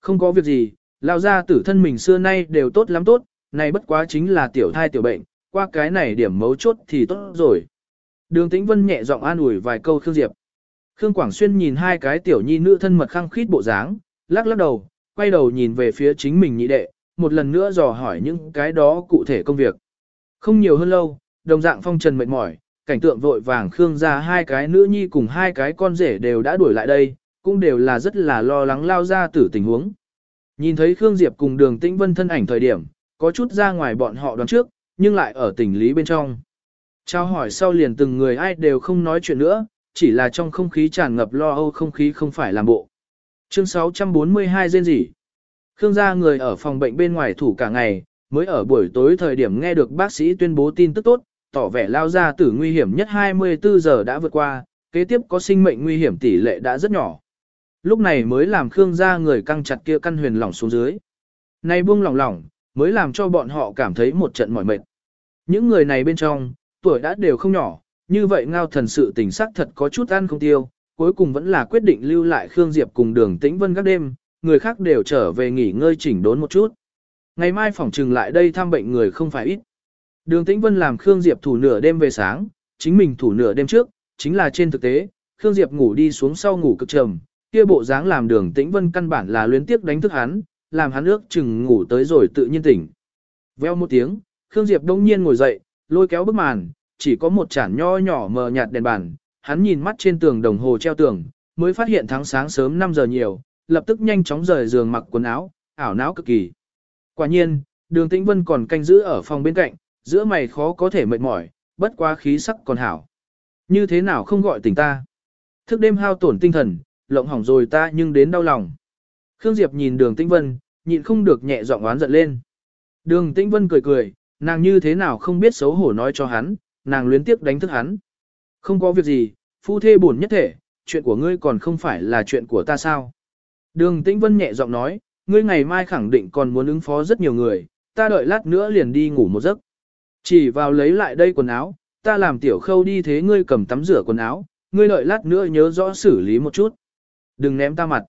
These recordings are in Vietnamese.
Không có việc gì, lao ra tử thân mình xưa nay đều tốt lắm tốt, này bất quá chính là tiểu thai tiểu bệnh, qua cái này điểm mấu chốt thì tốt rồi. Đường Tĩnh Vân nhẹ giọng an ủi vài câu Khương Diệp. Khương Quảng Xuyên nhìn hai cái tiểu nhi nữ thân mật khăng khít bộ dáng, lắc lắc đầu, quay đầu nhìn về phía chính mình nhị đệ, một lần nữa dò hỏi những cái đó cụ thể công việc. Không nhiều hơn lâu, đồng dạng phong trần mệt mỏi, cảnh tượng vội vàng Khương ra hai cái nữ nhi cùng hai cái con rể đều đã đuổi lại đây, cũng đều là rất là lo lắng lao ra tử tình huống. Nhìn thấy Khương Diệp cùng đường Tĩnh Vân thân ảnh thời điểm, có chút ra ngoài bọn họ đoán trước, nhưng lại ở tình lý bên trong. Trao hỏi sau liền từng người ai đều không nói chuyện nữa, chỉ là trong không khí tràn ngập lo âu không khí không phải làm bộ. Chương 642 dên gì? Khương gia người ở phòng bệnh bên ngoài thủ cả ngày, mới ở buổi tối thời điểm nghe được bác sĩ tuyên bố tin tức tốt, tỏ vẻ lao ra tử nguy hiểm nhất 24 giờ đã vượt qua, kế tiếp có sinh mệnh nguy hiểm tỷ lệ đã rất nhỏ. Lúc này mới làm Khương gia người căng chặt kia căn huyền lỏng xuống dưới. Này buông lỏng lỏng, mới làm cho bọn họ cảm thấy một trận mỏi mệt. Những người này bên trong, tuổi đã đều không nhỏ, như vậy ngao thần sự tình sắc thật có chút ăn không tiêu, cuối cùng vẫn là quyết định lưu lại Khương Diệp cùng đường tĩnh vân các đêm, người khác đều trở về nghỉ ngơi chỉnh đốn một chút. Ngày mai phỏng trừng lại đây thăm bệnh người không phải ít. Đường tĩnh vân làm Khương Diệp thủ nửa đêm về sáng, chính mình thủ nửa đêm trước, chính là trên thực tế, Khương Diệp ngủ đi xuống sau ngủ cực trầm, kia bộ dáng làm đường tĩnh vân căn bản là luyến tiếp đánh thức hắn, làm hắn ước chừng ngủ tới rồi tự nhiên tỉnh. Veo một tiếng, Khương Diệp đông nhiên ngồi dậy, lôi kéo bức màn, chỉ có một chản nho nhỏ mờ nhạt đèn bàn, hắn nhìn mắt trên tường đồng hồ treo tường, mới phát hiện tháng sáng sớm 5 giờ nhiều, lập tức nhanh chóng rời giường mặc quần áo, ảo não cực kỳ. Quả nhiên, đường tĩnh vân còn canh giữ ở phòng bên cạnh, giữa mày khó có thể mệt mỏi, bất quá khí sắc còn hảo. Như thế nào không gọi tỉnh ta? Thức đêm hao tổn tinh thần, lộng hỏng rồi ta nhưng đến đau lòng. Khương Diệp nhìn đường tĩnh vân, nhịn không được nhẹ giọng oán giận lên. Đường tĩnh vân cười cười, nàng như thế nào không biết xấu hổ nói cho hắn, nàng luyến tiếc đánh thức hắn. Không có việc gì, phu thê buồn nhất thể, chuyện của ngươi còn không phải là chuyện của ta sao. Đường Tĩnh Vân nhẹ giọng nói, ngươi ngày mai khẳng định còn muốn ứng phó rất nhiều người, ta đợi lát nữa liền đi ngủ một giấc. Chỉ vào lấy lại đây quần áo, ta làm tiểu khâu đi thế ngươi cầm tắm rửa quần áo, ngươi đợi lát nữa nhớ rõ xử lý một chút. Đừng ném ta mặt.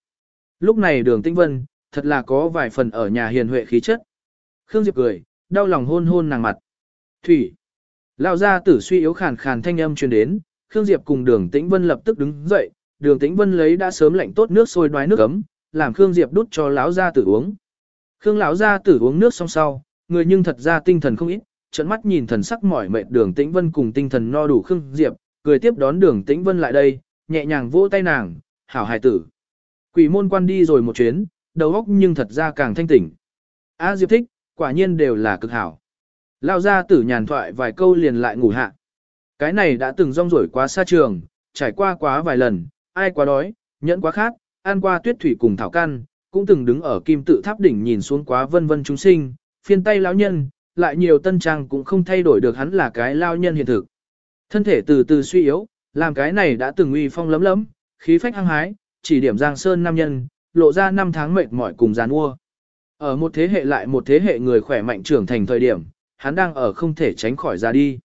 Lúc này đường Tĩnh Vân, thật là có vài phần ở nhà hiền huệ khí chất. Khương Diệp cười, đau lòng hôn hôn nàng mặt. Thủy. Lão gia tử suy yếu khàn khàn thanh âm truyền đến, Khương Diệp cùng Đường Tĩnh Vân lập tức đứng dậy, Đường Tĩnh Vân lấy đã sớm lạnh tốt nước sôi đoái nước ấm, làm Khương Diệp đút cho lão gia tử uống. Khương lão gia tử uống nước xong sau, người nhưng thật ra tinh thần không ít, trợn mắt nhìn thần sắc mỏi mệt Đường Tĩnh Vân cùng tinh thần no đủ Khương Diệp, cười tiếp đón Đường Tĩnh Vân lại đây, nhẹ nhàng vỗ tay nàng, "Hảo hài tử." Quỷ môn quan đi rồi một chuyến, đầu óc nhưng thật ra càng thanh tỉnh. A Diệp thích, quả nhiên đều là cực hảo. Lao ra tử nhàn thoại vài câu liền lại ngủ hạ. Cái này đã từng rong rổi quá xa trường, trải qua quá vài lần, ai quá đói, nhẫn quá khát, ăn qua tuyết thủy cùng thảo căn, cũng từng đứng ở kim tự tháp đỉnh nhìn xuống quá vân vân chúng sinh, phiên tay lão nhân, lại nhiều tân trang cũng không thay đổi được hắn là cái lao nhân hiện thực. Thân thể từ từ suy yếu, làm cái này đã từng uy phong lấm lấm, khí phách hăng hái, chỉ điểm giang sơn nam nhân, lộ ra năm tháng mệt mỏi cùng giàn ua. Ở một thế hệ lại một thế hệ người khỏe mạnh trưởng thành thời điểm, hắn đang ở không thể tránh khỏi ra đi.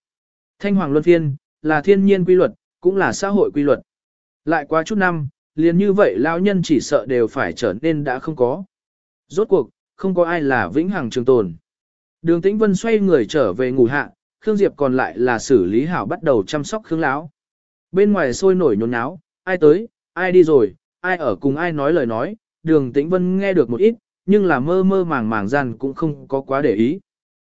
Thanh hoàng luân phiên, là thiên nhiên quy luật, cũng là xã hội quy luật. Lại qua chút năm, liền như vậy lão nhân chỉ sợ đều phải trở nên đã không có. Rốt cuộc, không có ai là vĩnh hằng trường tồn. Đường Tĩnh Vân xoay người trở về ngủ hạ, Khương Diệp còn lại là xử lý hảo bắt đầu chăm sóc Khương lão. Bên ngoài sôi nổi nhốn nháo, ai tới, ai đi rồi, ai ở cùng ai nói lời nói, Đường Tĩnh Vân nghe được một ít, nhưng là mơ mơ màng màng gian cũng không có quá để ý.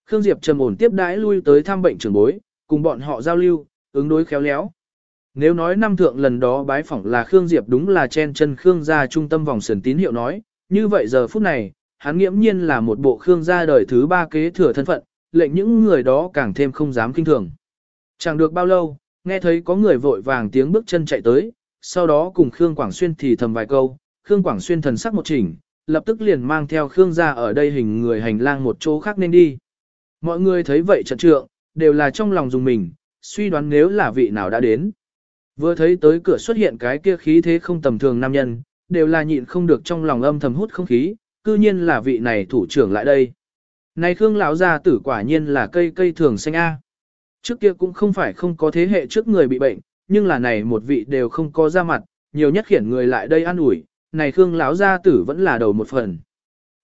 Khương Diệp trầm ổn tiếp đãi lui tới thăm bệnh trưởng bối, cùng bọn họ giao lưu, ứng đối khéo léo. Nếu nói năm thượng lần đó bái phỏng là Khương Diệp đúng là chen chân Khương gia trung tâm vòng sườn tín hiệu nói, như vậy giờ phút này, hắn nghiễm nhiên là một bộ Khương gia đời thứ ba kế thừa thân phận, lệnh những người đó càng thêm không dám kinh thường. Chẳng được bao lâu, nghe thấy có người vội vàng tiếng bước chân chạy tới, sau đó cùng Khương Quảng Xuyên thì thầm vài câu, Khương Quảng Xuyên thần sắc một chỉnh, lập tức liền mang theo Khương ra ở đây hình người hành lang một chỗ khác nên đi. Mọi người thấy vậy trận trượng, đều là trong lòng dùng mình, suy đoán nếu là vị nào đã đến. Vừa thấy tới cửa xuất hiện cái kia khí thế không tầm thường nam nhân, đều là nhịn không được trong lòng âm thầm hút không khí, cư nhiên là vị này thủ trưởng lại đây. Này Khương lão gia tử quả nhiên là cây cây thường xanh A. Trước kia cũng không phải không có thế hệ trước người bị bệnh, nhưng là này một vị đều không có ra mặt, nhiều nhất khiển người lại đây ăn ủi, này Khương lão gia tử vẫn là đầu một phần.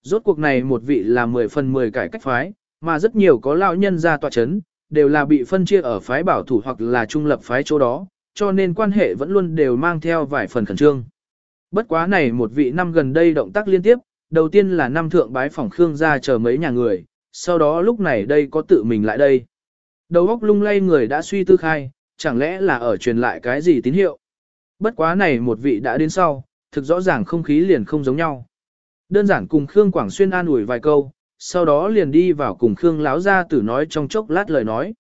Rốt cuộc này một vị là 10 phần 10 cải cách phái, mà rất nhiều có lão nhân ra tọa chấn, đều là bị phân chia ở phái bảo thủ hoặc là trung lập phái chỗ đó, cho nên quan hệ vẫn luôn đều mang theo vài phần khẩn trương. Bất quá này một vị năm gần đây động tác liên tiếp, đầu tiên là năm thượng bái phòng Khương gia chờ mấy nhà người, sau đó lúc này đây có tự mình lại đây. Đầu óc lung lay người đã suy tư khai, chẳng lẽ là ở truyền lại cái gì tín hiệu. Bất quá này một vị đã đến sau, thực rõ ràng không khí liền không giống nhau. Đơn giản cùng Khương Quảng Xuyên an ủi vài câu, sau đó liền đi vào cùng Khương Láo gia tử nói trong chốc lát lời nói.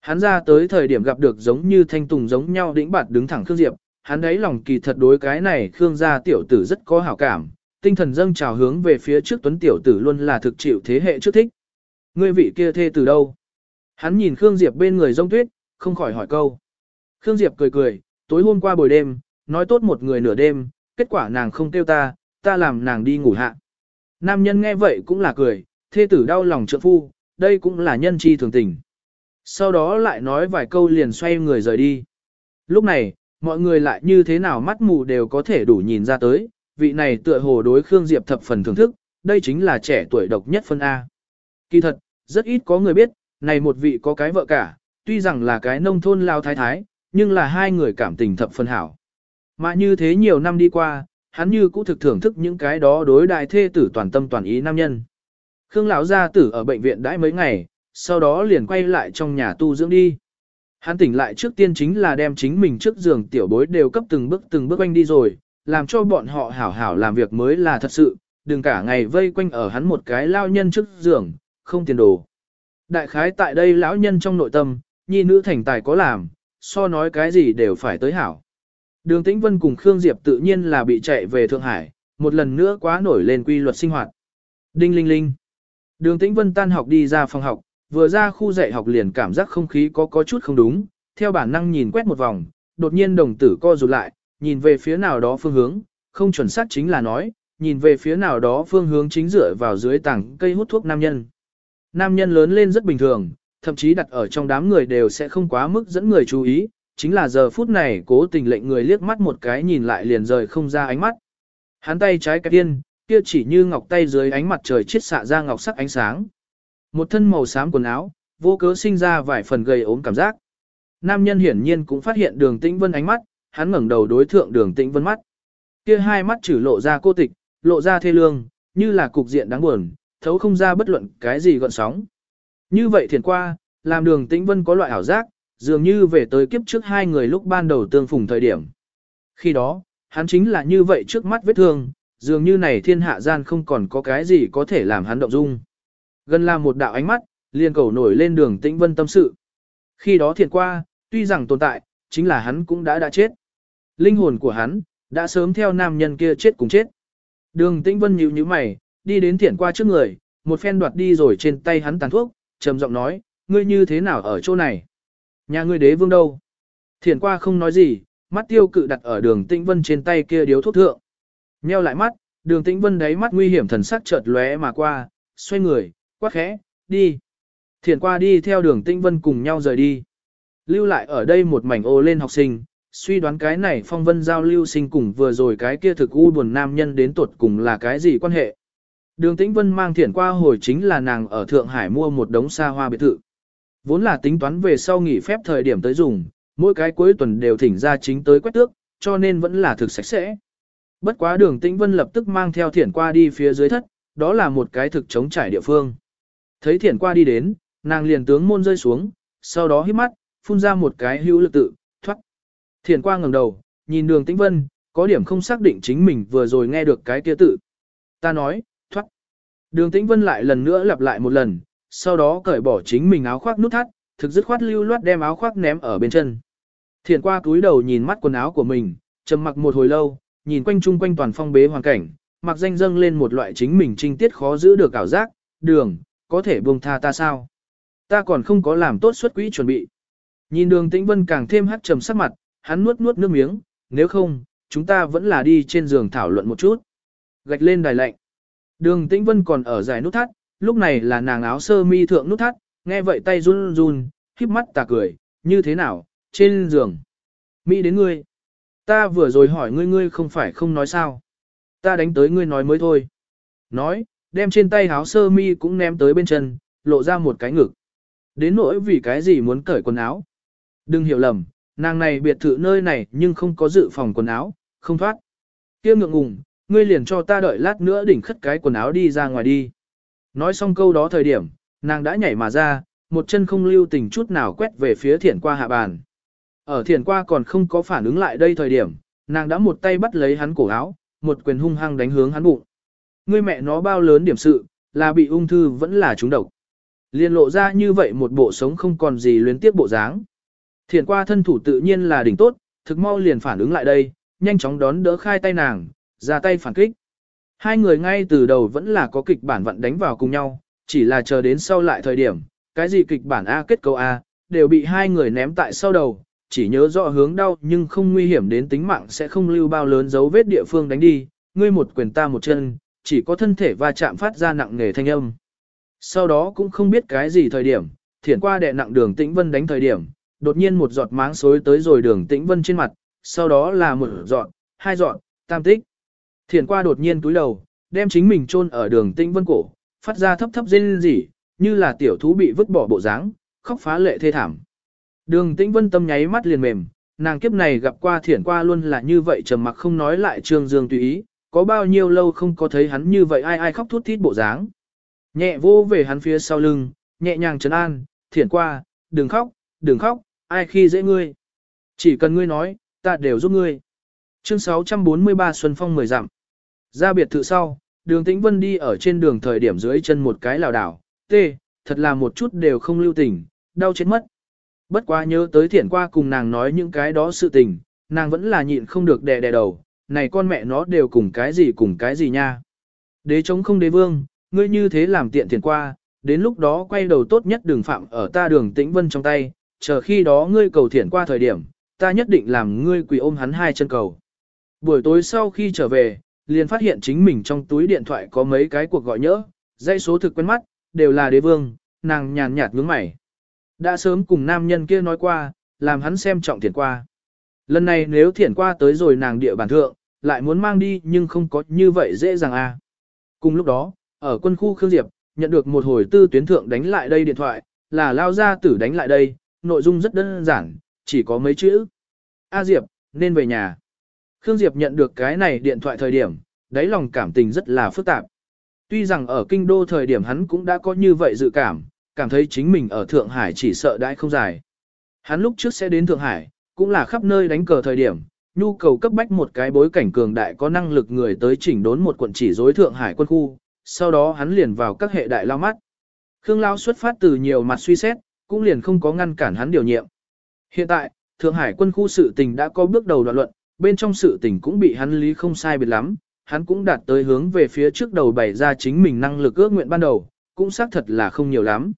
Hắn ra tới thời điểm gặp được giống như thanh tùng giống nhau đĩnh bạt đứng thẳng Khương Diệp, hắn đấy lòng kỳ thật đối cái này Khương gia tiểu tử rất có hảo cảm, tinh thần dâng trào hướng về phía trước tuấn tiểu tử luôn là thực chịu thế hệ trước thích. Ngươi vị kia thê từ đâu? Hắn nhìn Khương Diệp bên người rông tuyết, không khỏi hỏi câu. Khương Diệp cười cười, tối hôm qua buổi đêm, nói tốt một người nửa đêm, kết quả nàng không kêu ta, ta làm nàng đi ngủ hạ. Nam nhân nghe vậy cũng là cười, thê tử đau lòng trượng phu, đây cũng là nhân chi thường tình. Sau đó lại nói vài câu liền xoay người rời đi. Lúc này, mọi người lại như thế nào mắt mù đều có thể đủ nhìn ra tới, vị này tựa hồ đối Khương Diệp thập phần thưởng thức, đây chính là trẻ tuổi độc nhất phân A. Kỳ thật, rất ít có người biết, này một vị có cái vợ cả, tuy rằng là cái nông thôn lao thái thái, nhưng là hai người cảm tình thập phần hảo. Mà như thế nhiều năm đi qua, hắn như cũ thực thưởng thức những cái đó đối đại thê tử toàn tâm toàn ý nam nhân. Khương lão gia tử ở bệnh viện đãi mấy ngày, sau đó liền quay lại trong nhà tu dưỡng đi. Hắn tỉnh lại trước tiên chính là đem chính mình trước giường tiểu bối đều cấp từng bước từng bước quanh đi rồi, làm cho bọn họ hảo hảo làm việc mới là thật sự, đừng cả ngày vây quanh ở hắn một cái lao nhân trước giường, không tiền đồ. Đại khái tại đây lão nhân trong nội tâm, nhi nữ thành tài có làm, so nói cái gì đều phải tới hảo. Đường Tĩnh Vân cùng Khương Diệp tự nhiên là bị chạy về Thượng Hải, một lần nữa quá nổi lên quy luật sinh hoạt. Đinh linh linh. Đường Tĩnh Vân tan học đi ra phòng học, vừa ra khu dạy học liền cảm giác không khí có có chút không đúng, theo bản năng nhìn quét một vòng, đột nhiên đồng tử co rụt lại, nhìn về phía nào đó phương hướng, không chuẩn xác chính là nói, nhìn về phía nào đó phương hướng chính dựa vào dưới tảng cây hút thuốc nam nhân. Nam nhân lớn lên rất bình thường, thậm chí đặt ở trong đám người đều sẽ không quá mức dẫn người chú ý, chính là giờ phút này cố tình lệnh người liếc mắt một cái nhìn lại liền rời không ra ánh mắt. Hắn tay trái cái tiên, kia chỉ như ngọc tay dưới ánh mặt trời chiết xạ ra ngọc sắc ánh sáng. Một thân màu xám quần áo, vô cớ sinh ra vài phần gầy ốm cảm giác. Nam nhân hiển nhiên cũng phát hiện đường tĩnh vân ánh mắt, hắn ngẩng đầu đối thượng đường tĩnh vân mắt. Kia hai mắt trừ lộ ra cô tịch, lộ ra thê lương, như là cục diện đáng buồn, thấu không ra bất luận cái gì gọn sóng. Như vậy thiền qua, làm đường tĩnh vân có loại ảo giác, dường như về tới kiếp trước hai người lúc ban đầu tương phùng thời điểm. Khi đó, hắn chính là như vậy trước mắt vết thương, dường như này thiên hạ gian không còn có cái gì có thể làm hắn động dung. Gần là một đạo ánh mắt, liền cầu nổi lên đường tĩnh vân tâm sự. Khi đó thiền qua, tuy rằng tồn tại, chính là hắn cũng đã đã chết. Linh hồn của hắn, đã sớm theo nam nhân kia chết cùng chết. Đường tĩnh vân nhíu nhíu mày, đi đến thiền qua trước người, một phen đoạt đi rồi trên tay hắn tàn thuốc, trầm giọng nói, ngươi như thế nào ở chỗ này? Nhà ngươi đế vương đâu? Thiển qua không nói gì, mắt tiêu cự đặt ở đường tĩnh vân trên tay kia điếu thuốc thượng. Nheo lại mắt, đường tĩnh vân đáy mắt nguy hiểm thần sắc chợt lóe mà qua, xoay người, quát khẽ, đi. Thiển qua đi theo đường tĩnh vân cùng nhau rời đi. Lưu lại ở đây một mảnh ô lên học sinh, suy đoán cái này phong vân giao lưu sinh cùng vừa rồi cái kia thực u buồn nam nhân đến tuột cùng là cái gì quan hệ. Đường Tĩnh Vân mang thiển qua hồi chính là nàng ở Thượng Hải mua một đống xa hoa biệt thự. Vốn là tính toán về sau nghỉ phép thời điểm tới dùng, mỗi cái cuối tuần đều thỉnh ra chính tới quét tước, cho nên vẫn là thực sạch sẽ. Bất quá đường Tĩnh Vân lập tức mang theo thiển qua đi phía dưới thất, đó là một cái thực chống trải địa phương. Thấy thiển qua đi đến, nàng liền tướng môn rơi xuống, sau đó hít mắt, phun ra một cái hữu lực tự, thoát. Thiển qua ngẩng đầu, nhìn đường Tĩnh Vân, có điểm không xác định chính mình vừa rồi nghe được cái kia tự. Ta nói. Đường Tĩnh Vân lại lần nữa lặp lại một lần, sau đó cởi bỏ chính mình áo khoác nút thắt, thực dứt khoát lưu loát đem áo khoác ném ở bên chân. Thiện qua túi đầu nhìn mắt quần áo của mình, trầm mặc một hồi lâu, nhìn quanh chung quanh toàn phong bế hoàn cảnh, mặc danh dâng lên một loại chính mình trinh tiết khó giữ được ảo giác, đường, có thể buông tha ta sao? Ta còn không có làm tốt suất quỹ chuẩn bị. Nhìn đường tĩnh vân càng thêm hắt trầm sắc mặt, hắn nuốt nuốt nước miếng, nếu không, chúng ta vẫn là đi trên giường thảo luận một chút. Gạch lên đài lạnh. Đường tĩnh vân còn ở dài nút thắt, lúc này là nàng áo sơ mi thượng nút thắt, nghe vậy tay run run, khiếp mắt tà cười, như thế nào, trên giường. Mỹ đến ngươi. Ta vừa rồi hỏi ngươi ngươi không phải không nói sao. Ta đánh tới ngươi nói mới thôi. Nói, đem trên tay áo sơ mi cũng ném tới bên chân, lộ ra một cái ngực. Đến nỗi vì cái gì muốn cởi quần áo. Đừng hiểu lầm, nàng này biệt thự nơi này nhưng không có dự phòng quần áo, không thoát. Kia ngượng ngùng, ngươi liền cho ta đợi lát nữa đỉnh khất cái quần áo đi ra ngoài đi. Nói xong câu đó thời điểm, nàng đã nhảy mà ra, một chân không lưu tình chút nào quét về phía thiển qua hạ bàn. Ở thiển qua còn không có phản ứng lại đây thời điểm, nàng đã một tay bắt lấy hắn cổ áo, một quyền hung hăng đánh hướng hắn bụng. Ngươi mẹ nó bao lớn điểm sự, là bị ung thư vẫn là trúng độc. Liên lộ ra như vậy một bộ sống không còn gì luyến tiếp bộ dáng. Thiển qua thân thủ tự nhiên là đỉnh tốt, thực mau liền phản ứng lại đây, nhanh chóng đón đỡ khai tay nàng, ra tay phản kích. Hai người ngay từ đầu vẫn là có kịch bản vận đánh vào cùng nhau, chỉ là chờ đến sau lại thời điểm, cái gì kịch bản A kết cấu A, đều bị hai người ném tại sau đầu, chỉ nhớ rõ hướng đau nhưng không nguy hiểm đến tính mạng sẽ không lưu bao lớn dấu vết địa phương đánh đi, ngươi một quyền ta một chân, chỉ có thân thể va chạm phát ra nặng nề thanh âm. Sau đó cũng không biết cái gì thời điểm, thiển qua đệ nặng đường tĩnh vân đánh thời điểm, đột nhiên một giọt máng xối tới rồi đường tĩnh vân trên mặt, sau đó là một giọt, hai giọt, tam tích. Thiển qua đột nhiên túi đầu, đem chính mình chôn ở đường tĩnh vân cổ, phát ra thấp thấp rên rỉ, như là tiểu thú bị vứt bỏ bộ dáng, khóc phá lệ thê thảm. Đường tĩnh vân tâm nháy mắt liền mềm, nàng kiếp này gặp qua thiển qua luôn là như vậy trầm mặc không nói lại trương dương tùy ý, có bao nhiêu lâu không có thấy hắn như vậy ai ai khóc thút thít bộ dáng. Nhẹ vô về hắn phía sau lưng, nhẹ nhàng trấn an, thiển qua, đừng khóc, đừng khóc, ai khi dễ ngươi. Chỉ cần ngươi nói, ta đều giúp ngươi. Chương 643 Xuân Phong mười dặm. Ra biệt thự sau, đường tĩnh vân đi ở trên đường thời điểm dưới chân một cái lào đảo, tê, thật là một chút đều không lưu tình, đau chết mất. Bất quá nhớ tới thiển qua cùng nàng nói những cái đó sự tình, nàng vẫn là nhịn không được đè đè đầu, này con mẹ nó đều cùng cái gì cùng cái gì nha. Đế chống không đế vương, ngươi như thế làm tiện thiển qua, đến lúc đó quay đầu tốt nhất đường phạm ở ta đường tĩnh vân trong tay, chờ khi đó ngươi cầu thiển qua thời điểm, ta nhất định làm ngươi quỳ ôm hắn hai chân cầu. Buổi tối sau khi trở về, liền phát hiện chính mình trong túi điện thoại có mấy cái cuộc gọi nhỡ, dãy số thực quen mắt, đều là đế vương, nàng nhàn nhạt nhướng mày. Đã sớm cùng nam nhân kia nói qua, làm hắn xem trọng thiển qua. Lần này nếu thiển qua tới rồi nàng địa bàn thượng, lại muốn mang đi nhưng không có như vậy dễ dàng a. À. Cùng lúc đó, ở quân khu Khương Diệp, nhận được một hồi tư tuyến thượng đánh lại đây điện thoại, là lao ra tử đánh lại đây, nội dung rất đơn giản, chỉ có mấy chữ. A Diệp, nên về nhà. Khương Diệp nhận được cái này điện thoại thời điểm, đáy lòng cảm tình rất là phức tạp. Tuy rằng ở kinh đô thời điểm hắn cũng đã có như vậy dự cảm, cảm thấy chính mình ở Thượng Hải chỉ sợ đãi không dài. Hắn lúc trước sẽ đến Thượng Hải, cũng là khắp nơi đánh cờ thời điểm, nhu cầu cấp bách một cái bối cảnh cường đại có năng lực người tới chỉnh đốn một quận chỉ dối Thượng Hải quân khu, sau đó hắn liền vào các hệ đại lao mắt. Khương Lao xuất phát từ nhiều mặt suy xét, cũng liền không có ngăn cản hắn điều nhiệm. Hiện tại, Thượng Hải quân khu sự tình đã có bước đầu đoạn luận, bên trong sự tình cũng bị hắn lý không sai biệt lắm, hắn cũng đạt tới hướng về phía trước đầu bày ra chính mình năng lực ước nguyện ban đầu, cũng xác thật là không nhiều lắm.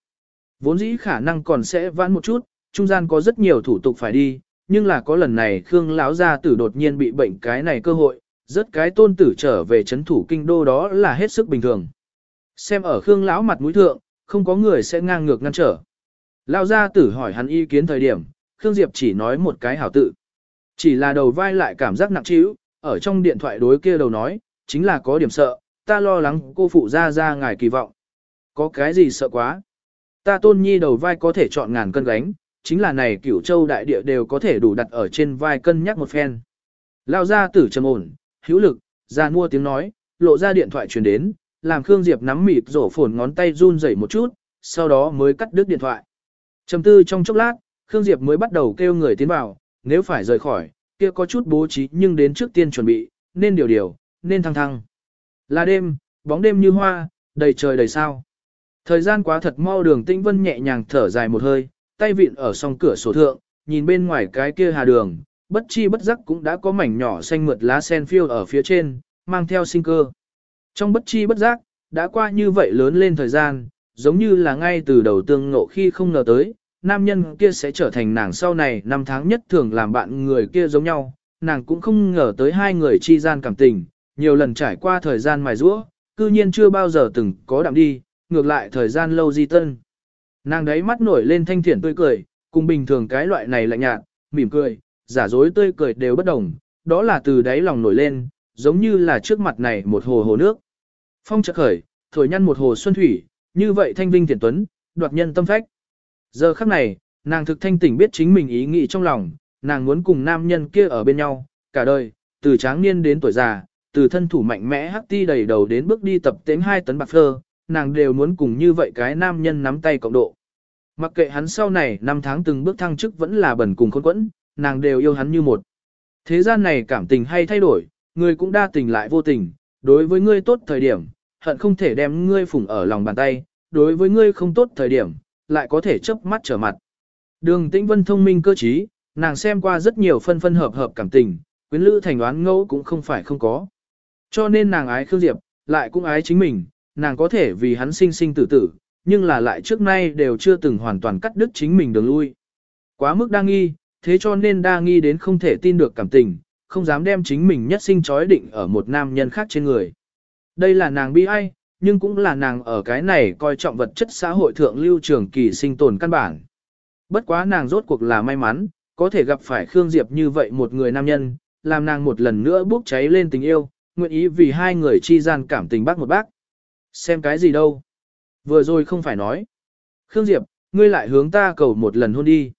Vốn dĩ khả năng còn sẽ vãn một chút, trung gian có rất nhiều thủ tục phải đi, nhưng là có lần này Khương lão gia tử đột nhiên bị bệnh cái này cơ hội, rất cái tôn tử trở về chấn thủ kinh đô đó là hết sức bình thường. Xem ở Khương lão mặt mũi thượng, không có người sẽ ngang ngược ngăn trở. Lão gia tử hỏi hắn ý kiến thời điểm, Khương Diệp chỉ nói một cái hảo tự. Chỉ là đầu vai lại cảm giác nặng trĩu, ở trong điện thoại đối kia đầu nói, chính là có điểm sợ, ta lo lắng cô phụ ra ra ngài kỳ vọng. Có cái gì sợ quá? Ta tôn nhi đầu vai có thể chọn ngàn cân gánh, chính là này cửu châu đại địa đều có thể đủ đặt ở trên vai cân nhắc một phen. Lao ra tử trầm ổn, hữu lực, ra mua tiếng nói, lộ ra điện thoại truyền đến, làm Khương Diệp nắm mịt rổ phồn ngón tay run rẩy một chút, sau đó mới cắt đứt điện thoại. Trầm tư trong chốc lát, Khương Diệp mới bắt đầu kêu người tiến vào, nếu phải rời khỏi, kia có chút bố trí nhưng đến trước tiên chuẩn bị, nên điều điều, nên thăng thăng. Là đêm, bóng đêm như hoa, đầy trời đầy sao. Thời gian quá thật mau đường tĩnh vân nhẹ nhàng thở dài một hơi, tay vịn ở song cửa sổ thượng, nhìn bên ngoài cái kia hà đường, bất chi bất giác cũng đã có mảnh nhỏ xanh mượt lá sen phiêu ở phía trên, mang theo sinh cơ. Trong bất chi bất giác, đã qua như vậy lớn lên thời gian, giống như là ngay từ đầu tương ngộ khi không ngờ tới, nam nhân kia sẽ trở thành nàng sau này năm tháng nhất thường làm bạn người kia giống nhau, nàng cũng không ngờ tới hai người chi gian cảm tình, nhiều lần trải qua thời gian mài rũa, cư nhiên chưa bao giờ từng có đạm đi, ngược lại thời gian lâu di tân. Nàng đấy mắt nổi lên thanh thiện tươi cười, cùng bình thường cái loại này lạnh nhạt, mỉm cười, giả dối tươi cười đều bất đồng, đó là từ đáy lòng nổi lên, giống như là trước mặt này một hồ hồ nước. Phong chợt khởi, thổi nhăn một hồ xuân thủy, như vậy thanh vinh thiện tuấn, đoạt nhân tâm phách. Giờ khắc này, nàng thực thanh tỉnh biết chính mình ý nghĩ trong lòng, nàng muốn cùng nam nhân kia ở bên nhau, cả đời, từ tráng niên đến tuổi già, từ thân thủ mạnh mẽ hắc ti đầy đầu đến bước đi tập tễnh hai tấn bạc phơ, nàng đều muốn cùng như vậy cái nam nhân nắm tay cộng độ. Mặc kệ hắn sau này năm tháng từng bước thăng chức vẫn là bẩn cùng khôn quẫn, nàng đều yêu hắn như một. Thế gian này cảm tình hay thay đổi, người cũng đa tình lại vô tình, đối với ngươi tốt thời điểm, hận không thể đem ngươi phủng ở lòng bàn tay, đối với ngươi không tốt thời điểm, lại có thể chớp mắt trở mặt. Đường Tĩnh Vân thông minh cơ trí, nàng xem qua rất nhiều phân phân hợp hợp cảm tình, quyến lữ thành đoán ngẫu cũng không phải không có. Cho nên nàng ái Khương Diệp, lại cũng ái chính mình, nàng có thể vì hắn sinh sinh tử tử, nhưng là lại trước nay đều chưa từng hoàn toàn cắt đứt chính mình đường lui. Quá mức đa nghi, thế cho nên đa nghi đến không thể tin được cảm tình, không dám đem chính mình nhất sinh chói định ở một nam nhân khác trên người. Đây là nàng bi ai, nhưng cũng là nàng ở cái này coi trọng vật chất xã hội thượng lưu trường kỳ sinh tồn căn bản. Bất quá nàng rốt cuộc là may mắn, có thể gặp phải Khương Diệp như vậy một người nam nhân, làm nàng một lần nữa bốc cháy lên tình yêu, nguyện ý vì hai người chi gian cảm tình bác một bác. Xem cái gì đâu? Vừa rồi không phải nói. Khương Diệp, ngươi lại hướng ta cầu một lần hôn đi.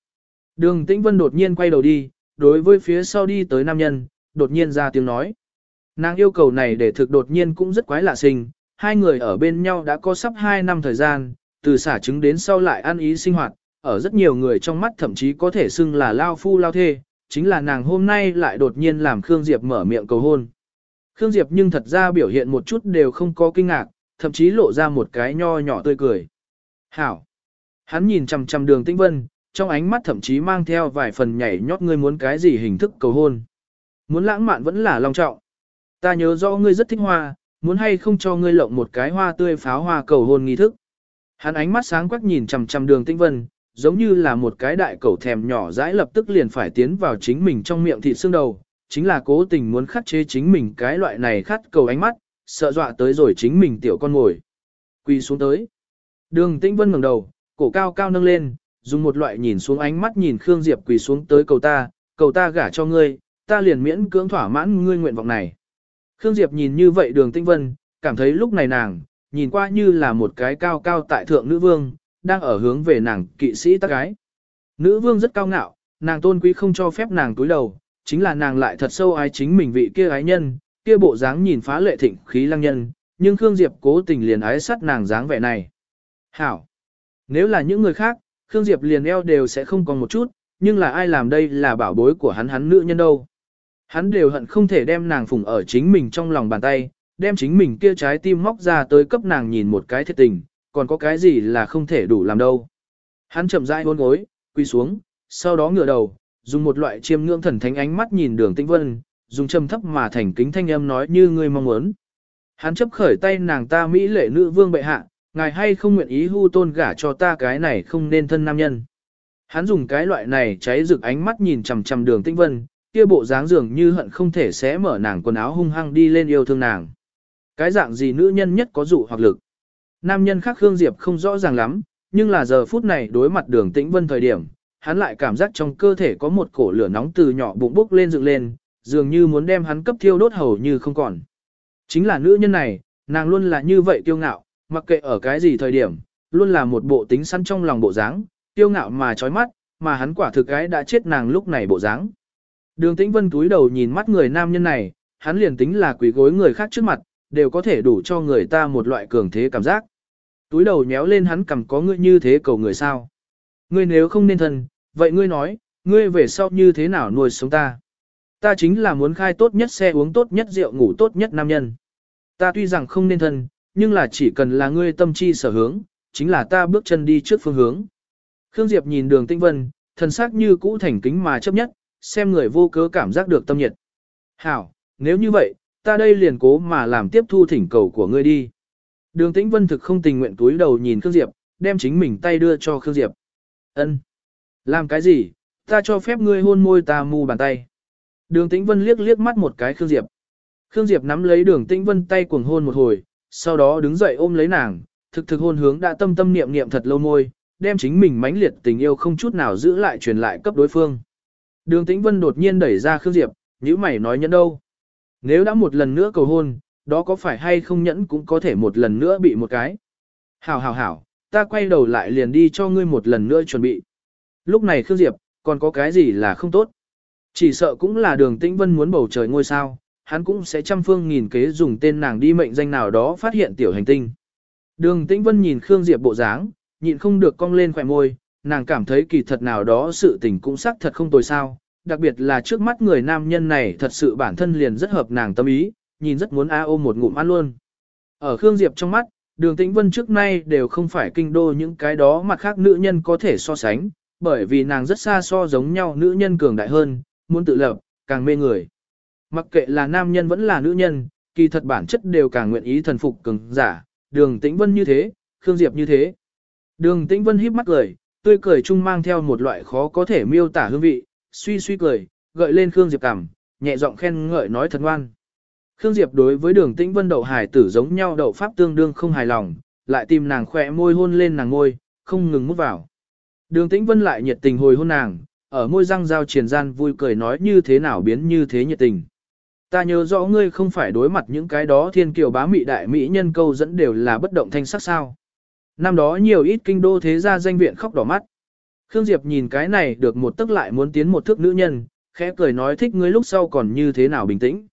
Đường Tĩnh Vân đột nhiên quay đầu đi, đối với phía sau đi tới nam nhân, đột nhiên ra tiếng nói. Nàng yêu cầu này để thực đột nhiên cũng rất quái lạ sinh, hai người ở bên nhau đã có sắp hai năm thời gian, từ xả trứng đến sau lại ăn ý sinh hoạt, ở rất nhiều người trong mắt thậm chí có thể xưng là lao phu lao thê, chính là nàng hôm nay lại đột nhiên làm Khương Diệp mở miệng cầu hôn. Khương Diệp nhưng thật ra biểu hiện một chút đều không có kinh ngạc, thậm chí lộ ra một cái nho nhỏ tươi cười. Hảo! Hắn nhìn chằm chằm đường tĩnh vân, trong ánh mắt thậm chí mang theo vài phần nhảy nhót ngươi muốn cái gì hình thức cầu hôn. Muốn lãng mạn vẫn là long trọng. Ta nhớ rõ ngươi rất thích hoa, muốn hay không cho ngươi lộng một cái hoa tươi pháo hoa cầu hôn nghi thức. Hắn ánh mắt sáng quắc nhìn chằm chằm đường tĩnh vân, giống như là một cái đại cầu thèm nhỏ dãi lập tức liền phải tiến vào chính mình trong miệng thịt xương đầu, chính là cố tình muốn khắc chế chính mình cái loại này khát cầu ánh mắt, sợ dọa tới rồi chính mình tiểu con ngồi. Quỳ xuống tới. Đường Tĩnh Vân ngẩng đầu, cổ cao cao nâng lên, dùng một loại nhìn xuống ánh mắt nhìn Khương Diệp quỳ xuống tới cầu ta, cầu ta gả cho ngươi, ta liền miễn cưỡng thỏa mãn ngươi nguyện vọng này. Khương Diệp nhìn như vậy đường Tinh Vân, cảm thấy lúc này nàng, nhìn qua như là một cái cao cao tại thượng nữ vương, đang ở hướng về nàng kỵ sĩ tác gái. Nữ vương rất cao ngạo, nàng tôn quý không cho phép nàng túi đầu, chính là nàng lại thật sâu ái chính mình vị kia ái nhân, kia bộ dáng nhìn phá lệ thịnh khí lăng nhân, nhưng Khương Diệp cố tình liền ái sát nàng dáng vẻ này. Hảo! Nếu là những người khác, Khương Diệp liền eo đều sẽ không còn một chút, nhưng là ai làm đây là bảo bối của hắn hắn nữ nhân đâu. Hắn đều hận không thể đem nàng phụng ở chính mình trong lòng bàn tay, đem chính mình kia trái tim móc ra tới cấp nàng nhìn một cái thiệt tình, còn có cái gì là không thể đủ làm đâu. Hắn chậm rãi hôn gối, quy xuống, sau đó ngửa đầu, dùng một loại chiêm ngưỡng thần thánh ánh mắt nhìn đường tĩnh vân, dùng trầm thấp mà thành kính thanh âm nói như ngươi mong muốn. Hắn chấp khởi tay nàng ta Mỹ lệ nữ vương bệ hạ, ngài hay không nguyện ý hưu tôn gả cho ta cái này không nên thân nam nhân. Hắn dùng cái loại này cháy rực ánh mắt nhìn chằm chằm đường tĩnh vân, kia bộ dáng dường như hận không thể xé mở nàng quần áo hung hăng đi lên yêu thương nàng. Cái dạng gì nữ nhân nhất có dụ hoặc lực. Nam nhân khác Khương Diệp không rõ ràng lắm, nhưng là giờ phút này đối mặt đường tĩnh vân thời điểm, hắn lại cảm giác trong cơ thể có một cổ lửa nóng từ nhỏ bụng bốc lên dựng lên, dường như muốn đem hắn cấp thiêu đốt hầu như không còn. Chính là nữ nhân này, nàng luôn là như vậy kiêu ngạo, mặc kệ ở cái gì thời điểm, luôn là một bộ tính săn trong lòng bộ dáng, kiêu ngạo mà chói mắt, mà hắn quả thực cái đã chết nàng lúc này bộ dáng. Đường Tĩnh Vân túi đầu nhìn mắt người nam nhân này, hắn liền tính là quỷ gối người khác trước mặt, đều có thể đủ cho người ta một loại cường thế cảm giác. Túi đầu nhéo lên hắn cầm có ngươi như thế cầu người sao. Ngươi nếu không nên thân, vậy ngươi nói, ngươi về sau như thế nào nuôi sống ta? Ta chính là muốn khai tốt nhất xe uống tốt nhất rượu ngủ tốt nhất nam nhân. Ta tuy rằng không nên thân, nhưng là chỉ cần là ngươi tâm chi sở hướng, chính là ta bước chân đi trước phương hướng. Khương Diệp nhìn đường Tĩnh vân, thần sắc như cũ thành kính mà chấp nhất, xem người vô cớ cảm giác được tâm nhiệt. Hảo, nếu như vậy, ta đây liền cố mà làm tiếp thu thỉnh cầu của ngươi đi. Đường tĩnh vân thực không tình nguyện túi đầu nhìn Khương Diệp, đem chính mình tay đưa cho Khương Diệp. Ân, Làm cái gì, ta cho phép ngươi hôn môi ta mu bàn tay. Đường Tĩnh Vân liếc liếc mắt một cái Khương Diệp. Khương Diệp nắm lấy đường Tĩnh Vân tay cuồng hôn một hồi, sau đó đứng dậy ôm lấy nàng, thực thực hôn hướng đã tâm tâm niệm niệm thật lâu môi, đem chính mình mãnh liệt tình yêu không chút nào giữ lại truyền lại cấp đối phương. Đường Tĩnh Vân đột nhiên đẩy ra Khương Diệp, nhíu mày nói nhẫn đâu. Nếu đã một lần nữa cầu hôn, đó có phải hay không nhẫn cũng có thể một lần nữa bị một cái. Hảo hảo hảo, ta quay đầu lại liền đi cho ngươi một lần nữa chuẩn bị. Lúc này Khương Diệp, còn có cái gì là không tốt? Chỉ sợ cũng là đường tĩnh vân muốn bầu trời ngôi sao, hắn cũng sẽ trăm phương nghìn kế dùng tên nàng đi mệnh danh nào đó phát hiện tiểu hành tinh. Đường tĩnh vân nhìn Khương Diệp bộ dáng, nhịn không được cong lên khỏe môi, nàng cảm thấy kỳ thật nào đó sự tình cũng xác thật không tồi sao, đặc biệt là trước mắt người nam nhân này thật sự bản thân liền rất hợp nàng tâm ý, nhìn rất muốn a ôm một ngụm ăn luôn. Ở Khương Diệp trong mắt, đường tĩnh vân trước nay đều không phải kinh đô những cái đó mặt khác nữ nhân có thể so sánh, bởi vì nàng rất xa so giống nhau nữ nhân cường đại hơn, muốn tự lập, càng mê người. Mặc kệ là nam nhân vẫn là nữ nhân, kỳ thật bản chất đều càng nguyện ý thần phục cường giả, đường tĩnh vân như thế, Khương Diệp như thế. Đường tĩnh vân híp mắt cười, tươi cười chung mang theo một loại khó có thể miêu tả hương vị, suy suy cười, gợi lên Khương Diệp cảm, nhẹ giọng khen ngợi nói thật ngoan. Khương Diệp đối với đường tĩnh vân đậu hải tử giống nhau đậu pháp tương đương không hài lòng, lại tìm nàng khỏe môi hôn lên nàng môi, không ngừng mút vào. Đường tĩnh vân lại nhiệt tình hồi hôn nàng, ở môi răng giao triền gian vui cười nói như thế nào biến như thế nhiệt tình. Ta nhớ rõ ngươi không phải đối mặt những cái đó thiên kiều bá mị đại mỹ nhân câu dẫn đều là bất động thanh sắc sao. Năm đó nhiều ít kinh đô thế gia danh viện khóc đỏ mắt. Khương Diệp nhìn cái này được một tức lại muốn tiến một thước nữ nhân, khẽ cười nói thích ngươi lúc sau còn như thế nào bình tĩnh.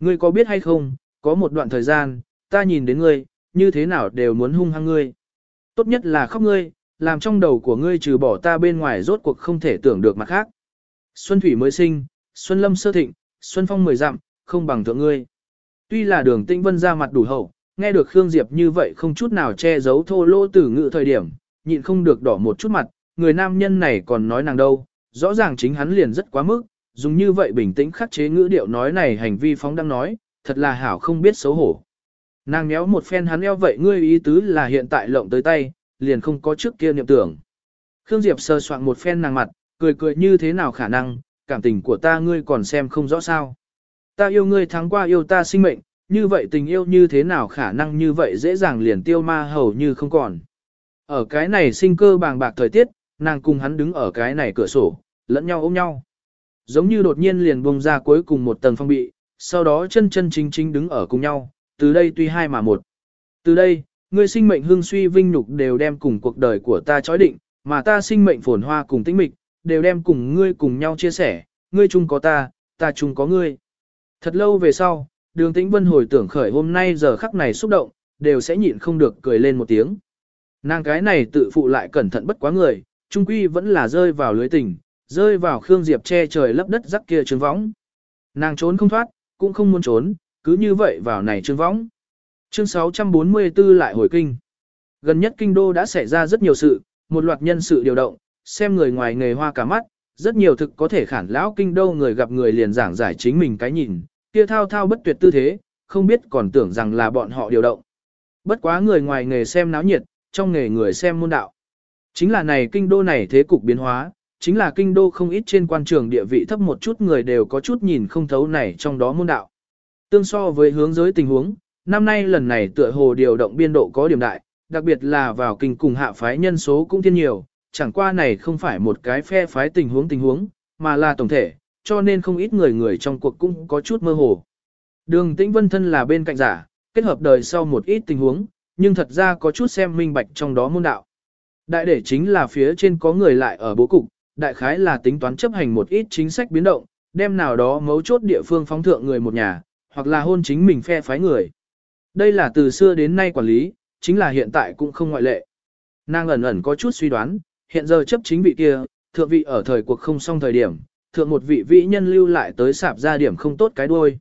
Ngươi có biết hay không, có một đoạn thời gian, ta nhìn đến ngươi, như thế nào đều muốn hung hăng ngươi. Tốt nhất là khóc ngươi, làm trong đầu của ngươi trừ bỏ ta bên ngoài rốt cuộc không thể tưởng được mặt khác. Xuân thủy mới sinh, xuân lâm sơ thịnh, xuân phong mười dặm, không bằng thượng ngươi. Tuy là đường tĩnh vân ra mặt đủ hậu, nghe được Khương Diệp như vậy không chút nào che giấu thô lỗ tử ngữ thời điểm, nhịn không được đỏ một chút mặt, người nam nhân này còn nói nàng đâu, rõ ràng chính hắn liền rất quá mức, dùng như vậy bình tĩnh khắc chế ngữ điệu nói này hành vi phóng đang nói, thật là hảo không biết xấu hổ. Nàng méo một phen hắn eo vậy ngươi ý tứ là hiện tại lộng tới tay, liền không có trước kia niệm tưởng. Khương Diệp sơ soạn một phen nàng mặt, cười cười như thế nào khả năng, cảm tình của ta ngươi còn xem không rõ sao. Ta yêu ngươi thắng qua yêu ta sinh mệnh, như vậy tình yêu như thế nào khả năng như vậy dễ dàng liền tiêu ma hầu như không còn. Ở cái này sinh cơ bàng bạc thời tiết, nàng cùng hắn đứng ở cái này cửa sổ, lẫn nhau ôm nhau. Giống như đột nhiên liền bông ra cuối cùng một tầng phong bị, sau đó chân chân chính chính đứng ở cùng nhau, từ đây tuy hai mà một. Từ đây, ngươi sinh mệnh hương suy vinh nhục đều đem cùng cuộc đời của ta chói định, mà ta sinh mệnh phồn hoa cùng tĩnh mịch, đều đem cùng ngươi cùng nhau chia sẻ, ngươi chung có ta, ta chung có ngươi. Thật lâu về sau, đường tĩnh vân hồi tưởng khởi hôm nay giờ khắc này xúc động, đều sẽ nhịn không được cười lên một tiếng. Nàng cái này tự phụ lại cẩn thận bất quá người, trung quy vẫn là rơi vào lưới tình, rơi vào Khương Diệp che trời lấp đất rắc kia trương võng. Nàng trốn không thoát, cũng không muốn trốn, cứ như vậy vào này trương võng. Chương 644 lại hồi kinh. Gần nhất kinh đô đã xảy ra rất nhiều sự, một loạt nhân sự điều động, xem người ngoài nghề hoa cả mắt, rất nhiều thực có thể khản lão kinh đô người gặp người liền giảng giải chính mình cái nhìn, kia thao thao bất tuyệt tư thế, không biết còn tưởng rằng là bọn họ điều động. Bất quá người ngoài nghề xem náo nhiệt, trong nghề người xem môn đạo. Chính là này kinh đô này thế cục biến hóa, chính là kinh đô không ít trên quan trường địa vị thấp một chút người đều có chút nhìn không thấu này trong đó môn đạo. Tương so với hướng giới tình huống, năm nay lần này tựa hồ điều động biên độ có điểm đại, đặc biệt là vào kinh cùng hạ phái nhân số cũng thiên nhiều, chẳng qua này không phải một cái phe phái tình huống tình huống, mà là tổng thể, cho nên không ít người người trong cuộc cũng có chút mơ hồ. Đường Tĩnh Vân thân là bên cạnh giả, kết hợp đời sau một ít tình huống, nhưng thật ra có chút xem minh bạch trong đó môn đạo. Đại để chính là phía trên có người lại ở bố cục, đại khái là tính toán chấp hành một ít chính sách biến động, đem nào đó mấu chốt địa phương phóng thượng người một nhà, hoặc là hôn chính mình phe phái người. Đây là từ xưa đến nay quản lý, chính là hiện tại cũng không ngoại lệ. Nàng ẩn ẩn có chút suy đoán, hiện giờ chấp chính vị kia, thượng vị ở thời cuộc không xong thời điểm, thượng một vị vĩ nhân lưu lại tới sạp ra điểm không tốt cái đuôi.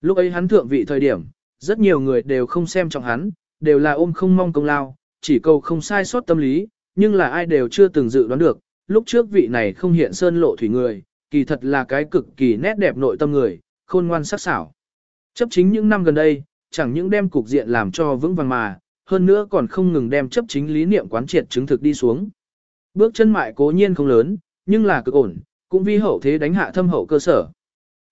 Lúc ấy hắn thượng vị thời điểm, rất nhiều người đều không xem trọng hắn, đều là ôm không mong công lao, chỉ cầu không sai sót tâm lý, nhưng là ai đều chưa từng dự đoán được, lúc trước vị này không hiện sơn lộ thủy người, kỳ thật là cái cực kỳ nét đẹp nội tâm người, khôn ngoan sắc sảo. Chấp chính những năm gần đây, chẳng những đem cục diện làm cho vững vàng mà, hơn nữa còn không ngừng đem chấp chính lý niệm quán triệt chứng thực đi xuống. Bước chân mại cố nhiên không lớn, nhưng là cực ổn, cũng vi hậu thế đánh hạ thâm hậu cơ sở.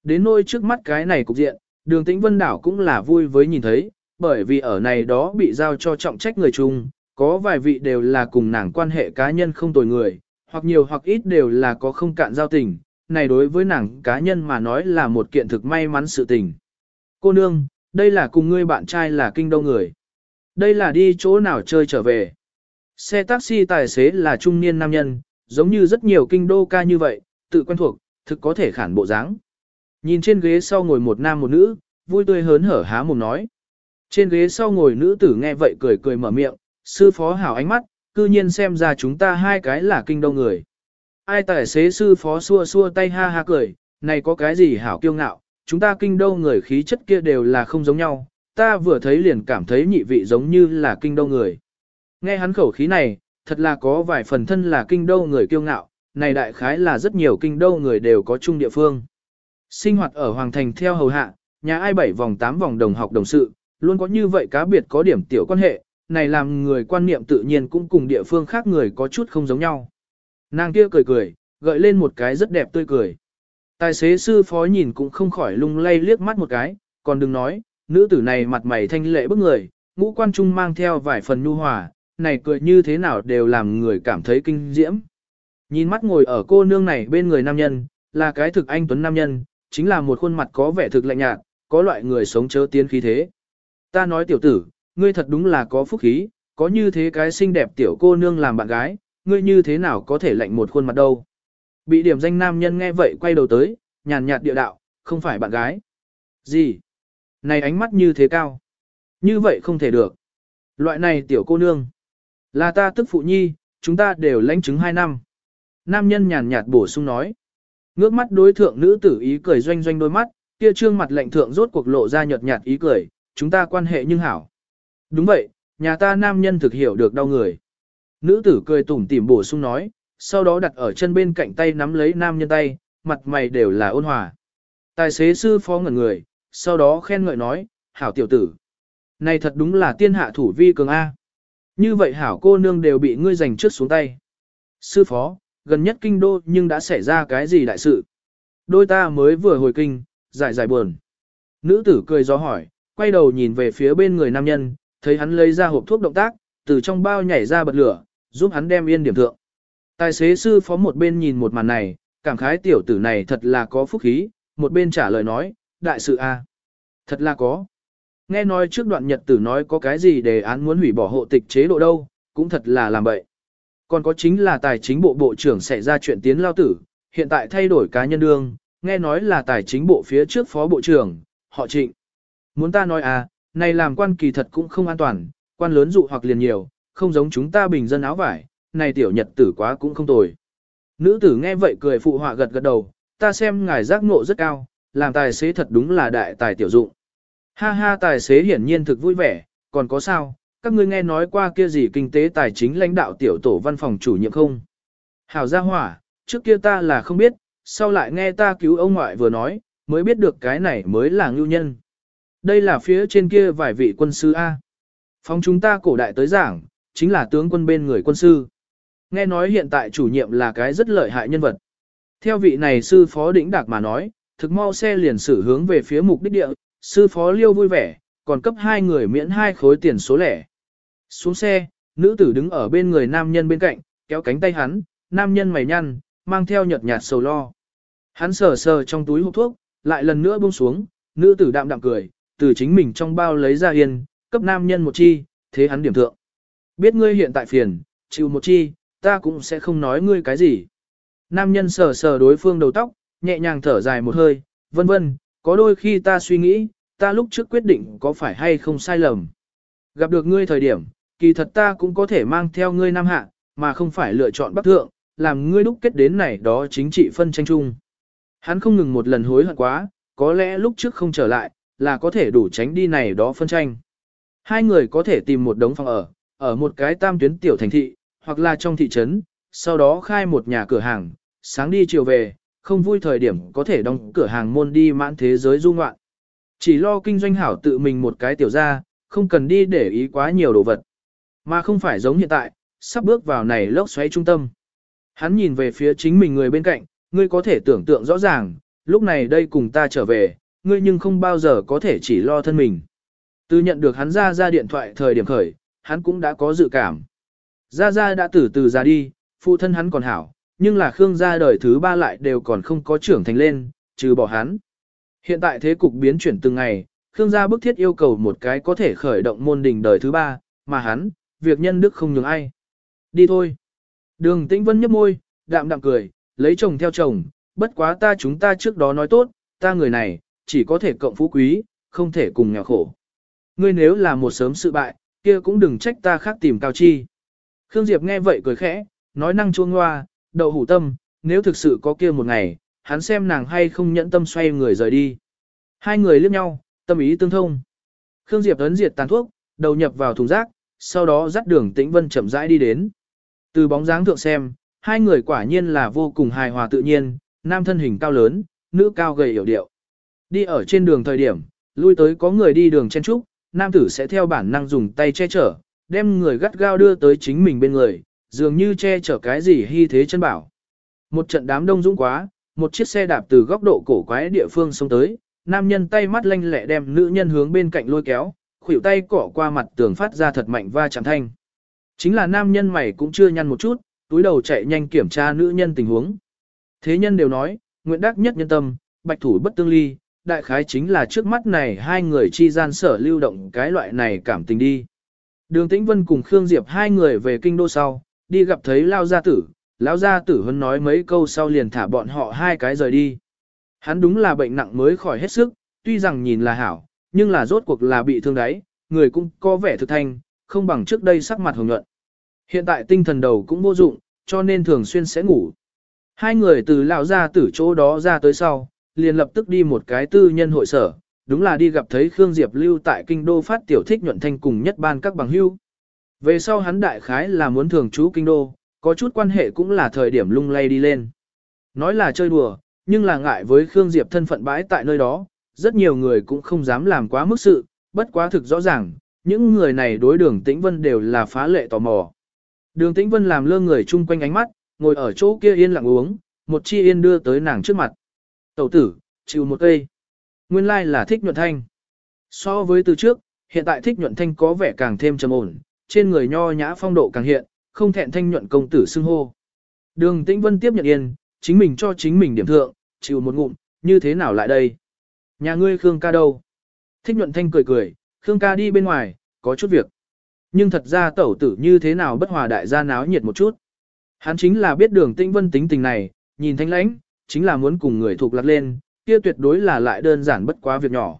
Đến nôi trước mắt cái này cục diện, đường tĩnh vân đảo cũng là vui với nhìn thấy, bởi vì ở này đó bị giao cho trọng trách người chung, có vài vị đều là cùng nàng quan hệ cá nhân không tồi người, hoặc nhiều hoặc ít đều là có không cạn giao tình, này đối với nàng cá nhân mà nói là một kiện thực may mắn sự tình. Cô nương, đây là cùng ngươi bạn trai là kinh đô người. Đây là đi chỗ nào chơi trở về. Xe taxi tài xế là trung niên nam nhân, giống như rất nhiều kinh đô ca như vậy, tự quen thuộc, thực có thể khản bộ dáng. Nhìn trên ghế sau ngồi một nam một nữ, vui tươi hớn hở há mồm nói. Trên ghế sau ngồi nữ tử nghe vậy cười cười mở miệng, sư phó hảo ánh mắt, cư nhiên xem ra chúng ta hai cái là kinh đông người. Ai tài xế sư phó xua xua tay ha ha cười, này có cái gì hảo kiêu ngạo, chúng ta kinh đô người khí chất kia đều là không giống nhau, ta vừa thấy liền cảm thấy nhị vị giống như là kinh đô người. Nghe hắn khẩu khí này, thật là có vài phần thân là kinh đô người kiêu ngạo, này đại khái là rất nhiều kinh đô người đều có chung địa phương. Sinh hoạt ở Hoàng Thành theo hầu hạ, nhà ai bảy vòng tám vòng đồng học đồng sự, luôn có như vậy cá biệt có điểm tiểu quan hệ, này làm người quan niệm tự nhiên cũng cùng địa phương khác người có chút không giống nhau. Nàng kia cười cười, gợi lên một cái rất đẹp tươi cười. Tài xế sư phó nhìn cũng không khỏi lung lay liếc mắt một cái, còn đừng nói, nữ tử này mặt mày thanh lệ bức người, ngũ quan trung mang theo vài phần nhu hòa, này cười như thế nào đều làm người cảm thấy kinh diễm. Nhìn mắt ngồi ở cô nương này bên người nam nhân, là cái thực anh tuấn nam nhân, chính là một khuôn mặt có vẻ thực lạnh nhạt, có loại người sống chớ tiến khí thế. Ta nói tiểu tử, ngươi thật đúng là có phúc khí, có như thế cái xinh đẹp tiểu cô nương làm bạn gái, ngươi như thế nào có thể lạnh một khuôn mặt đâu. Bị điểm danh nam nhân nghe vậy quay đầu tới, nhàn nhạt địa đạo, không phải bạn gái. Gì? Này ánh mắt như thế cao. Như vậy không thể được. Loại này tiểu cô nương. Là ta tức phụ nhi, chúng ta đều lãnh chứng 2 năm. Nam nhân nhàn nhạt bổ sung nói. Ngước mắt đối thượng nữ tử ý cười doanh doanh đôi mắt, kia trương mặt lệnh thượng rốt cuộc lộ ra nhợt nhạt ý cười, chúng ta quan hệ nhưng hảo. Đúng vậy, nhà ta nam nhân thực hiểu được đau người. Nữ tử cười tủm tỉm bổ sung nói, sau đó đặt ở chân bên cạnh tay nắm lấy nam nhân tay, mặt mày đều là ôn hòa. Tài xế sư phó ngẩn người, sau đó khen ngợi nói, hảo tiểu tử. Này thật đúng là tiên hạ thủ vi cường A. Như vậy hảo cô nương đều bị ngươi giành trước xuống tay. Sư phó, gần nhất kinh đô nhưng đã xảy ra cái gì đại sự. Đôi ta mới vừa hồi kinh, giải giải buồn. Nữ tử cười gió hỏi, quay đầu nhìn về phía bên người nam nhân, thấy hắn lấy ra hộp thuốc động tác, từ trong bao nhảy ra bật lửa, giúp hắn đem yên điểm thượng. Tài xế sư phó một bên nhìn một màn này, cảm khái tiểu tử này thật là có phúc khí, một bên trả lời nói, đại sự a, Thật là có. Nghe nói trước đoạn nhật tử nói có cái gì đề án muốn hủy bỏ hộ tịch chế độ đâu, cũng thật là làm bậy. Còn có chính là tài chính bộ bộ trưởng xảy ra chuyện tiến lao tử, hiện tại thay đổi cá nhân đương, nghe nói là tài chính bộ phía trước phó bộ trưởng, họ trịnh. Muốn ta nói à, này làm quan kỳ thật cũng không an toàn, quan lớn dụ hoặc liền nhiều, không giống chúng ta bình dân áo vải, này tiểu nhật tử quá cũng không tồi. Nữ tử nghe vậy cười phụ họa gật gật đầu, ta xem ngài giác ngộ rất cao, làm tài xế thật đúng là đại tài tiểu dụng. Ha ha tài xế hiển nhiên thực vui vẻ, còn có sao, các ngươi nghe nói qua kia gì kinh tế tài chính lãnh đạo tiểu tổ văn phòng chủ nhiệm không? Hảo gia hỏa, trước kia ta là không biết, sau lại nghe ta cứu ông ngoại vừa nói, mới biết được cái này mới là ngưu nhân. Đây là phía trên kia vài vị quân sư A. Phóng chúng ta cổ đại tới giảng, chính là tướng quân bên người quân sư. Nghe nói hiện tại chủ nhiệm là cái rất lợi hại nhân vật. Theo vị này sư phó đỉnh đạc mà nói, thực mau xe liền xử hướng về phía mục đích địa, sư phó liêu vui vẻ, còn cấp hai người miễn hai khối tiền số lẻ. Xuống xe, nữ tử đứng ở bên người nam nhân bên cạnh, kéo cánh tay hắn, nam nhân mày nhăn, mang theo nhợt nhạt sầu lo. Hắn sờ sờ trong túi hộp thuốc, lại lần nữa buông xuống, nữ tử đạm đạm cười, từ chính mình trong bao lấy ra yên, cấp nam nhân một chi, thế hắn điểm thượng. Biết ngươi hiện tại phiền, chịu một chi, ta cũng sẽ không nói ngươi cái gì. Nam nhân sờ sờ đối phương đầu tóc, nhẹ nhàng thở dài một hơi, vân vân, có đôi khi ta suy nghĩ, ta lúc trước quyết định có phải hay không sai lầm. Gặp được ngươi thời điểm, kỳ thật ta cũng có thể mang theo ngươi nam hạ, mà không phải lựa chọn bắc thượng, làm ngươi đúc kết đến này đó chính trị phân tranh chung. Hắn không ngừng một lần hối hận quá, có lẽ lúc trước không trở lại, là có thể đủ tránh đi này đó phân tranh. Hai người có thể tìm một đống phòng ở, ở một cái tam tuyến tiểu thành thị, hoặc là trong thị trấn, sau đó khai một nhà cửa hàng, sáng đi chiều về, không vui thời điểm có thể đóng cửa hàng môn đi mãn thế giới du ngoạn. Chỉ lo kinh doanh hảo tự mình một cái tiểu ra, không cần đi để ý quá nhiều đồ vật. Mà không phải giống hiện tại, sắp bước vào này lốc xoáy trung tâm. Hắn nhìn về phía chính mình người bên cạnh, ngươi có thể tưởng tượng rõ ràng, lúc này đây cùng ta trở về, ngươi nhưng không bao giờ có thể chỉ lo thân mình. Từ nhận được hắn ra ra điện thoại thời điểm khởi, hắn cũng đã có dự cảm. Ra ra đã từ từ ra đi, phụ thân hắn còn hảo, nhưng là Khương gia đời thứ ba lại đều còn không có trưởng thành lên, trừ bỏ hắn. Hiện tại thế cục biến chuyển từng ngày, Khương gia bức thiết yêu cầu một cái có thể khởi động môn đình đời thứ ba, mà hắn, việc nhân đức không nhường ai. Đi thôi. Đường Tĩnh Vân nhấp môi, đạm đạm cười, lấy chồng theo chồng, bất quá ta chúng ta trước đó nói tốt, ta người này, chỉ có thể cộng phú quý, không thể cùng nghèo khổ. Ngươi nếu là một sớm sự bại, kia cũng đừng trách ta khác tìm cao chi. Khương Diệp nghe vậy cười khẽ, nói năng chuông hoa, đậu hủ tâm, nếu thực sự có kia một ngày, hắn xem nàng hay không nhẫn tâm xoay người rời đi. Hai người liếc nhau, tâm ý tương thông. Khương Diệp ấn diệt tàn thuốc, đầu nhập vào thùng rác, sau đó dắt đường tĩnh vân chậm rãi đi đến. Từ bóng dáng thượng xem, hai người quả nhiên là vô cùng hài hòa tự nhiên, nam thân hình cao lớn, nữ cao gầy hiểu điệu. Đi ở trên đường thời điểm, lui tới có người đi đường chen trúc, nam tử sẽ theo bản năng dùng tay che chở, đem người gắt gao đưa tới chính mình bên người, dường như che chở cái gì hy thế chân bảo. Một trận đám đông dũng quá, một chiếc xe đạp từ góc độ cổ quái địa phương xông tới, nam nhân tay mắt lanh lẹ đem nữ nhân hướng bên cạnh lôi kéo, khuỷu tay cọ qua mặt tường phát ra thật mạnh va chạm thanh. Chính là nam nhân mày cũng chưa nhăn một chút, túi đầu chạy nhanh kiểm tra nữ nhân tình huống. Thế nhân đều nói, nguyện đắc nhất nhân tâm, bạch thủ bất tương ly, đại khái chính là trước mắt này hai người chi gian sở lưu động cái loại này cảm tình đi. Đường Tĩnh Vân cùng Khương Diệp hai người về kinh đô sau, đi gặp thấy Lao Gia Tử, Lão Gia Tử Hân nói mấy câu sau liền thả bọn họ hai cái rời đi. Hắn đúng là bệnh nặng mới khỏi hết sức, tuy rằng nhìn là hảo, nhưng là rốt cuộc là bị thương đáy, người cũng có vẻ thực thanh, không bằng trước đây sắc mặt hồng nhuận. Hiện tại tinh thần đầu cũng vô dụng, cho nên thường xuyên sẽ ngủ. Hai người từ lão gia từ chỗ đó ra tới sau, liền lập tức đi một cái tư nhân hội sở, đúng là đi gặp thấy Khương Diệp lưu tại kinh đô phát tiểu thích nhuận thanh cùng nhất ban các bằng hưu. Về sau hắn đại khái là muốn thường trú kinh đô, có chút quan hệ cũng là thời điểm lung lay đi lên. Nói là chơi đùa, nhưng là ngại với Khương Diệp thân phận bãi tại nơi đó, rất nhiều người cũng không dám làm quá mức sự, bất quá thực rõ ràng, những người này đối đường Tĩnh Vân đều là phá lệ tò mò. Đường Tĩnh Vân làm lơ người chung quanh ánh mắt, ngồi ở chỗ kia yên lặng uống, một chi yên đưa tới nàng trước mặt. Tẩu tử, chịu một cây. Nguyên lai like là thích nhuận thanh. So với từ trước, hiện tại thích nhuận thanh có vẻ càng thêm trầm ổn, trên người nho nhã phong độ càng hiện, không thẹn thanh nhuận công tử xưng hô. Đường Tĩnh Vân tiếp nhận yên, chính mình cho chính mình điểm thượng, chịu một ngụm, như thế nào lại đây? Nhà ngươi Khương ca đâu? Thích nhuận thanh cười cười, Khương ca đi bên ngoài, có chút việc. Nhưng thật ra tẩu tử như thế nào bất hòa đại gia náo nhiệt một chút. Hắn chính là biết đường tĩnh vân tính tình này, nhìn thanh lãnh, chính là muốn cùng người thuộc lạc lên, kia tuyệt đối là lại đơn giản bất quá việc nhỏ.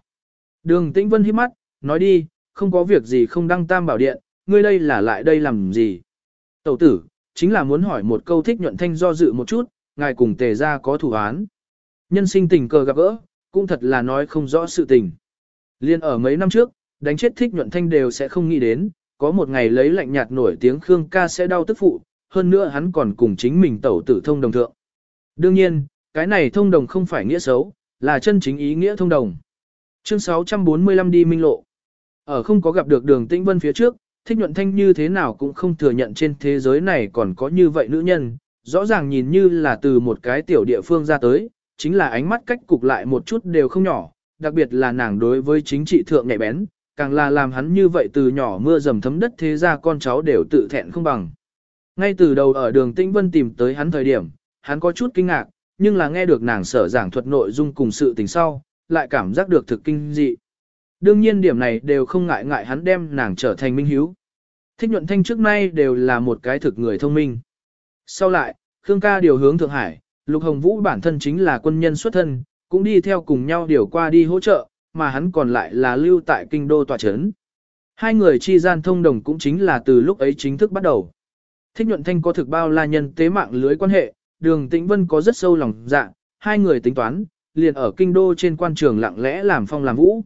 Đường tĩnh vân hít mắt, nói đi, không có việc gì không đăng tam bảo điện, ngươi đây là lại đây làm gì. Tẩu tử, chính là muốn hỏi một câu thích nhuận thanh do dự một chút, ngài cùng tề ra có thủ án. Nhân sinh tình cờ gặp gỡ, cũng thật là nói không rõ sự tình. Liên ở mấy năm trước, đánh chết thích nhuận thanh đều sẽ không nghĩ đến, có một ngày lấy lạnh nhạt nổi tiếng Khương ca sẽ đau tức phụ, hơn nữa hắn còn cùng chính mình tẩu tử thông đồng thượng. Đương nhiên, cái này thông đồng không phải nghĩa xấu, là chân chính ý nghĩa thông đồng. Chương 645 đi minh lộ. Ở không có gặp được đường tĩnh vân phía trước, thích nhuận thanh như thế nào cũng không thừa nhận trên thế giới này còn có như vậy nữ nhân, rõ ràng nhìn như là từ một cái tiểu địa phương ra tới, chính là ánh mắt cách cục lại một chút đều không nhỏ, đặc biệt là nàng đối với chính trị thượng nhạy bén, càng là làm hắn như vậy từ nhỏ mưa dầm thấm đất thế ra con cháu đều tự thẹn không bằng. Ngay từ đầu ở đường Tĩnh Vân tìm tới hắn thời điểm, hắn có chút kinh ngạc, nhưng là nghe được nàng sở giảng thuật nội dung cùng sự tình sau, lại cảm giác được thực kinh dị. Đương nhiên điểm này đều không ngại ngại hắn đem nàng trở thành minh hiếu. Thích nhuận thanh trước nay đều là một cái thực người thông minh. Sau lại, Khương ca điều hướng Thượng Hải, Lục Hồng Vũ bản thân chính là quân nhân xuất thân, cũng đi theo cùng nhau điều qua đi hỗ trợ, mà hắn còn lại là lưu tại kinh đô tòa chấn. Hai người chi gian thông đồng cũng chính là từ lúc ấy chính thức bắt đầu. Thích nhuận thanh có thực bao la nhân tế mạng lưới quan hệ, đường tĩnh vân có rất sâu lòng dạ, hai người tính toán, liền ở kinh đô trên quan trường lặng lẽ làm phong làm vũ.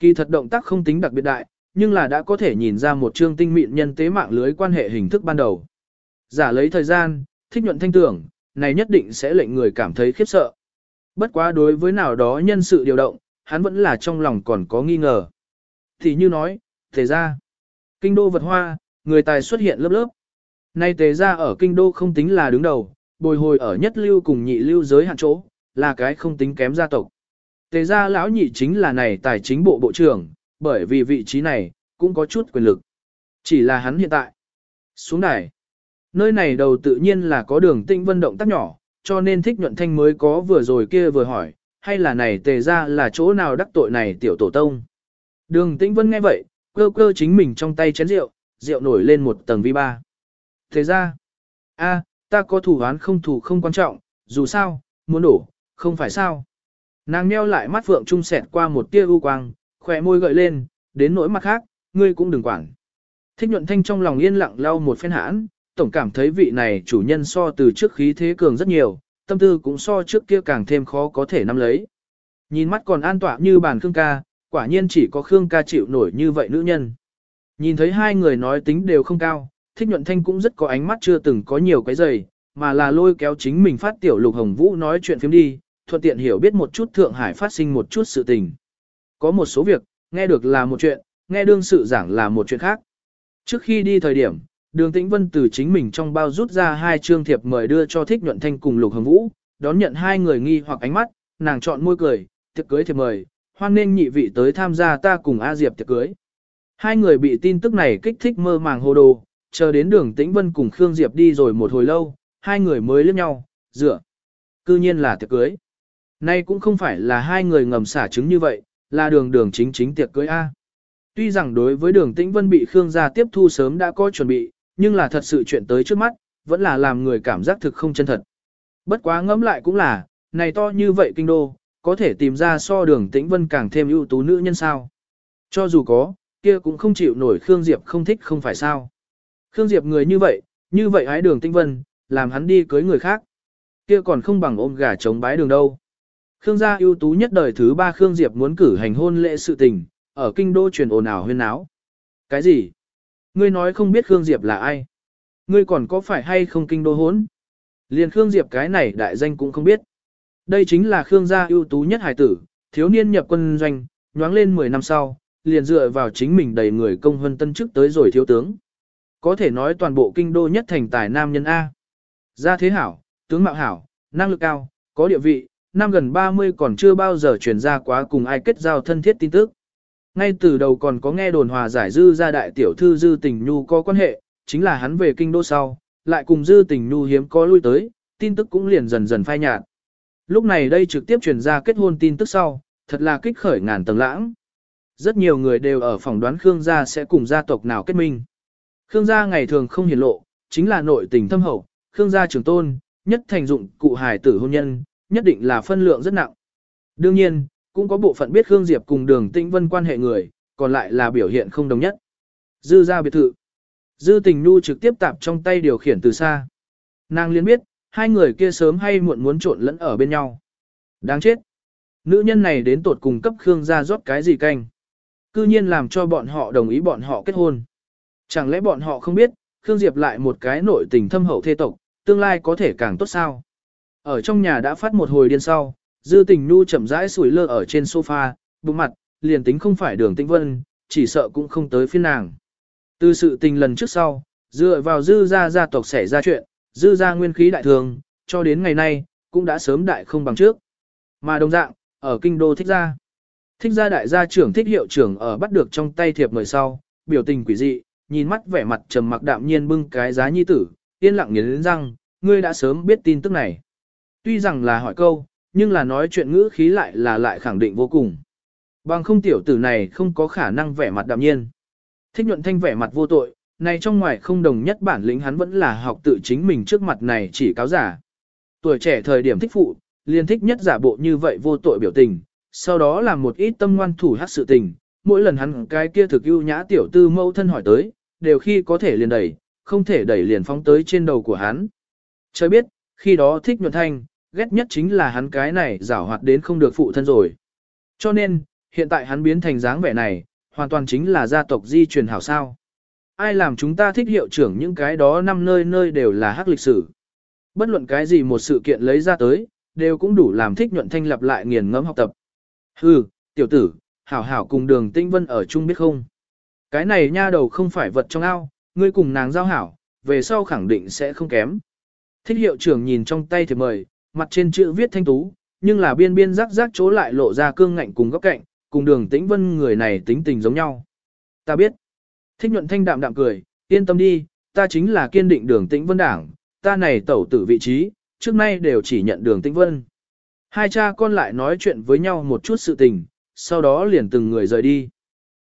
Kỳ thật động tác không tính đặc biệt đại, nhưng là đã có thể nhìn ra một chương tinh mịn nhân tế mạng lưới quan hệ hình thức ban đầu. Giả lấy thời gian, thích nhuận thanh tưởng, này nhất định sẽ lệnh người cảm thấy khiếp sợ. Bất quá đối với nào đó nhân sự điều động, hắn vẫn là trong lòng còn có nghi ngờ. Thì như nói, thế ra, kinh đô vật hoa, người tài xuất hiện lớp lớp. Nay tề ra ở kinh đô không tính là đứng đầu, bồi hồi ở nhất lưu cùng nhị lưu giới hạn chỗ, là cái không tính kém gia tộc. Tề ra lão nhị chính là này tài chính bộ bộ trưởng, bởi vì vị trí này, cũng có chút quyền lực. Chỉ là hắn hiện tại. Xuống đài. Nơi này đầu tự nhiên là có đường tinh vân động tác nhỏ, cho nên thích nhuận thanh mới có vừa rồi kia vừa hỏi, hay là này tề ra là chỗ nào đắc tội này tiểu tổ tông. Đường Tĩnh Vân nghe vậy, cơ cơ chính mình trong tay chén rượu, rượu nổi lên một tầng vi ba. Thế ra, a, ta có thủ án không thủ không quan trọng, dù sao, muốn đổ, không phải sao. Nàng nheo lại mắt phượng trung sẹt qua một tia u quang, khỏe môi gợi lên, đến nỗi mặt khác, ngươi cũng đừng quản. Thích nhuận thanh trong lòng yên lặng lau một phen hãn, tổng cảm thấy vị này chủ nhân so từ trước khí thế cường rất nhiều, tâm tư cũng so trước kia càng thêm khó có thể nắm lấy. Nhìn mắt còn an tọa như bàn Khương ca, quả nhiên chỉ có Khương ca chịu nổi như vậy nữ nhân. Nhìn thấy hai người nói tính đều không cao, thích nhuận thanh cũng rất có ánh mắt chưa từng có nhiều cái giày, mà là lôi kéo chính mình phát tiểu lục hồng vũ nói chuyện phim đi, thuận tiện hiểu biết một chút Thượng Hải phát sinh một chút sự tình. Có một số việc, nghe được là một chuyện, nghe đương sự giảng là một chuyện khác. Trước khi đi thời điểm, đường tĩnh vân từ chính mình trong bao rút ra hai chương thiệp mời đưa cho thích nhuận thanh cùng lục hồng vũ, đón nhận hai người nghi hoặc ánh mắt, nàng chọn môi cười, tiệc cưới thiệp mời, hoan nên nhị vị tới tham gia ta cùng A Diệp tiệc cưới. Hai người bị tin tức này kích thích mơ màng hồ đồ, chờ đến đường tĩnh vân cùng Khương Diệp đi rồi một hồi lâu, hai người mới liếc nhau, dựa. Cư nhiên là tiệc cưới. Nay cũng không phải là hai người ngầm xả trứng như vậy, là đường đường chính chính tiệc cưới A. Tuy rằng đối với đường tĩnh vân bị Khương gia tiếp thu sớm đã có chuẩn bị, nhưng là thật sự chuyện tới trước mắt, vẫn là làm người cảm giác thực không chân thật. Bất quá ngẫm lại cũng là, này to như vậy kinh đô, có thể tìm ra so đường tĩnh vân càng thêm ưu tú nữ nhân sao. Cho dù có, kia cũng không chịu nổi Khương Diệp không thích không phải sao. Khương Diệp người như vậy, như vậy ái đường tĩnh vân, làm hắn đi cưới người khác. Kia còn không bằng ôm gà chống bái đường đâu. Khương gia ưu tú nhất đời thứ ba Khương Diệp muốn cử hành hôn lễ sự tình, ở kinh đô truyền ồn ào huyên náo. Cái gì? Ngươi nói không biết Khương Diệp là ai? Ngươi còn có phải hay không kinh đô hốn? Liền Khương Diệp cái này đại danh cũng không biết. Đây chính là Khương gia ưu tú nhất hải tử, thiếu niên nhập quân doanh, nhoáng lên 10 năm sau, liền dựa vào chính mình đầy người công hơn tân chức tới rồi thiếu tướng. Có thể nói toàn bộ kinh đô nhất thành tài nam nhân A. Gia thế hảo, tướng mạo hảo, năng lực cao, có địa vị, năm gần 30 còn chưa bao giờ truyền ra quá cùng ai kết giao thân thiết tin tức. Ngay từ đầu còn có nghe đồn hòa giải dư gia đại tiểu thư dư tình nhu có quan hệ, chính là hắn về kinh đô sau, lại cùng dư tình nhu hiếm có lui tới, tin tức cũng liền dần dần phai nhạt. Lúc này đây trực tiếp truyền ra kết hôn tin tức sau, thật là kích khởi ngàn tầng lãng. Rất nhiều người đều ở phỏng đoán Khương gia sẽ cùng gia tộc nào kết minh. Khương gia ngày thường không hiển lộ, chính là nội tình thâm hậu, Khương gia trường tôn, nhất thành dụng cụ hài tử hôn nhân, nhất định là phân lượng rất nặng. Đương nhiên, cũng có bộ phận biết Khương Diệp cùng đường Tĩnh Vân quan hệ người, còn lại là biểu hiện không đồng nhất. Dư ra biệt thự. Dư tình nu trực tiếp tạp trong tay điều khiển từ xa. Nàng liên biết, hai người kia sớm hay muộn muốn trộn lẫn ở bên nhau. Đáng chết. Nữ nhân này đến tột cùng cấp Khương ra rót cái gì canh. Cư nhiên làm cho bọn họ đồng ý bọn họ kết hôn. Chẳng lẽ bọn họ không biết, Khương Diệp lại một cái nội tình thâm hậu thê tộc, tương lai có thể càng tốt sao. Ở trong nhà đã phát một hồi điên sau, dư tình nu chậm rãi sủi lơ ở trên sofa, bụng mặt, liền tính không phải đường tĩnh vân, chỉ sợ cũng không tới phiên nàng. Từ sự tình lần trước sau, dựa vào dư gia gia tộc xảy ra chuyện, dư gia nguyên khí đại thường, cho đến ngày nay, cũng đã sớm đại không bằng trước. Mà đồng dạng, ở kinh đô thích gia. Thích gia đại gia trưởng thích hiệu trưởng ở bắt được trong tay thiệp mời sau, biểu tình quỷ dị, nhìn mắt vẻ mặt trầm mặc đạm nhiên bưng cái giá nhi tử, yên lặng nghiến răng, ngươi đã sớm biết tin tức này. Tuy rằng là hỏi câu, nhưng là nói chuyện ngữ khí lại là lại khẳng định vô cùng. Bằng không tiểu tử này không có khả năng vẻ mặt đạm nhiên. Thích nhuận thanh vẻ mặt vô tội, này trong ngoài không đồng nhất bản lĩnh hắn vẫn là học tự chính mình trước mặt này chỉ cáo giả. Tuổi trẻ thời điểm thích phụ, liền thích nhất giả bộ như vậy vô tội biểu tình, sau đó làm một ít tâm ngoan thủ hát sự tình, mỗi lần hắn cái kia thực ưu nhã tiểu tư mâu thân hỏi tới, đều khi có thể liền đẩy, không thể đẩy liền phóng tới trên đầu của hắn. Trời biết, khi đó thích nhuận thanh, ghét nhất chính là hắn cái này giảo hoạt đến không được phụ thân rồi. Cho nên, hiện tại hắn biến thành dáng vẻ này, hoàn toàn chính là gia tộc di truyền hảo sao. Ai làm chúng ta thích hiệu trưởng những cái đó năm nơi nơi đều là hắc lịch sử. Bất luận cái gì một sự kiện lấy ra tới, đều cũng đủ làm thích nhuận thanh lặp lại nghiền ngẫm học tập. Hừ, tiểu tử, hảo hảo cùng đường tinh vân ở chung biết không. Cái này nha đầu không phải vật trong ao, ngươi cùng nàng giao hảo, về sau khẳng định sẽ không kém. Thích hiệu trưởng nhìn trong tay thì mời, mặt trên chữ viết thanh tú, nhưng là biên biên rắc rắc chỗ lại lộ ra cương ngạnh cùng góc cạnh, cùng đường tĩnh vân người này tính tình giống nhau. Ta biết. Thích nhuận thanh đạm đạm cười, yên tâm đi, ta chính là kiên định đường tĩnh vân đảng, ta này tẩu tử vị trí, trước nay đều chỉ nhận đường tĩnh vân. Hai cha con lại nói chuyện với nhau một chút sự tình, sau đó liền từng người rời đi.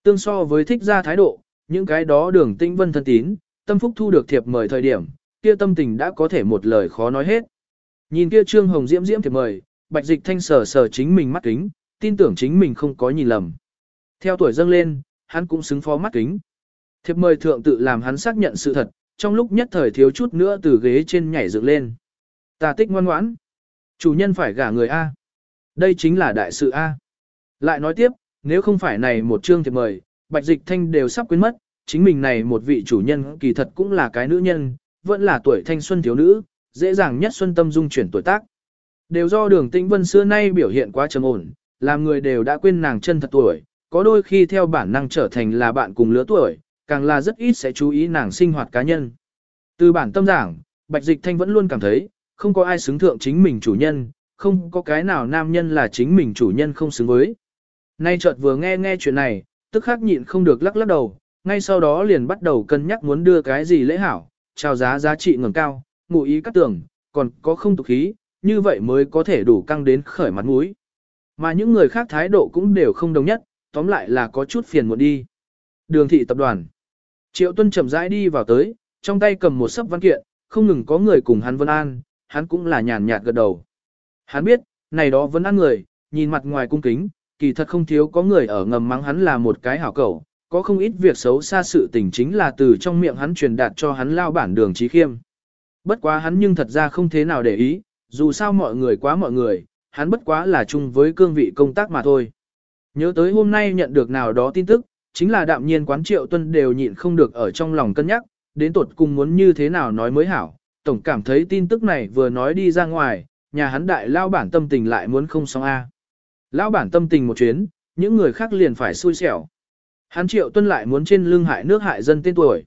Tương so với thích ra thái độ, những cái đó đường tĩnh vân thân tín, tâm phúc thu được thiệp mời thời điểm, kia tâm tình đã có thể một lời khó nói hết. Nhìn kia trương hồng diễm diễm thiệp mời, bạch dịch thanh sở sở chính mình mắt kính, tin tưởng chính mình không có nhìn lầm. Theo tuổi dâng lên, hắn cũng xứng phó mắt kính. Thiệp mời thượng tự làm hắn xác nhận sự thật, trong lúc nhất thời thiếu chút nữa từ ghế trên nhảy dựng lên. Ta tích ngoan ngoãn. Chủ nhân phải gả người A. Đây chính là đại sự A. Lại nói tiếp, nếu không phải này một chương thiệp mời, Bạch Dịch Thanh đều sắp quên mất, chính mình này một vị chủ nhân kỳ thật cũng là cái nữ nhân, vẫn là tuổi thanh xuân thiếu nữ, dễ dàng nhất xuân tâm dung chuyển tuổi tác. Đều do đường tĩnh vân xưa nay biểu hiện quá trầm ổn, làm người đều đã quên nàng chân thật tuổi, có đôi khi theo bản năng trở thành là bạn cùng lứa tuổi, càng là rất ít sẽ chú ý nàng sinh hoạt cá nhân. Từ bản tâm giảng, Bạch Dịch Thanh vẫn luôn cảm thấy, không có ai xứng thượng chính mình chủ nhân, không có cái nào nam nhân là chính mình chủ nhân không xứng với. Nay chợt vừa nghe nghe chuyện này, tức khắc nhịn không được lắc lắc đầu, ngay sau đó liền bắt đầu cân nhắc muốn đưa cái gì lễ hảo, trao giá giá trị ngẩng cao, ngụ ý cắt tưởng, còn có không tục khí, như vậy mới có thể đủ căng đến khởi mặt mũi. Mà những người khác thái độ cũng đều không đồng nhất, tóm lại là có chút phiền muộn đi. Đường thị tập đoàn. Triệu Tuân chậm rãi đi vào tới, trong tay cầm một sấp văn kiện, không ngừng có người cùng hắn vân an, hắn cũng là nhàn nhạt gật đầu. Hắn biết, này đó vẫn an người, nhìn mặt ngoài cung kính, kỳ thật không thiếu có người ở ngầm mắng hắn là một cái hảo cẩu, có không ít việc xấu xa sự tình chính là từ trong miệng hắn truyền đạt cho hắn lao bản đường trí khiêm. Bất quá hắn nhưng thật ra không thế nào để ý, dù sao mọi người quá mọi người, hắn bất quá là chung với cương vị công tác mà thôi. Nhớ tới hôm nay nhận được nào đó tin tức, chính là đạm nhiên quán triệu tuân đều nhịn không được ở trong lòng cân nhắc, đến tuột cùng muốn như thế nào nói mới hảo, tổng cảm thấy tin tức này vừa nói đi ra ngoài, nhà hắn đại lao bản tâm tình lại muốn không xong A. Lao bản tâm tình một chuyến, những người khác liền phải xui xẻo. Hắn triệu tuân lại muốn trên lưng hại nước hại dân tên tuổi.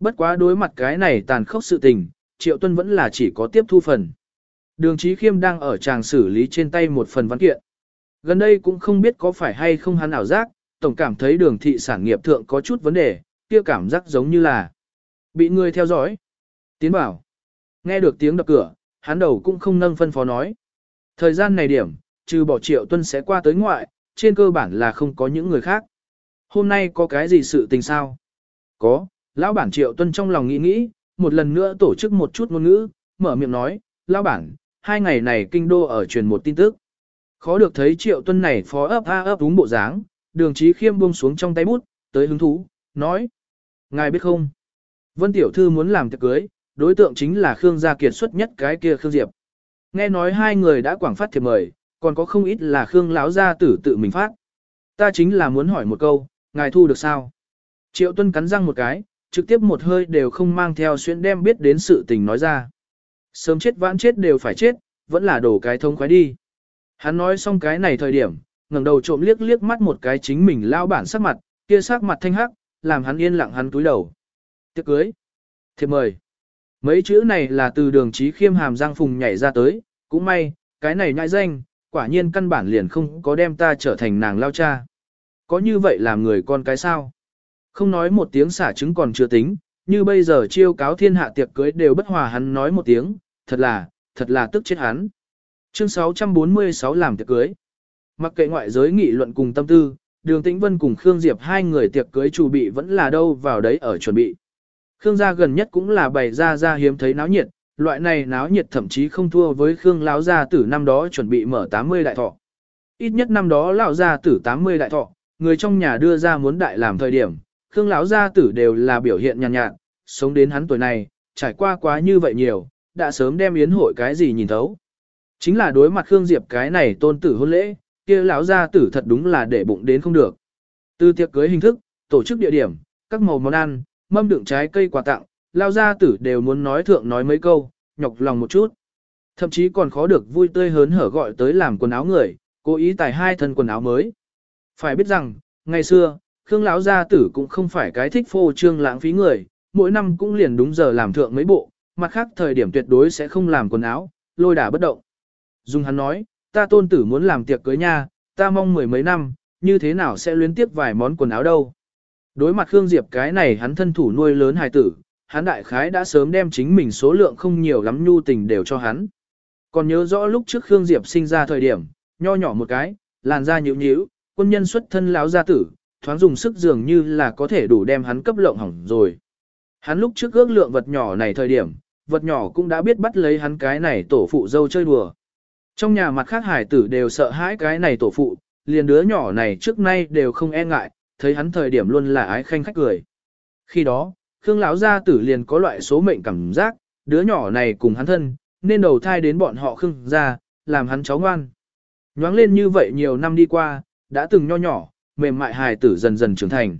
Bất quá đối mặt cái này tàn khốc sự tình, triệu tuân vẫn là chỉ có tiếp thu phần. Đường Chí khiêm đang ở tràng xử lý trên tay một phần văn kiện. Gần đây cũng không biết có phải hay không hắn ảo giác, tổng cảm thấy đường thị sản nghiệp thượng có chút vấn đề, kia cảm giác giống như là bị người theo dõi. Tiến bảo. Nghe được tiếng đập cửa, hắn đầu cũng không nâng phân phó nói. Thời gian này điểm, trừ bỏ triệu tuân sẽ qua tới ngoại, trên cơ bản là không có những người khác. Hôm nay có cái gì sự tình sao? Có, lão bản triệu tuân trong lòng nghĩ nghĩ, một lần nữa tổ chức một chút ngôn ngữ, mở miệng nói, lão bản, hai ngày này kinh đô ở truyền một tin tức. Khó được thấy triệu tuân này phó ấp a ấp đúng bộ dáng, đường trí khiêm buông xuống trong tay bút, tới hứng thú, nói. Ngài biết không? Vân Tiểu Thư muốn làm tiệc cưới, đối tượng chính là Khương Gia Kiệt xuất nhất cái kia Khương Diệp. Nghe nói hai người đã quảng phát thiệp mời, còn có không ít là Khương lão gia tử tự mình phát. Ta chính là muốn hỏi một câu, ngài thu được sao? Triệu Tuân cắn răng một cái, trực tiếp một hơi đều không mang theo xuyên đem biết đến sự tình nói ra. Sớm chết vãn chết đều phải chết, vẫn là đổ cái thông khoái đi. Hắn nói xong cái này thời điểm, ngẩng đầu trộm liếc liếc mắt một cái chính mình lao bản sắc mặt, kia sắc mặt thanh hắc, làm hắn yên lặng hắn túi đầu. Tiệc cưới. Thiệp mời. Mấy chữ này là từ đường trí khiêm hàm giang phùng nhảy ra tới, cũng may, cái này nhãi danh, quả nhiên căn bản liền không có đem ta trở thành nàng lao cha. Có như vậy làm người con cái sao? Không nói một tiếng xả trứng còn chưa tính, như bây giờ chiêu cáo thiên hạ tiệc cưới đều bất hòa hắn nói một tiếng, thật là, thật là tức chết hắn. Chương 646 làm tiệc cưới. Mặc kệ ngoại giới nghị luận cùng tâm tư, Đường Tĩnh Vân cùng Khương Diệp hai người tiệc cưới chủ bị vẫn là đâu vào đấy ở chuẩn bị. Khương gia gần nhất cũng là bày ra ra hiếm thấy náo nhiệt, loại này náo nhiệt thậm chí không thua với Khương lão gia tử năm đó chuẩn bị mở 80 đại thọ. Ít nhất năm đó lão gia tử 80 đại thọ, người trong nhà đưa ra muốn đại làm thời điểm, Khương lão gia tử đều là biểu hiện nhàn nhạt, sống đến hắn tuổi này, trải qua quá như vậy nhiều, đã sớm đem yến hội cái gì nhìn thấu. Chính là đối mặt Khương Diệp cái này tôn tử hôn lễ, kia lão gia tử thật đúng là để bụng đến không được. Từ tiệc cưới hình thức, tổ chức địa điểm, các màu món ăn, mâm đựng trái cây quà tặng, lao gia tử đều muốn nói thượng nói mấy câu, nhọc lòng một chút. Thậm chí còn khó được vui tươi hớn hở gọi tới làm quần áo người, cố ý tải hai thân quần áo mới. Phải biết rằng, ngày xưa, Khương lão gia tử cũng không phải cái thích phô trương lãng phí người, mỗi năm cũng liền đúng giờ làm thượng mấy bộ, mặt khác thời điểm tuyệt đối sẽ không làm quần áo, lôi đả bất động. Dung hắn nói, ta tôn tử muốn làm tiệc cưới nha, ta mong mười mấy năm, như thế nào sẽ luyến tiếp vài món quần áo đâu. Đối mặt Khương Diệp cái này hắn thân thủ nuôi lớn hài tử, hắn đại khái đã sớm đem chính mình số lượng không nhiều lắm nhu tình đều cho hắn. Còn nhớ rõ lúc trước Khương Diệp sinh ra thời điểm, nho nhỏ một cái, làn da nhíu nhíu, quân nhân xuất thân lão gia tử, thoáng dùng sức dường như là có thể đủ đem hắn cấp lộng hỏng rồi. Hắn lúc trước ước lượng vật nhỏ này thời điểm, vật nhỏ cũng đã biết bắt lấy hắn cái này tổ phụ dâu chơi đùa. Trong nhà mặt khác hải tử đều sợ hãi cái này tổ phụ, liền đứa nhỏ này trước nay đều không e ngại, thấy hắn thời điểm luôn là ái khanh khách cười. Khi đó, Khương lão gia tử liền có loại số mệnh cảm giác, đứa nhỏ này cùng hắn thân, nên đầu thai đến bọn họ Khương gia, làm hắn cháu ngoan. Nhoáng lên như vậy nhiều năm đi qua, đã từng nho nhỏ, mềm mại hài tử dần dần trưởng thành.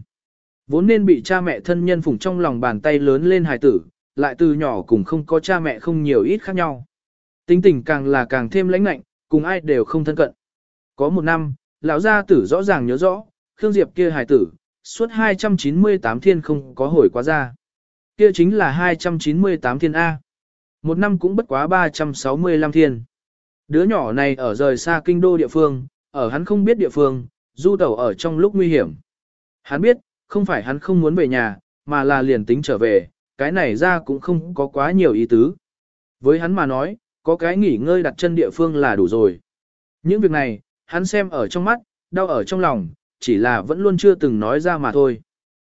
Vốn nên bị cha mẹ thân nhân phụng trong lòng bàn tay lớn lên hài tử, lại từ nhỏ cùng không có cha mẹ không nhiều ít khác nhau. Tính tình càng là càng thêm lãnh lạnh, cùng ai đều không thân cận. Có một năm, lão gia tử rõ ràng nhớ rõ, Khương Diệp kia hài tử, suốt 298 thiên không có hồi quá ra. Kia chính là 298 thiên A. Một năm cũng bất quá 365 thiên. Đứa nhỏ này ở rời xa kinh đô địa phương, ở hắn không biết địa phương, du tẩu ở trong lúc nguy hiểm. Hắn biết, không phải hắn không muốn về nhà, mà là liền tính trở về, cái này ra cũng không có quá nhiều ý tứ. Với hắn mà nói, có cái nghỉ ngơi đặt chân địa phương là đủ rồi. Những việc này, hắn xem ở trong mắt, đau ở trong lòng, chỉ là vẫn luôn chưa từng nói ra mà thôi.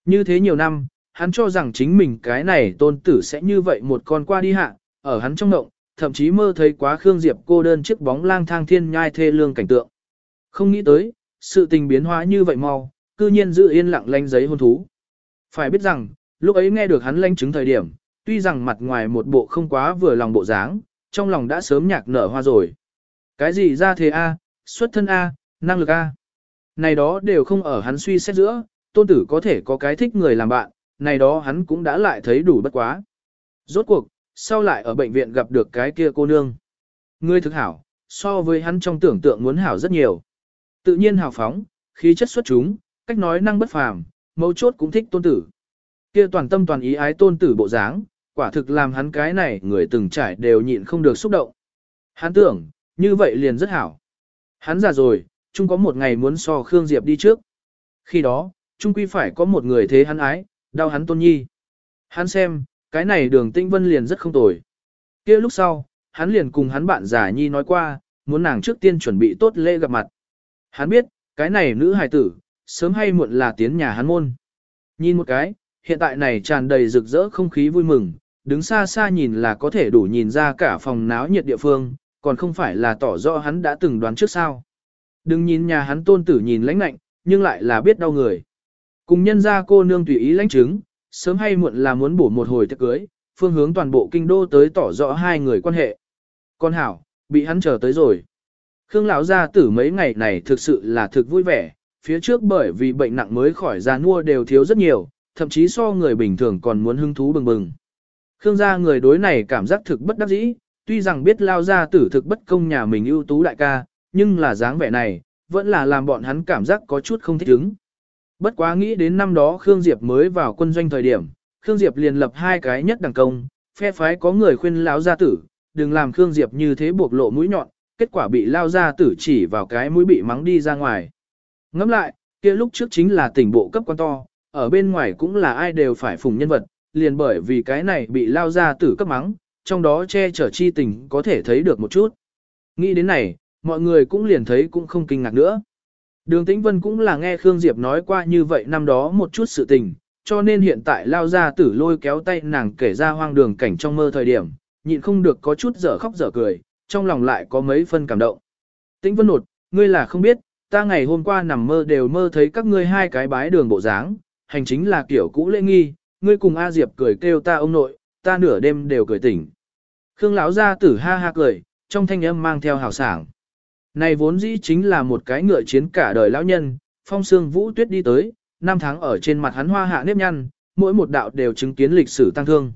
Như thế nhiều năm, hắn cho rằng chính mình cái này tôn tử sẽ như vậy một con qua đi hạ, ở hắn trong ngộng, thậm chí mơ thấy quá Khương Diệp cô đơn chiếc bóng lang thang thiên nhai thê lương cảnh tượng. Không nghĩ tới, sự tình biến hóa như vậy mau, cư nhiên giữ yên lặng lanh giấy hôn thú. Phải biết rằng, lúc ấy nghe được hắn lanh chứng thời điểm, tuy rằng mặt ngoài một bộ không quá vừa lòng bộ dáng, trong lòng đã sớm nhạc nở hoa rồi. Cái gì ra thế A, xuất thân A, năng lực A. Này đó đều không ở hắn suy xét giữa, tôn tử có thể có cái thích người làm bạn, này đó hắn cũng đã lại thấy đủ bất quá. Rốt cuộc, sau lại ở bệnh viện gặp được cái kia cô nương. Ngươi thực hảo, so với hắn trong tưởng tượng muốn hảo rất nhiều. Tự nhiên hào phóng, khí chất xuất chúng, cách nói năng bất phàm, mấu chốt cũng thích tôn tử. Kia toàn tâm toàn ý ái tôn tử bộ dáng, quả thực làm hắn cái này người từng trải đều nhịn không được xúc động. Hắn tưởng, như vậy liền rất hảo. Hắn già rồi, chung có một ngày muốn so Khương Diệp đi trước. Khi đó, chung quy phải có một người thế hắn ái, đau hắn tôn nhi. Hắn xem, cái này đường tinh vân liền rất không tồi. kia lúc sau, hắn liền cùng hắn bạn già nhi nói qua, muốn nàng trước tiên chuẩn bị tốt lễ gặp mặt. Hắn biết, cái này nữ hài tử, sớm hay muộn là tiến nhà hắn môn. Nhìn một cái, hiện tại này tràn đầy rực rỡ không khí vui mừng, đứng xa xa nhìn là có thể đủ nhìn ra cả phòng náo nhiệt địa phương, còn không phải là tỏ rõ hắn đã từng đoán trước sao. Đừng nhìn nhà hắn tôn tử nhìn lãnh lạnh, nhưng lại là biết đau người. Cùng nhân ra cô nương tùy ý lãnh chứng, sớm hay muộn là muốn bổ một hồi tiệc cưới, phương hướng toàn bộ kinh đô tới tỏ rõ hai người quan hệ. Con hảo, bị hắn chờ tới rồi. Khương lão gia tử mấy ngày này thực sự là thực vui vẻ, phía trước bởi vì bệnh nặng mới khỏi ra mua đều thiếu rất nhiều, thậm chí so người bình thường còn muốn hứng thú bừng bừng. Khương gia người đối này cảm giác thực bất đắc dĩ, tuy rằng biết lao gia tử thực bất công nhà mình ưu tú đại ca, nhưng là dáng vẻ này, vẫn là làm bọn hắn cảm giác có chút không thích ứng. Bất quá nghĩ đến năm đó Khương Diệp mới vào quân doanh thời điểm, Khương Diệp liền lập hai cái nhất đẳng công, phe phái có người khuyên lão gia tử, đừng làm Khương Diệp như thế buộc lộ mũi nhọn, kết quả bị lao ra tử chỉ vào cái mũi bị mắng đi ra ngoài. Ngẫm lại, kia lúc trước chính là tỉnh bộ cấp quan to, ở bên ngoài cũng là ai đều phải phùng nhân vật, liền bởi vì cái này bị lao ra tử cấp mắng, trong đó che chở chi tình có thể thấy được một chút. Nghĩ đến này, mọi người cũng liền thấy cũng không kinh ngạc nữa. Đường Tĩnh Vân cũng là nghe Khương Diệp nói qua như vậy năm đó một chút sự tình, cho nên hiện tại lao ra tử lôi kéo tay nàng kể ra hoang đường cảnh trong mơ thời điểm, nhịn không được có chút dở khóc dở cười, trong lòng lại có mấy phân cảm động. Tĩnh Vân nột, ngươi là không biết, ta ngày hôm qua nằm mơ đều mơ thấy các ngươi hai cái bái đường bộ dáng, hành chính là kiểu cũ lễ nghi, ngươi cùng A Diệp cười kêu ta ông nội, ta nửa đêm đều cười tỉnh. Khương lão gia tử ha ha cười, trong thanh âm mang theo hào sảng. Này vốn dĩ chính là một cái ngựa chiến cả đời lão nhân, phong sương vũ tuyết đi tới, năm tháng ở trên mặt hắn hoa hạ nếp nhăn, mỗi một đạo đều chứng kiến lịch sử tăng thương.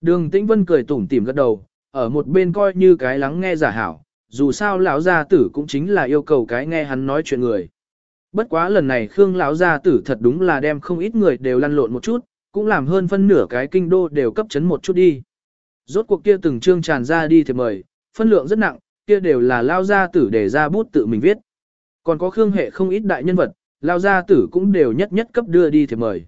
Đường Tĩnh Vân cười tủm tỉm gật đầu, ở một bên coi như cái lắng nghe giả hảo, dù sao lão gia tử cũng chính là yêu cầu cái nghe hắn nói chuyện người. Bất quá lần này Khương lão gia tử thật đúng là đem không ít người đều lăn lộn một chút, cũng làm hơn phân nửa cái kinh đô đều cấp chấn một chút đi. Rốt cuộc kia từng chương tràn ra đi thì mời, phân lượng rất nặng, kia đều là lao gia tử để ra bút tự mình viết. Còn có Khương hệ không ít đại nhân vật, lao gia tử cũng đều nhất nhất cấp đưa đi thì mời.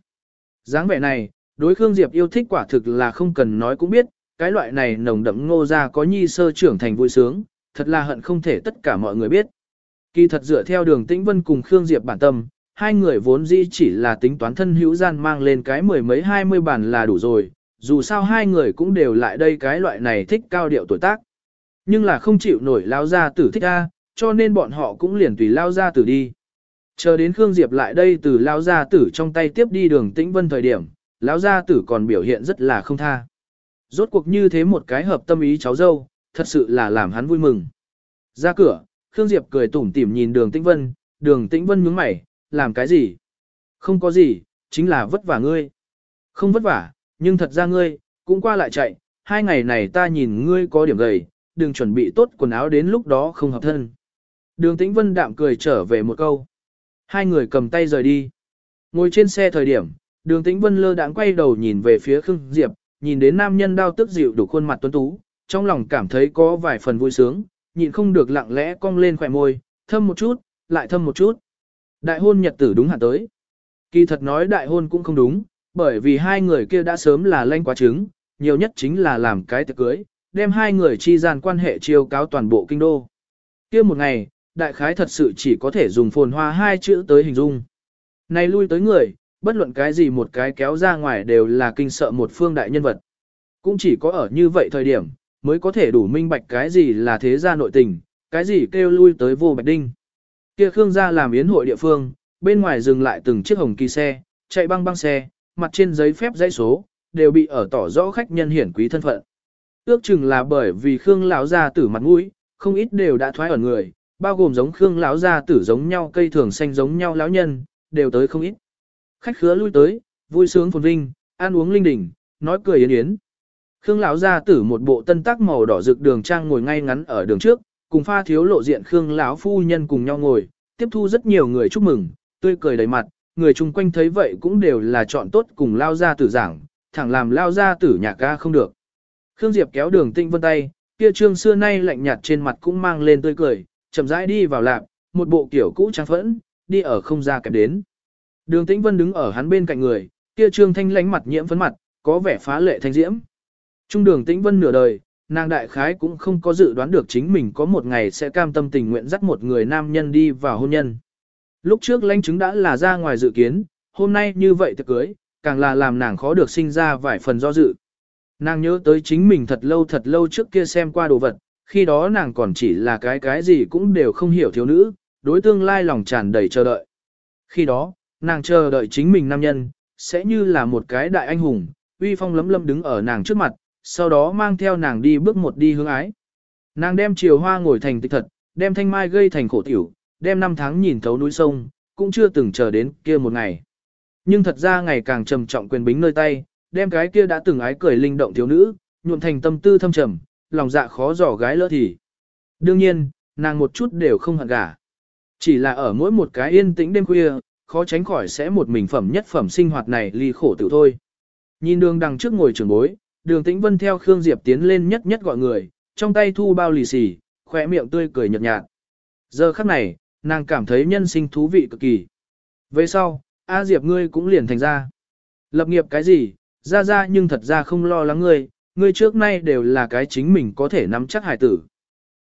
dáng vẻ này, đối Khương Diệp yêu thích quả thực là không cần nói cũng biết, cái loại này nồng đậm ngô ra có nhi sơ trưởng thành vui sướng, thật là hận không thể tất cả mọi người biết. Kỳ thật dựa theo đường tĩnh vân cùng Khương Diệp bản tâm, hai người vốn dĩ chỉ là tính toán thân hữu gian mang lên cái mười mấy hai mươi bản là đủ rồi, dù sao hai người cũng đều lại đây cái loại này thích cao điệu tuổi tác. Nhưng là không chịu nổi lao gia tử thích ra, cho nên bọn họ cũng liền tùy lao gia tử đi. Chờ đến Khương Diệp lại đây từ lao gia tử trong tay tiếp đi đường tĩnh vân thời điểm, lão gia tử còn biểu hiện rất là không tha. Rốt cuộc như thế một cái hợp tâm ý cháu dâu, thật sự là làm hắn vui mừng. Ra cửa, Khương Diệp cười tủm tỉm nhìn đường tĩnh vân, đường tĩnh vân nhướng mày, làm cái gì? Không có gì, chính là vất vả ngươi. Không vất vả, nhưng thật ra ngươi, cũng qua lại chạy, hai ngày này ta nhìn ngươi có điểm gầy, đừng chuẩn bị tốt quần áo đến lúc đó không hợp thân. Đường tĩnh vân đạm cười trở về một câu. Hai người cầm tay rời đi. Ngồi trên xe thời điểm, đường tĩnh vân lơ đãng quay đầu nhìn về phía Khương Diệp, nhìn đến nam nhân đau tức dịu đủ khuôn mặt tuấn tú, trong lòng cảm thấy có vài phần vui sướng, nhịn không được lặng lẽ cong lên khỏe môi, thâm một chút, lại thâm một chút. Đại hôn nhật tử đúng hạn tới. Kỳ thật nói đại hôn cũng không đúng, bởi vì hai người kia đã sớm là lanh quá trứng, nhiều nhất chính là làm cái tiệc cưới, đem hai người chi gian quan hệ chiêu cáo toàn bộ kinh đô. Kia một ngày, đại khái thật sự chỉ có thể dùng phồn hoa hai chữ tới hình dung. Này lui tới người, bất luận cái gì một cái kéo ra ngoài đều là kinh sợ một phương đại nhân vật. Cũng chỉ có ở như vậy thời điểm, mới có thể đủ minh bạch cái gì là thế gia nội tình, cái gì kêu lui tới vô bạch đinh. Kia Khương gia làm yến hội địa phương, bên ngoài dừng lại từng chiếc hồng kỳ xe, chạy băng băng xe, mặt trên giấy phép dãy số, đều bị ở tỏ rõ khách nhân hiển quý thân phận. Ước chừng là bởi vì Khương lão gia tử mặt mũi, không ít đều đã thoái ở người, bao gồm giống Khương lão gia tử giống nhau cây thường xanh giống nhau lão nhân, đều tới không ít. Khách khứa lui tới, vui sướng phồn vinh, ăn uống linh đình, nói cười yến yến. Khương lão gia tử một bộ tân tác màu đỏ rực đường trang ngồi ngay ngắn ở đường trước, cùng pha thiếu lộ diện Khương lão phu nhân cùng nhau ngồi, tiếp thu rất nhiều người chúc mừng, tươi cười đầy mặt, người chung quanh thấy vậy cũng đều là chọn tốt cùng lao gia tử giảng, thẳng làm lao gia tử nhạc ca không được. Khương Diệp kéo đường tinh vân tay, kia trương xưa nay lạnh nhạt trên mặt cũng mang lên tươi cười, chậm rãi đi vào lạp, một bộ kiểu cũ trang phẫn, đi ở không ra kẹp đến. Đường Tĩnh Vân đứng ở hắn bên cạnh người, kia trương thanh lánh mặt nhiễm phấn mặt, có vẻ phá lệ thanh diễm. Trung đường Tĩnh Vân nửa đời, nàng đại khái cũng không có dự đoán được chính mình có một ngày sẽ cam tâm tình nguyện dắt một người nam nhân đi vào hôn nhân. Lúc trước lãnh chứng đã là ra ngoài dự kiến, hôm nay như vậy tiệc cưới, càng là làm nàng khó được sinh ra vài phần do dự. Nàng nhớ tới chính mình thật lâu thật lâu trước kia xem qua đồ vật, khi đó nàng còn chỉ là cái cái gì cũng đều không hiểu thiếu nữ, đối tương lai lòng tràn đầy chờ đợi. Khi đó, nàng chờ đợi chính mình nam nhân, sẽ như là một cái đại anh hùng, uy phong lấm lâm đứng ở nàng trước mặt, sau đó mang theo nàng đi bước một đi hướng ái. Nàng đem chiều hoa ngồi thành tịch thật, đem thanh mai gây thành khổ tiểu, đem năm tháng nhìn thấu núi sông, cũng chưa từng chờ đến kia một ngày. Nhưng thật ra ngày càng trầm trọng quyền bính nơi tay, đem cái kia đã từng ái cười linh động thiếu nữ, nhuộm thành tâm tư thâm trầm, lòng dạ khó dò gái lỡ thì. Đương nhiên, nàng một chút đều không hận gả. Chỉ là ở mỗi một cái yên tĩnh đêm khuya, khó tránh khỏi sẽ một mình phẩm nhất phẩm sinh hoạt này ly khổ tự thôi. Nhìn đường đằng trước ngồi trường bối, đường tĩnh vân theo Khương Diệp tiến lên nhất nhất gọi người, trong tay thu bao lì xì, khỏe miệng tươi cười nhợt nhạt. Giờ khắc này, nàng cảm thấy nhân sinh thú vị cực kỳ. Về sau, A Diệp ngươi cũng liền thành ra. Lập nghiệp cái gì, ra ra nhưng thật ra không lo lắng ngươi, ngươi trước nay đều là cái chính mình có thể nắm chắc hải tử.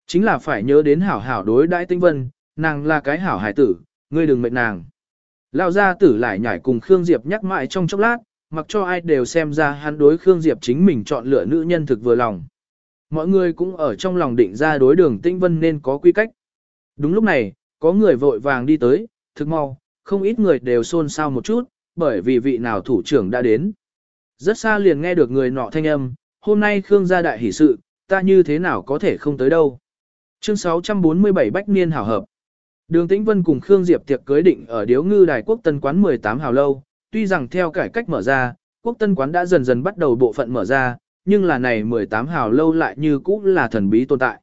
Chính là phải nhớ đến hảo hảo đối đãi tinh vân, nàng là cái hảo hải tử, ngươi đừng mệt nàng. Lão gia tử lại nhảy cùng Khương Diệp nhắc mãi trong chốc lát, mặc cho ai đều xem ra hắn đối Khương Diệp chính mình chọn lựa nữ nhân thực vừa lòng. Mọi người cũng ở trong lòng định ra đối đường tinh vân nên có quy cách. Đúng lúc này, có người vội vàng đi tới, thực mau, không ít người đều xôn xao một chút, bởi vì vị nào thủ trưởng đã đến. Rất xa liền nghe được người nọ thanh âm, hôm nay Khương gia đại hỷ sự, ta như thế nào có thể không tới đâu. Chương 647 Bách Niên Hảo Hợp Đường Tĩnh Vân cùng Khương Diệp tiệc cưới định ở Điếu Ngư Đài Quốc Tân Quán 18 hào lâu, tuy rằng theo cải cách mở ra, Quốc Tân Quán đã dần dần bắt đầu bộ phận mở ra, nhưng là này 18 hào lâu lại như cũ là thần bí tồn tại.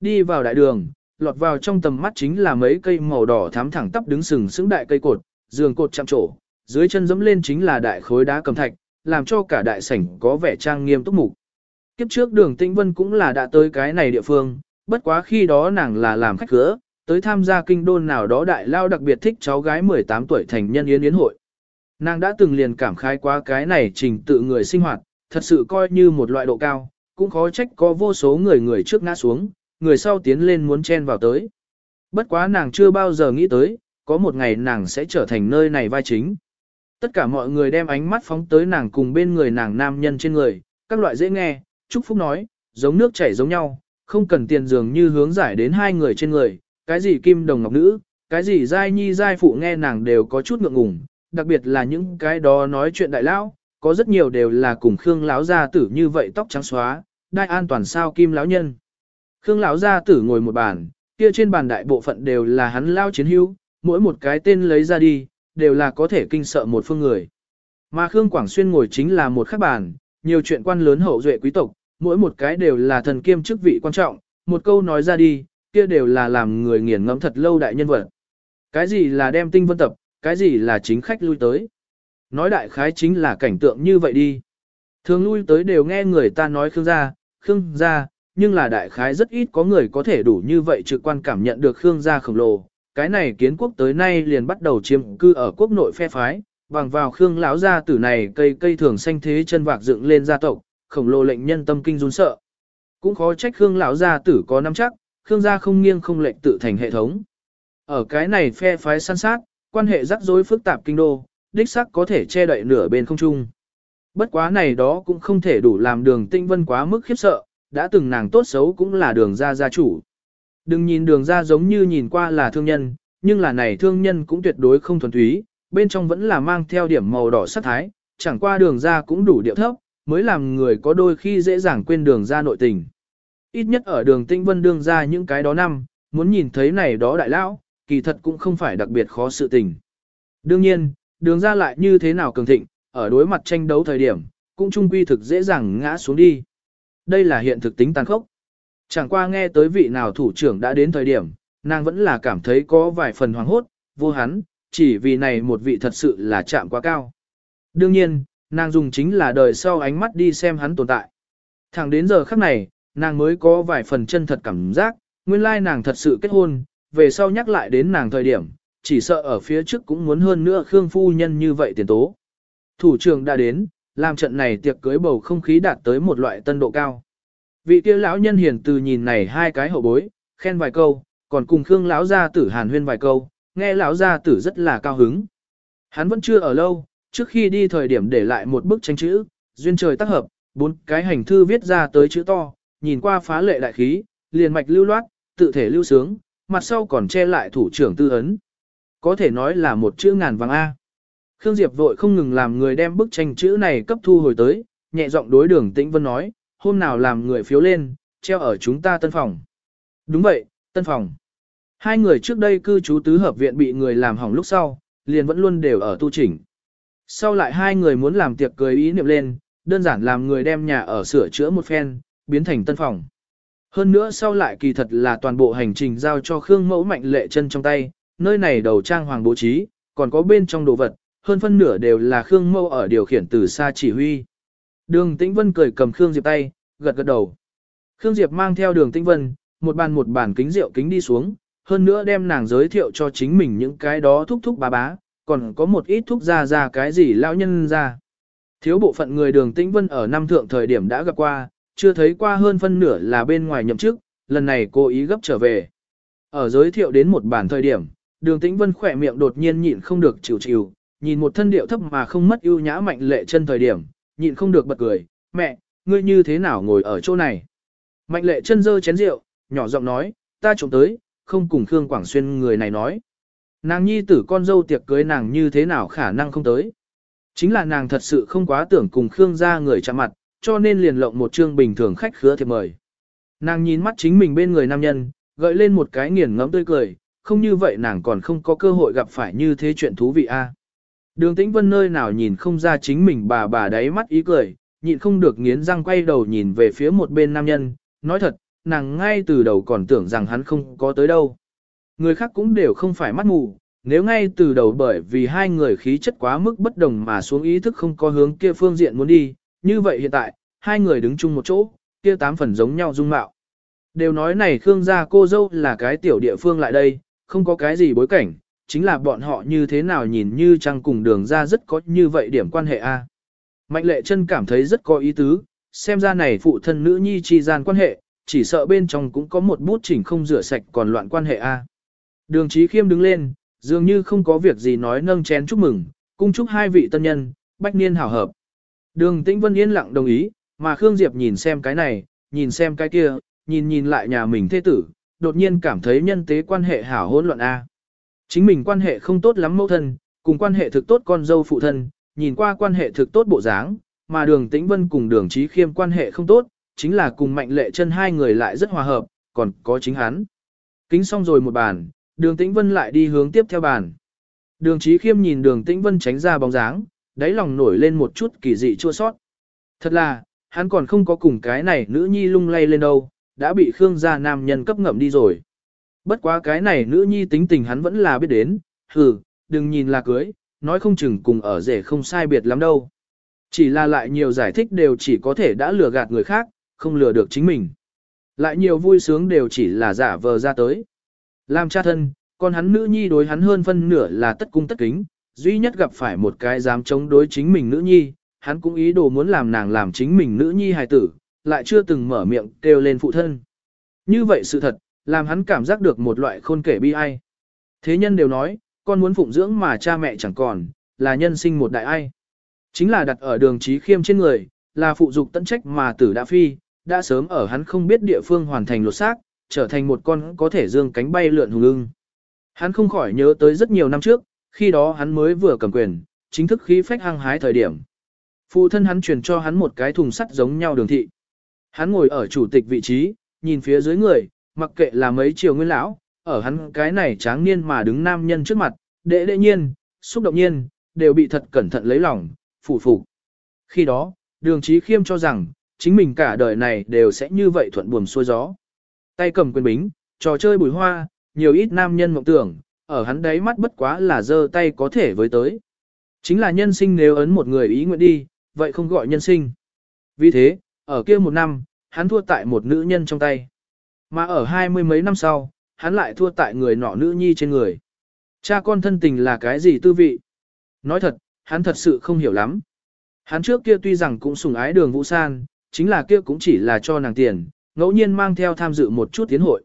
Đi vào đại đường, lọt vào trong tầm mắt chính là mấy cây màu đỏ thắm thẳng tắp đứng sừng sững đại cây cột, giường cột chạm trổ, dưới chân dẫm lên chính là đại khối đá cầm thạch, làm cho cả đại sảnh có vẻ trang nghiêm túc mục. Kiếp trước đường Tĩnh Vân cũng là đã tới cái này địa phương, bất quá khi đó nàng là làm khách khứa, tới tham gia kinh đôn nào đó đại lao đặc biệt thích cháu gái 18 tuổi thành nhân yến yến hội. Nàng đã từng liền cảm khái qua cái này trình tự người sinh hoạt, thật sự coi như một loại độ cao, cũng khó trách có vô số người người trước ngã xuống, người sau tiến lên muốn chen vào tới. Bất quá nàng chưa bao giờ nghĩ tới, có một ngày nàng sẽ trở thành nơi này vai chính. Tất cả mọi người đem ánh mắt phóng tới nàng cùng bên người nàng nam nhân trên người, các loại dễ nghe, chúc Phúc nói, giống nước chảy giống nhau, không cần tiền dường như hướng giải đến hai người trên người, cái gì kim đồng ngọc nữ, cái gì giai nhi giai phụ nghe nàng đều có chút ngượng ngùng, đặc biệt là những cái đó nói chuyện đại lão, có rất nhiều đều là cùng Khương lão gia tử như vậy tóc trắng xóa, đai an toàn sao kim lão nhân. Khương lão gia tử ngồi một bàn, kia trên bàn đại bộ phận đều là hắn lao chiến hữu, mỗi một cái tên lấy ra đi, đều là có thể kinh sợ một phương người. Mà Khương Quảng Xuyên ngồi chính là một khắc bàn, nhiều chuyện quan lớn hậu duệ quý tộc, mỗi một cái đều là thần kiêm chức vị quan trọng, một câu nói ra đi, kia đều là làm người nghiền ngẫm thật lâu đại nhân vật. Cái gì là đem tinh vân tập, cái gì là chính khách lui tới. Nói đại khái chính là cảnh tượng như vậy đi. Thường lui tới đều nghe người ta nói Khương gia, Khương gia, nhưng là đại khái rất ít có người có thể đủ như vậy trực quan cảm nhận được Khương gia khổng lồ. Cái này kiến quốc tới nay liền bắt đầu chiếm cư ở quốc nội phe phái, bằng vào Khương lão gia tử này cây cây thường xanh thế chân vạc dựng lên gia tộc, khổng lồ lệnh nhân tâm kinh run sợ. Cũng khó trách Khương lão gia tử có nắm chắc, Khương gia không nghiêng không lệch tự thành hệ thống. Ở cái này phe phái săn sát, quan hệ rắc rối phức tạp kinh đô, đích sắc có thể che đậy nửa bên không trung. Bất quá này đó cũng không thể đủ làm đường tinh vân quá mức khiếp sợ, đã từng nàng tốt xấu cũng là đường gia gia chủ. Đừng nhìn đường gia giống như nhìn qua là thương nhân, nhưng là này thương nhân cũng tuyệt đối không thuần túy, bên trong vẫn là mang theo điểm màu đỏ sắc thái, chẳng qua đường gia cũng đủ điệu thấp, mới làm người có đôi khi dễ dàng quên đường gia nội tình. Ít nhất ở đường tinh vân đường ra những cái đó năm, muốn nhìn thấy này đó đại lão, kỳ thật cũng không phải đặc biệt khó sự tình. Đương nhiên, đường ra lại như thế nào cường thịnh, ở đối mặt tranh đấu thời điểm, cũng trung quy thực dễ dàng ngã xuống đi. Đây là hiện thực tính tàn khốc. Chẳng qua nghe tới vị nào thủ trưởng đã đến thời điểm, nàng vẫn là cảm thấy có vài phần hoàng hốt, vô hắn, chỉ vì này một vị thật sự là chạm quá cao. Đương nhiên, nàng dùng chính là đời sau ánh mắt đi xem hắn tồn tại. Thẳng đến giờ khắc này, nàng mới có vài phần chân thật cảm giác, nguyên lai nàng thật sự kết hôn, về sau nhắc lại đến nàng thời điểm, chỉ sợ ở phía trước cũng muốn hơn nữa Khương Phu Nhân như vậy tiền tố. Thủ trưởng đã đến, làm trận này tiệc cưới bầu không khí đạt tới một loại tân độ cao. Vị kia lão nhân hiền từ nhìn này hai cái hậu bối, khen vài câu, còn cùng Khương lão gia tử hàn huyên vài câu, nghe lão gia tử rất là cao hứng. Hắn vẫn chưa ở lâu, trước khi đi thời điểm để lại một bức tranh chữ, duyên trời tác hợp, bốn cái hành thư viết ra tới chữ to, nhìn qua phá lệ đại khí, liền mạch lưu loát, tự thể lưu sướng, mặt sau còn che lại thủ trưởng tư ấn. Có thể nói là một chữ ngàn vàng A. Khương Diệp vội không ngừng làm người đem bức tranh chữ này cấp thu hồi tới, nhẹ giọng đối đường Tĩnh Vân nói, hôm nào làm người phiếu lên, treo ở chúng ta tân phòng. Đúng vậy, tân phòng. Hai người trước đây cư trú tứ hợp viện bị người làm hỏng lúc sau, liền vẫn luôn đều ở tu chỉnh. Sau lại hai người muốn làm tiệc cưới ý niệm lên, đơn giản làm người đem nhà ở sửa chữa một phen, biến thành tân phòng. Hơn nữa sau lại kỳ thật là toàn bộ hành trình giao cho Khương Mẫu Mạnh Lệ chân trong tay, nơi này đầu trang hoàng bố trí, còn có bên trong đồ vật, hơn phân nửa đều là Khương Mẫu ở điều khiển từ xa chỉ huy. Đường Tĩnh Vân cười cầm Khương Diệp tay, gật gật đầu. Khương Diệp mang theo đường Tĩnh Vân, một bàn một bàn kính rượu kính đi xuống, hơn nữa đem nàng giới thiệu cho chính mình những cái đó thúc thúc bá bá, còn có một ít thúc ra ra cái gì lão nhân ra. Thiếu bộ phận người đường Tĩnh Vân ở năm thượng thời điểm đã gặp qua, chưa thấy qua hơn phân nửa là bên ngoài nhậm chức, lần này cô ý gấp trở về. Ở giới thiệu đến một bản thời điểm, đường tĩnh vân khỏe miệng đột nhiên nhịn không được chịu chịu, nhìn một thân điệu thấp mà không mất ưu nhã mạnh lệ chân thời điểm, nhịn không được bật cười, mẹ, ngươi như thế nào ngồi ở chỗ này. Mạnh lệ chân dơ chén rượu, nhỏ giọng nói, ta trộm tới, không cùng Khương Quảng Xuyên người này nói. Nàng nhi tử con dâu tiệc cưới nàng như thế nào khả năng không tới. Chính là nàng thật sự không quá tưởng cùng Khương gia người chạm mặt, cho nên liền lộng một chương bình thường khách khứa thiệp mời. Nàng nhìn mắt chính mình bên người nam nhân, gợi lên một cái nghiền ngẫm tươi cười, không như vậy nàng còn không có cơ hội gặp phải như thế chuyện thú vị a. Đường Tĩnh Vân nơi nào nhìn không ra chính mình bà bà đáy mắt ý cười, nhịn không được nghiến răng quay đầu nhìn về phía một bên nam nhân, nói thật, nàng ngay từ đầu còn tưởng rằng hắn không có tới đâu. Người khác cũng đều không phải mắt mù, nếu ngay từ đầu bởi vì hai người khí chất quá mức bất đồng mà xuống ý thức không có hướng kia phương diện muốn đi, như vậy hiện tại, hai người đứng chung một chỗ, kia tám phần giống nhau dung mạo. Đều nói này Khương gia cô dâu là cái tiểu địa phương lại đây, không có cái gì bối cảnh, chính là bọn họ như thế nào nhìn như trăng cùng đường ra rất có như vậy điểm quan hệ a. Mạnh lệ chân cảm thấy rất có ý tứ, xem ra này phụ thân nữ nhi chi gian quan hệ, chỉ sợ bên trong cũng có một bút chỉnh không rửa sạch còn loạn quan hệ a. Đường trí khiêm đứng lên, Dường như không có việc gì nói nâng chén chúc mừng, cung chúc hai vị tân nhân, bách niên hảo hợp. Đường Tĩnh Vân yên lặng đồng ý, mà Khương Diệp nhìn xem cái này, nhìn xem cái kia, nhìn nhìn lại nhà mình thế tử, đột nhiên cảm thấy nhân tế quan hệ hảo hỗn loạn A. Chính mình quan hệ không tốt lắm mẫu thân, cùng quan hệ thực tốt con dâu phụ thân, nhìn qua quan hệ thực tốt bộ dáng, mà đường Tĩnh Vân cùng đường Trí Khiêm quan hệ không tốt, chính là cùng mạnh lệ chân hai người lại rất hòa hợp, còn có chính hắn. Kính xong rồi một bàn, đường Tĩnh Vân lại đi hướng tiếp theo bàn. Đường Trí Khiêm nhìn đường Tĩnh Vân tránh ra bóng dáng, đáy lòng nổi lên một chút kỳ dị chua sót. Thật là, hắn còn không có cùng cái này nữ nhi lung lay lên đâu, đã bị Khương gia nam nhân cấp ngậm đi rồi. Bất quá cái này nữ nhi tính tình hắn vẫn là biết đến, hừ, đừng nhìn là cưới, nói không chừng cùng ở rể không sai biệt lắm đâu. Chỉ là lại nhiều giải thích đều chỉ có thể đã lừa gạt người khác, không lừa được chính mình. Lại nhiều vui sướng đều chỉ là giả vờ ra tới. Làm cha thân, còn hắn nữ nhi đối hắn hơn phân nửa là tất cung tất kính, duy nhất gặp phải một cái dám chống đối chính mình nữ nhi, hắn cũng ý đồ muốn làm nàng làm chính mình nữ nhi hài tử, lại chưa từng mở miệng kêu lên phụ thân. Như vậy sự thật, làm hắn cảm giác được một loại khôn kể bi ai. Thế nhân đều nói, con muốn phụng dưỡng mà cha mẹ chẳng còn, là nhân sinh một đại ai. Chính là đặt ở đường trí khiêm trên người, là phụ dục tận trách mà tử đã phi, đã sớm ở hắn không biết địa phương hoàn thành lột xác, trở thành một con có thể dương cánh bay lượn hùng ưng. Hắn không khỏi nhớ tới rất nhiều năm trước, khi đó hắn mới vừa cầm quyền, chính thức khí phách hăng hái thời điểm. Phụ thân hắn truyền cho hắn một cái thùng sắt giống nhau đường thị. Hắn ngồi ở chủ tịch vị trí, nhìn phía dưới người, mặc kệ là mấy triều nguyên lão, ở hắn cái này tráng niên mà đứng nam nhân trước mặt, đệ đệ nhiên, xúc động nhiên, đều bị thật cẩn thận lấy lòng, phụ phục. Khi đó, đường trí khiêm cho rằng, chính mình cả đời này đều sẽ như vậy thuận buồm xuôi gió. Tay cầm quyền bính, trò chơi bùi hoa, nhiều ít nam nhân mộng tưởng, ở hắn đấy mắt bất quá là giơ tay có thể với tới. Chính là nhân sinh nếu ấn một người ý nguyện đi, vậy không gọi nhân sinh. Vì thế, ở kia một năm, hắn thua tại một nữ nhân trong tay. Mà ở hai mươi mấy năm sau, hắn lại thua tại người nọ nữ nhi trên người. Cha con thân tình là cái gì tư vị? Nói thật, hắn thật sự không hiểu lắm. Hắn trước kia tuy rằng cũng sùng ái đường Vũ San, chính là kia cũng chỉ là cho nàng tiền, ngẫu nhiên mang theo tham dự một chút tiến hội.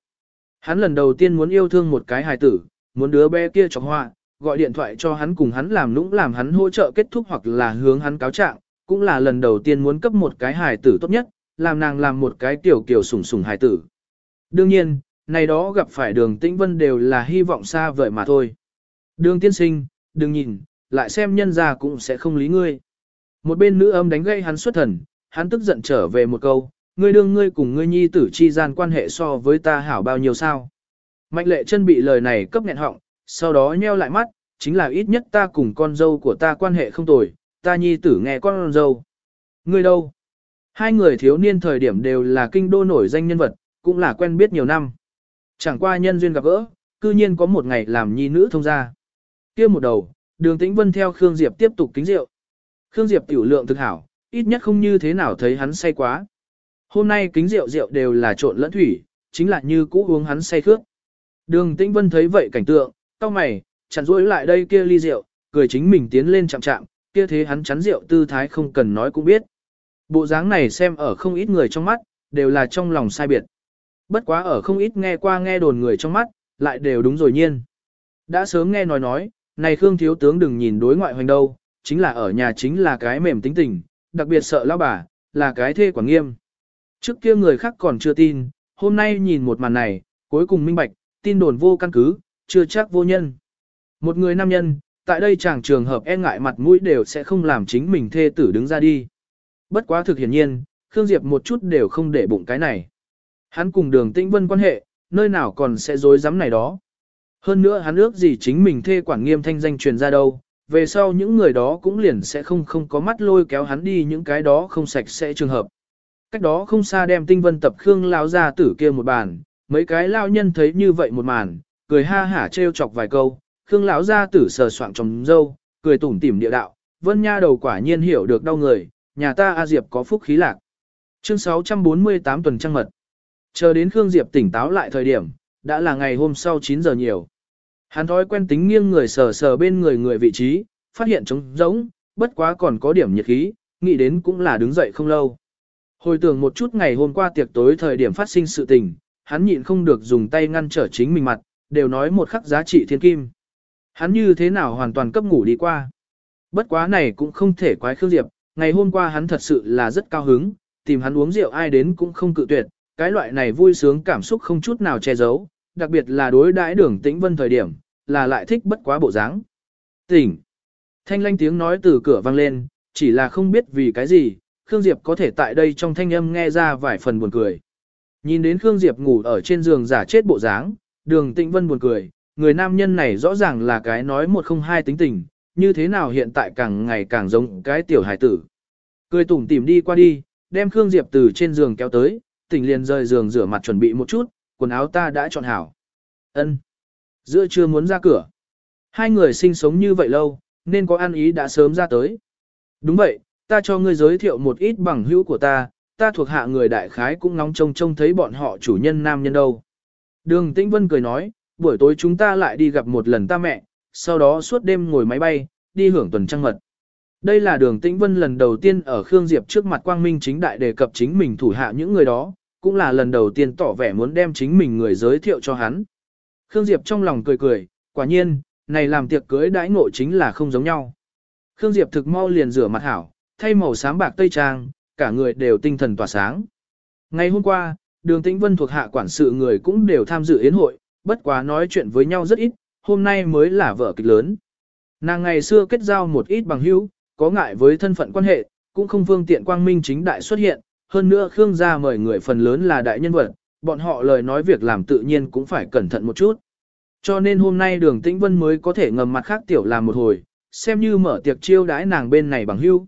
Hắn lần đầu tiên muốn yêu thương một cái hài tử, muốn đứa bé kia cho họa, gọi điện thoại cho hắn cùng hắn làm nũng làm hắn hỗ trợ kết thúc hoặc là hướng hắn cáo trạng, cũng là lần đầu tiên muốn cấp một cái hài tử tốt nhất, làm nàng làm một cái tiểu kiểu sủng sủng hài tử. Đương nhiên, này đó gặp phải đường tĩnh vân đều là hy vọng xa vời mà thôi. Đường tiên sinh, đừng nhìn, lại xem nhân ra cũng sẽ không lý ngươi. Một bên nữ âm đánh gây hắn xuất thần, hắn tức giận trở về một câu, ngươi đương ngươi cùng ngươi nhi tử chi gian quan hệ so với ta hảo bao nhiêu sao. Mạnh lệ chân bị lời này cấp nghẹn họng, sau đó nheo lại mắt, chính là ít nhất ta cùng con dâu của ta quan hệ không tồi, ta nhi tử nghe con dâu. Người đâu? Hai người thiếu niên thời điểm đều là kinh đô nổi danh nhân vật, cũng là quen biết nhiều năm. Chẳng qua nhân duyên gặp gỡ, cư nhiên có một ngày làm nhi nữ thông gia. kia một đầu, đường tĩnh vân theo Khương Diệp tiếp tục kính rượu. Khương Diệp tiểu lượng thực hảo, ít nhất không như thế nào thấy hắn say quá. Hôm nay kính rượu rượu đều là trộn lẫn thủy, chính là như cũ uống hắn say khước. Đường Tĩnh Vân thấy vậy cảnh tượng, cau mày, chặn rỗi lại đây kia ly rượu, cười chính mình tiến lên chạm chạm, kia thế hắn chắn rượu tư thái không cần nói cũng biết. Bộ dáng này xem ở không ít người trong mắt, đều là trong lòng sai biệt. Bất quá ở không ít nghe qua nghe đồn người trong mắt, lại đều đúng rồi nhiên. Đã sớm nghe nói nói, này Khương Thiếu Tướng đừng nhìn đối ngoại hoành đâu, chính là ở nhà chính là cái mềm tính tình, đặc biệt sợ lão bà, là cái thê quản nghiêm. Trước kia người khác còn chưa tin, hôm nay nhìn một màn này, cuối cùng minh bạch, tin đồn vô căn cứ, chưa chắc vô nhân. Một người nam nhân, tại đây chàng trường hợp e ngại mặt mũi đều sẽ không làm chính mình thê tử đứng ra đi. Bất quá thực hiển nhiên, Khương Diệp một chút đều không để bụng cái này. Hắn cùng đường tĩnh vân quan hệ, nơi nào còn sẽ dối dám này đó. Hơn nữa hắn ước gì chính mình thê quản nghiêm thanh danh truyền ra đâu, về sau những người đó cũng liền sẽ không không có mắt lôi kéo hắn đi những cái đó không sạch sẽ trường hợp. Cách đó không xa đem tinh vân tập Khương lão ra tử kia một bàn, mấy cái lao nhân thấy như vậy một màn, cười ha hả trêu chọc vài câu, Khương lão gia tử sờ soạng trong dâu, cười tủm tỉm địa đạo, vân nha đầu quả nhiên hiểu được đau người, nhà ta A Diệp có phúc khí lạc. Chương 648 tuần trăng mật. Chờ đến Khương Diệp tỉnh táo lại thời điểm, đã là ngày hôm sau 9 giờ nhiều. Hắn thói quen tính nghiêng người sờ sờ bên người người vị trí, phát hiện trống rỗng, bất quá còn có điểm nhiệt khí, nghĩ đến cũng là đứng dậy không lâu. Hồi tưởng một chút ngày hôm qua tiệc tối thời điểm phát sinh sự tình, hắn nhịn không được dùng tay ngăn trở chính mình mặt, đều nói một khắc giá trị thiên kim. Hắn như thế nào hoàn toàn cấp ngủ đi qua. Bất quá này cũng không thể quái Khương Diệp, ngày hôm qua hắn thật sự là rất cao hứng, tìm hắn uống rượu ai đến cũng không cự tuyệt, cái loại này vui sướng cảm xúc không chút nào che giấu, đặc biệt là đối đãi đường tĩnh vân thời điểm, là lại thích bất quá bộ dáng. Tỉnh! Thanh lanh tiếng nói từ cửa vang lên, chỉ là không biết vì cái gì, Khương Diệp có thể tại đây trong thanh âm nghe ra vài phần buồn cười. Nhìn đến Khương Diệp ngủ ở trên giường giả chết bộ dáng, đường tịnh vân buồn cười, người nam nhân này rõ ràng là cái nói một không hai tính tình, như thế nào hiện tại càng ngày càng giống cái tiểu hải tử. Cười tủm tỉm đi qua đi, đem Khương Diệp từ trên giường kéo tới, tỉnh liền rời giường rửa mặt chuẩn bị một chút, quần áo ta đã chọn hảo. Ân. Giữa trưa muốn ra cửa. Hai người sinh sống như vậy lâu, nên có ăn ý đã sớm ra tới. Đúng vậy, ta cho ngươi giới thiệu một ít bằng hữu của ta, ta thuộc hạ người đại khái cũng nóng trông trông thấy bọn họ chủ nhân nam nhân đâu. Đường Tĩnh Vân cười nói, buổi tối chúng ta lại đi gặp một lần ta mẹ, sau đó suốt đêm ngồi máy bay, đi hưởng tuần trăng mật. Đây là đường Tĩnh Vân lần đầu tiên ở Khương Diệp trước mặt Quang Minh chính đại đề cập chính mình thủ hạ những người đó, cũng là lần đầu tiên tỏ vẻ muốn đem chính mình người giới thiệu cho hắn. Khương Diệp trong lòng cười cười, quả nhiên, này làm tiệc cưới đãi ngộ chính là không giống nhau. Khương Diệp thực mau liền rửa mặt hảo, thay màu xám bạc tây trang, cả người đều tinh thần tỏa sáng. Ngày hôm qua, đường tĩnh vân thuộc hạ quản sự người cũng đều tham dự yến hội, bất quá nói chuyện với nhau rất ít, hôm nay mới là vở kịch lớn. Nàng ngày xưa kết giao một ít bằng hữu, có ngại với thân phận quan hệ, cũng không phương tiện quang minh chính đại xuất hiện, hơn nữa Khương gia mời người phần lớn là đại nhân vật, bọn họ lời nói việc làm tự nhiên cũng phải cẩn thận một chút. Cho nên hôm nay đường tĩnh vân mới có thể ngầm mặt khác tiểu làm một hồi, xem như mở tiệc chiêu đãi nàng bên này bằng hữu.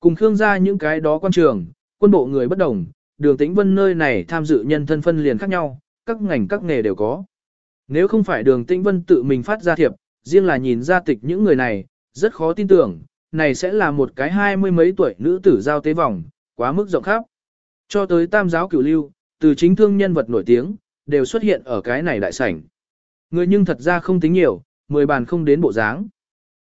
Cùng Khương gia những cái đó quan trường, quân bộ người bất đồng, đường tĩnh vân nơi này tham dự nhân thân phân liền khác nhau, các ngành các nghề đều có. Nếu không phải đường tĩnh vân tự mình phát ra thiệp, riêng là nhìn ra tịch những người này, rất khó tin tưởng, này sẽ là một cái hai mươi mấy tuổi nữ tử giao tế vòng, quá mức rộng khắp. Cho tới tam giáo cửu lưu, từ chính thương nhân vật nổi tiếng, đều xuất hiện ở cái này đại sảnh. Người nhưng thật ra không tính nhiều, mười bàn không đến bộ dáng.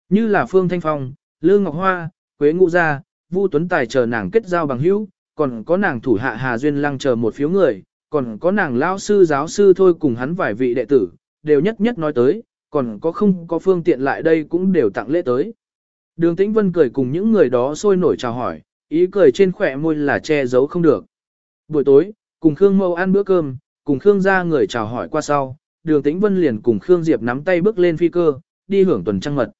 Như là Phương Thanh Phong, Lương Ngọc Hoa, Quế Ngũ Gia, Vu Tuấn Tài chờ nàng kết giao bằng hữu, còn có nàng thủ hạ Hà Duyên Lăng chờ một phiếu người, còn có nàng lao sư giáo sư thôi cùng hắn vài vị đệ tử, đều nhất nhất nói tới, còn có không có phương tiện lại đây cũng đều tặng lễ tới. Đường Tĩnh Vân cười cùng những người đó sôi nổi chào hỏi, ý cười trên khỏe môi là che giấu không được. Buổi tối, cùng Khương Mâu ăn bữa cơm, cùng Khương gia người chào hỏi qua sau, Đường Tĩnh Vân liền cùng Khương Diệp nắm tay bước lên phi cơ, đi hưởng tuần trăng mật.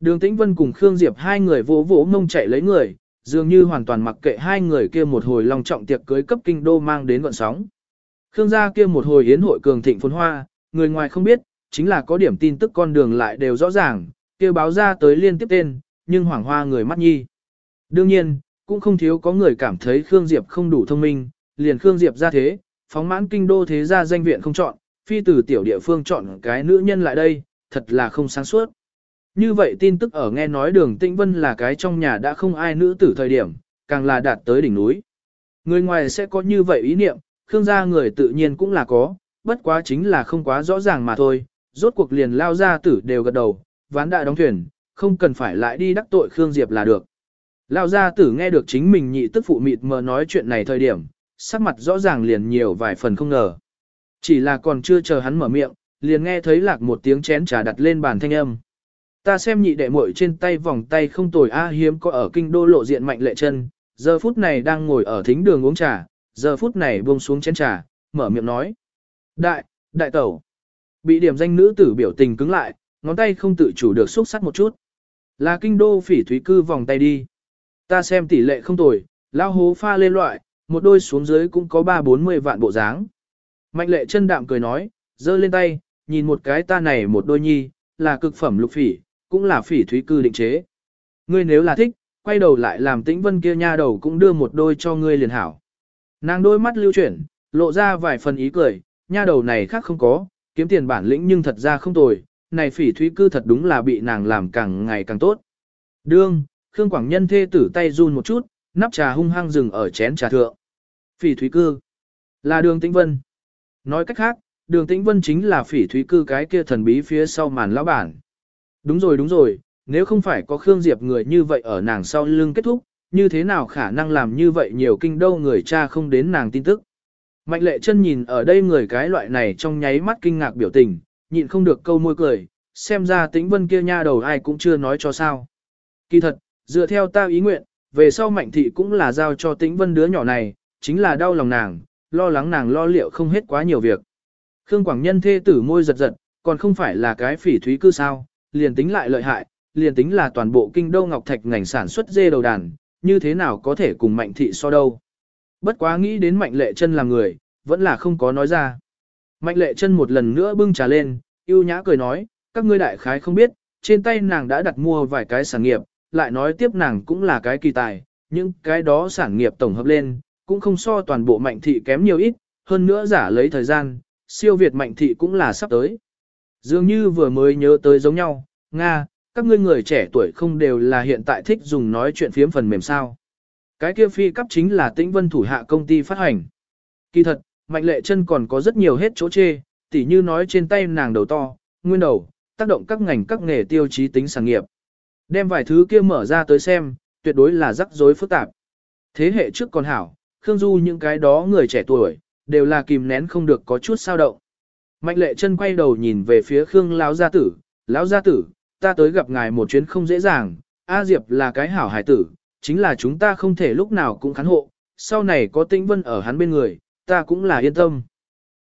Đường Tĩnh Vân cùng Khương Diệp hai người vỗ vỗ mông chạy lấy người, dường như hoàn toàn mặc kệ hai người kia một hồi long trọng tiệc cưới cấp kinh đô mang đến gọn sóng. Khương gia kia một hồi yến hội cường thịnh phồn hoa, người ngoài không biết, chính là có điểm tin tức con đường lại đều rõ ràng, kia báo ra tới liên tiếp tên, nhưng hoảng hoa người mắt nhi. Đương nhiên, cũng không thiếu có người cảm thấy Khương Diệp không đủ thông minh, liền Khương Diệp ra thế, phóng mãn kinh đô thế gia danh viện không chọn, phi tử tiểu địa phương chọn cái nữ nhân lại đây, thật là không sáng suốt. Như vậy tin tức ở nghe nói đường Tĩnh Vân là cái trong nhà đã không ai nữ tử thời điểm, càng là đạt tới đỉnh núi. Người ngoài sẽ có như vậy ý niệm, Khương gia người tự nhiên cũng là có, bất quá chính là không quá rõ ràng mà thôi, rốt cuộc liền lao ra tử đều gật đầu, ván đại đóng thuyền, không cần phải lại đi đắc tội Khương Diệp là được. Lao gia tử nghe được chính mình nhị tức phụ mịt mờ nói chuyện này thời điểm, sắc mặt rõ ràng liền nhiều vài phần không ngờ. Chỉ là còn chưa chờ hắn mở miệng, liền nghe thấy lạc một tiếng chén trà đặt lên bàn thanh âm. Ta xem nhị đệ muội trên tay vòng tay không tồi a hiếm có ở kinh đô lộ diện mạnh lệ chân, giờ phút này đang ngồi ở thính đường uống trà, giờ phút này buông xuống chén trà, mở miệng nói. Đại, đại tẩu. Bị điểm danh nữ tử biểu tình cứng lại, ngón tay không tự chủ được xúc sắt một chút. Là kinh đô phỉ thúy cư vòng tay đi. Ta xem tỷ lệ không tồi, lao hố pha lên loại, một đôi xuống dưới cũng có ba bốn mươi vạn bộ dáng. Mạnh lệ chân đạm cười nói, giơ lên tay, nhìn một cái ta này một đôi nhi, là cực phẩm lục phỉ, cũng là phỉ thúy cư định chế. Ngươi nếu là thích, quay đầu lại làm tĩnh vân kia nha đầu cũng đưa một đôi cho ngươi liền hảo. Nàng đôi mắt lưu chuyển, lộ ra vài phần ý cười, nha đầu này khác không có, kiếm tiền bản lĩnh nhưng thật ra không tồi, này phỉ thúy cư thật đúng là bị nàng làm càng ngày càng tốt. Đương, Khương Quảng Nhân thê tử tay run một chút, nắp trà hung hăng dừng ở chén trà thượng. Phỉ thúy cư, là đường tĩnh vân. Nói cách khác, đường tĩnh vân chính là phỉ thúy cư cái kia thần bí phía sau màn lão bản. Đúng rồi đúng rồi, nếu không phải có Khương Diệp người như vậy ở nàng sau lưng kết thúc, như thế nào khả năng làm như vậy nhiều kinh đâu người cha không đến nàng tin tức. Mạnh lệ chân nhìn ở đây người cái loại này trong nháy mắt kinh ngạc biểu tình, nhịn không được câu môi cười, Xem ra tĩnh vân kia nha đầu ai cũng chưa nói cho sao. Kỳ thật, dựa theo ta ý nguyện, về sau mạnh thị cũng là giao cho tĩnh vân đứa nhỏ này, chính là đau lòng nàng, lo lắng nàng lo liệu không hết quá nhiều việc. Khương Quảng Nhân thê tử môi giật giật, còn không phải là cái phỉ thúy cư sao, liền tính lại lợi hại, liền tính là toàn bộ kinh đô ngọc thạch ngành sản xuất dê đầu đàn, như thế nào có thể cùng mạnh thị so đâu. Bất quá nghĩ đến mạnh lệ chân là người, vẫn là không có nói ra. Mạnh lệ chân một lần nữa bưng trà lên, yêu nhã cười nói, các ngươi đại khái không biết, trên tay nàng đã đặt mua vài cái sản nghiệp, lại nói tiếp nàng cũng là cái kỳ tài, những cái đó sản nghiệp tổng hợp lên, cũng không so toàn bộ mạnh thị kém nhiều ít, hơn nữa giả lấy thời gian, siêu Việt mạnh thị cũng là sắp tới. Dường như vừa mới nhớ tới giống nhau, Nga, các ngươi người trẻ tuổi không đều là hiện tại thích dùng nói chuyện phiếm phần mềm sao. Cái kia phi cấp chính là tĩnh vân thủ hạ công ty phát hành. Kỳ thật, mạnh lệ chân còn có rất nhiều hết chỗ chê, tỉ như nói trên tay nàng đầu to, nguyên đầu, tác động các ngành các nghề tiêu chí tính sản nghiệp. Đem vài thứ kia mở ra tới xem, tuyệt đối là rắc rối phức tạp. Thế hệ trước còn hảo, Khương Du những cái đó người trẻ tuổi, đều là kìm nén không được có chút sao động. Mạnh lệ chân quay đầu nhìn về phía Khương Lão Gia Tử, Lão Gia Tử, ta tới gặp ngài một chuyến không dễ dàng, A Diệp là cái hảo hải tử, chính là chúng ta không thể lúc nào cũng khán hộ, sau này có tĩnh vân ở hắn bên người, ta cũng là yên tâm.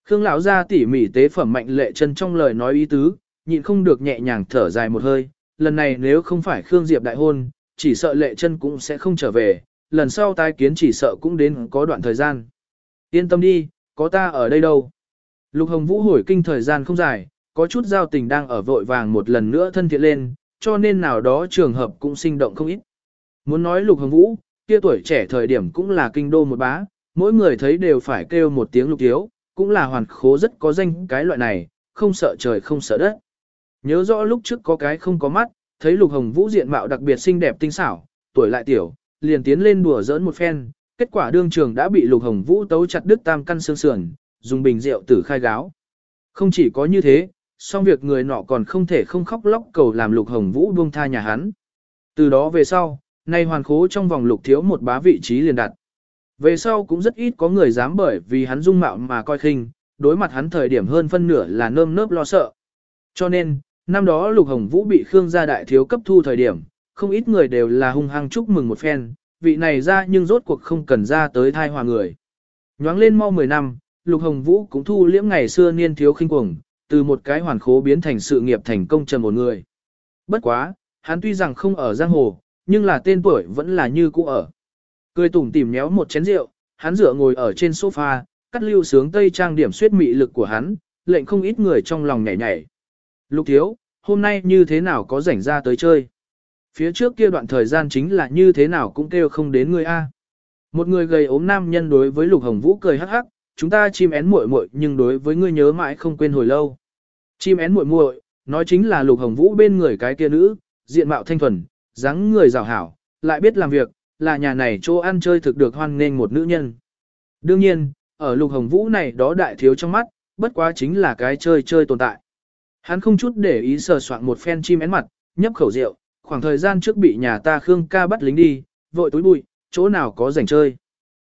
Khương lão gia tỉ mỉ tế phẩm mạnh lệ chân trong lời nói ý tứ, nhịn không được nhẹ nhàng thở dài một hơi, lần này nếu không phải Khương Diệp đại hôn, chỉ sợ lệ chân cũng sẽ không trở về, lần sau tai kiến chỉ sợ cũng đến có đoạn thời gian. Yên tâm đi, có ta ở đây đâu. Lục Hồng Vũ hồi kinh thời gian không dài, có chút giao tình đang ở vội vàng một lần nữa thân thiện lên, cho nên nào đó trường hợp cũng sinh động không ít. Muốn nói Lục Hồng Vũ, kia tuổi trẻ thời điểm cũng là kinh đô một bá, mỗi người thấy đều phải kêu một tiếng lục thiếu, cũng là hoàn khố rất có danh cái loại này, không sợ trời không sợ đất. Nhớ rõ lúc trước có cái không có mắt, thấy Lục Hồng Vũ diện mạo đặc biệt xinh đẹp tinh xảo, tuổi lại tiểu, liền tiến lên đùa giỡn một phen, kết quả đương trường đã bị Lục Hồng Vũ tấu chặt đứt tam căn xương sườn, dùng bình rượu tử khai gáo. Không chỉ có như thế, song việc người nọ còn không thể không khóc lóc cầu làm Lục Hồng Vũ buông tha nhà hắn. Từ đó về sau, nay hoàn khố trong vòng lục thiếu một bá vị trí liền đặt. Về sau cũng rất ít có người dám bởi vì hắn dung mạo mà coi khinh, đối mặt hắn thời điểm hơn phân nửa là nơm nớp lo sợ. Cho nên, năm đó Lục Hồng Vũ bị Khương gia đại thiếu cấp thu thời điểm, không ít người đều là hung hăng chúc mừng một phen, vị này ra nhưng rốt cuộc không cần ra tới thai hòa người. Nhoáng lên mau 10 năm, Lục Hồng Vũ cũng thu liễm ngày xưa niên thiếu khinh cuồng, từ một cái hoàn khố biến thành sự nghiệp thành công trầm một người. Bất quá, hắn tuy rằng không ở giang hồ, nhưng là tên tuổi vẫn là như cũ ở. Cười tủm tỉm nhéo một chén rượu, hắn dựa ngồi ở trên sofa, cắt lưu sướng tây trang điểm suyết mị lực của hắn, lệnh không ít người trong lòng nhảy nhảy. Lục thiếu, hôm nay như thế nào có rảnh ra tới chơi? Phía trước kia đoạn thời gian chính là như thế nào cũng kêu không đến người A. Một người gầy ốm nam nhân đối với Lục Hồng Vũ cười hắc hắc, chúng ta chim én muội muội nhưng đối với ngươi nhớ mãi không quên hồi lâu. Chim én muội muội, nói chính là Lục Hồng Vũ bên người cái kia nữ, diện mạo thanh thuần, dáng người rào hảo, lại biết làm việc, là nhà này chỗ ăn chơi thực được hoan nghênh một nữ nhân. Đương nhiên, ở Lục Hồng Vũ này đó đại thiếu trong mắt, bất quá chính là cái chơi chơi tồn tại. Hắn không chút để ý sờ soạn một phen chim én mặt, nhấp khẩu rượu, khoảng thời gian trước bị nhà ta Khương ca bắt lính đi, vội túi bụi, chỗ nào có rảnh chơi.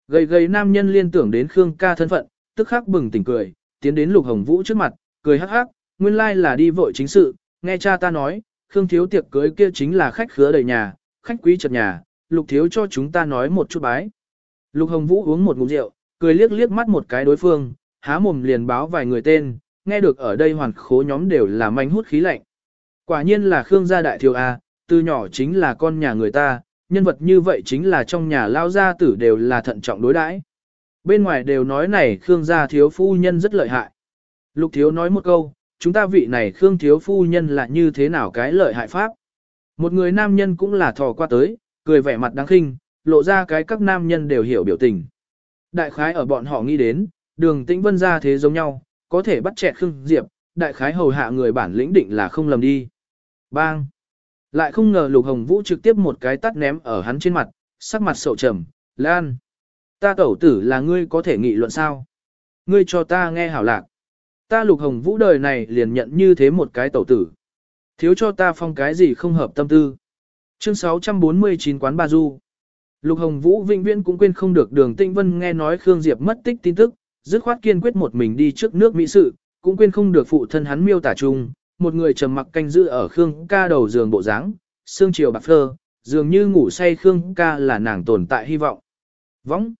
Gầy gầy nam nhân liên tưởng đến Khương ca thân phận, tức khắc bừng tỉnh cười, tiến đến Lục Hồng Vũ trước mặt, cười hắc hắc, nguyên lai là đi vội chính sự, nghe cha ta nói, Khương thiếu tiệc cưới kia chính là khách khứa đầy nhà, khách quý chật nhà, Lục thiếu cho chúng ta nói một chút bái. Lục Hồng Vũ uống một ngụm rượu, cười liếc liếc mắt một cái đối phương, há mồm liền báo vài người tên, nghe được ở đây hoàn khố nhóm đều là manh hút khí lạnh. Quả nhiên là Khương gia đại thiếu A, từ nhỏ chính là con nhà người ta, nhân vật như vậy chính là trong nhà lao gia tử đều là thận trọng đối đãi. Bên ngoài đều nói này Khương gia thiếu phu nhân rất lợi hại. Lục thiếu nói một câu, chúng ta vị này Khương thiếu phu nhân là như thế nào cái lợi hại pháp. Một người nam nhân cũng là thò qua tới, cười vẻ mặt đáng khinh, lộ ra cái các nam nhân đều hiểu biểu tình. Đại khái ở bọn họ nghĩ đến, đường tĩnh vân ra thế giống nhau, có thể bắt chẹt Khương Diệp, đại khái hầu hạ người bản lĩnh định là không lầm đi. Bang! Lại không ngờ Lục Hồng Vũ trực tiếp một cái tắt ném ở hắn trên mặt, sắc mặt sầu trầm, Lan! Ta tẩu tử là ngươi có thể nghị luận sao? Ngươi cho ta nghe hảo lạc. Ta Lục Hồng Vũ đời này liền nhận như thế một cái tẩu tử. Thiếu cho ta phong cái gì không hợp tâm tư. Chương 649 quán Ba Du. Lục Hồng Vũ vĩnh viễn cũng quên không được đường Tinh Vân nghe nói Khương Diệp mất tích tin tức, dứt khoát kiên quyết một mình đi trước nước Mỹ sự, cũng quên không được phụ thân hắn miêu tả chung, một người trầm mặc canh giữ ở Khương ca đầu giường bộ dáng, xương chiều bạc phơ, dường như ngủ say Khương ca là nàng tồn tại hy vọng. Võng.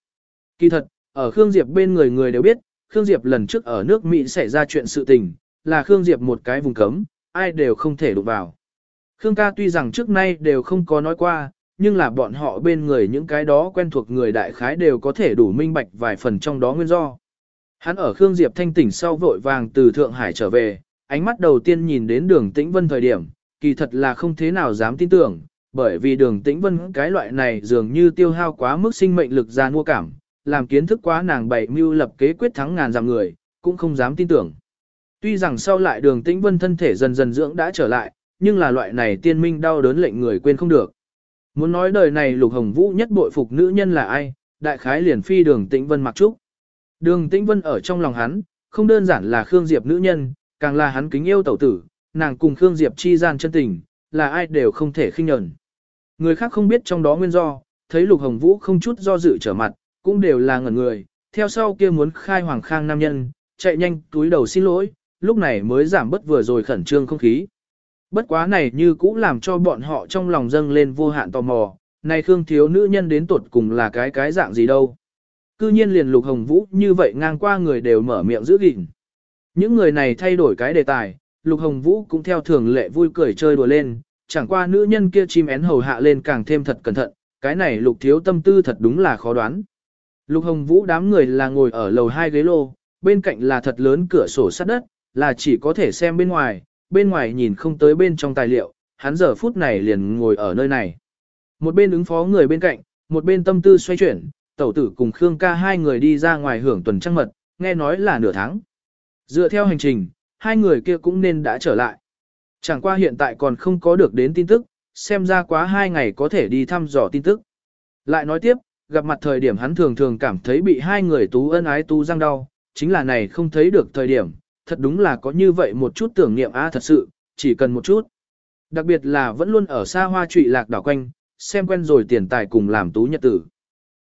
Kỳ thật, ở Khương Diệp bên người người đều biết, Khương Diệp lần trước ở nước Mỹ xảy ra chuyện sự tình, là Khương Diệp một cái vùng cấm, ai đều không thể đụng vào. Khương ca tuy rằng trước nay đều không có nói qua, nhưng là bọn họ bên người những cái đó quen thuộc người đại khái đều có thể đủ minh bạch vài phần trong đó nguyên do. Hắn ở Khương Diệp thanh tỉnh sau vội vàng từ Thượng Hải trở về, ánh mắt đầu tiên nhìn đến đường Tĩnh Vân thời điểm, kỳ thật là không thế nào dám tin tưởng, bởi vì đường Tĩnh Vân cái loại này dường như tiêu hao quá mức sinh mệnh lực ra mua cảm, làm kiến thức quá nàng bảy mưu lập kế quyết thắng ngàn dặm người, cũng không dám tin tưởng. Tuy rằng sau lại đường Tĩnh Vân thân thể dần dần dưỡng đã trở lại, nhưng là loại này tiên minh đau đớn lệnh người quên không được. Muốn nói đời này Lục Hồng Vũ nhất bội phục nữ nhân là ai, đại khái liền phi đường Tĩnh Vân mặc trúc. Đường Tĩnh Vân ở trong lòng hắn, không đơn giản là Khương Diệp nữ nhân, càng là hắn kính yêu tẩu tử, nàng cùng Khương Diệp chi gian chân tình, là ai đều không thể khinh nhẫn. Người khác không biết trong đó nguyên do, thấy Lục Hồng Vũ không chút do dự trở mặt, cũng đều là ngẩn người, theo sau kia muốn khai hoàng khang nam nhân, chạy nhanh túi đầu xin lỗi, lúc này mới giảm bớt vừa rồi khẩn trương không khí. Bất quá này như cũng làm cho bọn họ trong lòng dâng lên vô hạn tò mò, này Khương thiếu nữ nhân đến tuột cùng là cái cái dạng gì đâu. Cư nhiên liền lục hồng vũ như vậy ngang qua người đều mở miệng giữ gìn. Những người này thay đổi cái đề tài, lục hồng vũ cũng theo thường lệ vui cười chơi đùa lên, chẳng qua nữ nhân kia chim én hầu hạ lên càng thêm thật cẩn thận, cái này lục thiếu tâm tư thật đúng là khó đoán. Lục hồng vũ đám người là ngồi ở lầu hai ghế lô, bên cạnh là thật lớn cửa sổ sắt đất, là chỉ có thể xem bên ngoài, bên ngoài nhìn không tới bên trong tài liệu, hắn giờ phút này liền ngồi ở nơi này. Một bên ứng phó người bên cạnh, một bên tâm tư xoay chuyển, tẩu tử cùng Khương ca hai người đi ra ngoài hưởng tuần trăng mật, nghe nói là nửa tháng. Dựa theo hành trình, hai người kia cũng nên đã trở lại. Chẳng qua hiện tại còn không có được đến tin tức, xem ra quá hai ngày có thể đi thăm dò tin tức. Lại nói tiếp, gặp mặt thời điểm hắn thường thường cảm thấy bị hai người tú ân ái tú răng đau, chính là này không thấy được thời điểm, thật đúng là có như vậy một chút tưởng niệm a thật sự, chỉ cần một chút. Đặc biệt là vẫn luôn ở xa hoa trụy lạc đảo quanh, xem quen rồi tiền tài cùng làm tú nhật tử.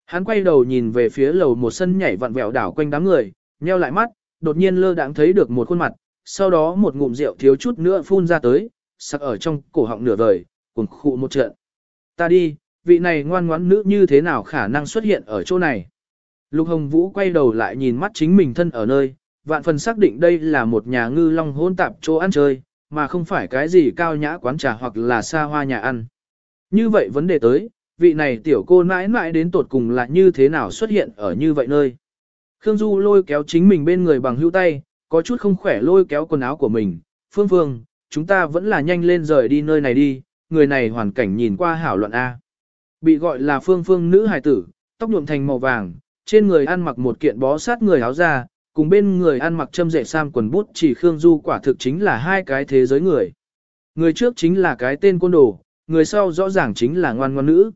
Hắn quay đầu nhìn về phía lầu một sân nhảy vặn vẹo đảo quanh đám người, nheo lại mắt, đột nhiên lơ đãng thấy được một khuôn mặt, sau đó một ngụm rượu thiếu chút nữa phun ra tới, sặc ở trong cổ họng nửa vời, cuồng khụ một trận. Ta đi, vị này ngoan ngoãn nữ như thế nào khả năng xuất hiện ở chỗ này. Lục Hồng Vũ quay đầu lại nhìn mắt chính mình thân ở nơi, vạn phần xác định đây là một nhà ngư long hôn tạp chỗ ăn chơi, mà không phải cái gì cao nhã quán trà hoặc là xa hoa nhà ăn. Như vậy vấn đề tới, vị này tiểu cô mãi mãi đến tột cùng là như thế nào xuất hiện ở như vậy nơi. Khương Du lôi kéo chính mình bên người bằng hữu tay, có chút không khỏe lôi kéo quần áo của mình. Phương Phương, chúng ta vẫn là nhanh lên rời đi nơi này đi, người này hoàn cảnh nhìn qua hảo luận A. Bị gọi là Phương Phương nữ hài tử, tóc nhuộm thành màu vàng, trên người ăn mặc một kiện bó sát người áo da, cùng bên người ăn mặc châm rệ sam quần bút chỉ Khương Du quả thực chính là hai cái thế giới người. Người trước chính là cái tên côn đồ, người sau rõ ràng chính là ngoan ngoan nữ.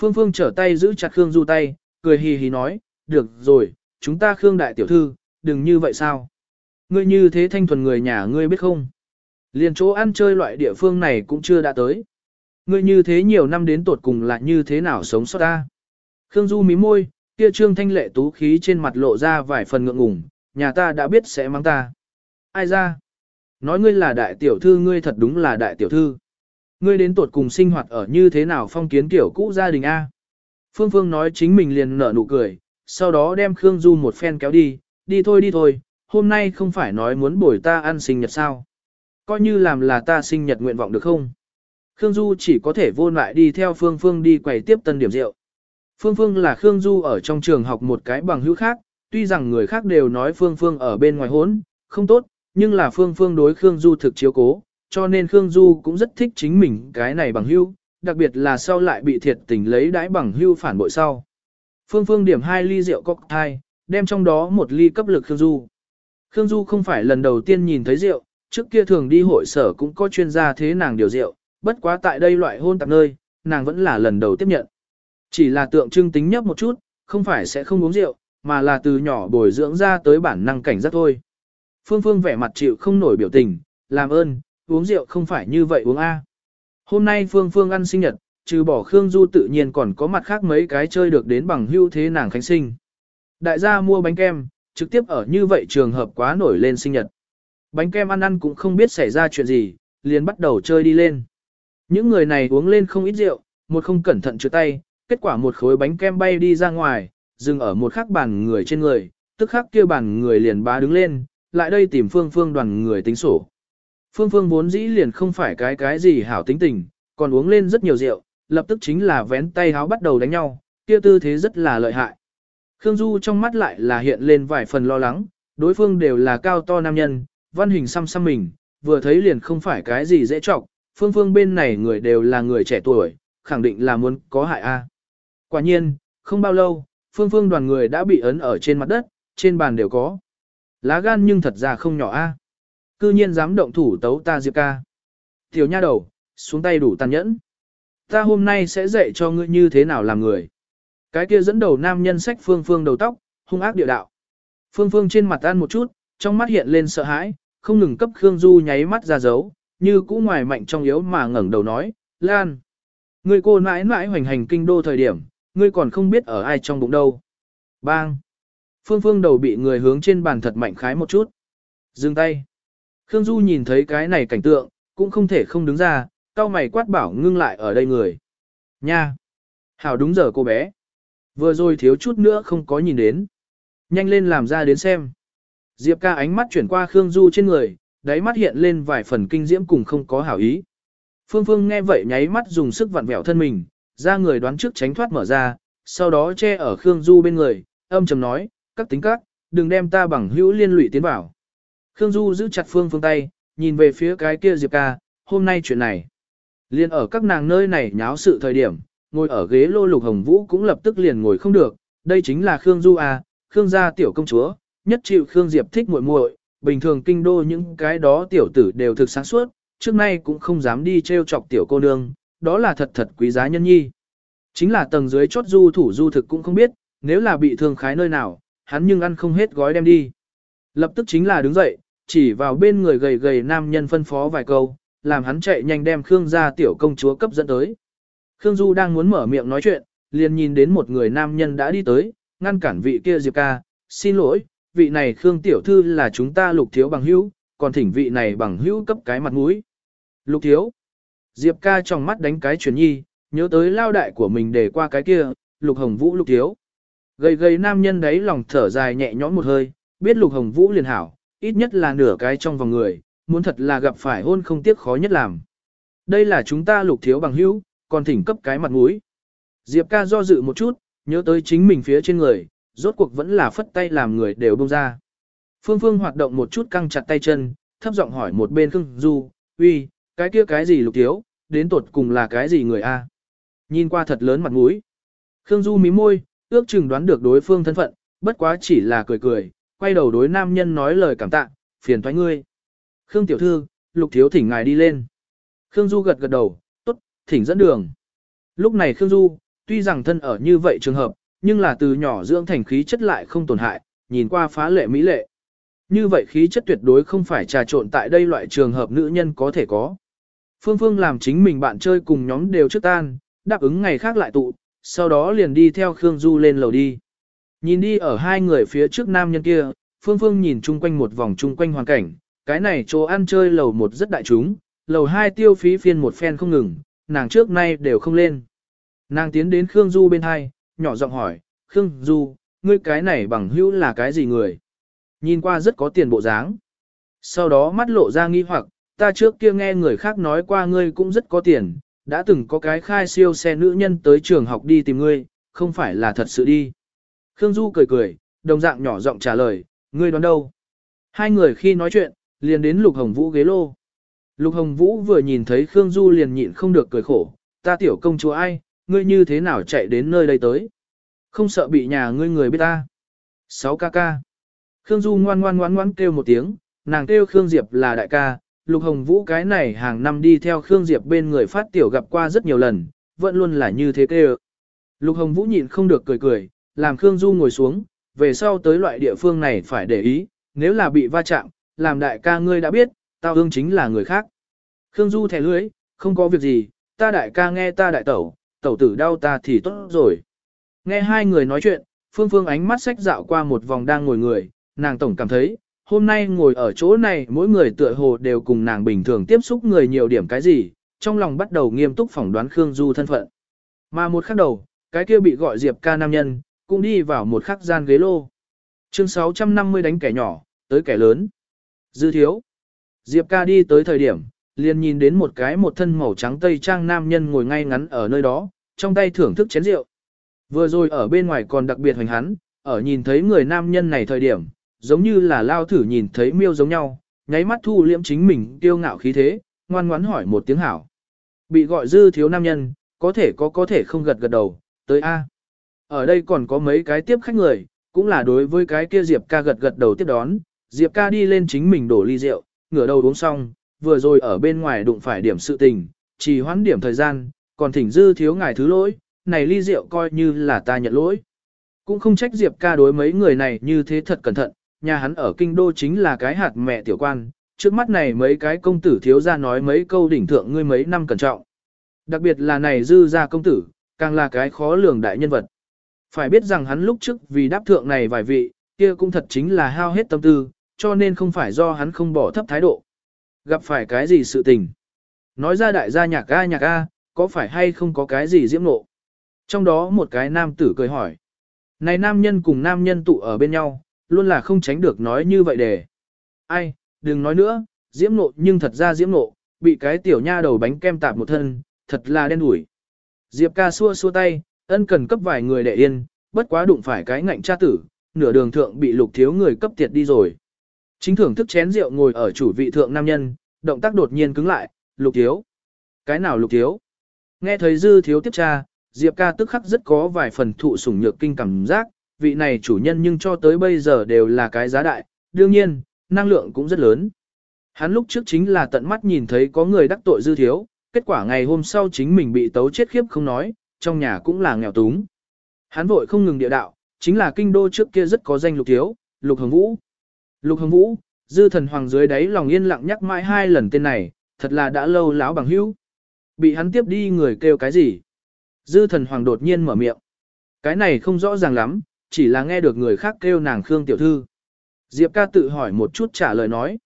Phương Phương trở tay giữ chặt Khương Du tay, cười hì hì nói, được rồi, chúng ta Khương đại tiểu thư, đừng như vậy sao. Ngươi như thế thanh thuần người nhà ngươi biết không? Liền chỗ ăn chơi loại địa phương này cũng chưa đã tới. Ngươi như thế nhiều năm đến tột cùng là như thế nào sống sót ta? Khương Du mí môi, kia trương thanh lệ tú khí trên mặt lộ ra vài phần ngượng ngùng, nhà ta đã biết sẽ mang ta. Ai ra? Nói ngươi là đại tiểu thư ngươi thật đúng là đại tiểu thư. Ngươi đến tuột cùng sinh hoạt ở như thế nào phong kiến kiểu cũ gia đình A. Phương Phương nói chính mình liền nở nụ cười, sau đó đem Khương Du một phen kéo đi, đi thôi đi thôi, hôm nay không phải nói muốn bồi ta ăn sinh nhật sao. Coi như làm là ta sinh nhật nguyện vọng được không? Khương Du chỉ có thể vô lại đi theo Phương Phương đi quầy tiếp tân điểm rượu. Phương Phương là Khương Du ở trong trường học một cái bằng hữu khác, tuy rằng người khác đều nói Phương Phương ở bên ngoài hốn, không tốt, nhưng là Phương Phương đối Khương Du thực chiếu cố, cho nên Khương Du cũng rất thích chính mình cái này bằng hữu, đặc biệt là sau lại bị thiệt tình lấy đãi bằng hữu phản bội sau. Phương Phương điểm hai ly rượu cocktail, đem trong đó một ly cấp lực Khương Du. Khương Du không phải lần đầu tiên nhìn thấy rượu, trước kia thường đi hội sở cũng có chuyên gia thế nàng điều rượu, bất quá tại đây loại hôn tạp nơi, nàng vẫn là lần đầu tiếp nhận. Chỉ là tượng trưng tính nhấp một chút, không phải sẽ không uống rượu, mà là từ nhỏ bồi dưỡng ra tới bản năng cảnh giác thôi. Phương Phương vẻ mặt chịu không nổi biểu tình, làm ơn, uống rượu không phải như vậy uống A. Hôm nay Phương Phương ăn sinh nhật, trừ bỏ Khương Du tự nhiên còn có mặt khác mấy cái chơi được đến bằng hưu thế nàng khánh sinh. Đại gia mua bánh kem, trực tiếp ở như vậy trường hợp quá nổi lên sinh nhật. Bánh kem ăn ăn cũng không biết xảy ra chuyện gì, liền bắt đầu chơi đi lên. Những người này uống lên không ít rượu, một không cẩn thận trượt tay, kết quả một khối bánh kem bay đi ra ngoài, dừng ở một khắc bàn người trên người, tức khắc kia bàn người liền bá đứng lên, lại đây tìm phương phương đoàn người tính sổ. Phương phương vốn dĩ liền không phải cái cái gì hảo tính tình, còn uống lên rất nhiều rượu, lập tức chính là vén tay háo bắt đầu đánh nhau, kia tư thế rất là lợi hại. Khương Du trong mắt lại là hiện lên vài phần lo lắng, đối phương đều là cao to nam nhân, văn hình xăm xăm mình, vừa thấy liền không phải cái gì dễ trọng, phương phương bên này người đều là người trẻ tuổi, khẳng định là muốn có hại a. Quả nhiên, không bao lâu, phương phương đoàn người đã bị ấn ở trên mặt đất, trên bàn đều có. Lá gan nhưng thật ra không nhỏ a. Cư nhiên dám động thủ tấu ta Diệp ca. Tiểu nha đầu, xuống tay đủ tàn nhẫn. Ta hôm nay sẽ dạy cho ngươi như thế nào làm người. Cái kia dẫn đầu nam nhân sách phương phương đầu tóc, hung ác địa đạo. Phương phương trên mặt ăn một chút, trong mắt hiện lên sợ hãi, không ngừng cấp Khương Du nháy mắt ra dấu, như cũ ngoài mạnh trong yếu mà ngẩng đầu nói, Lan. Ngươi cô mãi mãi hoành hành kinh đô thời điểm, ngươi còn không biết ở ai trong bụng đâu. Bang. Phương phương đầu bị người hướng trên bàn thật mạnh khái một chút. Dừng tay. Khương Du nhìn thấy cái này cảnh tượng, cũng không thể không đứng ra, cao mày quát bảo ngưng lại ở đây người. Nha! Hảo đúng giờ cô bé. Vừa rồi thiếu chút nữa không có nhìn đến. Nhanh lên làm ra đến xem. Diệp ca ánh mắt chuyển qua Khương Du trên người, đáy mắt hiện lên vài phần kinh diễm cùng không có hảo ý. Phương Phương nghe vậy nháy mắt dùng sức vặn vẹo thân mình, ra người đoán trước tránh thoát mở ra, sau đó che ở Khương Du bên người, âm trầm nói, các tính các, đừng đem ta bằng hữu liên lụy tiến vào. Khương Du giữ chặt Phương Phương tay, nhìn về phía cái kia Diệp ca, hôm nay chuyện này. Liên ở các nàng nơi này nháo sự thời điểm, ngồi ở ghế lô lục hồng vũ cũng lập tức liền ngồi không được, đây chính là Khương Du à, Khương gia tiểu công chúa, nhất chịu Khương Diệp thích muội muội, bình thường kinh đô những cái đó tiểu tử đều thực sáng suốt, trước nay cũng không dám đi trêu chọc tiểu cô nương, đó là thật thật quý giá nhân nhi. Chính là tầng dưới chốt du thủ du thực cũng không biết, nếu là bị thương khái nơi nào, hắn nhưng ăn không hết gói đem đi. Lập tức chính là đứng dậy, chỉ vào bên người gầy gầy nam nhân phân phó vài câu, làm hắn chạy nhanh đem Khương gia tiểu công chúa cấp dẫn tới. Khương Du đang muốn mở miệng nói chuyện, liền nhìn đến một người nam nhân đã đi tới, ngăn cản vị kia Diệp ca, xin lỗi, vị này Khương tiểu thư là chúng ta lục thiếu bằng hữu, còn thỉnh vị này bằng hữu cấp cái mặt mũi. Lục thiếu. Diệp ca trong mắt đánh cái chuyển nhi, nhớ tới lao đại của mình để qua cái kia, lục hồng vũ lục thiếu. Gầy gầy nam nhân đấy lòng thở dài nhẹ nhõm một hơi, biết lục hồng vũ liền hảo, ít nhất là nửa cái trong vòng người, muốn thật là gặp phải hôn không tiếc khó nhất làm. Đây là chúng ta lục thiếu bằng hữu, còn thỉnh cấp cái mặt mũi. Diệp ca do dự một chút, nhớ tới chính mình phía trên người, rốt cuộc vẫn là phất tay làm người đều bông ra. Phương Phương hoạt động một chút căng chặt tay chân, thấp giọng hỏi một bên Khương Du, uy, cái kia cái gì lục thiếu, đến tột cùng là cái gì người a? Nhìn qua thật lớn mặt mũi. Khương Du mí môi, ước chừng đoán được đối phương thân phận, bất quá chỉ là cười cười, quay đầu đối nam nhân nói lời cảm tạ, phiền thoái ngươi. Khương tiểu thư, lục thiếu thỉnh ngài đi lên. Khương Du gật gật đầu, tốt, thỉnh dẫn đường. Lúc này Khương Du, tuy rằng thân ở như vậy trường hợp, nhưng là từ nhỏ dưỡng thành khí chất lại không tổn hại, nhìn qua phá lệ mỹ lệ. Như vậy khí chất tuyệt đối không phải trà trộn tại đây loại trường hợp nữ nhân có thể có. Phương Phương làm chính mình bạn chơi cùng nhóm đều trước tan, đáp ứng ngày khác lại tụ, sau đó liền đi theo Khương Du lên lầu đi. Nhìn đi ở hai người phía trước nam nhân kia, Phương Phương nhìn chung quanh một vòng chung quanh hoàn cảnh, cái này chỗ ăn chơi lầu một rất đại chúng, lầu hai tiêu phí phiên một phen không ngừng, nàng trước nay đều không lên. Nàng tiến đến Khương Du bên hai, nhỏ giọng hỏi, Khương Du, ngươi cái này bằng hữu là cái gì người? Nhìn qua rất có tiền bộ dáng. Sau đó mắt lộ ra nghi hoặc, ta trước kia nghe người khác nói qua ngươi cũng rất có tiền, đã từng có cái khai siêu xe nữ nhân tới trường học đi tìm ngươi, không phải là thật sự đi. Khương Du cười cười, đồng dạng nhỏ giọng trả lời, ngươi đoán đâu? Hai người khi nói chuyện, liền đến Lục Hồng Vũ ghế lô. Lục Hồng Vũ vừa nhìn thấy Khương Du liền nhịn không được cười khổ, ta tiểu công chúa ai, ngươi như thế nào chạy đến nơi đây tới? Không sợ bị nhà ngươi người biết ta. 6 ca ca. Khương Du ngoan ngoan ngoan ngoan kêu một tiếng, nàng kêu Khương Diệp là đại ca, Lục Hồng Vũ cái này hàng năm đi theo Khương Diệp bên người phát tiểu gặp qua rất nhiều lần, vẫn luôn là như thế kêu. Lục Hồng Vũ nhịn không được cười cười, làm Khương Du ngồi xuống, về sau tới loại địa phương này phải để ý, nếu là bị va chạm, làm đại ca ngươi đã biết, tao ương chính là người khác. Khương Du thẻ lưới, không có việc gì, ta đại ca nghe ta đại tẩu, tẩu tử đau ta thì tốt rồi. Nghe hai người nói chuyện, Phương Phương ánh mắt sách dạo qua một vòng đang ngồi người, nàng tổng cảm thấy, hôm nay ngồi ở chỗ này mỗi người tựa hồ đều cùng nàng bình thường tiếp xúc người nhiều điểm cái gì, trong lòng bắt đầu nghiêm túc phỏng đoán Khương Du thân phận. Mà một khắc đầu, cái kia bị gọi Diệp ca nam nhân, cũng đi vào một khắc gian ghế lô. Chương 650 đánh kẻ nhỏ, tới kẻ lớn. Dư thiếu. Diệp ca đi tới thời điểm, liền nhìn đến một cái một thân màu trắng tây trang nam nhân ngồi ngay ngắn ở nơi đó, trong tay thưởng thức chén rượu. Vừa rồi ở bên ngoài còn đặc biệt hoành hắn, ở nhìn thấy người nam nhân này thời điểm, giống như là lao thử nhìn thấy miêu giống nhau, nháy mắt thu liễm chính mình tiêu ngạo khí thế, ngoan ngoãn hỏi một tiếng hảo. Bị gọi dư thiếu nam nhân, có thể có có thể không gật gật đầu, tới A. Ở đây còn có mấy cái tiếp khách người, cũng là đối với cái kia Diệp ca gật gật đầu tiếp đón, Diệp ca đi lên chính mình đổ ly rượu, ngửa đầu uống xong, vừa rồi ở bên ngoài đụng phải điểm sự tình, chỉ hoãn điểm thời gian, còn thỉnh dư thiếu ngài thứ lỗi, này ly rượu coi như là ta nhận lỗi. Cũng không trách Diệp ca đối mấy người này như thế thật cẩn thận, nhà hắn ở kinh đô chính là cái hạt mẹ tiểu quan, trước mắt này mấy cái công tử thiếu ra nói mấy câu đỉnh thượng ngươi mấy năm cẩn trọng. Đặc biệt là này dư ra công tử, càng là cái khó lường đại nhân vật. Phải biết rằng hắn lúc trước vì đáp thượng này vài vị, kia cũng thật chính là hao hết tâm tư, cho nên không phải do hắn không bỏ thấp thái độ. Gặp phải cái gì sự tình? Nói ra đại gia nhạc a nhạc a, có phải hay không có cái gì diễm nộ? Trong đó một cái nam tử cười hỏi. Này nam nhân cùng nam nhân tụ ở bên nhau, luôn là không tránh được nói như vậy để. Ai, đừng nói nữa, diễm nộ nhưng thật ra diễm nộ, bị cái tiểu nha đầu bánh kem tạp một thân, thật là đen đủi. Diệp ca xua xua tay, ân cần cấp vài người để yên, bất quá đụng phải cái ngạnh cha tử, nửa đường thượng bị lục thiếu người cấp tiệt đi rồi. Chính thưởng thức chén rượu ngồi ở chủ vị thượng nam nhân, động tác đột nhiên cứng lại, lục thiếu. Cái nào lục thiếu? Nghe thấy dư thiếu tiếp tra, Diệp ca tức khắc rất có vài phần thụ sủng nhược kinh cảm giác, vị này chủ nhân nhưng cho tới bây giờ đều là cái giá đại, đương nhiên, năng lượng cũng rất lớn. Hắn lúc trước chính là tận mắt nhìn thấy có người đắc tội dư thiếu, kết quả ngày hôm sau chính mình bị tấu chết khiếp không nói, trong nhà cũng là nghèo túng. Hắn vội không ngừng địa đạo, chính là kinh đô trước kia rất có danh lục thiếu, lục hồng vũ. Lục hồng vũ, dư thần hoàng dưới đáy lòng yên lặng nhắc mãi hai lần tên này, thật là đã lâu láo bằng hữu. Bị hắn tiếp đi người kêu cái gì? Dư thần hoàng đột nhiên mở miệng. Cái này không rõ ràng lắm, chỉ là nghe được người khác kêu nàng Khương tiểu thư. Diệp ca tự hỏi một chút trả lời nói.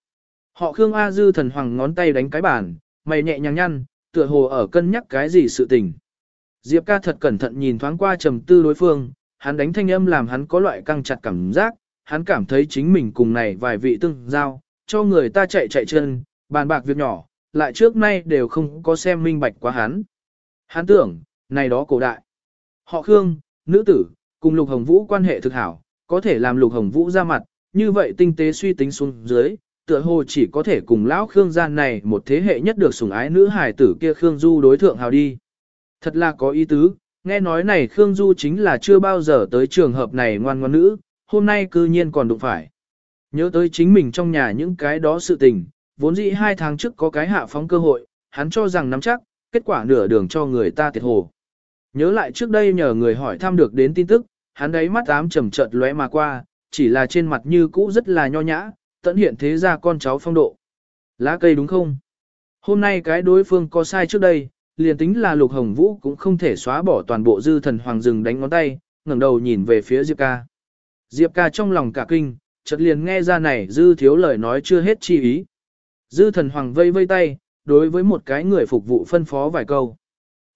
Họ Khương A dư thần hoàng ngón tay đánh cái bàn, mày nhẹ nhàng nhăn, tựa hồ ở cân nhắc cái gì sự tình. Diệp ca thật cẩn thận nhìn thoáng qua trầm tư đối phương, hắn đánh thanh âm làm hắn có loại căng chặt cảm giác, hắn cảm thấy chính mình cùng này vài vị tương giao, cho người ta chạy chạy chân, bàn bạc việc nhỏ, lại trước nay đều không có xem minh bạch quá hắn. Hắn tưởng, này đó cổ đại. Họ Khương, nữ tử, cùng Lục Hồng Vũ quan hệ thực hảo, có thể làm Lục Hồng Vũ ra mặt, như vậy tinh tế suy tính xuống dưới, tựa hồ chỉ có thể cùng lão Khương gian này một thế hệ nhất được sủng ái nữ hài tử kia Khương Du đối thượng hào đi. Thật là có ý tứ, nghe nói này Khương Du chính là chưa bao giờ tới trường hợp này ngoan ngoan nữ, hôm nay cư nhiên còn đụng phải. Nhớ tới chính mình trong nhà những cái đó sự tình, vốn dĩ hai tháng trước có cái hạ phóng cơ hội, hắn cho rằng nắm chắc, kết quả nửa đường cho người ta tiệt hồ. Nhớ lại trước đây nhờ người hỏi thăm được đến tin tức, hắn đấy mắt ám trầm chợt lóe mà qua, chỉ là trên mặt như cũ rất là nho nhã, tận hiện thế ra con cháu phong độ. Lá cây đúng không? Hôm nay cái đối phương có sai trước đây, liền tính là lục hồng vũ cũng không thể xóa bỏ toàn bộ dư thần hoàng rừng đánh ngón tay, ngẩng đầu nhìn về phía Diệp ca. Diệp ca trong lòng cả kinh, chợt liền nghe ra này dư thiếu lời nói chưa hết chi ý. Dư thần hoàng vây vây tay, đối với một cái người phục vụ phân phó vài câu.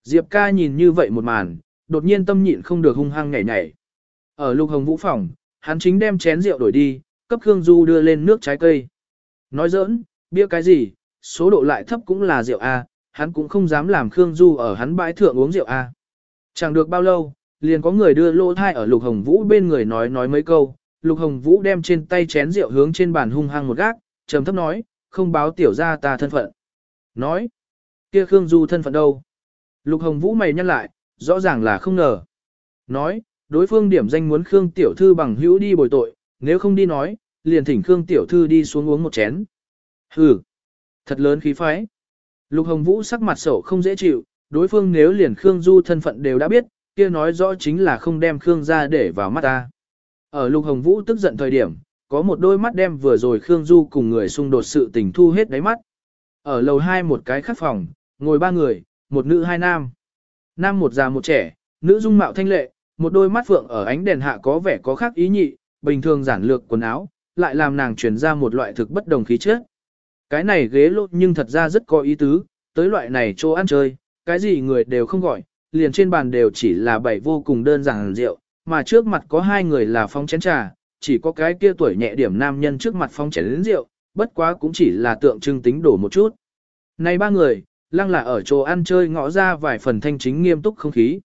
Diệp ca nhìn như vậy một màn, đột nhiên tâm nhịn không được hung hăng nhảy nhảy. Ở lục hồng vũ phòng, hắn chính đem chén rượu đổi đi, cấp Khương Du đưa lên nước trái cây. Nói giỡn, bia cái gì, số độ lại thấp cũng là rượu A, hắn cũng không dám làm Khương Du ở hắn bãi thượng uống rượu A. Chẳng được bao lâu, liền có người đưa lô thai ở Lục Hồng Vũ bên người nói nói mấy câu, Lục Hồng Vũ đem trên tay chén rượu hướng trên bàn hung hăng một gác, trầm thấp nói, không báo tiểu ra ta thân phận. Nói, kia Khương Du thân phận đâu? Lục Hồng Vũ mày nhăn lại, rõ ràng là không ngờ. Nói, đối phương điểm danh muốn Khương Tiểu Thư bằng hữu đi bồi tội, nếu không đi nói, liền thỉnh Khương Tiểu Thư đi xuống uống một chén. Hừ, thật lớn khí phái. Lục Hồng Vũ sắc mặt sổ không dễ chịu, đối phương nếu liền Khương Du thân phận đều đã biết, kia nói rõ chính là không đem Khương ra để vào mắt ta. Ở Lục Hồng Vũ tức giận thời điểm, có một đôi mắt đem vừa rồi Khương Du cùng người xung đột sự tình thu hết đáy mắt. Ở lầu hai một cái khắc phòng, ngồi ba người, một nữ hai nam. Nam một già một trẻ, nữ dung mạo thanh lệ, một đôi mắt phượng ở ánh đèn hạ có vẻ có khác ý nhị, bình thường giản lược quần áo, lại làm nàng chuyển ra một loại thực bất đồng khí chất. Cái này ghế lộn nhưng thật ra rất có ý tứ, tới loại này chỗ ăn chơi, cái gì người đều không gọi, liền trên bàn đều chỉ là bảy vô cùng đơn giản rượu, mà trước mặt có hai người là phong chén trà, chỉ có cái kia tuổi nhẹ điểm nam nhân trước mặt phong chén rượu, bất quá cũng chỉ là tượng trưng tính đổ một chút. Này ba người, lăng là ở chỗ ăn chơi ngõ ra vài phần thanh chính nghiêm túc không khí.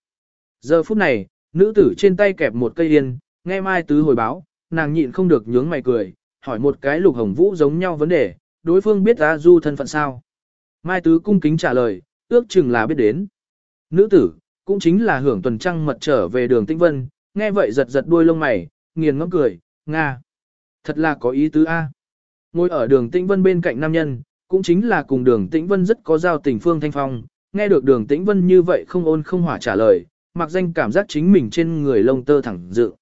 Giờ phút này, nữ tử trên tay kẹp một cây yên, nghe Mai Tứ hồi báo, nàng nhịn không được nhướng mày cười, hỏi một cái lục hồng vũ giống nhau vấn đề, đối phương biết A Du thân phận sao. Mai Tứ cung kính trả lời, ước chừng là biết đến. Nữ tử, cũng chính là hưởng tuần trăng mật trở về đường Tĩnh Vân, nghe vậy giật giật đuôi lông mày, nghiền ngẫm cười, Nga. Thật là có ý tứ A. Ngồi ở đường Tĩnh Vân bên cạnh nam nhân, cũng chính là cùng đường Tĩnh Vân rất có giao tình Phương Thanh Phong, nghe được đường Tĩnh Vân như vậy không ôn không hỏa trả lời, mặc danh cảm giác chính mình trên người lông tơ thẳng dự.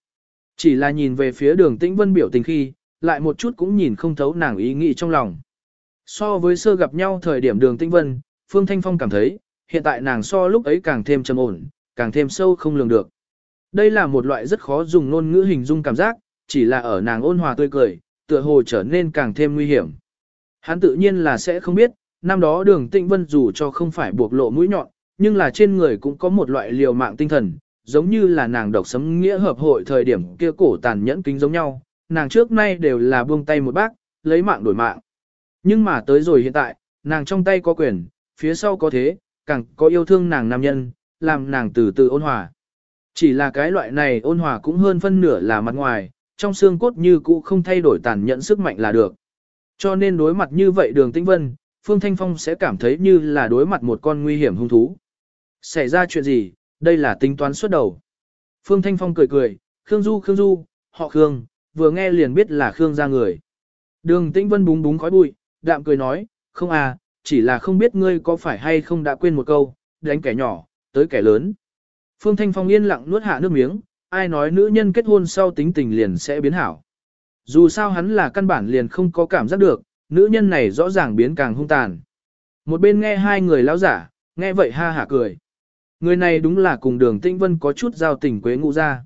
Chỉ là nhìn về phía đường Tĩnh Vân biểu tình khi, lại một chút cũng nhìn không thấu nàng ý nghĩ trong lòng. So với sơ gặp nhau thời điểm đường Tĩnh Vân, Phương Thanh Phong cảm thấy, hiện tại nàng so lúc ấy càng thêm trầm ổn, càng thêm sâu không lường được. Đây là một loại rất khó dùng ngôn ngữ hình dung cảm giác, chỉ là ở nàng ôn hòa tươi cười, tựa hồ trở nên càng thêm nguy hiểm. Hắn tự nhiên là sẽ không biết, năm đó đường tịnh vân dù cho không phải buộc lộ mũi nhọn, nhưng là trên người cũng có một loại liều mạng tinh thần, giống như là nàng độc sấm nghĩa hợp hội thời điểm kia cổ tàn nhẫn kính giống nhau, nàng trước nay đều là buông tay một bác, lấy mạng đổi mạng. Nhưng mà tới rồi hiện tại, nàng trong tay có quyền, phía sau có thế, càng có yêu thương nàng nam nhân, làm nàng từ từ ôn hòa. Chỉ là cái loại này ôn hòa cũng hơn phân nửa là mặt ngoài, trong xương cốt như cũ không thay đổi tàn nhẫn sức mạnh là được. Cho nên đối mặt như vậy đường tĩnh vân, Phương Thanh Phong sẽ cảm thấy như là đối mặt một con nguy hiểm hung thú. Xảy ra chuyện gì, đây là tính toán xuất đầu. Phương Thanh Phong cười cười, Khương Du Khương Du, họ Khương, vừa nghe liền biết là Khương ra người. Đường tĩnh vân búng búng khói bụi, đạm cười nói, không à, chỉ là không biết ngươi có phải hay không đã quên một câu, đánh kẻ nhỏ, tới kẻ lớn. Phương Thanh Phong yên lặng nuốt hạ nước miếng, ai nói nữ nhân kết hôn sau tính tình liền sẽ biến hảo. Dù sao hắn là căn bản liền không có cảm giác được, nữ nhân này rõ ràng biến càng hung tàn. Một bên nghe hai người lão giả, nghe vậy ha hả cười. Người này đúng là cùng đường Tĩnh Vân có chút giao tình quế ngụ ra.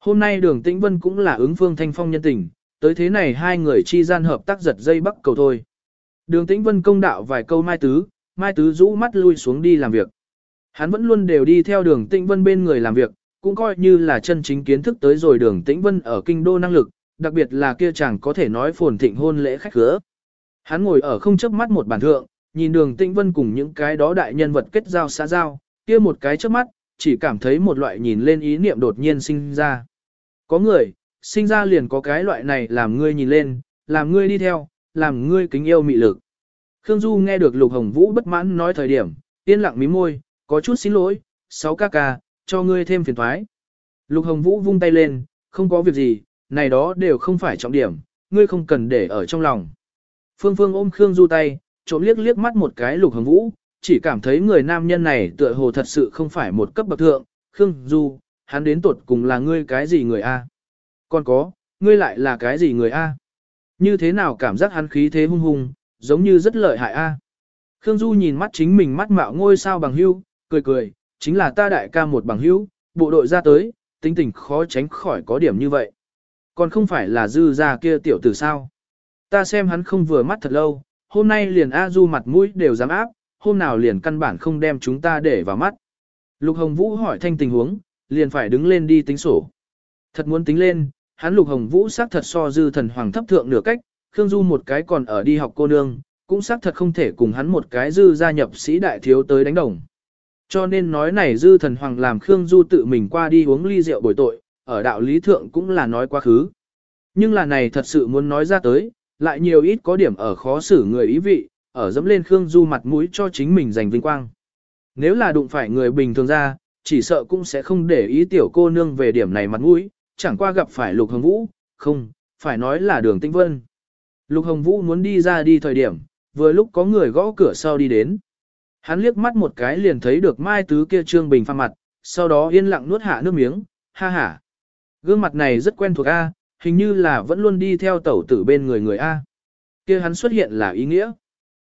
Hôm nay đường Tĩnh Vân cũng là ứng phương thanh phong nhân tình, tới thế này hai người chi gian hợp tác giật dây bắc cầu thôi. Đường Tĩnh Vân công đạo vài câu Mai Tứ, Mai Tứ rũ mắt lui xuống đi làm việc. Hắn vẫn luôn đều đi theo đường Tĩnh Vân bên người làm việc, cũng coi như là chân chính kiến thức tới rồi đường Tĩnh Vân ở kinh đô năng lực, đặc biệt là kia chàng có thể nói phồn thịnh hôn lễ khách khứa. Hắn ngồi ở không chớp mắt một bàn thượng, nhìn đường Tĩnh Vân cùng những cái đó đại nhân vật kết giao xã giao, kia một cái chớp mắt, chỉ cảm thấy một loại nhìn lên ý niệm đột nhiên sinh ra. Có người, sinh ra liền có cái loại này làm ngươi nhìn lên, làm ngươi đi theo, làm ngươi kính yêu mị lực. Khương Du nghe được Lục Hồng Vũ bất mãn nói thời điểm, yên lặng mí môi, có chút xin lỗi, sáu ca ca, cho ngươi thêm phiền thoái. Lục Hồng Vũ vung tay lên, không có việc gì, này đó đều không phải trọng điểm, ngươi không cần để ở trong lòng. Phương Phương ôm Khương Du tay, trộm liếc liếc mắt một cái Lục Hồng Vũ, chỉ cảm thấy người nam nhân này tựa hồ thật sự không phải một cấp bậc thượng, Khương Du, hắn đến tuột cùng là ngươi cái gì người A. Còn có, ngươi lại là cái gì người A. Như thế nào cảm giác hắn khí thế hung hung, giống như rất lợi hại A. À? Khương Du nhìn mắt chính mình mắt mạo ngôi sao bằng hưu, cười cười, chính là ta đại ca một bằng hữu, bộ đội ra tới, tính tình khó tránh khỏi có điểm như vậy. Còn không phải là dư ra kia tiểu tử sao. Ta xem hắn không vừa mắt thật lâu, hôm nay liền A Du mặt mũi đều dám áp, hôm nào liền căn bản không đem chúng ta để vào mắt. Lục Hồng Vũ hỏi thanh tình huống, liền phải đứng lên đi tính sổ. Thật muốn tính lên, hắn Lục Hồng Vũ xác thật so dư thần hoàng thấp thượng nửa cách, Khương Du một cái còn ở đi học cô nương, cũng xác thật không thể cùng hắn một cái dư gia nhập sĩ đại thiếu tới đánh đồng. Cho nên nói này dư thần hoàng làm Khương Du tự mình qua đi uống ly rượu bồi tội, ở đạo lý thượng cũng là nói quá khứ. Nhưng là này thật sự muốn nói ra tới, lại nhiều ít có điểm ở khó xử người ý vị, ở dẫm lên Khương Du mặt mũi cho chính mình giành vinh quang. Nếu là đụng phải người bình thường ra, chỉ sợ cũng sẽ không để ý tiểu cô nương về điểm này mặt mũi, chẳng qua gặp phải Lục Hồng Vũ, không, phải nói là đường tinh vân. Lục Hồng Vũ muốn đi ra đi thời điểm, vừa lúc có người gõ cửa sau đi đến. Hắn liếc mắt một cái liền thấy được Mai Tứ kia trương bình pha mặt, sau đó yên lặng nuốt hạ nước miếng, ha ha. Gương mặt này rất quen thuộc A, hình như là vẫn luôn đi theo tẩu tử bên người người A. kia hắn xuất hiện là ý nghĩa.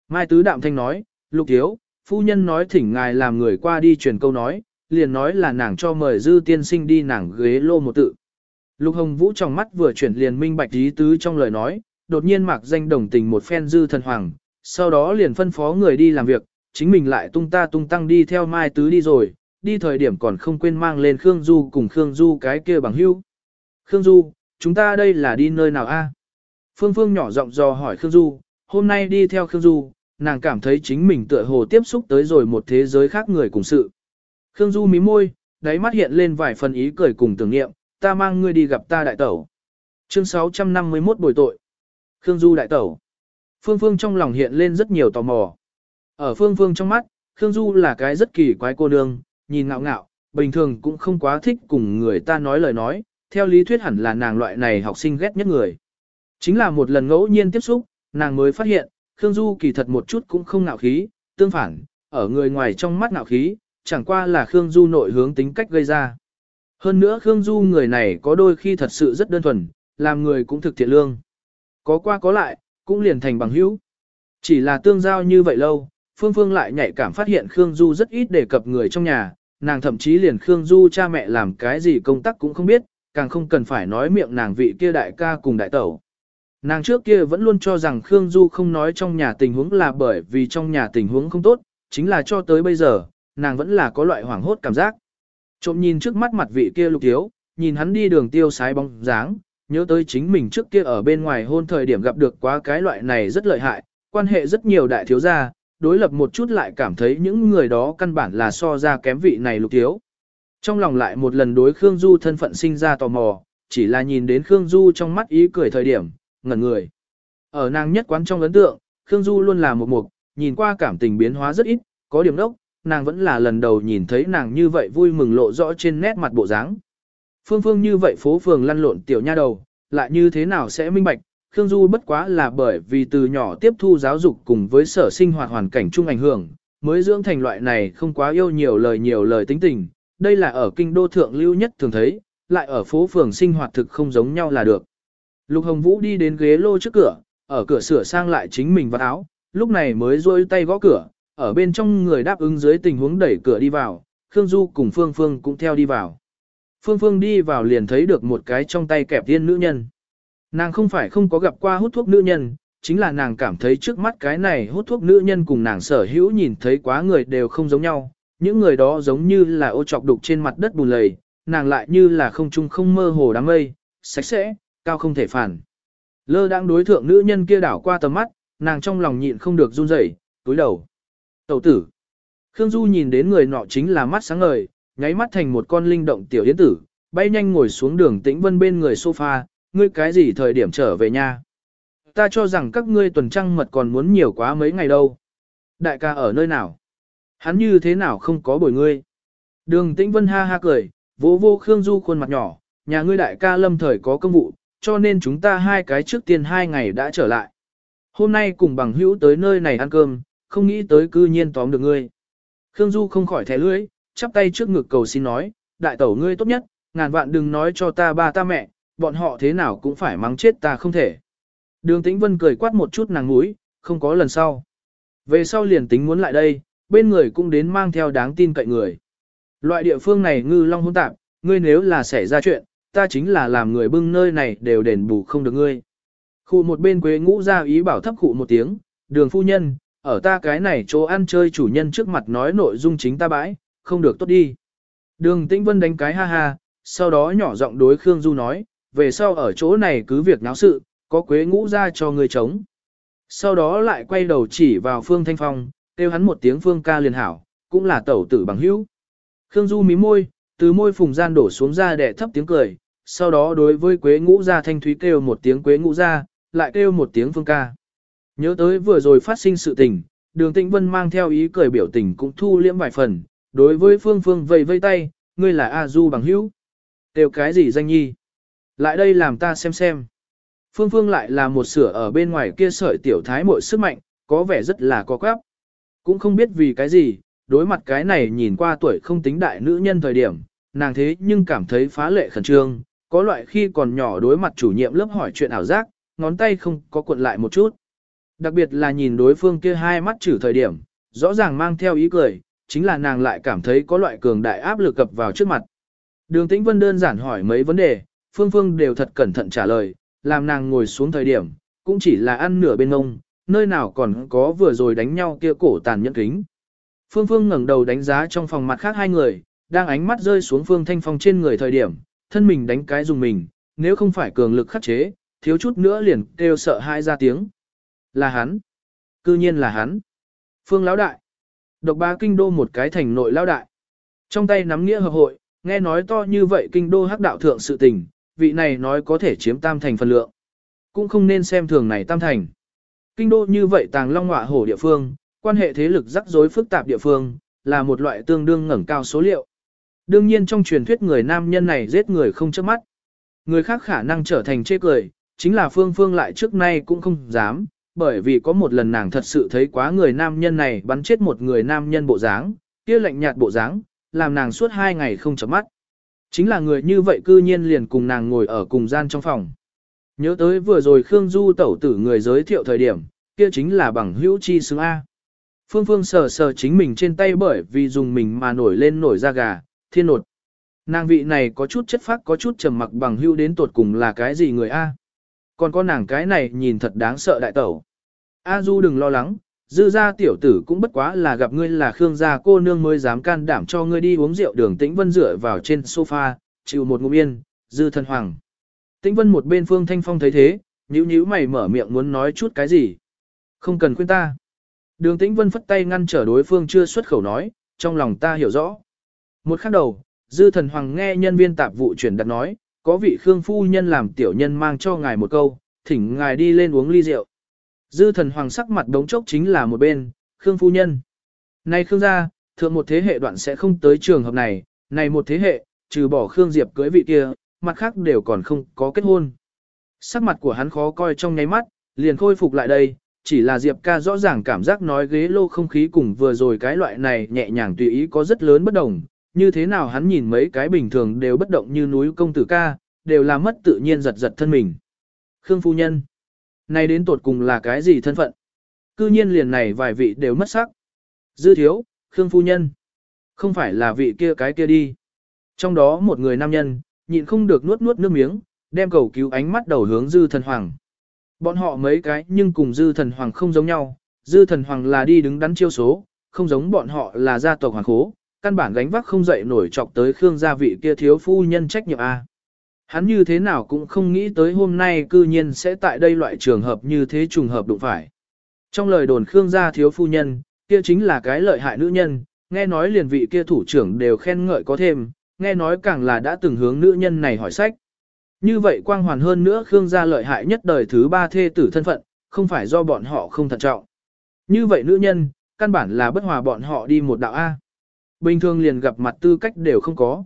Mai Tứ đạm thanh nói, lục thiếu, phu nhân nói thỉnh ngài làm người qua đi truyền câu nói, liền nói là nàng cho mời dư tiên sinh đi nàng ghế lô một tự. Lục Hồng Vũ trong mắt vừa chuyển liền minh bạch ý tứ trong lời nói, đột nhiên mặc danh đồng tình một phen dư thần hoàng, sau đó liền phân phó người đi làm việc, chính mình lại tung ta tung tăng đi theo Mai Tứ đi rồi, đi thời điểm còn không quên mang lên Khương Du cùng Khương Du cái kia bằng hưu. Khương Du, chúng ta đây là đi nơi nào a? Phương Phương nhỏ giọng dò hỏi Khương Du, hôm nay đi theo Khương Du, nàng cảm thấy chính mình tựa hồ tiếp xúc tới rồi một thế giới khác người cùng sự. Khương Du mí môi, đáy mắt hiện lên vài phần ý cười cùng tưởng niệm, ta mang ngươi đi gặp ta đại tẩu. Chương 651 bồi tội. Khương Du đại tẩu. Phương Phương trong lòng hiện lên rất nhiều tò mò. Ở Phương Phương trong mắt, Khương Du là cái rất kỳ quái cô nương, nhìn ngạo ngạo, bình thường cũng không quá thích cùng người ta nói lời nói, theo lý thuyết hẳn là nàng loại này học sinh ghét nhất người. Chính là một lần ngẫu nhiên tiếp xúc, nàng mới phát hiện, Khương Du kỳ thật một chút cũng không ngạo khí, tương phản, ở người ngoài trong mắt ngạo khí, chẳng qua là Khương Du nội hướng tính cách gây ra. Hơn nữa Khương Du người này có đôi khi thật sự rất đơn thuần, làm người cũng thực thiện lương. Có qua có lại, cũng liền thành bằng hữu. Chỉ là tương giao như vậy lâu, Phương Phương lại nhạy cảm phát hiện Khương Du rất ít đề cập người trong nhà, nàng thậm chí liền Khương Du cha mẹ làm cái gì công tác cũng không biết, càng không cần phải nói miệng nàng vị kia đại ca cùng đại tẩu. Nàng trước kia vẫn luôn cho rằng Khương Du không nói trong nhà tình huống là bởi vì trong nhà tình huống không tốt, chính là cho tới bây giờ, nàng vẫn là có loại hoảng hốt cảm giác. Trộm nhìn trước mắt mặt vị kia lục thiếu, nhìn hắn đi đường tiêu sái bóng dáng, nhớ tới chính mình trước kia ở bên ngoài hôn thời điểm gặp được quá cái loại này rất lợi hại, quan hệ rất nhiều đại thiếu gia, đối lập một chút lại cảm thấy những người đó căn bản là so ra kém vị này lục thiếu. Trong lòng lại một lần đối Khương Du thân phận sinh ra tò mò, chỉ là nhìn đến Khương Du trong mắt ý cười thời điểm, ngẩn người. Ở nàng nhất quán trong ấn tượng, Khương Du luôn là một mục, nhìn qua cảm tình biến hóa rất ít, có điểm đốc, nàng vẫn là lần đầu nhìn thấy nàng như vậy vui mừng lộ rõ trên nét mặt bộ dáng. Phương Phương như vậy phố phường lăn lộn tiểu nha đầu, lại như thế nào sẽ minh bạch, Khương Du bất quá là bởi vì từ nhỏ tiếp thu giáo dục cùng với sở sinh hoạt hoàn cảnh chung ảnh hưởng, mới dưỡng thành loại này không quá yêu nhiều lời nhiều lời tính tình, đây là ở kinh đô thượng lưu nhất thường thấy, lại ở phố phường sinh hoạt thực không giống nhau là được. Lục Hồng Vũ đi đến ghế lô trước cửa, ở cửa sửa sang lại chính mình vào áo, lúc này mới rôi tay gõ cửa, ở bên trong người đáp ứng dưới tình huống đẩy cửa đi vào, Khương Du cùng Phương Phương cũng theo đi vào. Phương Phương đi vào liền thấy được một cái trong tay kẹp tiên nữ nhân. Nàng không phải không có gặp qua hút thuốc nữ nhân, chính là nàng cảm thấy trước mắt cái này hút thuốc nữ nhân cùng nàng sở hữu nhìn thấy quá người đều không giống nhau. Những người đó giống như là ô trọc đục trên mặt đất bùn lầy, nàng lại như là không trung không mơ hồ đám mây, sạch sẽ, cao không thể phản. Lơ đang đối thượng nữ nhân kia đảo qua tầm mắt, nàng trong lòng nhịn không được run rẩy, túi đầu. Tẩu tử. Khương Du nhìn đến người nọ chính là mắt sáng ngời, nháy mắt thành một con linh động tiểu yến tử, bay nhanh ngồi xuống đường tĩnh vân bên người sofa, ngươi cái gì thời điểm trở về nha. Ta cho rằng các ngươi tuần trăng mật còn muốn nhiều quá mấy ngày đâu. Đại ca ở nơi nào? Hắn như thế nào không có bồi ngươi? Đường tĩnh vân ha ha cười, vỗ vô Khương Du khuôn mặt nhỏ, nhà ngươi đại ca lâm thời có công vụ, cho nên chúng ta hai cái trước tiên hai ngày đã trở lại. Hôm nay cùng bằng hữu tới nơi này ăn cơm, không nghĩ tới cư nhiên tóm được ngươi. Khương Du không khỏi thẻ lưỡi, chắp tay trước ngực cầu xin nói, đại tẩu ngươi tốt nhất, ngàn vạn đừng nói cho ta ba ta mẹ, bọn họ thế nào cũng phải mắng chết ta không thể. Đường Tĩnh Vân cười quát một chút nàng mũi, không có lần sau. Về sau liền tính muốn lại đây, bên người cũng đến mang theo đáng tin cậy người. Loại địa phương này ngư long hỗn tạp, ngươi nếu là xảy ra chuyện, ta chính là làm người bưng nơi này đều đền bù không được ngươi. Khu một bên quế ngũ ra ý bảo thấp khụ một tiếng, đường phu nhân, ở ta cái này chỗ ăn chơi chủ nhân trước mặt nói nội dung chính ta bãi, không được tốt đi. Đường Tĩnh Vân đánh cái ha ha, sau đó nhỏ giọng đối Khương Du nói, về sau ở chỗ này cứ việc náo sự, có quế ngũ ra cho người chống. Sau đó lại quay đầu chỉ vào Phương Thanh Phong, kêu hắn một tiếng Phương ca liền hảo, cũng là tẩu tử bằng hữu. Khương Du mí môi, từ môi phùng gian đổ xuống ra để thấp tiếng cười, sau đó đối với quế ngũ ra thanh thúy kêu một tiếng quế ngũ ra, lại kêu một tiếng Phương ca. Nhớ tới vừa rồi phát sinh sự tình, đường tĩnh vân mang theo ý cười biểu tình cũng thu liễm vài phần, đối với Phương Phương vây vây tay, ngươi là A Du bằng hữu. Đều cái gì danh nhi? Lại đây làm ta xem xem. Phương Phương lại là một sửa ở bên ngoài kia sợi tiểu thái mội sức mạnh, có vẻ rất là có quáp. Cũng không biết vì cái gì, đối mặt cái này nhìn qua tuổi không tính đại nữ nhân thời điểm, nàng thế nhưng cảm thấy phá lệ khẩn trương, có loại khi còn nhỏ đối mặt chủ nhiệm lớp hỏi chuyện ảo giác, ngón tay không có cuộn lại một chút. Đặc biệt là nhìn đối phương kia hai mắt chử thời điểm, rõ ràng mang theo ý cười, chính là nàng lại cảm thấy có loại cường đại áp lực cập vào trước mặt. Đường Tĩnh Vân đơn giản hỏi mấy vấn đề, Phương Phương đều thật cẩn thận trả lời, làm nàng ngồi xuống thời điểm, cũng chỉ là ăn nửa bên ông nơi nào còn có vừa rồi đánh nhau kia cổ tàn nhẫn kính. Phương Phương ngẩng đầu đánh giá trong phòng mặt khác hai người, đang ánh mắt rơi xuống Phương Thanh Phong trên người thời điểm, thân mình đánh cái dùng mình, nếu không phải cường lực khắc chế, thiếu chút nữa liền kêu sợ hai ra tiếng. Là hắn. Cư nhiên là hắn. Phương Lão Đại. Độc ba kinh đô một cái thành nội Lão Đại. Trong tay nắm nghĩa hợp hội, nghe nói to như vậy kinh đô hắc đạo thượng sự tình, vị này nói có thể chiếm tam thành phần lượng. Cũng không nên xem thường này tam thành. Kinh đô như vậy tàng long họa hổ địa phương, quan hệ thế lực rắc rối phức tạp địa phương, là một loại tương đương ngẩng cao số liệu. Đương nhiên trong truyền thuyết người nam nhân này giết người không chớp mắt. Người khác khả năng trở thành chê cười, chính là Phương Phương lại trước nay cũng không dám, bởi vì có một lần nàng thật sự thấy quá người nam nhân này bắn chết một người nam nhân bộ dáng, kia lạnh nhạt bộ dáng, làm nàng suốt hai ngày không chấm mắt. Chính là người như vậy cư nhiên liền cùng nàng ngồi ở cùng gian trong phòng. Nhớ tới vừa rồi Khương Du tẩu tử người giới thiệu thời điểm, kia chính là bằng hữu chi xứng A. Phương Phương sờ sờ chính mình trên tay bởi vì dùng mình mà nổi lên nổi da gà, thiên nột. Nàng vị này có chút chất phác có chút trầm mặc bằng hữu đến tột cùng là cái gì người A. Còn có nàng cái này nhìn thật đáng sợ đại tẩu. A Du đừng lo lắng, dư gia tiểu tử cũng bất quá là gặp ngươi là Khương gia cô nương mới dám can đảm cho ngươi đi uống rượu đường tĩnh vân dựa vào trên sofa, chịu một ngụm yên, dư thần hoàng. Tĩnh vân một bên phương thanh phong thấy thế, nhíu nhíu mày mở miệng muốn nói chút cái gì. Không cần khuyên ta. Đường tĩnh vân phất tay ngăn trở đối phương chưa xuất khẩu nói, trong lòng ta hiểu rõ. Một khắc đầu, dư thần hoàng nghe nhân viên tạp vụ chuyển đặt nói, có vị Khương phu nhân làm tiểu nhân mang cho ngài một câu, thỉnh ngài đi lên uống ly rượu. Dư thần hoàng sắc mặt đống chốc chính là một bên, Khương phu nhân. Này Khương gia, thượng một thế hệ đoạn sẽ không tới trường hợp này, này một thế hệ, trừ bỏ Khương Diệp cưới vị kia, mặt khác đều còn không có kết hôn. Sắc mặt của hắn khó coi trong nháy mắt, liền khôi phục lại đây, chỉ là Diệp ca rõ ràng cảm giác nói ghế lô không khí cùng vừa rồi cái loại này nhẹ nhàng tùy ý có rất lớn bất đồng, như thế nào hắn nhìn mấy cái bình thường đều bất động như núi công tử ca, đều là mất tự nhiên giật giật thân mình. Khương phu nhân, nay đến tột cùng là cái gì thân phận? Cư nhiên liền này vài vị đều mất sắc. Dư thiếu, Khương phu nhân, không phải là vị kia cái kia đi. Trong đó một người nam nhân, nhịn không được nuốt nuốt nước miếng, đem cầu cứu ánh mắt đầu hướng dư thần hoàng. Bọn họ mấy cái nhưng cùng dư thần hoàng không giống nhau, dư thần hoàng là đi đứng đắn chiêu số, không giống bọn họ là gia tộc hoàng khố, căn bản gánh vác không dậy nổi chọc tới Khương gia vị kia thiếu phu nhân trách nhiệm A. Hắn như thế nào cũng không nghĩ tới hôm nay cư nhiên sẽ tại đây loại trường hợp như thế trùng hợp đụng phải. Trong lời đồn Khương gia thiếu phu nhân, kia chính là cái lợi hại nữ nhân, nghe nói liền vị kia thủ trưởng đều khen ngợi có thêm, nghe nói càng là đã từng hướng nữ nhân này hỏi sách. Như vậy quang hoàn hơn nữa Khương gia lợi hại nhất đời thứ ba thê tử thân phận, không phải do bọn họ không thận trọng. Như vậy nữ nhân, căn bản là bất hòa bọn họ đi một đạo A. Bình thường liền gặp mặt tư cách đều không có.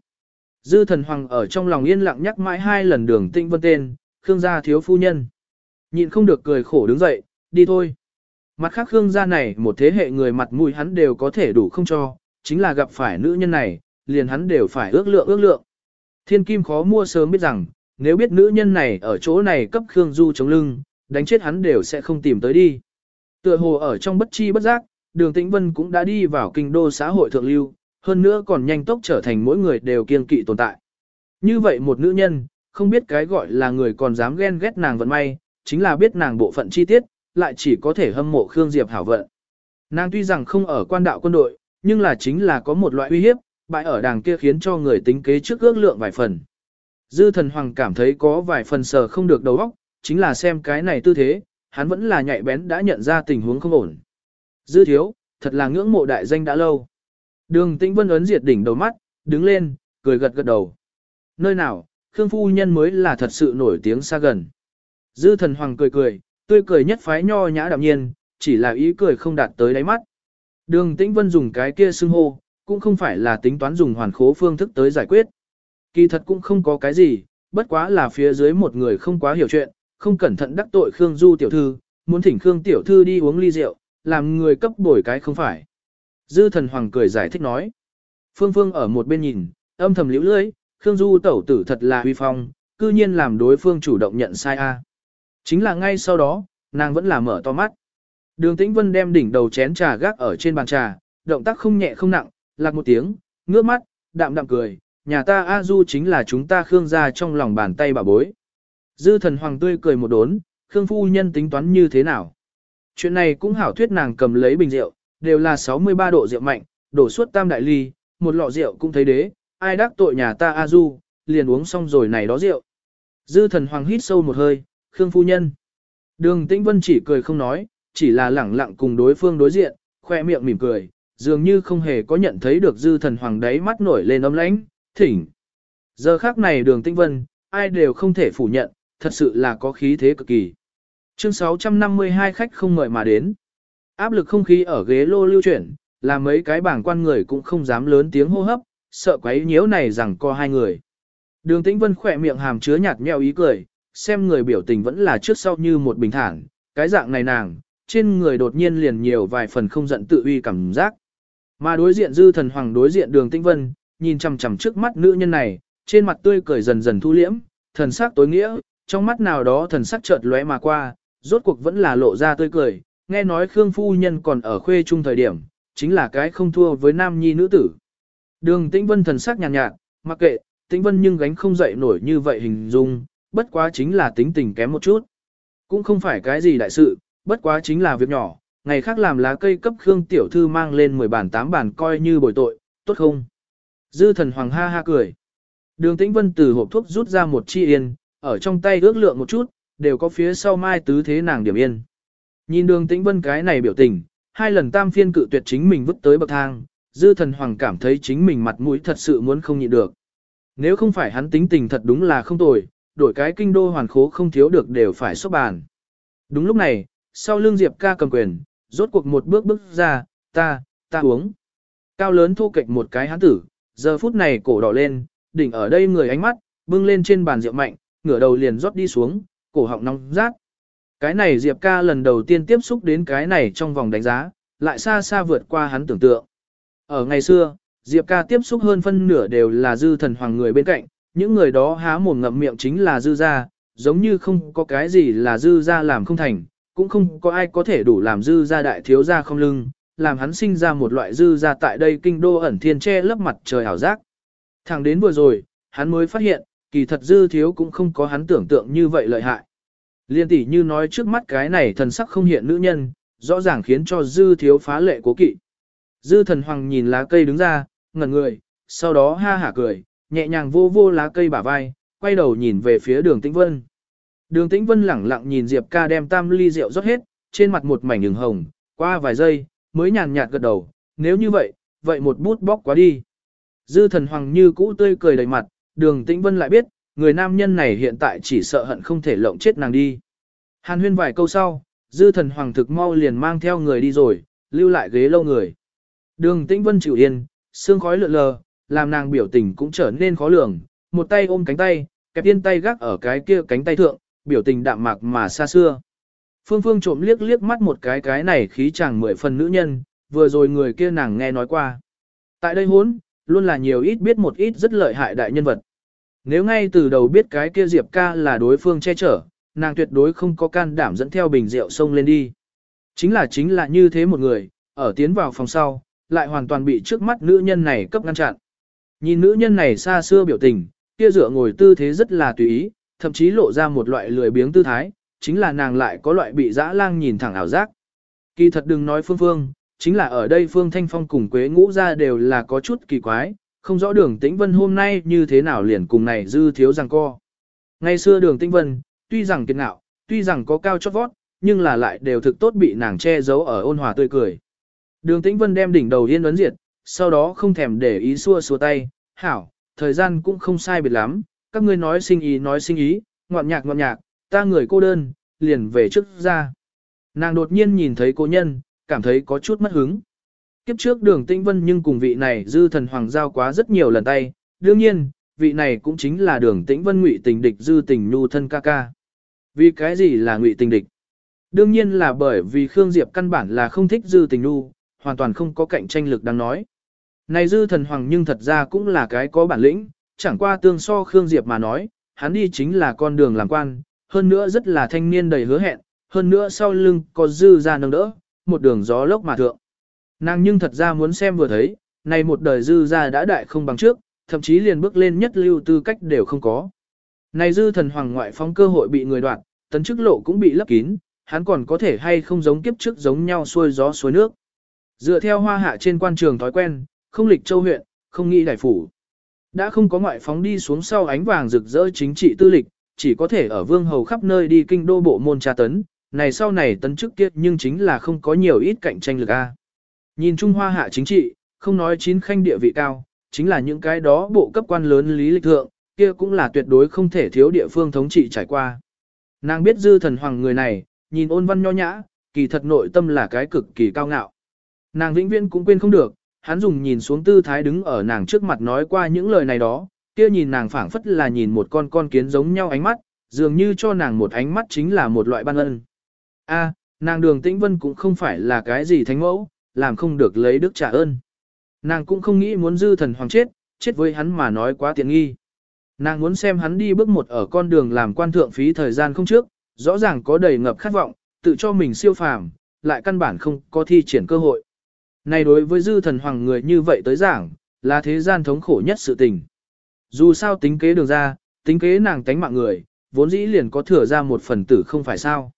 Dư thần hoàng ở trong lòng yên lặng nhắc mãi hai lần đường tinh vân tên, Khương gia thiếu phu nhân. Nhịn không được cười khổ đứng dậy, đi thôi. Mặt khác Khương gia này một thế hệ người mặt mũi hắn đều có thể đủ không cho, chính là gặp phải nữ nhân này, liền hắn đều phải ước lượng ước lượng. Thiên kim khó mua sớm biết rằng, nếu biết nữ nhân này ở chỗ này cấp Khương Du chống lưng, đánh chết hắn đều sẽ không tìm tới đi. Tựa hồ ở trong bất chi bất giác, đường tĩnh vân cũng đã đi vào kinh đô xã hội thượng lưu, hơn nữa còn nhanh tốc trở thành mỗi người đều kiên kỵ tồn tại. Như vậy một nữ nhân, không biết cái gọi là người còn dám ghen ghét nàng vận may, chính là biết nàng bộ phận chi tiết, lại chỉ có thể hâm mộ Khương Diệp hảo vận. Nàng tuy rằng không ở quan đạo quân đội, nhưng là chính là có một loại uy hiếp, bại ở đàng kia khiến cho người tính kế trước ước lượng vài phần. Dư thần hoàng cảm thấy có vài phần sờ không được đầu óc, chính là xem cái này tư thế, hắn vẫn là nhạy bén đã nhận ra tình huống không ổn. Dư thiếu, thật là ngưỡng mộ đại danh đã lâu. Đường tĩnh vân ấn diệt đỉnh đầu mắt, đứng lên, cười gật gật đầu. Nơi nào, Khương Phu Nhân mới là thật sự nổi tiếng xa gần. Dư thần hoàng cười cười, tươi cười nhất phái nho nhã đạm nhiên, chỉ là ý cười không đạt tới đáy mắt. Đường tĩnh vân dùng cái kia xưng hô, cũng không phải là tính toán dùng hoàn khố phương thức tới giải quyết. Kỳ thật cũng không có cái gì, bất quá là phía dưới một người không quá hiểu chuyện, không cẩn thận đắc tội Khương Du tiểu thư, muốn thỉnh Khương tiểu thư đi uống ly rượu, làm người cấp bồi cái không phải. Dư thần hoàng cười giải thích nói. Phương Phương ở một bên nhìn, âm thầm liễu lưỡi, Khương Du tẩu tử thật là huy phong, cư nhiên làm đối phương chủ động nhận sai a. Chính là ngay sau đó, nàng vẫn là mở to mắt. Đường Tĩnh Vân đem đỉnh đầu chén trà gác ở trên bàn trà, động tác không nhẹ không nặng, lạc một tiếng, ngước mắt, đạm đạm cười, nhà ta A Du chính là chúng ta Khương gia trong lòng bàn tay bà bối. Dư thần hoàng tươi cười một đốn, Khương phu nhân tính toán như thế nào? Chuyện này cũng hảo thuyết nàng cầm lấy bình rượu, đều là 63 độ rượu mạnh, đổ suốt tam đại ly, một lọ rượu cũng thấy đế, ai đắc tội nhà ta A Du, liền uống xong rồi này đó rượu. Dư thần hoàng hít sâu một hơi, Khương phu nhân. Đường Tĩnh Vân chỉ cười không nói, chỉ là lẳng lặng cùng đối phương đối diện, khoe miệng mỉm cười, dường như không hề có nhận thấy được dư thần hoàng đấy mắt nổi lên ấm lãnh, thỉnh. Giờ khác này đường Tĩnh Vân, ai đều không thể phủ nhận, thật sự là có khí thế cực kỳ. Chương 652 khách không mời mà đến. Áp lực không khí ở ghế lô lưu chuyển, là mấy cái bảng quan người cũng không dám lớn tiếng hô hấp, sợ quấy nhiễu này rằng co hai người. Đường Tĩnh Vân khỏe miệng hàm chứa nhạt nhẽo ý cười, xem người biểu tình vẫn là trước sau như một bình thản, cái dạng này nàng, trên người đột nhiên liền nhiều vài phần không giận tự uy cảm giác. Mà đối diện dư thần hoàng đối diện đường Tĩnh Vân, nhìn chằm chằm trước mắt nữ nhân này, trên mặt tươi cười dần dần thu liễm, thần sắc tối nghĩa, trong mắt nào đó thần sắc chợt lóe mà qua, rốt cuộc vẫn là lộ ra tươi cười, nghe nói Khương phu nhân còn ở khuê trung thời điểm, chính là cái không thua với nam nhi nữ tử. Đường Tĩnh Vân thần sắc nhàn nhạt, nhạt, mặc kệ, Tĩnh Vân nhưng gánh không dậy nổi như vậy hình dung, bất quá chính là tính tình kém một chút. Cũng không phải cái gì đại sự, bất quá chính là việc nhỏ, ngày khác làm lá cây cấp Khương tiểu thư mang lên 10 bản 8 bản coi như bồi tội, tốt không? Dư thần hoàng ha ha cười. Đường Tĩnh Vân từ hộp thuốc rút ra một chi yên, ở trong tay ước lượng một chút, đều có phía sau mai tứ thế nàng điểm yên. Nhìn đường Tĩnh Vân cái này biểu tình, hai lần tam phiên cự tuyệt chính mình vứt tới bậc thang, dư thần hoàng cảm thấy chính mình mặt mũi thật sự muốn không nhịn được. Nếu không phải hắn tính tình thật đúng là không tồi, đổi cái kinh đô hoàn khố không thiếu được đều phải xót bàn. Đúng lúc này, sau lưng Diệp ca cầm quyền, rốt cuộc một bước bước ra, ta, ta uống. Cao lớn thu kịch một cái hắn tử, giờ phút này cổ đỏ lên, đỉnh ở đây người ánh mắt, bưng lên trên bàn rượu mạnh, ngửa đầu liền rót đi xuống, cổ họng nóng rát. Cái này Diệp ca lần đầu tiên tiếp xúc đến cái này trong vòng đánh giá, lại xa xa vượt qua hắn tưởng tượng. Ở ngày xưa, Diệp ca tiếp xúc hơn phân nửa đều là dư thần hoàng người bên cạnh, những người đó há mồm ngậm miệng chính là dư gia, giống như không có cái gì là dư gia làm không thành, cũng không có ai có thể đủ làm dư gia đại thiếu gia không lưng, làm hắn sinh ra một loại dư gia tại đây kinh đô ẩn thiên che lấp mặt trời ảo giác. Thẳng đến vừa rồi, hắn mới phát hiện, kỳ thật dư thiếu cũng không có hắn tưởng tượng như vậy lợi hại. Liên tỷ như nói trước mắt cái này thần sắc không hiện nữ nhân, rõ ràng khiến cho dư thiếu phá lệ cố kỵ. Dư thần hoàng nhìn lá cây đứng ra, ngẩn người, sau đó ha hả cười, nhẹ nhàng vô vô lá cây bả vai, quay đầu nhìn về phía đường tĩnh vân. Đường tĩnh vân lẳng lặng nhìn Diệp ca đem tam ly rượu rót hết, trên mặt một mảnh đường hồng, qua vài giây, mới nhàn nhạt gật đầu, nếu như vậy, vậy một bút bóc quá đi. Dư thần hoàng như cũ tươi cười đầy mặt, đường tĩnh vân lại biết, người nam nhân này hiện tại chỉ sợ hận không thể lộng chết nàng đi. Hàn huyên vài câu sau, dư thần hoàng thực mau liền mang theo người đi rồi, lưu lại ghế lâu người. Đường tĩnh vân chịu yên, sương khói lượn lờ, làm nàng biểu tình cũng trở nên khó lường, một tay ôm cánh tay, kẹp tiên tay gác ở cái kia cánh tay thượng, biểu tình đạm mạc mà xa xưa. Phương Phương trộm liếc liếc mắt một cái cái này khí chàng mười phần nữ nhân, vừa rồi người kia nàng nghe nói qua. Tại đây hốn, luôn là nhiều ít biết một ít rất lợi hại đại nhân vật. Nếu ngay từ đầu biết cái kia Diệp ca là đối phương che chở, nàng tuyệt đối không có can đảm dẫn theo bình rượu sông lên đi. Chính là chính là như thế một người, ở tiến vào phòng sau, lại hoàn toàn bị trước mắt nữ nhân này cấp ngăn chặn. Nhìn nữ nhân này xa xưa biểu tình, kia dựa ngồi tư thế rất là tùy ý, thậm chí lộ ra một loại lười biếng tư thái, chính là nàng lại có loại bị dã lang nhìn thẳng ảo giác. Kỳ thật đừng nói phương phương, chính là ở đây phương thanh phong cùng quế ngũ ra đều là có chút kỳ quái, không rõ đường tĩnh vân hôm nay như thế nào liền cùng này dư thiếu rằng co. Ngày xưa đường tĩnh vân, tuy rằng kiệt ngạo, tuy rằng có cao chót vót, nhưng là lại đều thực tốt bị nàng che giấu ở ôn hòa tươi cười. Đường tĩnh vân đem đỉnh đầu yên ấn diệt, sau đó không thèm để ý xua xua tay, hảo, thời gian cũng không sai biệt lắm, các ngươi nói sinh ý nói sinh ý, ngọn nhạc ngọn nhạc, ta người cô đơn, liền về trước ra. Nàng đột nhiên nhìn thấy cô nhân, cảm thấy có chút mất hứng. Kiếp trước đường tĩnh vân nhưng cùng vị này dư thần hoàng giao quá rất nhiều lần tay, đương nhiên, vị này cũng chính là đường tĩnh vân ngụy tình địch dư tình nhu thân ca ca. Vì cái gì là ngụy tình địch? Đương nhiên là bởi vì Khương Diệp căn bản là không thích dư tình nhu, hoàn toàn không có cạnh tranh lực đáng nói. Này dư thần hoàng nhưng thật ra cũng là cái có bản lĩnh, chẳng qua tương so Khương Diệp mà nói, hắn đi chính là con đường làm quan, hơn nữa rất là thanh niên đầy hứa hẹn, hơn nữa sau lưng có dư ra nâng đỡ, một đường gió lốc mà thượng. Nàng nhưng thật ra muốn xem vừa thấy, này một đời dư ra đã đại không bằng trước, thậm chí liền bước lên nhất lưu tư cách đều không có. Này dư thần hoàng ngoại phóng cơ hội bị người đoạn, tấn chức lộ cũng bị lấp kín, hắn còn có thể hay không giống kiếp trước giống nhau xuôi gió xuôi nước. Dựa theo hoa hạ trên quan trường thói quen, không lịch châu huyện, không nghĩ đại phủ. Đã không có ngoại phóng đi xuống sau ánh vàng rực rỡ chính trị tư lịch, chỉ có thể ở vương hầu khắp nơi đi kinh đô bộ môn tra tấn, này sau này tấn chức kiếp nhưng chính là không có nhiều ít cạnh tranh lực a. Nhìn Trung Hoa hạ chính trị, không nói chín khanh địa vị cao, chính là những cái đó bộ cấp quan lớn lý lịch thượng, kia cũng là tuyệt đối không thể thiếu địa phương thống trị trải qua. Nàng biết dư thần hoàng người này, nhìn ôn văn nho nhã, kỳ thật nội tâm là cái cực kỳ cao ngạo. Nàng vĩnh viễn cũng quên không được, hắn dùng nhìn xuống tư thái đứng ở nàng trước mặt nói qua những lời này đó, kia nhìn nàng phảng phất là nhìn một con con kiến giống nhau ánh mắt, dường như cho nàng một ánh mắt chính là một loại ban ân. A, nàng đường tĩnh vân cũng không phải là cái gì thánh mẫu, làm không được lấy đức trả ơn. Nàng cũng không nghĩ muốn dư thần hoàng chết, chết với hắn mà nói quá tiện nghi. Nàng muốn xem hắn đi bước một ở con đường làm quan thượng phí thời gian không trước, rõ ràng có đầy ngập khát vọng, tự cho mình siêu phàm, lại căn bản không có thi triển cơ hội. Này đối với dư thần hoàng người như vậy tới giảng, là thế gian thống khổ nhất sự tình. Dù sao tính kế đường ra, tính kế nàng tánh mạng người, vốn dĩ liền có thừa ra một phần tử không phải sao.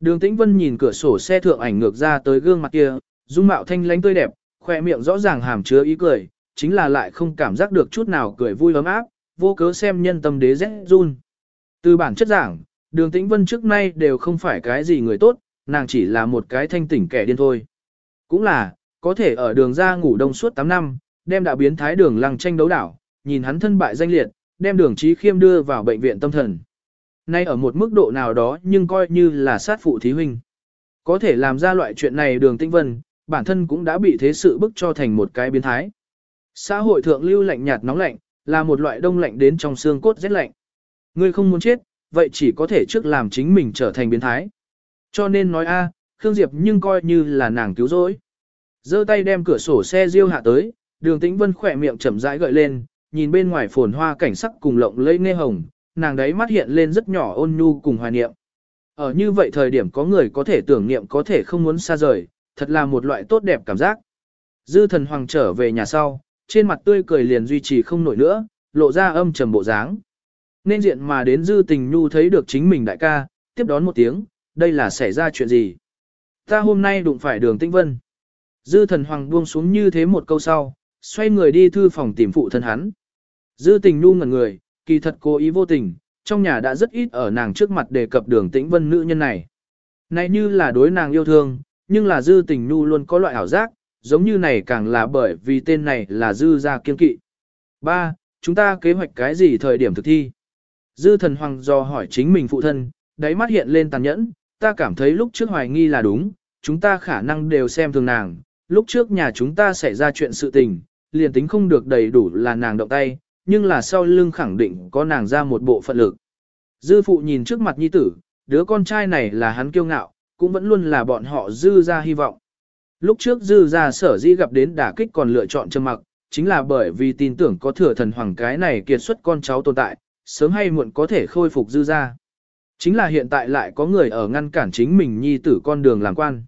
Đường Tĩnh Vân nhìn cửa sổ xe thượng ảnh ngược ra tới gương mặt kia, dung mạo thanh lãnh tươi đẹp, khoe miệng rõ ràng hàm chứa ý cười, chính là lại không cảm giác được chút nào cười vui ấm áp, vô cớ xem nhân tâm đế rét run. Từ bản chất giảng, đường Tĩnh Vân trước nay đều không phải cái gì người tốt, nàng chỉ là một cái thanh tỉnh kẻ điên thôi. Cũng là, có thể ở đường ra ngủ đông suốt 8 năm, đem đã biến thái đường lăng tranh đấu đảo, nhìn hắn thân bại danh liệt, đem đường trí khiêm đưa vào bệnh viện tâm thần. Nay ở một mức độ nào đó nhưng coi như là sát phụ thí huynh. Có thể làm ra loại chuyện này đường Tĩnh vân, bản thân cũng đã bị thế sự bức cho thành một cái biến thái. Xã hội thượng lưu lạnh nhạt nóng lạnh, là một loại đông lạnh đến trong xương cốt rét lạnh. Ngươi không muốn chết, vậy chỉ có thể trước làm chính mình trở thành biến thái. Cho nên nói a, Khương Diệp nhưng coi như là nàng cứu rỗi. giơ tay đem cửa sổ xe riêu hạ tới, đường tĩnh vân khỏe miệng chậm rãi gợi lên, nhìn bên ngoài phồn hoa cảnh sắc cùng lộng lẫy nghe hồng, nàng đấy mắt hiện lên rất nhỏ ôn nhu cùng hoài niệm. Ở như vậy thời điểm có người có thể tưởng niệm có thể không muốn xa rời, thật là một loại tốt đẹp cảm giác. Dư thần hoàng trở về nhà sau, trên mặt tươi cười liền duy trì không nổi nữa, lộ ra âm trầm bộ dáng. Nên diện mà đến dư tình nhu thấy được chính mình đại ca, tiếp đón một tiếng, đây là xảy ra chuyện gì? Ta hôm nay đụng phải đường tinh vân. Dư thần hoàng buông xuống như thế một câu sau, xoay người đi thư phòng tìm phụ thân hắn. Dư tình nhu ngẩn người, kỳ thật cố ý vô tình, trong nhà đã rất ít ở nàng trước mặt đề cập đường tĩnh vân nữ nhân này. Này như là đối nàng yêu thương, nhưng là dư tình nhu luôn có loại ảo giác, giống như này càng là bởi vì tên này là dư gia kiên kỵ. Ba, Chúng ta kế hoạch cái gì thời điểm thực thi? Dư thần hoàng do hỏi chính mình phụ thân, đáy mắt hiện lên tàn nhẫn, ta cảm thấy lúc trước hoài nghi là đúng, chúng ta khả năng đều xem thường nàng, lúc trước nhà chúng ta xảy ra chuyện sự tình, liền tính không được đầy đủ là nàng động tay, nhưng là sau lưng khẳng định có nàng ra một bộ phận lực. Dư phụ nhìn trước mặt nhi tử, đứa con trai này là hắn kiêu ngạo, cũng vẫn luôn là bọn họ dư ra hy vọng. Lúc trước dư ra sở dĩ gặp đến đả kích còn lựa chọn trầm mặc, chính là bởi vì tin tưởng có thừa thần hoàng cái này kiệt xuất con cháu tồn tại, sớm hay muộn có thể khôi phục dư ra. Chính là hiện tại lại có người ở ngăn cản chính mình nhi tử con đường làm quan.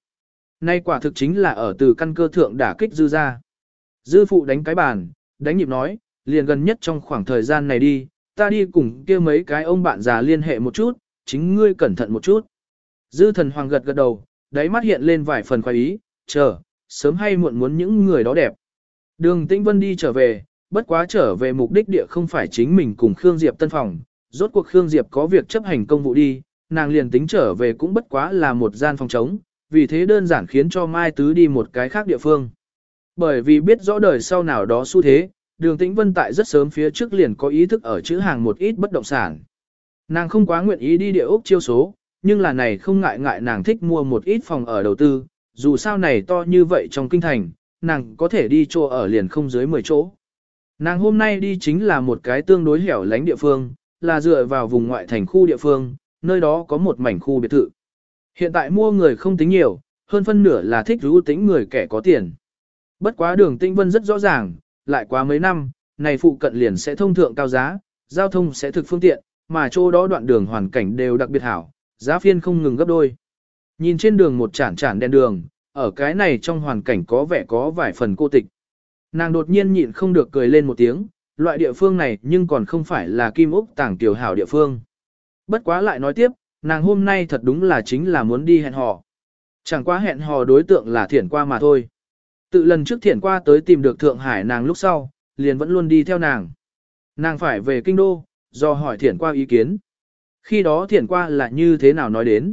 Nay quả thực chính là ở từ căn cơ thượng đả kích dư ra. Dư phụ đánh cái bàn, đánh nhịp nói, liền gần nhất trong khoảng thời gian này đi, ta đi cùng kia mấy cái ông bạn già liên hệ một chút, chính ngươi cẩn thận một chút. Dư thần hoàng gật gật đầu, đáy mắt hiện lên vài phần khoái ý, chờ, sớm hay muộn muốn những người đó đẹp. Đường Tĩnh Vân đi trở về, bất quá trở về mục đích địa không phải chính mình cùng Khương Diệp tân phòng, rốt cuộc Khương Diệp có việc chấp hành công vụ đi, nàng liền tính trở về cũng bất quá là một gian phòng trống, vì thế đơn giản khiến cho Mai Tứ đi một cái khác địa phương. Bởi vì biết rõ đời sau nào đó xu thế, đường tĩnh vân tại rất sớm phía trước liền có ý thức ở chữ hàng một ít bất động sản. Nàng không quá nguyện ý đi địa ốc chiêu số, nhưng là này không ngại ngại nàng thích mua một ít phòng ở đầu tư, dù sao này to như vậy trong kinh thành, nàng có thể đi chỗ ở liền không dưới 10 chỗ. Nàng hôm nay đi chính là một cái tương đối hẻo lánh địa phương, là dựa vào vùng ngoại thành khu địa phương, nơi đó có một mảnh khu biệt thự. Hiện tại mua người không tính nhiều, hơn phân nửa là thích rú tính người kẻ có tiền. Bất quá đường tinh vân rất rõ ràng, lại quá mấy năm, này phụ cận liền sẽ thông thượng cao giá, giao thông sẽ thực phương tiện, mà chỗ đó đoạn đường hoàn cảnh đều đặc biệt hảo, giá phiên không ngừng gấp đôi. Nhìn trên đường một chản chản đèn đường, ở cái này trong hoàn cảnh có vẻ có vài phần cô tịch. Nàng đột nhiên nhịn không được cười lên một tiếng, loại địa phương này nhưng còn không phải là kim úc Tảng tiểu hảo địa phương. Bất quá lại nói tiếp, nàng hôm nay thật đúng là chính là muốn đi hẹn hò. Chẳng qua hẹn hò đối tượng là thiển qua mà thôi. Tự lần trước thiển qua tới tìm được Thượng Hải nàng lúc sau, liền vẫn luôn đi theo nàng. Nàng phải về kinh đô, do hỏi thiển qua ý kiến. Khi đó thiển qua là như thế nào nói đến.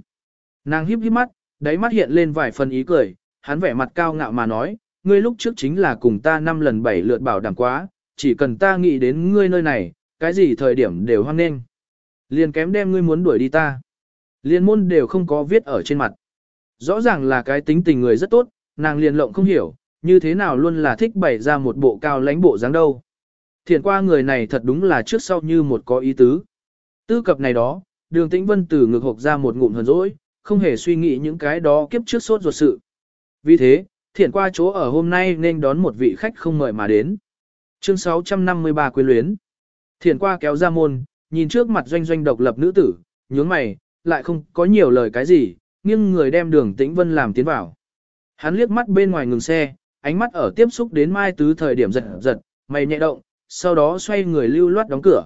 Nàng híp híp mắt, đáy mắt hiện lên vài phần ý cười, hắn vẻ mặt cao ngạo mà nói, ngươi lúc trước chính là cùng ta năm lần bảy lượt bảo đảm quá, chỉ cần ta nghĩ đến ngươi nơi này, cái gì thời điểm đều hoan nghênh. Liền kém đem ngươi muốn đuổi đi ta. Liên môn đều không có viết ở trên mặt. Rõ ràng là cái tính tình người rất tốt, nàng liền lộng không hiểu, như thế nào luôn là thích bày ra một bộ cao lãnh bộ dáng đâu. Thiện qua người này thật đúng là trước sau như một có ý tứ. Tư cập này đó, đường tĩnh vân từ ngược hộp ra một ngụm hờn dỗi, không hề suy nghĩ những cái đó kiếp trước sốt ruột sự. Vì thế, thiện qua chỗ ở hôm nay nên đón một vị khách không mời mà đến. Chương 653 quyến luyến. Thiện qua kéo ra môn, nhìn trước mặt doanh doanh độc lập nữ tử, nhướng mày, lại không có nhiều lời cái gì, nhưng người đem đường tĩnh vân làm tiến vào. Hắn liếc mắt bên ngoài ngừng xe, ánh mắt ở tiếp xúc đến Mai Tứ thời điểm giật giật, mày nhẹ động, sau đó xoay người lưu loát đóng cửa.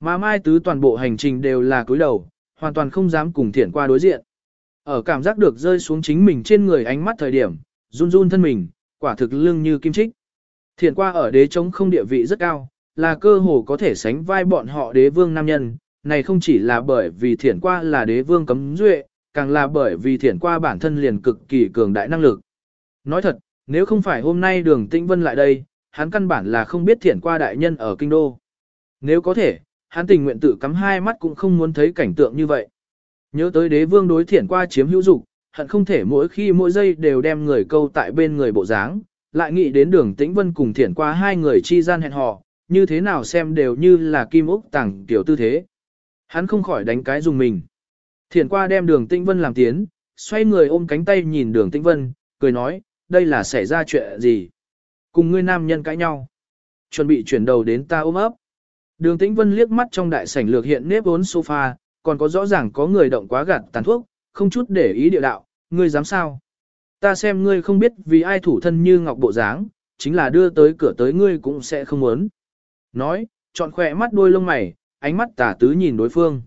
Mà Mai Tứ toàn bộ hành trình đều là cúi đầu, hoàn toàn không dám cùng Thiển qua đối diện. Ở cảm giác được rơi xuống chính mình trên người ánh mắt thời điểm, run run thân mình, quả thực lưng như kim trích. Thiển qua ở đế chống không địa vị rất cao, là cơ hồ có thể sánh vai bọn họ đế vương nam nhân, này không chỉ là bởi vì Thiển qua là đế vương cấm duệ, càng là bởi vì Thiển qua bản thân liền cực kỳ cường đại năng lực. Nói thật, nếu không phải hôm nay đường tĩnh vân lại đây, hắn căn bản là không biết Thiển qua đại nhân ở kinh đô. Nếu có thể, hắn tình nguyện tự cắm hai mắt cũng không muốn thấy cảnh tượng như vậy. Nhớ tới đế vương đối Thiển qua chiếm hữu dục, hận không thể mỗi khi mỗi giây đều đem người câu tại bên người bộ dáng, lại nghĩ đến đường tĩnh vân cùng Thiển qua hai người chi gian hẹn hò, như thế nào xem đều như là kim úc tàng tiểu tư thế. Hắn không khỏi đánh cái dùng mình. Thiển qua đem đường tĩnh vân làm tiến, xoay người ôm cánh tay nhìn đường tĩnh vân, cười nói, đây là xảy ra chuyện gì? Cùng ngươi nam nhân cãi nhau. Chuẩn bị chuyển đầu đến ta ôm ấp. Đường tĩnh vân liếc mắt trong đại sảnh lược hiện nếp vốn sofa, còn có rõ ràng có người động quá gạt tàn thuốc, không chút để ý địa đạo, ngươi dám sao? Ta xem ngươi không biết vì ai thủ thân như ngọc bộ dáng, chính là đưa tới cửa tới ngươi cũng sẽ không muốn. Nói, chọn khỏe mắt đôi lông mày, ánh mắt tả tứ nhìn đối phương.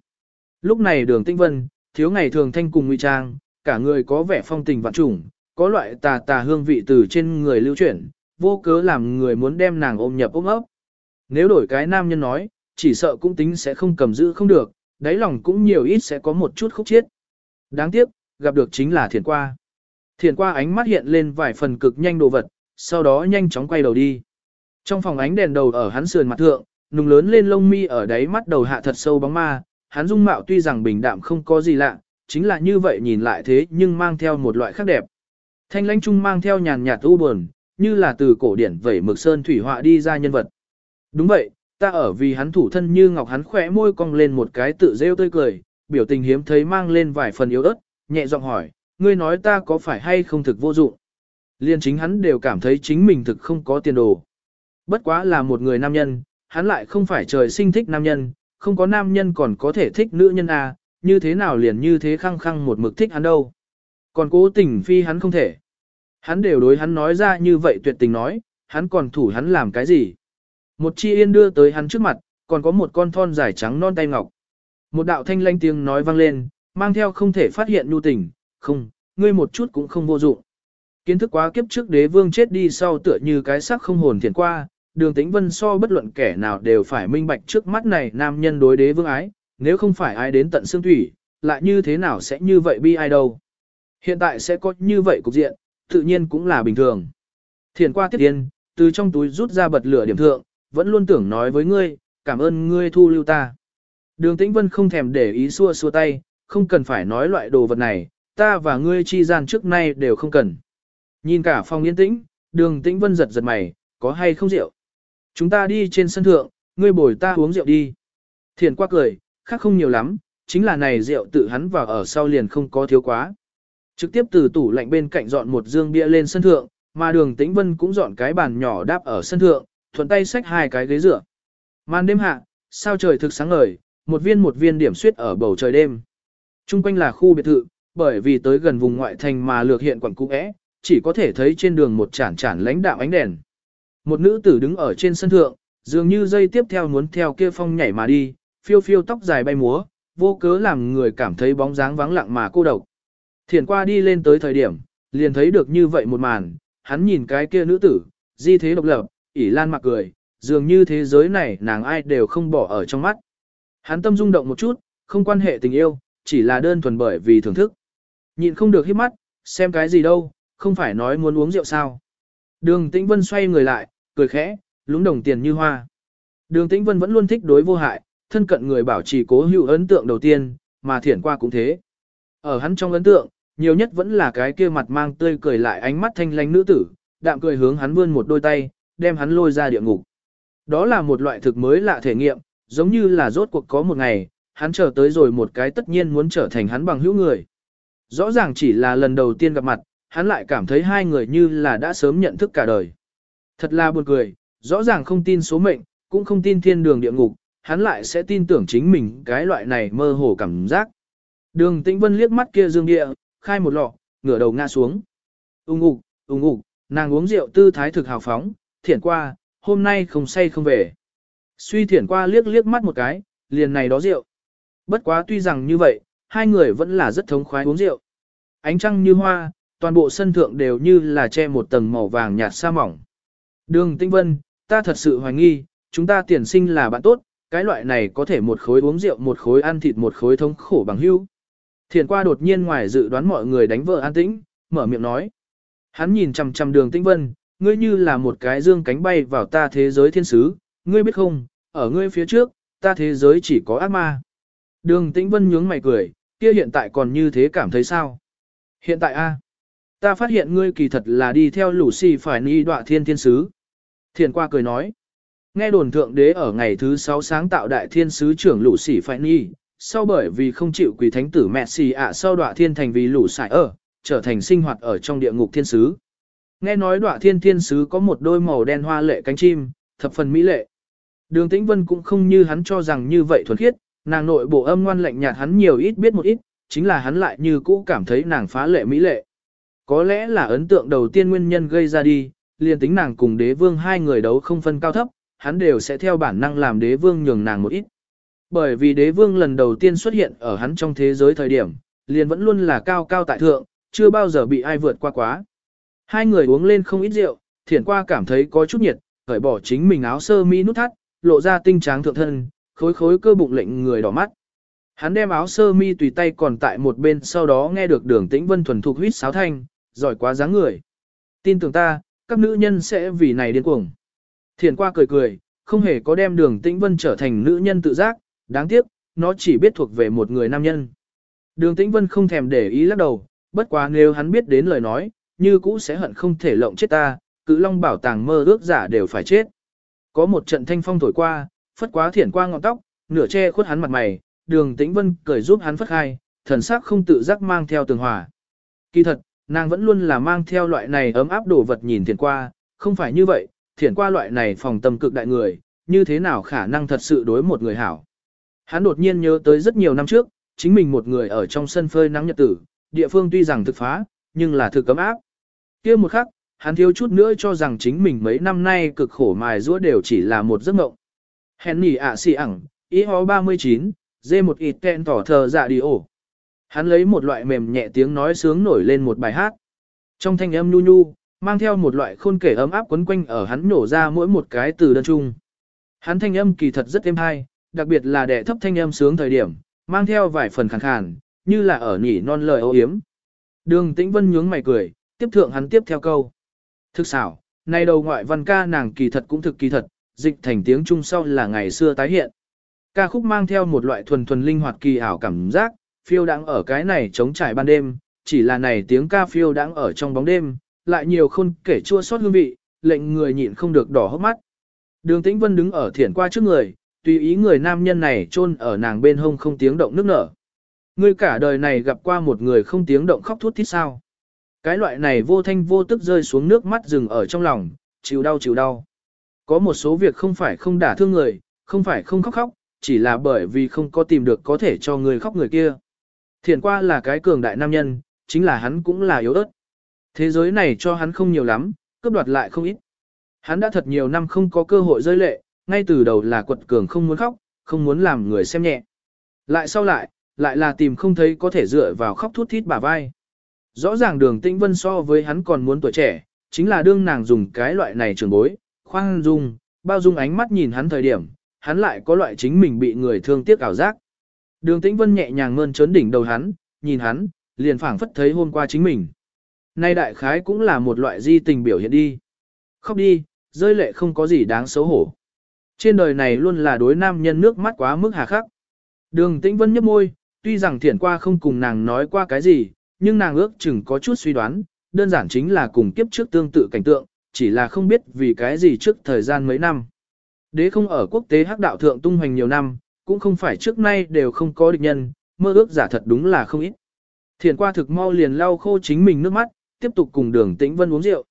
Lúc này đường Tĩnh vân, thiếu ngày thường thanh cùng ngụy trang, cả người có vẻ phong tình vạn trùng, có loại tà tà hương vị từ trên người lưu chuyển, vô cớ làm người muốn đem nàng ôm nhập ôm ấp. Nếu đổi cái nam nhân nói, chỉ sợ cũng tính sẽ không cầm giữ không được, đáy lòng cũng nhiều ít sẽ có một chút khúc chiết. Đáng tiếc, gặp được chính là thiền qua. Thiền qua ánh mắt hiện lên vài phần cực nhanh đồ vật, sau đó nhanh chóng quay đầu đi. Trong phòng ánh đèn đầu ở hắn sườn mặt thượng, nùng lớn lên lông mi ở đáy mắt đầu hạ thật sâu bóng ma, hắn dung mạo tuy rằng bình đạm không có gì lạ, chính là như vậy nhìn lại thế nhưng mang theo một loại khác đẹp. Thanh lãnh trung mang theo nhàn nhạt u buồn, như là từ cổ điển vẩy mực sơn thủy họa đi ra nhân vật. Đúng vậy, ta ở vì hắn thủ thân như ngọc hắn khỏe môi cong lên một cái tự rêu tươi cười, biểu tình hiếm thấy mang lên vài phần yếu ớt, nhẹ giọng hỏi, ngươi nói ta có phải hay không thực vô dụng. Liên chính hắn đều cảm thấy chính mình thực không có tiền đồ. Bất quá là một người nam nhân, hắn lại không phải trời sinh thích nam nhân, không có nam nhân còn có thể thích nữ nhân à, như thế nào liền như thế khăng khăng một mực thích hắn đâu. Còn cố tình phi hắn không thể. Hắn đều đối hắn nói ra như vậy tuyệt tình nói, hắn còn thủ hắn làm cái gì. Một chi yên đưa tới hắn trước mặt, còn có một con thon dài trắng non tay ngọc. Một đạo thanh lanh tiếng nói vang lên, mang theo không thể phát hiện nhu tình, không, ngươi một chút cũng không vô dụng. Kiến thức quá kiếp trước đế vương chết đi sau tựa như cái xác không hồn thiền qua, đường tĩnh vân so bất luận kẻ nào đều phải minh bạch trước mắt này nam nhân đối đế vương ái, nếu không phải ai đến tận xương thủy, lại như thế nào sẽ như vậy bi ai đâu. Hiện tại sẽ có như vậy cục diện, tự nhiên cũng là bình thường. Thiền qua tiết tiên, từ trong túi rút ra bật lửa điểm thượng, vẫn luôn tưởng nói với ngươi, cảm ơn ngươi thu lưu ta. Đường tĩnh vân không thèm để ý xua xua tay, không cần phải nói loại đồ vật này, ta và ngươi chi gian trước nay đều không cần. Nhìn cả phòng yên tĩnh, đường tĩnh vân giật giật mày, có hay không rượu? Chúng ta đi trên sân thượng, ngươi bồi ta uống rượu đi. Thiền qua cười, khác không nhiều lắm, chính là này rượu tự hắn vào ở sau liền không có thiếu quá. Trực tiếp từ tủ lạnh bên cạnh dọn một dương bia lên sân thượng, mà đường tĩnh vân cũng dọn cái bàn nhỏ đáp ở sân thượng, thuận tay xách hai cái ghế dựa. Màn đêm hạ, sao trời thực sáng ngời, một viên một viên điểm suyết ở bầu trời đêm. Trung quanh là khu biệt thự, bởi vì tới gần vùng ngoại thành mà lược hiện quẩn cũ é, chỉ có thể thấy trên đường một chản chản lãnh đạo ánh đèn. Một nữ tử đứng ở trên sân thượng, dường như dây tiếp theo muốn theo kia phong nhảy mà đi, phiêu phiêu tóc dài bay múa, vô cớ làm người cảm thấy bóng dáng vắng lặng mà cô độc. Thiển qua đi lên tới thời điểm, liền thấy được như vậy một màn, hắn nhìn cái kia nữ tử, di thế độc lập, ỉ lan mặc cười, dường như thế giới này nàng ai đều không bỏ ở trong mắt. Hắn tâm rung động một chút, không quan hệ tình yêu, chỉ là đơn thuần bởi vì thưởng thức. Nhịn không được hít mắt, xem cái gì đâu, không phải nói muốn uống rượu sao. Đường Tĩnh Vân xoay người lại, cười khẽ, lúng đồng tiền như hoa. Đường Tĩnh Vân vẫn luôn thích đối vô hại, thân cận người bảo trì cố hữu ấn tượng đầu tiên, mà thiển qua cũng thế. Ở hắn trong ấn tượng, nhiều nhất vẫn là cái kia mặt mang tươi cười lại ánh mắt thanh lánh nữ tử, đạm cười hướng hắn vươn một đôi tay, đem hắn lôi ra địa ngục. Đó là một loại thực mới lạ thể nghiệm, giống như là rốt cuộc có một ngày, hắn chờ tới rồi một cái tất nhiên muốn trở thành hắn bằng hữu người. Rõ ràng chỉ là lần đầu tiên gặp mặt, hắn lại cảm thấy hai người như là đã sớm nhận thức cả đời. Thật là buồn cười, rõ ràng không tin số mệnh, cũng không tin thiên đường địa ngục, hắn lại sẽ tin tưởng chính mình cái loại này mơ hồ cảm giác. Đường Tĩnh Vân liếc mắt kia dương địa, khai một lọ, ngửa đầu ngã xuống. Ung ục, ung ục, nàng uống rượu tư thái thực hào phóng, thiển qua, hôm nay không say không về. Suy thiển qua liếc liếc mắt một cái, liền này đó rượu. Bất quá tuy rằng như vậy, hai người vẫn là rất thống khoái uống rượu. Ánh trăng như hoa, toàn bộ sân thượng đều như là che một tầng màu vàng nhạt sa mỏng. Đường Tinh Vân, ta thật sự hoài nghi, chúng ta tiền sinh là bạn tốt, cái loại này có thể một khối uống rượu một khối ăn thịt một khối thống khổ bằng hữu. Thiền qua đột nhiên ngoài dự đoán mọi người đánh vợ an tĩnh, mở miệng nói. Hắn nhìn chằm chằm đường Tinh Vân, ngươi như là một cái dương cánh bay vào ta thế giới thiên sứ, ngươi biết không, ở ngươi phía trước, ta thế giới chỉ có ác ma. Đường Tĩnh Vân nhướng mày cười, kia hiện tại còn như thế cảm thấy sao? Hiện tại a, ta phát hiện ngươi kỳ thật là đi theo lũ xì phải ni đọa thiên thiên sứ. Thiền qua cười nói, nghe đồn thượng đế ở ngày thứ sáu sáng tạo đại thiên sứ trưởng lũ xì phải ni, sau bởi vì không chịu quỷ thánh tử mẹ xì ạ sau đọa thiên thành vì lũ xài ở, trở thành sinh hoạt ở trong địa ngục thiên sứ. Nghe nói đọa thiên thiên sứ có một đôi màu đen hoa lệ cánh chim, thập phần mỹ lệ. Đường Tĩnh Vân cũng không như hắn cho rằng như vậy thuần khiết, nàng nội bộ âm ngoan lạnh nhạt hắn nhiều ít biết một ít, chính là hắn lại như cũ cảm thấy nàng phá lệ mỹ lệ. Có lẽ là ấn tượng đầu tiên nguyên nhân gây ra đi, liền tính nàng cùng đế vương hai người đấu không phân cao thấp, hắn đều sẽ theo bản năng làm đế vương nhường nàng một ít. Bởi vì đế vương lần đầu tiên xuất hiện ở hắn trong thế giới thời điểm, liền vẫn luôn là cao cao tại thượng, chưa bao giờ bị ai vượt qua quá. Hai người uống lên không ít rượu, thiển qua cảm thấy có chút nhiệt, khởi bỏ chính mình áo sơ mi nút thắt, lộ ra tinh tráng thượng thân, khối khối cơ bụng lệnh người đỏ mắt. Hắn đem áo sơ mi tùy tay còn tại một bên sau đó nghe được đường tĩnh vân thuần thục huyết sáo thanh, giỏi quá dáng người. Tin tưởng ta, các nữ nhân sẽ vì này điên cuồng. Thiền qua cười cười, không hề có đem đường tĩnh vân trở thành nữ nhân tự giác, đáng tiếc, nó chỉ biết thuộc về một người nam nhân. Đường tĩnh vân không thèm để ý lắc đầu, bất quá nếu hắn biết đến lời nói, như cũ sẽ hận không thể lộng chết ta, cự long bảo tàng mơ ước giả đều phải chết. Có một trận thanh phong thổi qua, phất quá thiển qua ngọn tóc, nửa che khuất hắn mặt mày, đường tĩnh vân cười giúp hắn phất hai, thần sắc không tự giác mang theo tường hòa. Kỳ thật, nàng vẫn luôn là mang theo loại này ấm áp đồ vật nhìn thiển qua, không phải như vậy, thiển qua loại này phòng tâm cực đại người, như thế nào khả năng thật sự đối một người hảo. Hắn đột nhiên nhớ tới rất nhiều năm trước, chính mình một người ở trong sân phơi nắng nhật tử, địa phương tuy rằng thực phá, nhưng là thực cấm áp kia một khắc, hắn thiếu chút nữa cho rằng chính mình mấy năm nay cực khổ mài giũa đều chỉ là một giấc mộng. Henny ạ xì ẳng, ý ho 39, dê một ít kẹn tỏ thờ dạ đi ổ. Hắn lấy một loại mềm nhẹ tiếng nói sướng nổi lên một bài hát. Trong thanh âm nhu nhu, mang theo một loại khôn kể ấm áp quấn quanh ở hắn nổ ra mỗi một cái từ đơn chung. Hắn thanh âm kỳ thật rất êm hay, đặc biệt là đẻ thấp thanh âm sướng thời điểm, mang theo vài phần khàn khàn, như là ở nhỉ non lời ô yếm. Đường Tĩnh Vân nhướng mày cười, tiếp thượng hắn tiếp theo câu. Thực xảo, nay đầu ngoại văn ca nàng kỳ thật cũng thực kỳ thật, dịch thành tiếng Trung sau là ngày xưa tái hiện. Ca khúc mang theo một loại thuần thuần linh hoạt kỳ ảo cảm giác, phiêu đang ở cái này chống trải ban đêm, chỉ là này tiếng ca phiêu đang ở trong bóng đêm, lại nhiều khôn kể chua xót hương vị, lệnh người nhịn không được đỏ hốc mắt. Đường Tĩnh Vân đứng ở thiển qua trước người, tùy ý người nam nhân này chôn ở nàng bên hông không tiếng động nước nở. Ngươi cả đời này gặp qua một người không tiếng động khóc thút thít sao. Cái loại này vô thanh vô tức rơi xuống nước mắt rừng ở trong lòng, chịu đau chịu đau. Có một số việc không phải không đả thương người, không phải không khóc khóc, chỉ là bởi vì không có tìm được có thể cho người khóc người kia. Thiền qua là cái cường đại nam nhân, chính là hắn cũng là yếu ớt. Thế giới này cho hắn không nhiều lắm, cướp đoạt lại không ít. Hắn đã thật nhiều năm không có cơ hội rơi lệ, ngay từ đầu là quật cường không muốn khóc, không muốn làm người xem nhẹ. Lại sau lại, lại là tìm không thấy có thể dựa vào khóc thút thít bả vai. Rõ ràng đường tĩnh vân so với hắn còn muốn tuổi trẻ, chính là đương nàng dùng cái loại này trường bối, khoan dung, bao dung ánh mắt nhìn hắn thời điểm, hắn lại có loại chính mình bị người thương tiếc ảo giác. Đường tĩnh vân nhẹ nhàng mơn trớn đỉnh đầu hắn, nhìn hắn, liền phảng phất thấy hôm qua chính mình. Nay đại khái cũng là một loại di tình biểu hiện đi. Khóc đi, rơi lệ không có gì đáng xấu hổ. Trên đời này luôn là đối nam nhân nước mắt quá mức hà khắc. Đường tĩnh vân nhấp môi, tuy rằng thiển qua không cùng nàng nói qua cái gì, nhưng nàng ước chừng có chút suy đoán, đơn giản chính là cùng kiếp trước tương tự cảnh tượng, chỉ là không biết vì cái gì trước thời gian mấy năm. Đế không ở quốc tế hắc đạo thượng tung hoành nhiều năm, cũng không phải trước nay đều không có địch nhân, mơ ước giả thật đúng là không ít. Thiển qua thực mau liền lau khô chính mình nước mắt, tiếp tục cùng đường tĩnh vân uống rượu.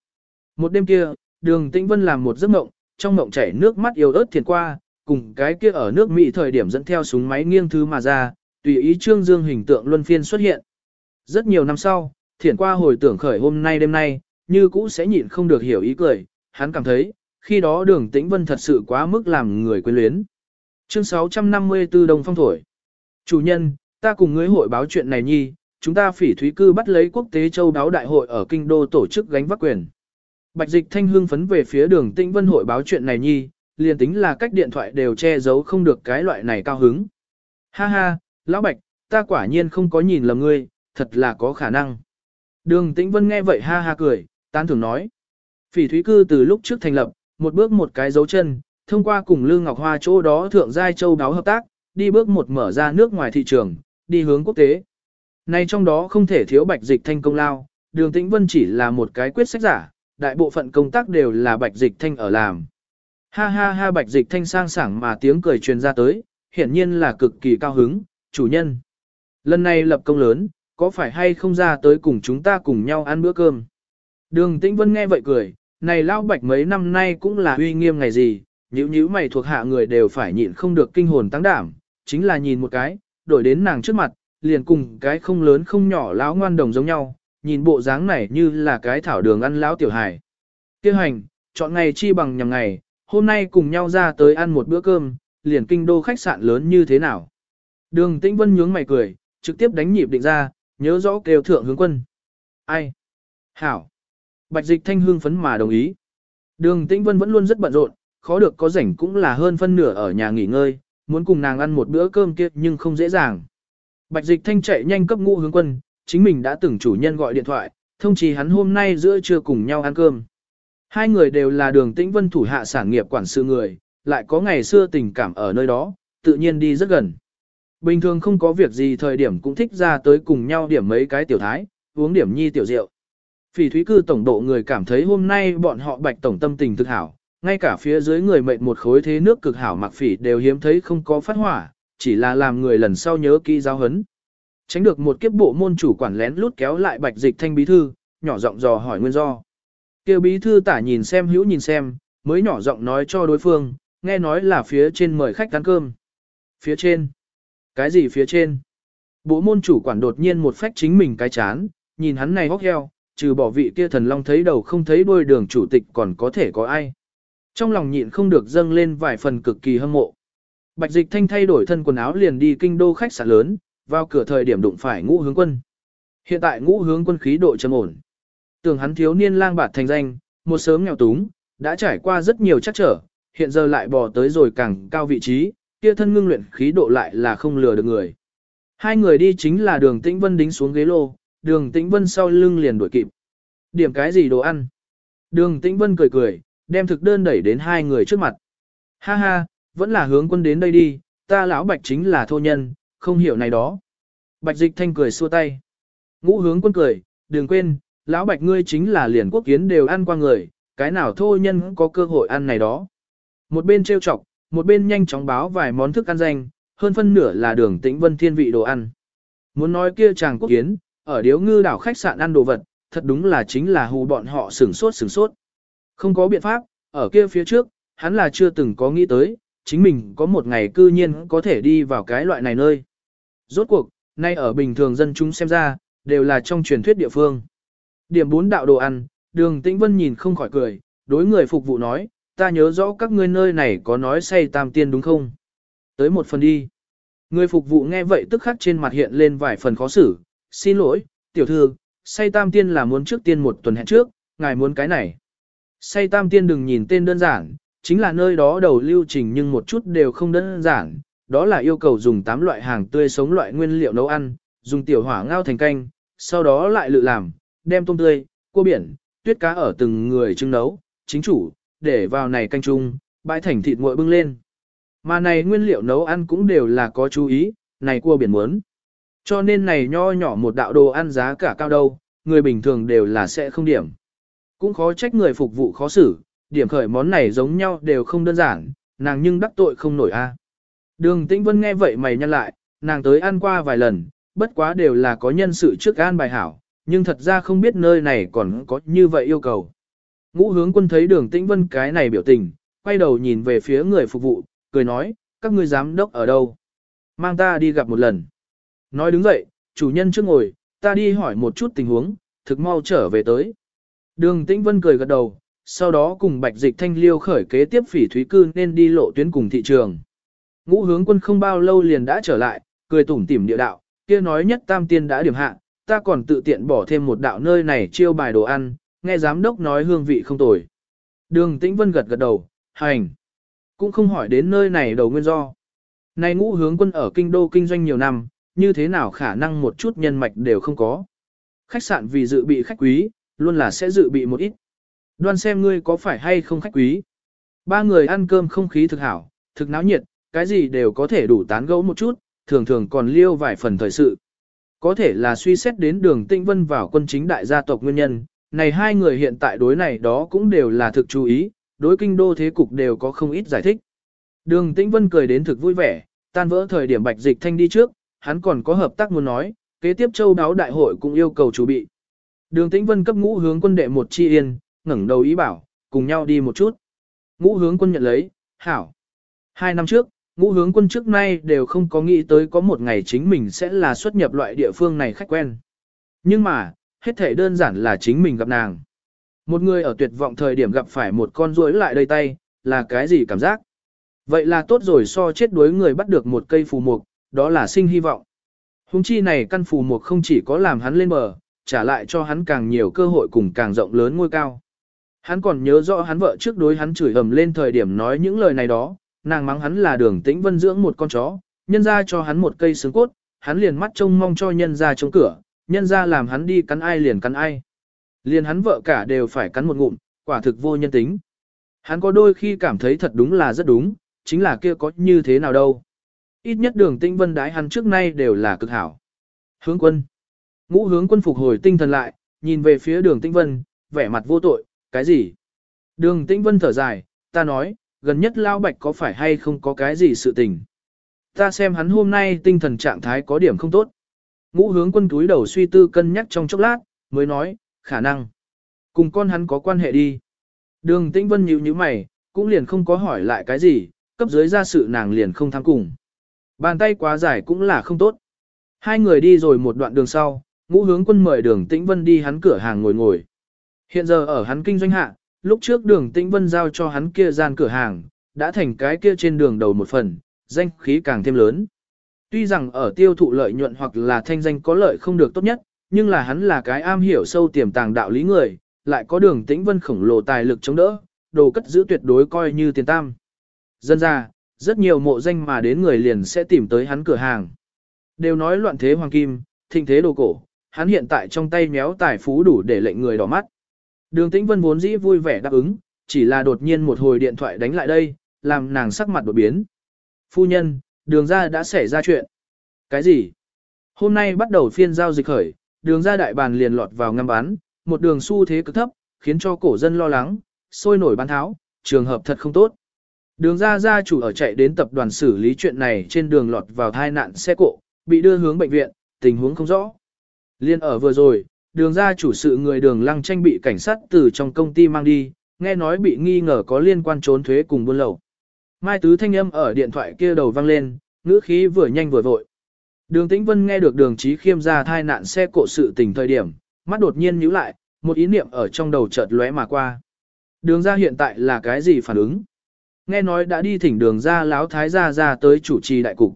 Một đêm kia, đường tĩnh vân làm một giấc mộng, trong mộng chảy nước mắt yêu ớt thiển qua, cùng cái kia ở nước Mỹ thời điểm dẫn theo súng máy nghiêng thứ mà ra, tùy ý trương dương hình tượng luân phiên xuất hiện. Rất nhiều năm sau, thiển qua hồi tưởng khởi hôm nay đêm nay, như cũ sẽ nhịn không được hiểu ý cười, hắn cảm thấy, khi đó đường tĩnh vân thật sự quá mức làm người quyến luyến. Chương 654 Đồng Phong Thổi Chủ nhân, ta cùng ngươi hội báo chuyện này nhi, chúng ta phỉ thúy cư bắt lấy quốc tế châu báo đại hội ở kinh đô tổ chức gánh vác quyền. Bạch dịch thanh hương phấn về phía đường tĩnh vân hội báo chuyện này nhi, liền tính là cách điện thoại đều che giấu không được cái loại này cao hứng. Ha ha, lão bạch, ta quả nhiên không có nhìn lầm ngươi, thật là có khả năng. Đường tĩnh vân nghe vậy ha ha cười, tán thưởng nói. Phỉ thúy cư từ lúc trước thành lập, một bước một cái dấu chân, thông qua cùng Lương Ngọc Hoa chỗ đó thượng giai châu đáo hợp tác, đi bước một mở ra nước ngoài thị trường, đi hướng quốc tế. Nay trong đó không thể thiếu bạch dịch thanh công lao, đường tĩnh vân chỉ là một cái quyết sách giả, đại bộ phận công tác đều là bạch dịch thanh ở làm. Ha ha ha bạch dịch thanh sang sảng mà tiếng cười truyền ra tới, hiển nhiên là cực kỳ cao hứng, chủ nhân. Lần này lập công lớn, có phải hay không ra tới cùng chúng ta cùng nhau ăn bữa cơm. Đường tĩnh vân nghe vậy cười, này lao bạch mấy năm nay cũng là uy nghiêm ngày gì, nhữ nhữ mày thuộc hạ người đều phải nhịn không được kinh hồn tăng đảm, chính là nhìn một cái, đổi đến nàng trước mặt, liền cùng cái không lớn không nhỏ lão ngoan đồng giống nhau, nhìn bộ dáng này như là cái thảo đường ăn lão tiểu hài. Kêu hành, chọn ngày chi bằng nhằm ngày, hôm nay cùng nhau ra tới ăn một bữa cơm, liền kinh đô khách sạn lớn như thế nào. Đường Tĩnh Vân nhướng mày cười, trực tiếp đánh nhịp định ra, nhớ rõ kêu thượng hướng quân. Ai? Hảo. Bạch dịch thanh hương phấn mà đồng ý. Đường Tĩnh Vân vẫn luôn rất bận rộn, khó được có rảnh cũng là hơn phân nửa ở nhà nghỉ ngơi, muốn cùng nàng ăn một bữa cơm kia nhưng không dễ dàng. Bạch dịch thanh chạy nhanh cấp ngũ hướng quân, chính mình đã từng chủ nhân gọi điện thoại, thông chí hắn hôm nay giữa trưa cùng nhau ăn cơm. Hai người đều là đường tĩnh vân thủ hạ sản nghiệp quản sự người, lại có ngày xưa tình cảm ở nơi đó, tự nhiên đi rất gần. Bình thường không có việc gì thời điểm cũng thích ra tới cùng nhau điểm mấy cái tiểu thái, uống điểm nhi tiểu rượu. Phỉ thúy cư tổng độ người cảm thấy hôm nay bọn họ bạch tổng tâm tình thực hảo, ngay cả phía dưới người mệnh một khối thế nước cực hảo mặc phỉ đều hiếm thấy không có phát hỏa, chỉ là làm người lần sau nhớ kỹ giáo hấn. Tránh được một kiếp bộ môn chủ quản lén lút kéo lại bạch dịch thanh bí thư, nhỏ giọng dò hỏi nguyên do. Kêu bí thư tả nhìn xem hữu nhìn xem, mới nhỏ giọng nói cho đối phương, nghe nói là phía trên mời khách ăn cơm. Phía trên? Cái gì phía trên? Bộ môn chủ quản đột nhiên một phách chính mình cái chán, nhìn hắn này hóc heo, trừ bỏ vị kia thần long thấy đầu không thấy đuôi đường chủ tịch còn có thể có ai. Trong lòng nhịn không được dâng lên vài phần cực kỳ hâm mộ. Bạch dịch thanh thay đổi thân quần áo liền đi kinh đô khách sạn lớn, vào cửa thời điểm đụng phải ngũ hướng quân. Hiện tại ngũ hướng quân khí độ trầm ổn. Tưởng hắn thiếu niên lang bạt thành danh, một sớm nghèo túng, đã trải qua rất nhiều chắc trở, hiện giờ lại bò tới rồi càng cao vị trí, kia thân ngưng luyện khí độ lại là không lừa được người. Hai người đi chính là đường tĩnh vân đính xuống ghế lô, đường tĩnh vân sau lưng liền đuổi kịp. Điểm cái gì đồ ăn? Đường tĩnh vân cười cười, đem thực đơn đẩy đến hai người trước mặt. Ha ha, vẫn là hướng quân đến đây đi, ta lão bạch chính là thô nhân, không hiểu này đó. Bạch dịch thanh cười xua tay. Ngũ hướng quân cười, đừng quên, lão bạch ngươi chính là liền quốc kiến đều ăn qua người, cái nào thô nhân có cơ hội ăn này đó. Một bên trêu chọc, một bên nhanh chóng báo vài món thức ăn danh, hơn phân nửa là đường tĩnh vân thiên vị đồ ăn. Muốn nói kia chàng quốc kiến, ở điếu ngư đảo khách sạn ăn đồ vật, thật đúng là chính là hù bọn họ sửng sốt sửng sốt. Không có biện pháp, ở kia phía trước, hắn là chưa từng có nghĩ tới, chính mình có một ngày cư nhiên có thể đi vào cái loại này nơi. Rốt cuộc, nay ở bình thường dân chúng xem ra, đều là trong truyền thuyết địa phương. Điểm bốn đạo đồ ăn, đường tĩnh vân nhìn không khỏi cười, đối người phục vụ nói, ta nhớ rõ các ngươi nơi này có nói say tam tiên đúng không? Tới một phần đi. Người phục vụ nghe vậy tức khắc trên mặt hiện lên vài phần khó xử, xin lỗi, tiểu thư, say tam tiên là muốn trước tiên một tuần hẹn trước, ngài muốn cái này. Say tam tiên đừng nhìn tên đơn giản, chính là nơi đó đầu lưu trình nhưng một chút đều không đơn giản, đó là yêu cầu dùng 8 loại hàng tươi sống loại nguyên liệu nấu ăn, dùng tiểu hỏa ngao thành canh, sau đó lại lự làm, đem tôm tươi, cua biển, tuyết cá ở từng người trưng nấu, chính chủ, để vào này canh chung, bãi thành thịt nguội bưng lên. Mà này nguyên liệu nấu ăn cũng đều là có chú ý, này cua biển muốn. Cho nên này nho nhỏ một đạo đồ ăn giá cả cao đâu, người bình thường đều là sẽ không điểm. Cũng khó trách người phục vụ khó xử, điểm khởi món này giống nhau đều không đơn giản, nàng nhưng đắc tội không nổi a. Đường Tĩnh Vân nghe vậy mày nhăn lại, nàng tới ăn qua vài lần, bất quá đều là có nhân sự trước an bài hảo, nhưng thật ra không biết nơi này còn có như vậy yêu cầu. Ngũ hướng quân thấy đường Tĩnh Vân cái này biểu tình, quay đầu nhìn về phía người phục vụ, cười nói, các ngươi giám đốc ở đâu? Mang ta đi gặp một lần. Nói đứng dậy, chủ nhân trước ngồi, ta đi hỏi một chút tình huống, thực mau trở về tới. Đường Tĩnh Vân cười gật đầu, sau đó cùng Bạch Dịch Thanh Liêu khởi kế tiếp phỉ thúy cư nên đi lộ tuyến cùng thị trường. Ngũ hướng quân không bao lâu liền đã trở lại, cười tủm tỉm địa đạo, kia nói nhất tam tiên đã điểm hạ, ta còn tự tiện bỏ thêm một đạo nơi này chiêu bài đồ ăn, nghe giám đốc nói hương vị không tồi. Đường Tĩnh Vân gật gật đầu, hành. Cũng không hỏi đến nơi này đầu nguyên do. Này ngũ hướng quân ở kinh đô kinh doanh nhiều năm, như thế nào khả năng một chút nhân mạch đều không có. Khách sạn vì dự bị khách quý, luôn là sẽ dự bị một ít. Đoan xem ngươi có phải hay không khách quý. Ba người ăn cơm không khí thực hảo, thực náo nhiệt, cái gì đều có thể đủ tán gẫu một chút, thường thường còn liêu vài phần thời sự. Có thể là suy xét đến đường tinh vân vào quân chính đại gia tộc nguyên nhân, này hai người hiện tại đối này đó cũng đều là thực chú ý, đối kinh đô thế cục đều có không ít giải thích. Đường Tĩnh Vân cười đến thực vui vẻ, tan vỡ thời điểm bạch dịch thanh đi trước, hắn còn có hợp tác muốn nói, kế tiếp châu đáo đại hội cũng yêu cầu chuẩn bị. Đường Tĩnh Vân cấp ngũ hướng quân đệ một chi yên, ngẩng đầu ý bảo, cùng nhau đi một chút. Ngũ hướng quân nhận lấy, hảo. Hai năm trước, ngũ hướng quân trước nay đều không có nghĩ tới có một ngày chính mình sẽ là xuất nhập loại địa phương này khách quen. Nhưng mà, hết thể đơn giản là chính mình gặp nàng. Một người ở tuyệt vọng thời điểm gặp phải một con ruồi lại đầy tay, là cái gì cảm giác? Vậy là tốt rồi so chết đuối người bắt được một cây phù mục, đó là sinh hy vọng. Hùng chi này căn phù mục không chỉ có làm hắn lên bờ, trả lại cho hắn càng nhiều cơ hội cùng càng rộng lớn ngôi cao. Hắn còn nhớ rõ hắn vợ trước đối hắn chửi ầm lên thời điểm nói những lời này đó, nàng mắng hắn là đường tĩnh vân dưỡng một con chó, nhân ra cho hắn một cây xương cốt, hắn liền mắt trông mong cho nhân ra chống cửa, nhân ra làm hắn đi cắn ai liền cắn ai. Liền hắn vợ cả đều phải cắn một ngụm, quả thực vô nhân tính. Hắn có đôi khi cảm thấy thật đúng là rất đúng, chính là kia có như thế nào đâu. Ít nhất đường tinh vân đái hắn trước nay đều là cực hảo. Hướng quân. Ngũ hướng quân phục hồi tinh thần lại, nhìn về phía đường tinh vân, vẻ mặt vô tội, cái gì? Đường tinh vân thở dài, ta nói, gần nhất lao bạch có phải hay không có cái gì sự tình. Ta xem hắn hôm nay tinh thần trạng thái có điểm không tốt. Ngũ hướng quân túi đầu suy tư cân nhắc trong chốc lát, mới nói, khả năng. Cùng con hắn có quan hệ đi. Đường tĩnh vân nhíu như mày, cũng liền không có hỏi lại cái gì, cấp dưới ra sự nàng liền không tham cùng. Bàn tay quá dài cũng là không tốt. Hai người đi rồi một đoạn đường sau, ngũ hướng quân mời đường tĩnh vân đi hắn cửa hàng ngồi ngồi. Hiện giờ ở hắn kinh doanh hạ, lúc trước đường tĩnh vân giao cho hắn kia gian cửa hàng, đã thành cái kia trên đường đầu một phần, danh khí càng thêm lớn. Tuy rằng ở tiêu thụ lợi nhuận hoặc là thanh danh có lợi không được tốt nhất, nhưng là hắn là cái am hiểu sâu tiềm tàng đạo lý người, lại có đường tĩnh vân khổng lồ tài lực chống đỡ, đồ cất giữ tuyệt đối coi như tiền tam. Dân ra, rất nhiều mộ danh mà đến người liền sẽ tìm tới hắn cửa hàng. Đều nói loạn thế hoàng kim, thịnh thế đồ cổ, hắn hiện tại trong tay méo tài phú đủ để lệnh người đỏ mắt. Đường Tĩnh Vân vốn dĩ vui vẻ đáp ứng, chỉ là đột nhiên một hồi điện thoại đánh lại đây, làm nàng sắc mặt đột biến. Phu nhân, đường ra đã xảy ra chuyện. Cái gì? Hôm nay bắt đầu phiên giao dịch khởi, đường ra đại bàn liền lọt vào ngâm bán, một đường xu thế cực thấp, khiến cho cổ dân lo lắng, sôi nổi bán tháo, trường hợp thật không tốt. Đường ra gia chủ ở chạy đến tập đoàn xử lý chuyện này trên đường lọt vào thai nạn xe cộ, bị đưa hướng bệnh viện, tình huống không rõ. Liên ở vừa rồi, đường ra chủ sự người đường lăng tranh bị cảnh sát từ trong công ty mang đi, nghe nói bị nghi ngờ có liên quan trốn thuế cùng buôn lậu. Mai tứ thanh âm ở điện thoại kia đầu vang lên, ngữ khí vừa nhanh vừa vội. Đường Tĩnh Vân nghe được đường trí khiêm ra thai nạn xe cộ sự tình thời điểm, mắt đột nhiên nhíu lại, một ý niệm ở trong đầu chợt lóe mà qua. Đường ra hiện tại là cái gì phản ứng? Nghe nói đã đi thỉnh đường ra láo thái gia ra tới chủ trì đại cục.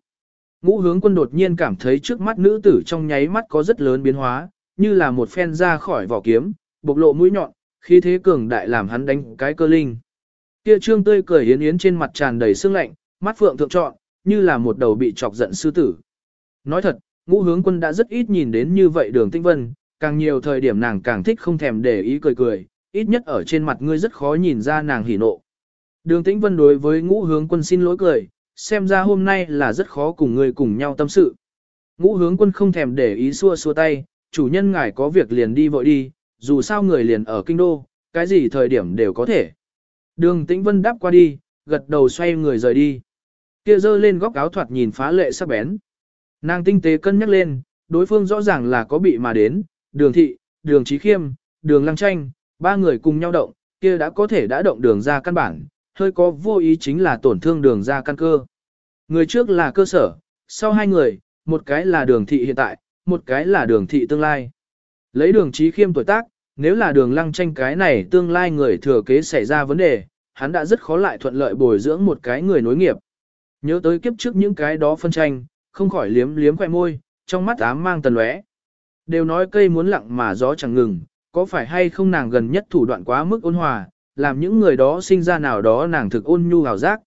Ngũ hướng quân đột nhiên cảm thấy trước mắt nữ tử trong nháy mắt có rất lớn biến hóa, như là một phen ra khỏi vỏ kiếm, bộc lộ mũi nhọn, khí thế cường đại làm hắn đánh cái cơ linh. Kia trương tươi cười yến yến trên mặt tràn đầy sương lạnh, mắt phượng thượng trọn, như là một đầu bị chọc giận sư tử. Nói thật, ngũ hướng quân đã rất ít nhìn đến như vậy đường tinh vân, càng nhiều thời điểm nàng càng thích không thèm để ý cười cười, ít nhất ở trên mặt ngươi rất khó nhìn ra nàng hỉ nộ. Đường tĩnh vân đối với ngũ hướng quân xin lỗi cười, xem ra hôm nay là rất khó cùng ngươi cùng nhau tâm sự. Ngũ hướng quân không thèm để ý xua xua tay, chủ nhân ngài có việc liền đi vội đi, dù sao người liền ở kinh đô, cái gì thời điểm đều có thể. Đường tĩnh vân đáp qua đi, gật đầu xoay người rời đi. Kia dơ lên góc áo thoạt nhìn phá lệ sắc bén. Nàng tinh tế cân nhắc lên, đối phương rõ ràng là có bị mà đến, đường thị, đường trí khiêm, đường lăng tranh, ba người cùng nhau động, kia đã có thể đã động đường ra căn bản, hơi có vô ý chính là tổn thương đường ra căn cơ. Người trước là cơ sở, sau hai người, một cái là đường thị hiện tại, một cái là đường thị tương lai. Lấy đường trí khiêm tuổi tác, nếu là đường lăng tranh cái này tương lai người thừa kế xảy ra vấn đề, hắn đã rất khó lại thuận lợi bồi dưỡng một cái người nối nghiệp. Nhớ tới kiếp trước những cái đó phân tranh, không khỏi liếm liếm khoẻ môi, trong mắt ám mang tần lóe. Đều nói cây muốn lặng mà gió chẳng ngừng, có phải hay không nàng gần nhất thủ đoạn quá mức ôn hòa, làm những người đó sinh ra nào đó nàng thực ôn nhu hào giác.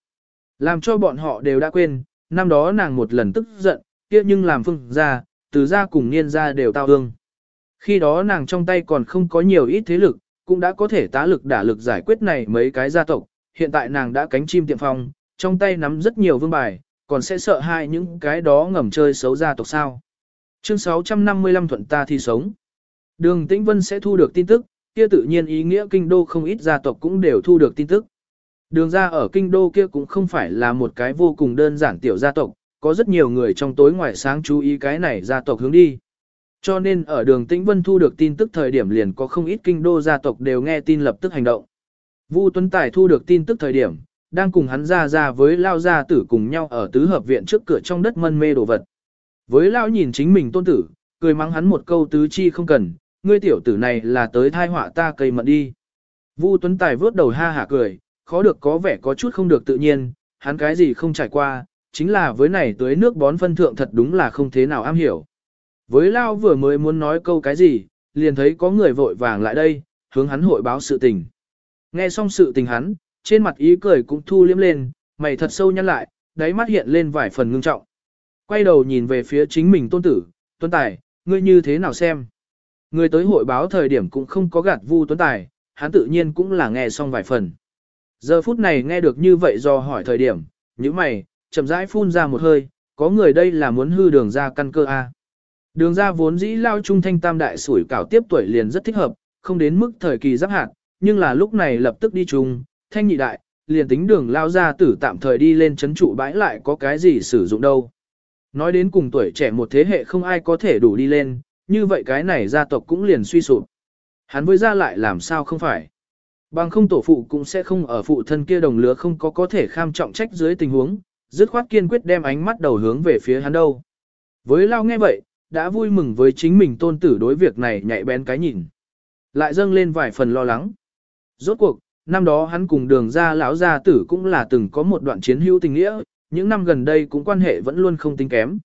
Làm cho bọn họ đều đã quên, năm đó nàng một lần tức giận, kia nhưng làm phương ra, từ ra cùng niên ra đều tao hương khi đó nàng trong tay còn không có nhiều ít thế lực, cũng đã có thể tá lực đả lực giải quyết này mấy cái gia tộc, hiện tại nàng đã cánh chim tiệm phong, trong tay nắm rất nhiều vương bài, còn sẽ sợ hai những cái đó ngầm chơi xấu gia tộc sao. Chương 655 thuận ta thi sống. Đường Tĩnh Vân sẽ thu được tin tức, kia tự nhiên ý nghĩa kinh đô không ít gia tộc cũng đều thu được tin tức. Đường ra ở kinh đô kia cũng không phải là một cái vô cùng đơn giản tiểu gia tộc, có rất nhiều người trong tối ngoài sáng chú ý cái này gia tộc hướng đi. Cho nên ở đường Tĩnh Vân thu được tin tức thời điểm liền có không ít kinh đô gia tộc đều nghe tin lập tức hành động. Vu Tuấn Tài thu được tin tức thời điểm, đang cùng hắn ra ra với Lao gia tử cùng nhau ở tứ hợp viện trước cửa trong đất mân mê đồ vật. Với Lao nhìn chính mình tôn tử, cười mắng hắn một câu tứ chi không cần, ngươi tiểu tử này là tới thai họa ta cây mận đi. Vu Tuấn Tài vớt đầu ha hả cười, khó được có vẻ có chút không được tự nhiên, hắn cái gì không trải qua, chính là với này tới nước bón phân thượng thật đúng là không thế nào am hiểu. Với Lao vừa mới muốn nói câu cái gì, liền thấy có người vội vàng lại đây, hướng hắn hội báo sự tình. Nghe xong sự tình hắn, trên mặt ý cười cũng thu liếm lên, mày thật sâu nhăn lại, đáy mắt hiện lên vài phần ngưng trọng. Quay đầu nhìn về phía chính mình tôn tử, tuấn tài, ngươi như thế nào xem? Người tới hội báo thời điểm cũng không có gạt vu tuấn tài, hắn tự nhiên cũng là nghe xong vài phần. Giờ phút này nghe được như vậy do hỏi thời điểm, những mày, chậm rãi phun ra một hơi, có người đây là muốn hư đường ra căn cơ A. Đường ra vốn dĩ lao trung thanh tam đại sủi cảo tiếp tuổi liền rất thích hợp, không đến mức thời kỳ giáp hạt, nhưng là lúc này lập tức đi chung, thanh nhị đại, liền tính đường lao ra tử tạm thời đi lên chấn trụ bãi lại có cái gì sử dụng đâu. Nói đến cùng tuổi trẻ một thế hệ không ai có thể đủ đi lên, như vậy cái này gia tộc cũng liền suy sụp. Hắn với ra lại làm sao không phải. Bằng không tổ phụ cũng sẽ không ở phụ thân kia đồng lứa không có có thể kham trọng trách dưới tình huống, dứt khoát kiên quyết đem ánh mắt đầu hướng về phía hắn đâu. Với lao nghe vậy, đã vui mừng với chính mình tôn tử đối việc này nhạy bén cái nhìn. Lại dâng lên vài phần lo lắng. Rốt cuộc, năm đó hắn cùng đường ra lão gia tử cũng là từng có một đoạn chiến hữu tình nghĩa, những năm gần đây cũng quan hệ vẫn luôn không tính kém.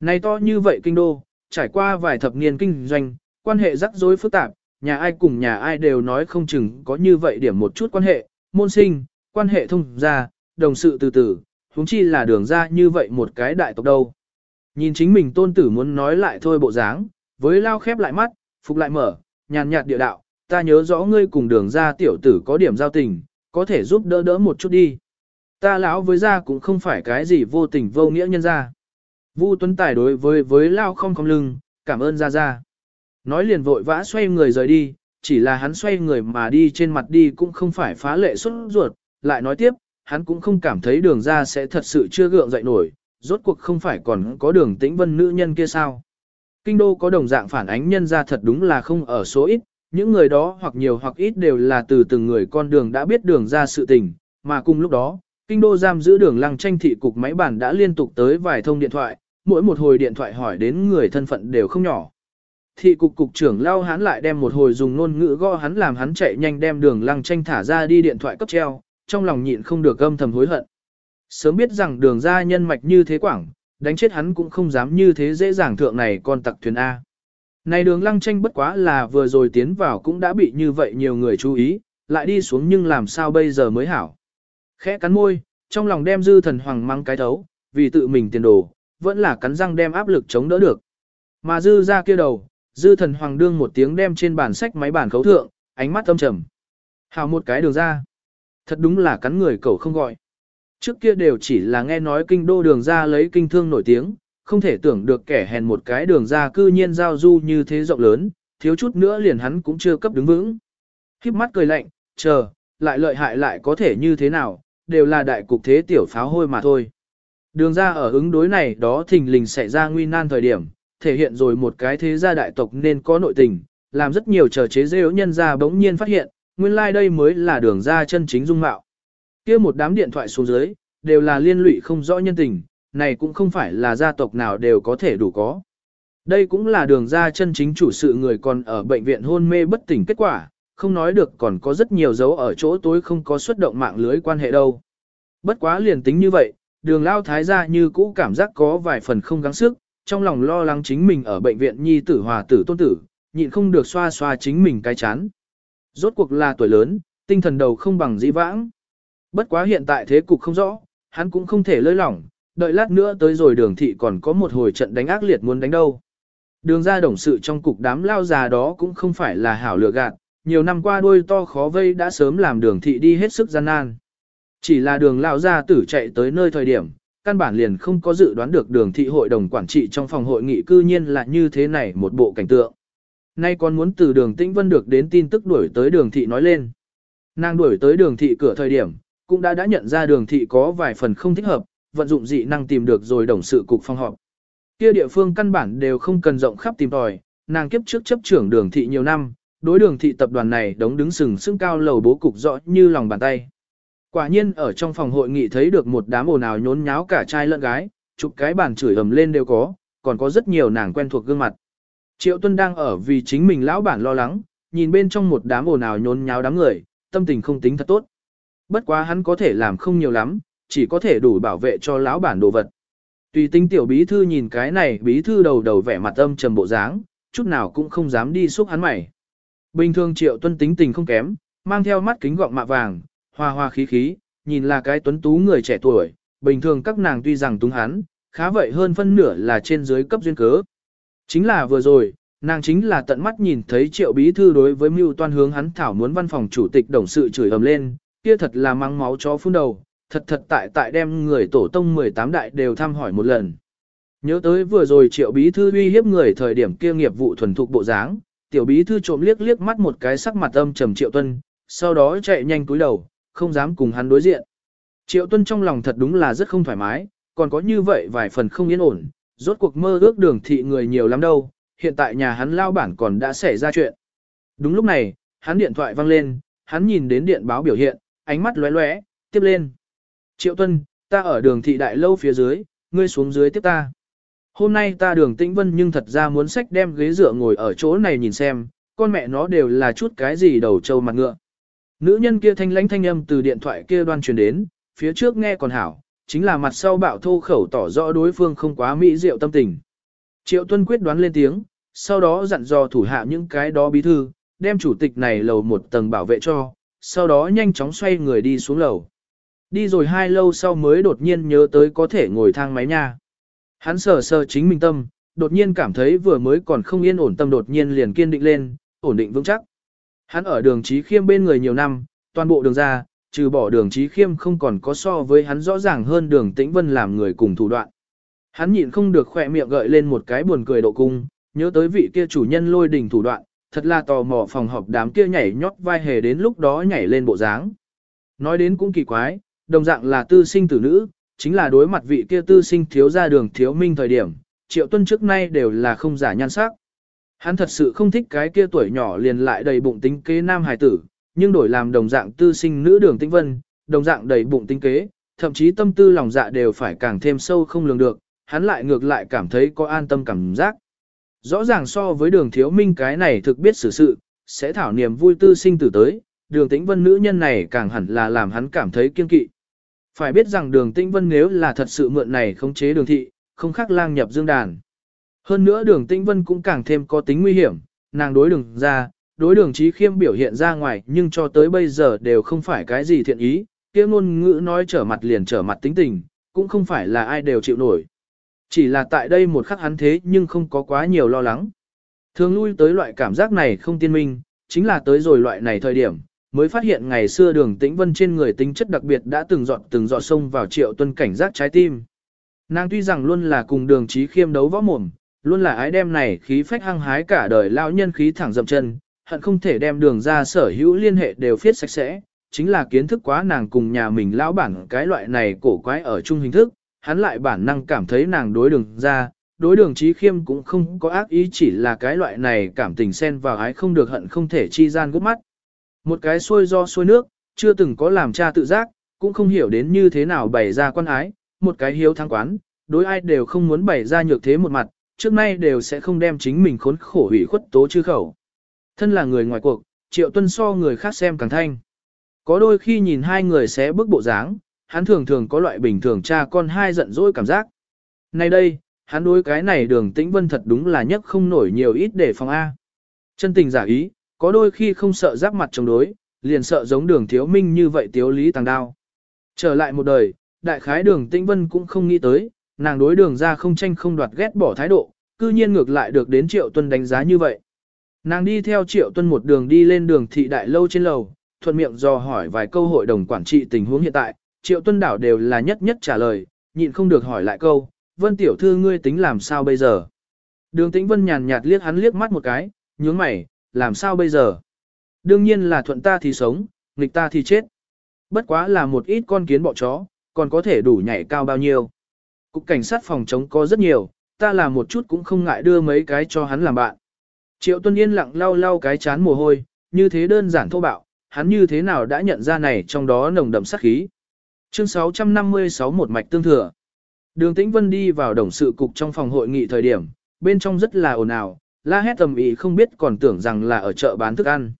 Này to như vậy kinh đô, trải qua vài thập niên kinh doanh, quan hệ rắc rối phức tạp, nhà ai cùng nhà ai đều nói không chừng có như vậy điểm một chút quan hệ, môn sinh, quan hệ thông gia, đồng sự từ từ, huống chi là đường ra như vậy một cái đại tộc đâu. Nhìn chính mình tôn tử muốn nói lại thôi bộ dáng, với lao khép lại mắt, phục lại mở, nhàn nhạt địa đạo, ta nhớ rõ ngươi cùng đường ra tiểu tử có điểm giao tình, có thể giúp đỡ đỡ một chút đi. Ta lão với ra cũng không phải cái gì vô tình vô nghĩa nhân ra. Vu Tuấn Tài đối với với lao không không lưng, cảm ơn ra ra. Nói liền vội vã xoay người rời đi, chỉ là hắn xoay người mà đi trên mặt đi cũng không phải phá lệ xuất ruột, lại nói tiếp, hắn cũng không cảm thấy đường ra sẽ thật sự chưa gượng dậy nổi, rốt cuộc không phải còn có đường tĩnh vân nữ nhân kia sao. Kinh đô có đồng dạng phản ánh nhân ra thật đúng là không ở số ít, những người đó hoặc nhiều hoặc ít đều là từ từng người con đường đã biết đường ra sự tình, mà cùng lúc đó, kinh đô giam giữ đường lăng tranh thị cục máy bản đã liên tục tới vài thông điện thoại, mỗi một hồi điện thoại hỏi đến người thân phận đều không nhỏ. thị cục cục trưởng lao hắn lại đem một hồi dùng ngôn ngữ gõ hắn làm hắn chạy nhanh đem đường lăng tranh thả ra đi điện thoại cấp treo, trong lòng nhịn không được âm thầm hối hận. Sớm biết rằng đường ra nhân mạch như thế quảng, đánh chết hắn cũng không dám như thế dễ dàng thượng này con tặc thuyền A. Này đường lăng tranh bất quá là vừa rồi tiến vào cũng đã bị như vậy nhiều người chú ý, lại đi xuống nhưng làm sao bây giờ mới hảo. Khẽ cắn môi, trong lòng đem dư thần hoàng mang cái thấu, vì tự mình tiền đồ, vẫn là cắn răng đem áp lực chống đỡ được. Mà dư ra kia đầu, dư thần hoàng đương một tiếng đem trên bản sách máy bản khấu thượng, ánh mắt âm trầm. Hào một cái đường ra. Thật đúng là cắn người cậu không gọi. Trước kia đều chỉ là nghe nói kinh đô đường ra lấy kinh thương nổi tiếng, không thể tưởng được kẻ hèn một cái đường ra cư nhiên giao du như thế rộng lớn, thiếu chút nữa liền hắn cũng chưa cấp đứng vững. Khiếp mắt cười lạnh, chờ, lại lợi hại lại có thể như thế nào, đều là đại cục thế tiểu pháo hôi mà thôi. Đường ra ở ứng đối này đó thình lình xảy ra nguy nan thời điểm, thể hiện rồi một cái thế gia đại tộc nên có nội tình, làm rất nhiều trở chế dễ nhân ra bỗng nhiên phát hiện, nguyên lai like đây mới là đường ra chân chính dung mạo kia một đám điện thoại xuống dưới, đều là liên lụy không rõ nhân tình, này cũng không phải là gia tộc nào đều có thể đủ có. Đây cũng là đường ra chân chính chủ sự người còn ở bệnh viện hôn mê bất tỉnh kết quả, không nói được còn có rất nhiều dấu ở chỗ tối không có xuất động mạng lưới quan hệ đâu. Bất quá liền tính như vậy, đường lao thái gia như cũ cảm giác có vài phần không gắng sức, trong lòng lo lắng chính mình ở bệnh viện nhi tử hòa tử tôn tử, nhịn không được xoa xoa chính mình cái chán. Rốt cuộc là tuổi lớn, tinh thần đầu không bằng dĩ vãng. Bất quá hiện tại thế cục không rõ, hắn cũng không thể lơi lỏng, đợi lát nữa tới rồi đường thị còn có một hồi trận đánh ác liệt muốn đánh đâu. Đường ra đồng sự trong cục đám lao già đó cũng không phải là hảo lựa gạt, nhiều năm qua đôi to khó vây đã sớm làm đường thị đi hết sức gian nan. Chỉ là đường lao gia tử chạy tới nơi thời điểm, căn bản liền không có dự đoán được đường thị hội đồng quản trị trong phòng hội nghị cư nhiên là như thế này một bộ cảnh tượng. Nay còn muốn từ đường tĩnh vân được đến tin tức đuổi tới đường thị nói lên. Nàng đuổi tới đường thị cửa thời điểm, cũng đã đã nhận ra đường thị có vài phần không thích hợp, vận dụng dị năng tìm được rồi đồng sự cục phòng họp. Kia địa phương căn bản đều không cần rộng khắp tìm tòi, nàng kiếp trước chấp trưởng đường thị nhiều năm, đối đường thị tập đoàn này đống đứng sừng sững cao lầu bố cục rõ như lòng bàn tay. Quả nhiên ở trong phòng hội nghị thấy được một đám ồn ào nhốn nháo cả trai lẫn gái, chụp cái bàn chửi ầm lên đều có, còn có rất nhiều nàng quen thuộc gương mặt. Triệu Tuân đang ở vì chính mình lão bản lo lắng, nhìn bên trong một đám ồn ào nhốn nháo đám người, tâm tình không tính thật tốt. Bất quá hắn có thể làm không nhiều lắm, chỉ có thể đủ bảo vệ cho lão bản đồ vật. Tùy tính tiểu bí thư nhìn cái này bí thư đầu đầu vẻ mặt âm trầm bộ dáng, chút nào cũng không dám đi xúc hắn mày. Bình thường triệu tuân tính tình không kém, mang theo mắt kính gọng mạ vàng, hoa hoa khí khí, nhìn là cái tuấn tú người trẻ tuổi, bình thường các nàng tuy rằng túng hắn, khá vậy hơn phân nửa là trên dưới cấp duyên cớ. Chính là vừa rồi, nàng chính là tận mắt nhìn thấy triệu bí thư đối với mưu toan hướng hắn thảo muốn văn phòng chủ tịch đồng sự chửi ầm lên, kia thật là mang máu chó phun đầu, thật thật tại tại đem người tổ tông 18 đại đều thăm hỏi một lần. Nhớ tới vừa rồi triệu bí thư uy hiếp người thời điểm kia nghiệp vụ thuần thục bộ dáng, tiểu bí thư trộm liếc liếc mắt một cái sắc mặt âm trầm triệu tuân, sau đó chạy nhanh cúi đầu, không dám cùng hắn đối diện. Triệu tuân trong lòng thật đúng là rất không thoải mái, còn có như vậy vài phần không yên ổn, rốt cuộc mơ ước đường thị người nhiều lắm đâu, hiện tại nhà hắn lao bản còn đã xảy ra chuyện. Đúng lúc này, hắn điện thoại vang lên, hắn nhìn đến điện báo biểu hiện, ánh mắt lóe lóe, tiếp lên. Triệu Tuân, ta ở đường thị đại lâu phía dưới, ngươi xuống dưới tiếp ta. Hôm nay ta đường tĩnh vân nhưng thật ra muốn sách đem ghế dựa ngồi ở chỗ này nhìn xem, con mẹ nó đều là chút cái gì đầu trâu mặt ngựa. Nữ nhân kia thanh lãnh thanh âm từ điện thoại kia đoan truyền đến, phía trước nghe còn hảo, chính là mặt sau bạo thô khẩu tỏ rõ đối phương không quá mỹ diệu tâm tình. Triệu Tuân quyết đoán lên tiếng, sau đó dặn dò thủ hạ những cái đó bí thư, đem chủ tịch này lầu một tầng bảo vệ cho, sau đó nhanh chóng xoay người đi xuống lầu. Đi rồi hai lâu sau mới đột nhiên nhớ tới có thể ngồi thang máy nha. Hắn sờ sờ chính mình tâm, đột nhiên cảm thấy vừa mới còn không yên ổn tâm đột nhiên liền kiên định lên, ổn định vững chắc. Hắn ở đường trí khiêm bên người nhiều năm, toàn bộ đường ra, trừ bỏ đường trí khiêm không còn có so với hắn rõ ràng hơn đường tĩnh vân làm người cùng thủ đoạn. Hắn nhịn không được khỏe miệng gợi lên một cái buồn cười độ cung, nhớ tới vị kia chủ nhân lôi đỉnh thủ đoạn, thật là tò mò phòng họp đám kia nhảy nhót vai hề đến lúc đó nhảy lên bộ dáng. Nói đến cũng kỳ quái, đồng dạng là tư sinh tử nữ, chính là đối mặt vị kia tư sinh thiếu ra đường thiếu minh thời điểm, triệu tuân trước nay đều là không giả nhan sắc. Hắn thật sự không thích cái kia tuổi nhỏ liền lại đầy bụng tính kế nam hài tử, nhưng đổi làm đồng dạng tư sinh nữ đường tĩnh vân, đồng dạng đầy bụng tính kế, thậm chí tâm tư lòng dạ đều phải càng thêm sâu không lường được, hắn lại ngược lại cảm thấy có an tâm cảm giác. Rõ ràng so với đường thiếu minh cái này thực biết xử sự, sẽ thảo niềm vui tư sinh tử tới, đường tĩnh vân nữ nhân này càng hẳn là làm hắn cảm thấy kiên kỵ. Phải biết rằng đường tĩnh vân nếu là thật sự mượn này khống chế đường thị, không khác lang nhập dương đàn. Hơn nữa đường tĩnh vân cũng càng thêm có tính nguy hiểm, nàng đối đường ra, đối đường trí khiêm biểu hiện ra ngoài nhưng cho tới bây giờ đều không phải cái gì thiện ý, kia ngôn ngữ nói trở mặt liền trở mặt tính tình, cũng không phải là ai đều chịu nổi. Chỉ là tại đây một khắc hắn thế nhưng không có quá nhiều lo lắng. Thường lui tới loại cảm giác này không tiên minh, chính là tới rồi loại này thời điểm, mới phát hiện ngày xưa đường tĩnh vân trên người tính chất đặc biệt đã từng dọn từng dọn sông vào triệu tuân cảnh giác trái tim. Nàng tuy rằng luôn là cùng đường trí khiêm đấu võ mồm, luôn là ái đem này khí phách hăng hái cả đời lão nhân khí thẳng dậm chân, hận không thể đem đường ra sở hữu liên hệ đều phiết sạch sẽ, chính là kiến thức quá nàng cùng nhà mình lão bản cái loại này cổ quái ở chung hình thức, hắn lại bản năng cảm thấy nàng đối đường ra, đối đường trí khiêm cũng không có ác ý chỉ là cái loại này cảm tình xen vào ái không được hận không thể chi gian gút mắt. Một cái xuôi do xuôi nước, chưa từng có làm cha tự giác, cũng không hiểu đến như thế nào bày ra quan ái, một cái hiếu thắng quán, đối ai đều không muốn bày ra nhược thế một mặt, trước nay đều sẽ không đem chính mình khốn khổ hủy khuất tố chư khẩu. Thân là người ngoài cuộc, triệu tuân so người khác xem càng thanh. Có đôi khi nhìn hai người sẽ bước bộ dáng, hắn thường thường có loại bình thường cha con hai giận dỗi cảm giác. Nay đây, hắn đối cái này đường tĩnh vân thật đúng là nhất không nổi nhiều ít để phòng A. Chân tình giả ý, có đôi khi không sợ giáp mặt chống đối, liền sợ giống đường thiếu minh như vậy tiếu lý tàng đao. Trở lại một đời, đại khái đường tĩnh vân cũng không nghĩ tới, nàng đối đường ra không tranh không đoạt ghét bỏ thái độ, cư nhiên ngược lại được đến triệu tuân đánh giá như vậy. Nàng đi theo triệu tuân một đường đi lên đường thị đại lâu trên lầu, thuận miệng dò hỏi vài câu hội đồng quản trị tình huống hiện tại, triệu tuân đảo đều là nhất nhất trả lời, nhịn không được hỏi lại câu, vân tiểu thư ngươi tính làm sao bây giờ? Đường tĩnh vân nhàn nhạt liếc hắn liếc mắt một cái, nhướng mày, làm sao bây giờ? Đương nhiên là thuận ta thì sống, nghịch ta thì chết. Bất quá là một ít con kiến bọ chó, còn có thể đủ nhảy cao bao nhiêu. Cục cảnh sát phòng chống có rất nhiều, ta làm một chút cũng không ngại đưa mấy cái cho hắn làm bạn. Triệu Tuân Yên lặng lau lau cái chán mồ hôi, như thế đơn giản thô bạo, hắn như thế nào đã nhận ra này trong đó nồng đậm sát khí. Chương 656 một mạch tương thừa. Đường Tĩnh Vân đi vào đồng sự cục trong phòng hội nghị thời điểm, bên trong rất là ồn ào, la hét tầm ý không biết còn tưởng rằng là ở chợ bán thức ăn.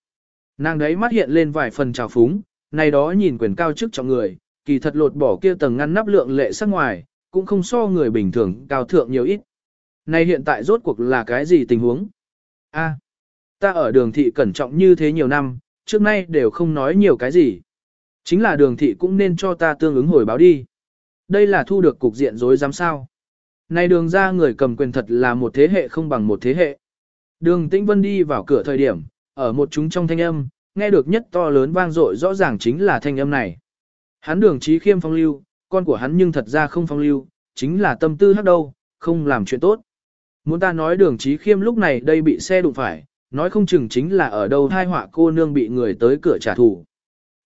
Nàng đấy mắt hiện lên vài phần trào phúng, này đó nhìn quyền cao chức trọng người, kỳ thật lột bỏ kia tầng ngăn nắp lượng lệ sắc ngoài, cũng không so người bình thường cao thượng nhiều ít. Này hiện tại rốt cuộc là cái gì tình huống? A, ta ở đường thị cẩn trọng như thế nhiều năm, trước nay đều không nói nhiều cái gì. Chính là đường thị cũng nên cho ta tương ứng hồi báo đi. Đây là thu được cục diện dối dám sao. Này đường ra người cầm quyền thật là một thế hệ không bằng một thế hệ. Đường Tĩnh Vân đi vào cửa thời điểm, ở một chúng trong thanh âm, nghe được nhất to lớn vang dội rõ ràng chính là thanh âm này. Hắn đường trí khiêm phong lưu, con của hắn nhưng thật ra không phong lưu, chính là tâm tư hắc đâu, không làm chuyện tốt. Muốn ta nói đường trí khiêm lúc này đây bị xe đụng phải, nói không chừng chính là ở đâu thai họa cô nương bị người tới cửa trả thù.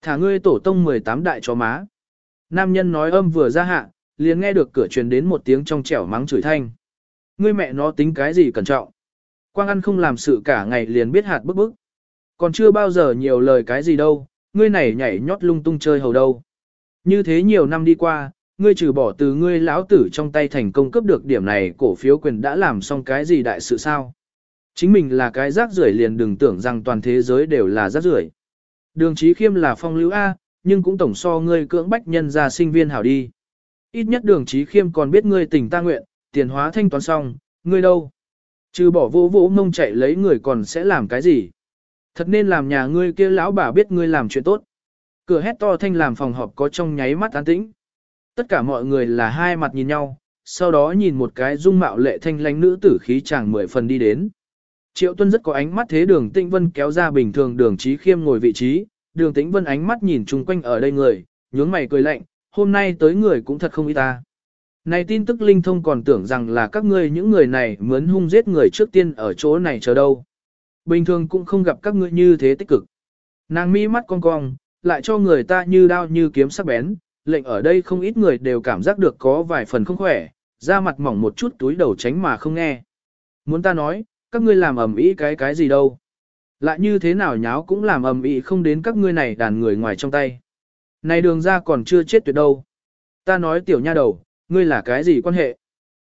Thả ngươi tổ tông 18 đại chó má. Nam nhân nói âm vừa ra hạ, liền nghe được cửa truyền đến một tiếng trong trẻo mắng chửi thanh. Ngươi mẹ nó tính cái gì cẩn trọng. Quang ăn không làm sự cả ngày liền biết hạt bức bức. Còn chưa bao giờ nhiều lời cái gì đâu, ngươi này nhảy nhót lung tung chơi hầu đâu. Như thế nhiều năm đi qua, ngươi trừ bỏ từ ngươi lão tử trong tay thành công cấp được điểm này cổ phiếu quyền đã làm xong cái gì đại sự sao. Chính mình là cái rác rưởi liền đừng tưởng rằng toàn thế giới đều là rác rưởi. Đường trí khiêm là phong lưu A, nhưng cũng tổng so ngươi cưỡng bách nhân ra sinh viên hảo đi. Ít nhất đường trí khiêm còn biết ngươi tình ta nguyện, tiền hóa thanh toán xong, ngươi đâu. Trừ bỏ vô vỗ mông chạy lấy người còn sẽ làm cái gì. Thật nên làm nhà ngươi kia lão bà biết ngươi làm chuyện tốt. Cửa hét to thanh làm phòng họp có trong nháy mắt an tĩnh. Tất cả mọi người là hai mặt nhìn nhau, sau đó nhìn một cái dung mạo lệ thanh lánh nữ tử khí chàng mười phần đi đến. Triệu Tuân rất có ánh mắt thế đường Tĩnh Vân kéo ra bình thường đường trí khiêm ngồi vị trí, đường Tĩnh Vân ánh mắt nhìn chung quanh ở đây người, nhướng mày cười lạnh, hôm nay tới người cũng thật không ý ta. Này tin tức linh thông còn tưởng rằng là các ngươi những người này mướn hung giết người trước tiên ở chỗ này chờ đâu. Bình thường cũng không gặp các ngươi như thế tích cực. Nàng mi mắt cong cong, lại cho người ta như đao như kiếm sắc bén, lệnh ở đây không ít người đều cảm giác được có vài phần không khỏe, da mặt mỏng một chút túi đầu tránh mà không nghe. Muốn ta nói, các ngươi làm ầm ĩ cái cái gì đâu. Lại như thế nào nháo cũng làm ầm ĩ không đến các ngươi này đàn người ngoài trong tay. Này đường ra còn chưa chết tuyệt đâu. Ta nói tiểu nha đầu, ngươi là cái gì quan hệ?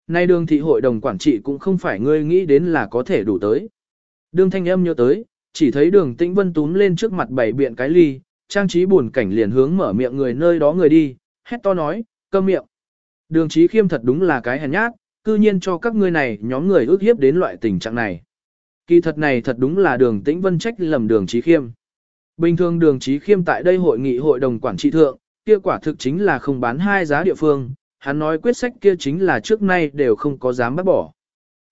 Nay đường thị hội đồng quản trị cũng không phải ngươi nghĩ đến là có thể đủ tới. Đường thanh âm nhớ tới, chỉ thấy đường tĩnh vân túm lên trước mặt bảy biện cái ly, trang trí buồn cảnh liền hướng mở miệng người nơi đó người đi, hét to nói, câm miệng. Đường trí khiêm thật đúng là cái hèn nhát, cư nhiên cho các ngươi này nhóm người ước hiếp đến loại tình trạng này. Kỳ thật này thật đúng là đường tĩnh vân trách lầm đường trí khiêm. Bình thường đường trí khiêm tại đây hội nghị hội đồng quản trị thượng, kia quả thực chính là không bán hai giá địa phương, hắn nói quyết sách kia chính là trước nay đều không có dám bắt bỏ.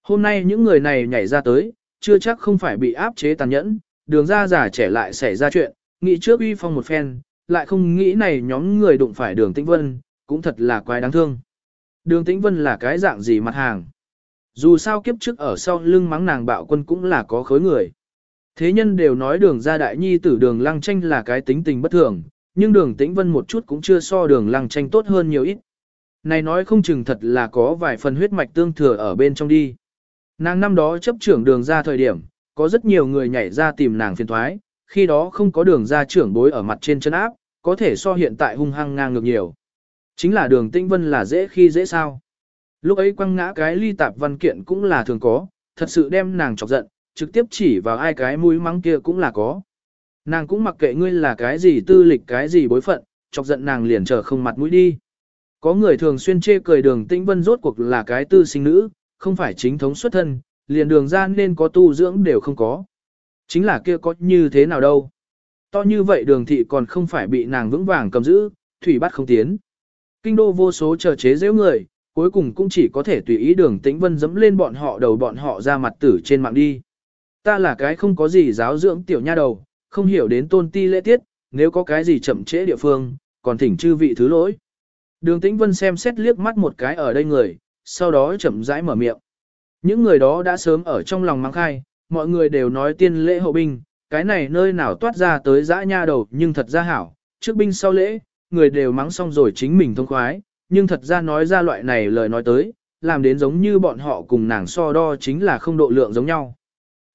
Hôm nay những người này nhảy ra tới, chưa chắc không phải bị áp chế tàn nhẫn, đường ra giả trẻ lại xảy ra chuyện, nghĩ trước uy phong một phen, lại không nghĩ này nhóm người đụng phải đường tĩnh vân, cũng thật là quái đáng thương. Đường tĩnh vân là cái dạng gì mặt hàng. Dù sao kiếp trước ở sau lưng mắng nàng bạo quân cũng là có khối người. Thế nhân đều nói đường ra đại nhi tử đường lăng tranh là cái tính tình bất thường, nhưng đường tĩnh vân một chút cũng chưa so đường lăng tranh tốt hơn nhiều ít. Này nói không chừng thật là có vài phần huyết mạch tương thừa ở bên trong đi. Nàng năm đó chấp trưởng đường ra thời điểm, có rất nhiều người nhảy ra tìm nàng phiền thoái, khi đó không có đường ra trưởng bối ở mặt trên chân áp, có thể so hiện tại hung hăng ngang ngược nhiều. Chính là đường tĩnh vân là dễ khi dễ sao. Lúc ấy quăng ngã cái ly tạp văn kiện cũng là thường có, thật sự đem nàng chọc giận, trực tiếp chỉ vào ai cái mũi mắng kia cũng là có. Nàng cũng mặc kệ ngươi là cái gì tư lịch cái gì bối phận, chọc giận nàng liền trở không mặt mũi đi. Có người thường xuyên chê cười đường tĩnh vân rốt cuộc là cái tư sinh nữ, không phải chính thống xuất thân, liền đường ra nên có tu dưỡng đều không có. Chính là kia có như thế nào đâu. To như vậy đường thị còn không phải bị nàng vững vàng cầm giữ, thủy bắt không tiến. Kinh đô vô số chờ chế dễ người, cuối cùng cũng chỉ có thể tùy ý đường tĩnh vân dẫm lên bọn họ đầu bọn họ ra mặt tử trên mạng đi. Ta là cái không có gì giáo dưỡng tiểu nha đầu, không hiểu đến tôn ti lễ tiết, nếu có cái gì chậm trễ địa phương, còn thỉnh chư vị thứ lỗi. Đường tĩnh vân xem xét liếc mắt một cái ở đây người, sau đó chậm rãi mở miệng. Những người đó đã sớm ở trong lòng mang khai, mọi người đều nói tiên lễ hậu binh, cái này nơi nào toát ra tới dã nha đầu nhưng thật ra hảo, trước binh sau lễ, người đều mắng xong rồi chính mình thông khoái, nhưng thật ra nói ra loại này lời nói tới, làm đến giống như bọn họ cùng nàng so đo chính là không độ lượng giống nhau.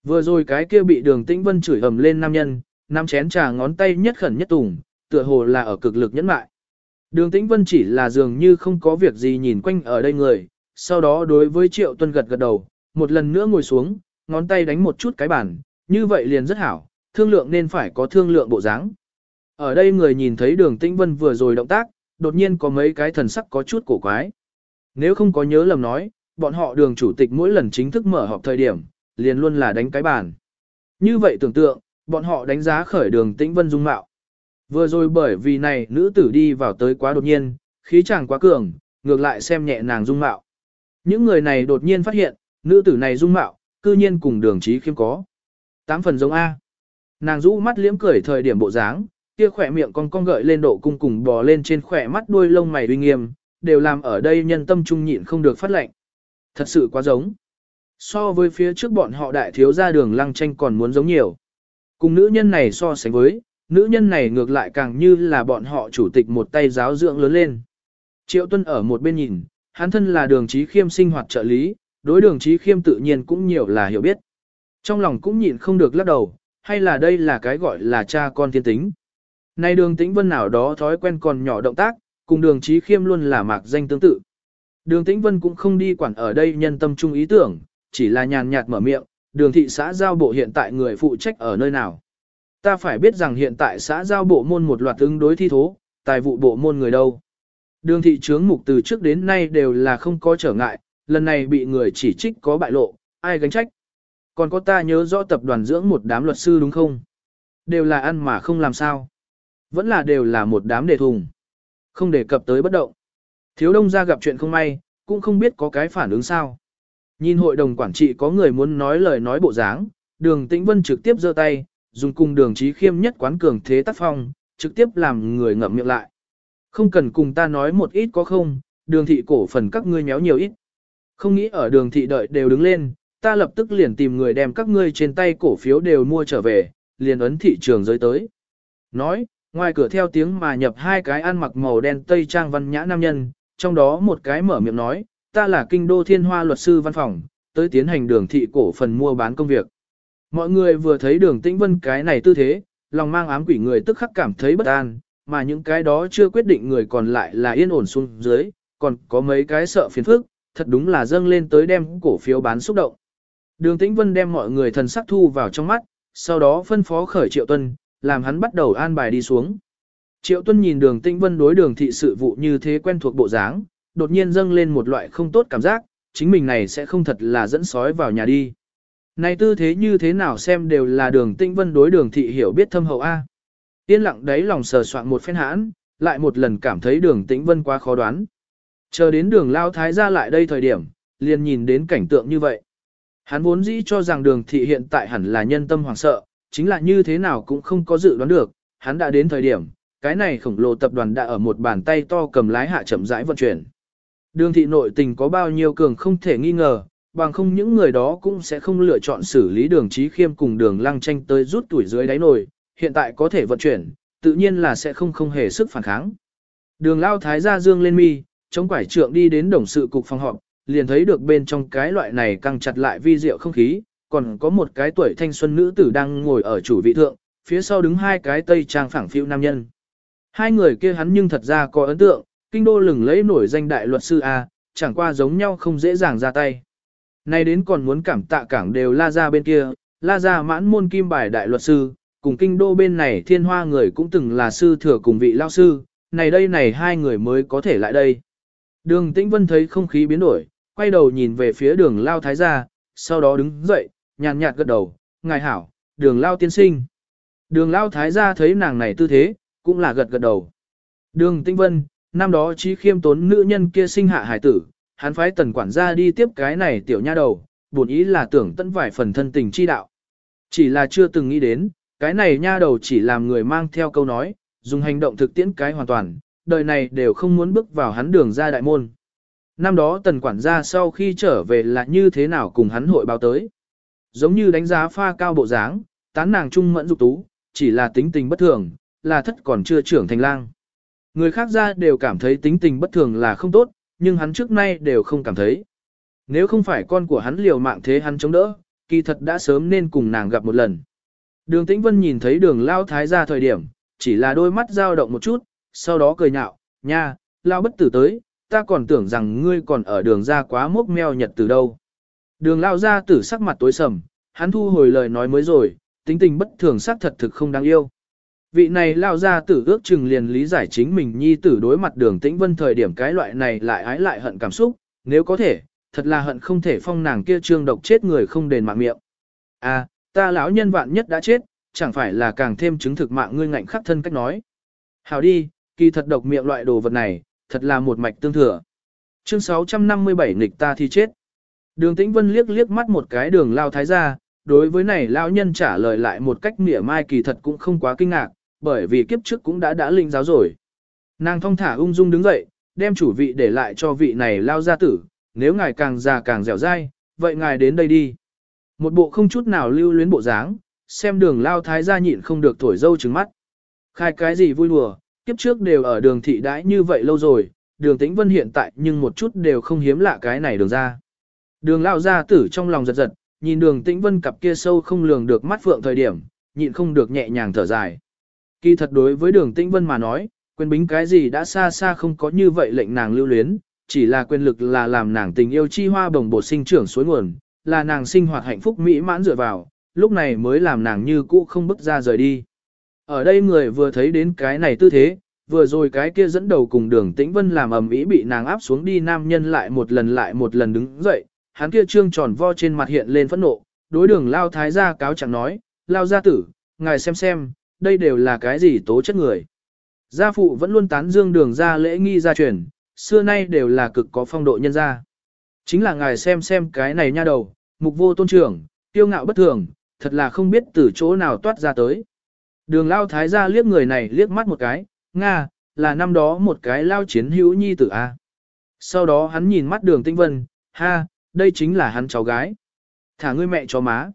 Vừa rồi cái kia bị đường tĩnh vân chửi ầm lên nam nhân, nam chén trà ngón tay nhất khẩn nhất tùng, tựa hồ là ở cực lực nhẫn mại. Đường tĩnh vân chỉ là dường như không có việc gì nhìn quanh ở đây người, sau đó đối với triệu tuân gật gật đầu, một lần nữa ngồi xuống, ngón tay đánh một chút cái bàn, như vậy liền rất hảo, thương lượng nên phải có thương lượng bộ dáng. Ở đây người nhìn thấy đường tĩnh vân vừa rồi động tác, đột nhiên có mấy cái thần sắc có chút cổ quái. Nếu không có nhớ lầm nói, bọn họ đường chủ tịch mỗi lần chính thức mở họp thời điểm, liền luôn là đánh cái bàn. Như vậy tưởng tượng, bọn họ đánh giá khởi đường tĩnh vân dung mạo. Vừa rồi bởi vì này nữ tử đi vào tới quá đột nhiên, khí chàng quá cường, ngược lại xem nhẹ nàng dung mạo. Những người này đột nhiên phát hiện, nữ tử này dung mạo, cư nhiên cùng đường trí khiêm có. Tám phần giống A. Nàng rũ mắt liếm cười thời điểm bộ dáng, kia khỏe miệng con con gợi lên độ cung cùng bò lên trên khỏe mắt đuôi lông mày uy nghiêm, đều làm ở đây nhân tâm trung nhịn không được phát lệnh. Thật sự quá giống. So với phía trước bọn họ đại thiếu gia đường lăng tranh còn muốn giống nhiều. Cùng nữ nhân này so sánh với, nữ nhân này ngược lại càng như là bọn họ chủ tịch một tay giáo dưỡng lớn lên. Triệu Tuân ở một bên nhìn, hắn thân là đường trí khiêm sinh hoạt trợ lý, đối đường trí khiêm tự nhiên cũng nhiều là hiểu biết. Trong lòng cũng nhịn không được lắc đầu, hay là đây là cái gọi là cha con thiên tính. Nay đường tĩnh vân nào đó thói quen còn nhỏ động tác, cùng đường trí khiêm luôn là mạc danh tương tự. Đường tĩnh vân cũng không đi quản ở đây nhân tâm trung ý tưởng, chỉ là nhàn nhạt mở miệng, đường thị xã giao bộ hiện tại người phụ trách ở nơi nào. Ta phải biết rằng hiện tại xã giao bộ môn một loạt ứng đối thi thố, tài vụ bộ môn người đâu. Đường thị trướng mục từ trước đến nay đều là không có trở ngại, lần này bị người chỉ trích có bại lộ, ai gánh trách. Còn có ta nhớ rõ tập đoàn dưỡng một đám luật sư đúng không? Đều là ăn mà không làm sao. Vẫn là đều là một đám đề thùng. Không đề cập tới bất động. Thiếu đông ra gặp chuyện không may, cũng không biết có cái phản ứng sao. Nhìn hội đồng quản trị có người muốn nói lời nói bộ dáng, đường tĩnh vân trực tiếp giơ tay, dùng cùng đường trí khiêm nhất quán cường thế tác phong, trực tiếp làm người ngậm miệng lại. Không cần cùng ta nói một ít có không, đường thị cổ phần các ngươi nhéo nhiều ít. Không nghĩ ở đường thị đợi đều đứng lên, ta lập tức liền tìm người đem các ngươi trên tay cổ phiếu đều mua trở về, liền ấn thị trường giới tới. Nói, ngoài cửa theo tiếng mà nhập hai cái ăn mặc màu đen tây trang văn nhã nam nhân, trong đó một cái mở miệng nói, ta là kinh đô thiên hoa luật sư văn phòng, tới tiến hành đường thị cổ phần mua bán công việc. Mọi người vừa thấy đường tĩnh vân cái này tư thế, lòng mang ám quỷ người tức khắc cảm thấy bất an, mà những cái đó chưa quyết định người còn lại là yên ổn xuống dưới, còn có mấy cái sợ phiền phức, thật đúng là dâng lên tới đem cổ phiếu bán xúc động. Đường Tĩnh Vân đem mọi người thần sắc thu vào trong mắt, sau đó phân phó khởi Triệu Tuân, làm hắn bắt đầu an bài đi xuống. Triệu Tuân nhìn đường Tĩnh Vân đối đường thị sự vụ như thế quen thuộc bộ dáng, đột nhiên dâng lên một loại không tốt cảm giác, chính mình này sẽ không thật là dẫn sói vào nhà đi. Này tư thế như thế nào xem đều là đường Tĩnh Vân đối đường thị hiểu biết thâm hậu A. Yên lặng đấy lòng sờ soạn một phen hãn, lại một lần cảm thấy đường Tĩnh Vân quá khó đoán. Chờ đến đường Lao Thái ra lại đây thời điểm, liền nhìn đến cảnh tượng như vậy. Hắn vốn dĩ cho rằng đường thị hiện tại hẳn là nhân tâm hoảng sợ, chính là như thế nào cũng không có dự đoán được, hắn đã đến thời điểm, cái này khổng lồ tập đoàn đã ở một bàn tay to cầm lái hạ chậm rãi vận chuyển. Đường thị nội tình có bao nhiêu cường không thể nghi ngờ, bằng không những người đó cũng sẽ không lựa chọn xử lý đường trí khiêm cùng đường lăng tranh tới rút tuổi dưới đáy nồi, hiện tại có thể vận chuyển, tự nhiên là sẽ không không hề sức phản kháng. Đường lao thái gia dương lên mi, chống quải trượng đi đến đồng sự cục phòng họp, liền thấy được bên trong cái loại này căng chặt lại vi diệu không khí, còn có một cái tuổi thanh xuân nữ tử đang ngồi ở chủ vị thượng, phía sau đứng hai cái tây trang phẳng phiu nam nhân. Hai người kia hắn nhưng thật ra có ấn tượng, kinh đô lừng lấy nổi danh đại luật sư A, chẳng qua giống nhau không dễ dàng ra tay. Nay đến còn muốn cảm tạ cảng đều la ra bên kia, la ra mãn môn kim bài đại luật sư, cùng kinh đô bên này thiên hoa người cũng từng là sư thừa cùng vị lao sư, này đây này hai người mới có thể lại đây. Đường Tĩnh Vân thấy không khí biến đổi, quay đầu nhìn về phía đường lao thái gia, sau đó đứng dậy, nhàn nhạt gật đầu, ngài hảo, đường lao tiên sinh. Đường lao thái gia thấy nàng này tư thế, cũng là gật gật đầu. Đường tinh Vân, năm đó trí khiêm tốn nữ nhân kia sinh hạ hải tử, hắn phái tần quản gia đi tiếp cái này tiểu nha đầu, buồn ý là tưởng tận vải phần thân tình chi đạo. Chỉ là chưa từng nghĩ đến, cái này nha đầu chỉ làm người mang theo câu nói, dùng hành động thực tiễn cái hoàn toàn, đời này đều không muốn bước vào hắn đường ra đại môn. Năm đó tần quản gia sau khi trở về là như thế nào cùng hắn hội báo tới. Giống như đánh giá pha cao bộ dáng, tán nàng trung mẫn dục tú, chỉ là tính tình bất thường, là thất còn chưa trưởng thành lang. Người khác ra đều cảm thấy tính tình bất thường là không tốt, nhưng hắn trước nay đều không cảm thấy. Nếu không phải con của hắn liều mạng thế hắn chống đỡ, kỳ thật đã sớm nên cùng nàng gặp một lần. Đường Tĩnh Vân nhìn thấy đường lao thái ra thời điểm, chỉ là đôi mắt dao động một chút, sau đó cười nhạo, nha, lao bất tử tới, ta còn tưởng rằng ngươi còn ở đường ra quá mốc meo nhật từ đâu. Đường lao ra tử sắc mặt tối sầm, hắn thu hồi lời nói mới rồi, tính tình bất thường sắc thật thực không đáng yêu. Vị này lao ra tử ước chừng liền lý giải chính mình nhi tử đối mặt đường tĩnh vân thời điểm cái loại này lại ái lại hận cảm xúc, nếu có thể, thật là hận không thể phong nàng kia trương độc chết người không đền mạng miệng. À, ta lão nhân vạn nhất đã chết, chẳng phải là càng thêm chứng thực mạng ngươi ngạnh khắc thân cách nói. Hào đi, kỳ thật độc miệng loại đồ vật này, thật là một mạch tương thừa. Chương 657 nghịch ta thì chết. Đường Tĩnh Vân liếc liếc mắt một cái đường lao thái gia, đối với này lao nhân trả lời lại một cách mỉa mai kỳ thật cũng không quá kinh ngạc, bởi vì kiếp trước cũng đã đã linh giáo rồi. Nàng thong thả ung dung đứng dậy, đem chủ vị để lại cho vị này lao gia tử, nếu ngài càng già càng dẻo dai, vậy ngài đến đây đi. Một bộ không chút nào lưu luyến bộ dáng, xem đường lao thái gia nhịn không được thổi dâu trứng mắt. Khai cái gì vui đùa, kiếp trước đều ở đường thị đãi như vậy lâu rồi, đường tĩnh vân hiện tại nhưng một chút đều không hiếm lạ cái này đường ra. Đường lao ra tử trong lòng giật giật, nhìn đường tĩnh vân cặp kia sâu không lường được mắt phượng thời điểm, nhịn không được nhẹ nhàng thở dài. Kỳ thật đối với đường tĩnh vân mà nói, quyền bính cái gì đã xa xa không có như vậy lệnh nàng lưu luyến, chỉ là quyền lực là làm nàng tình yêu chi hoa bồng bột sinh trưởng suối nguồn, là nàng sinh hoạt hạnh phúc mỹ mãn dựa vào, lúc này mới làm nàng như cũ không bước ra rời đi. Ở đây người vừa thấy đến cái này tư thế, vừa rồi cái kia dẫn đầu cùng đường tĩnh vân làm ầm ĩ bị nàng áp xuống đi nam nhân lại một lần lại một lần đứng dậy, hắn kia trương tròn vo trên mặt hiện lên phẫn nộ, đối đường lao thái gia cáo chẳng nói, lao gia tử, ngài xem xem, đây đều là cái gì tố chất người. Gia phụ vẫn luôn tán dương đường ra lễ nghi gia truyền, xưa nay đều là cực có phong độ nhân gia. Chính là ngài xem xem cái này nha đầu, mục vô tôn trưởng, tiêu ngạo bất thường, thật là không biết từ chỗ nào toát ra tới. Đường lao thái gia liếc người này liếc mắt một cái, Nga, là năm đó một cái lao chiến hữu nhi tử A. Sau đó hắn nhìn mắt đường tinh vân, ha, đây chính là hắn cháu gái. Thả ngươi mẹ cho má.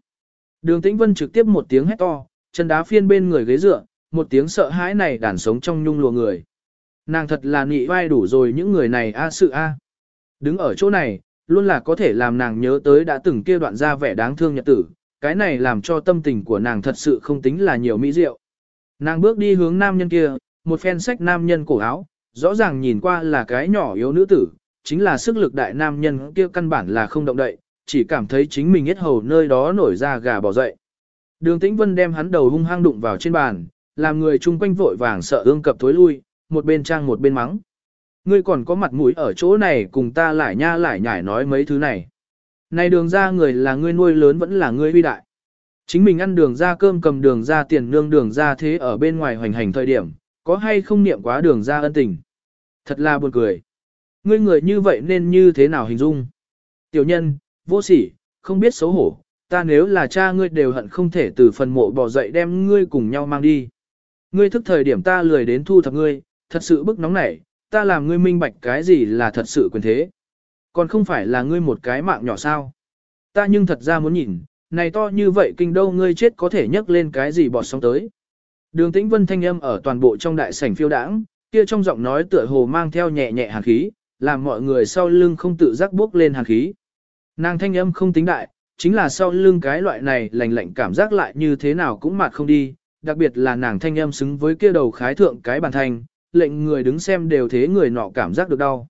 Đường tĩnh vân trực tiếp một tiếng hét to, chân đá phiên bên người ghế dựa, một tiếng sợ hãi này đàn sống trong nhung lùa người. Nàng thật là nị vai đủ rồi những người này a sự a. Đứng ở chỗ này, luôn là có thể làm nàng nhớ tới đã từng kia đoạn ra vẻ đáng thương nhật tử, cái này làm cho tâm tình của nàng thật sự không tính là nhiều mỹ diệu. Nàng bước đi hướng nam nhân kia, một phen sách nam nhân cổ áo, rõ ràng nhìn qua là cái nhỏ yếu nữ tử, chính là sức lực đại nam nhân kia căn bản là không động đậy, chỉ cảm thấy chính mình hết hầu nơi đó nổi ra gà bỏ dậy. Đường Tĩnh Vân đem hắn đầu hung hăng đụng vào trên bàn, làm người chung quanh vội vàng sợ ương cập thối lui, một bên trang một bên mắng. Ngươi còn có mặt mũi ở chỗ này cùng ta lại nha lại nhải nói mấy thứ này. Này đường ra người là ngươi nuôi lớn vẫn là ngươi huy đại. Chính mình ăn đường ra cơm cầm đường ra tiền nương đường ra thế ở bên ngoài hoành hành thời điểm, có hay không niệm quá đường ra ân tình. Thật là buồn cười. Ngươi người như vậy nên như thế nào hình dung? Tiểu nhân, vô sỉ, không biết xấu hổ, ta nếu là cha ngươi đều hận không thể từ phần mộ bỏ dậy đem ngươi cùng nhau mang đi. Ngươi thức thời điểm ta lười đến thu thập ngươi, thật sự bức nóng nảy, ta làm ngươi minh bạch cái gì là thật sự quyền thế. Còn không phải là ngươi một cái mạng nhỏ sao. Ta nhưng thật ra muốn nhìn, này to như vậy kinh đâu ngươi chết có thể nhấc lên cái gì bọt sóng tới. Đường tĩnh vân thanh âm ở toàn bộ trong đại sảnh phiêu đãng, kia trong giọng nói tựa hồ mang theo nhẹ nhẹ hàn khí, làm mọi người sau lưng không tự giác bước lên hàn khí. Nàng thanh âm không tính đại, chính là sau lưng cái loại này lành lạnh cảm giác lại như thế nào cũng mặt không đi, đặc biệt là nàng thanh âm xứng với kia đầu khái thượng cái bàn thanh, lệnh người đứng xem đều thế người nọ cảm giác được đau.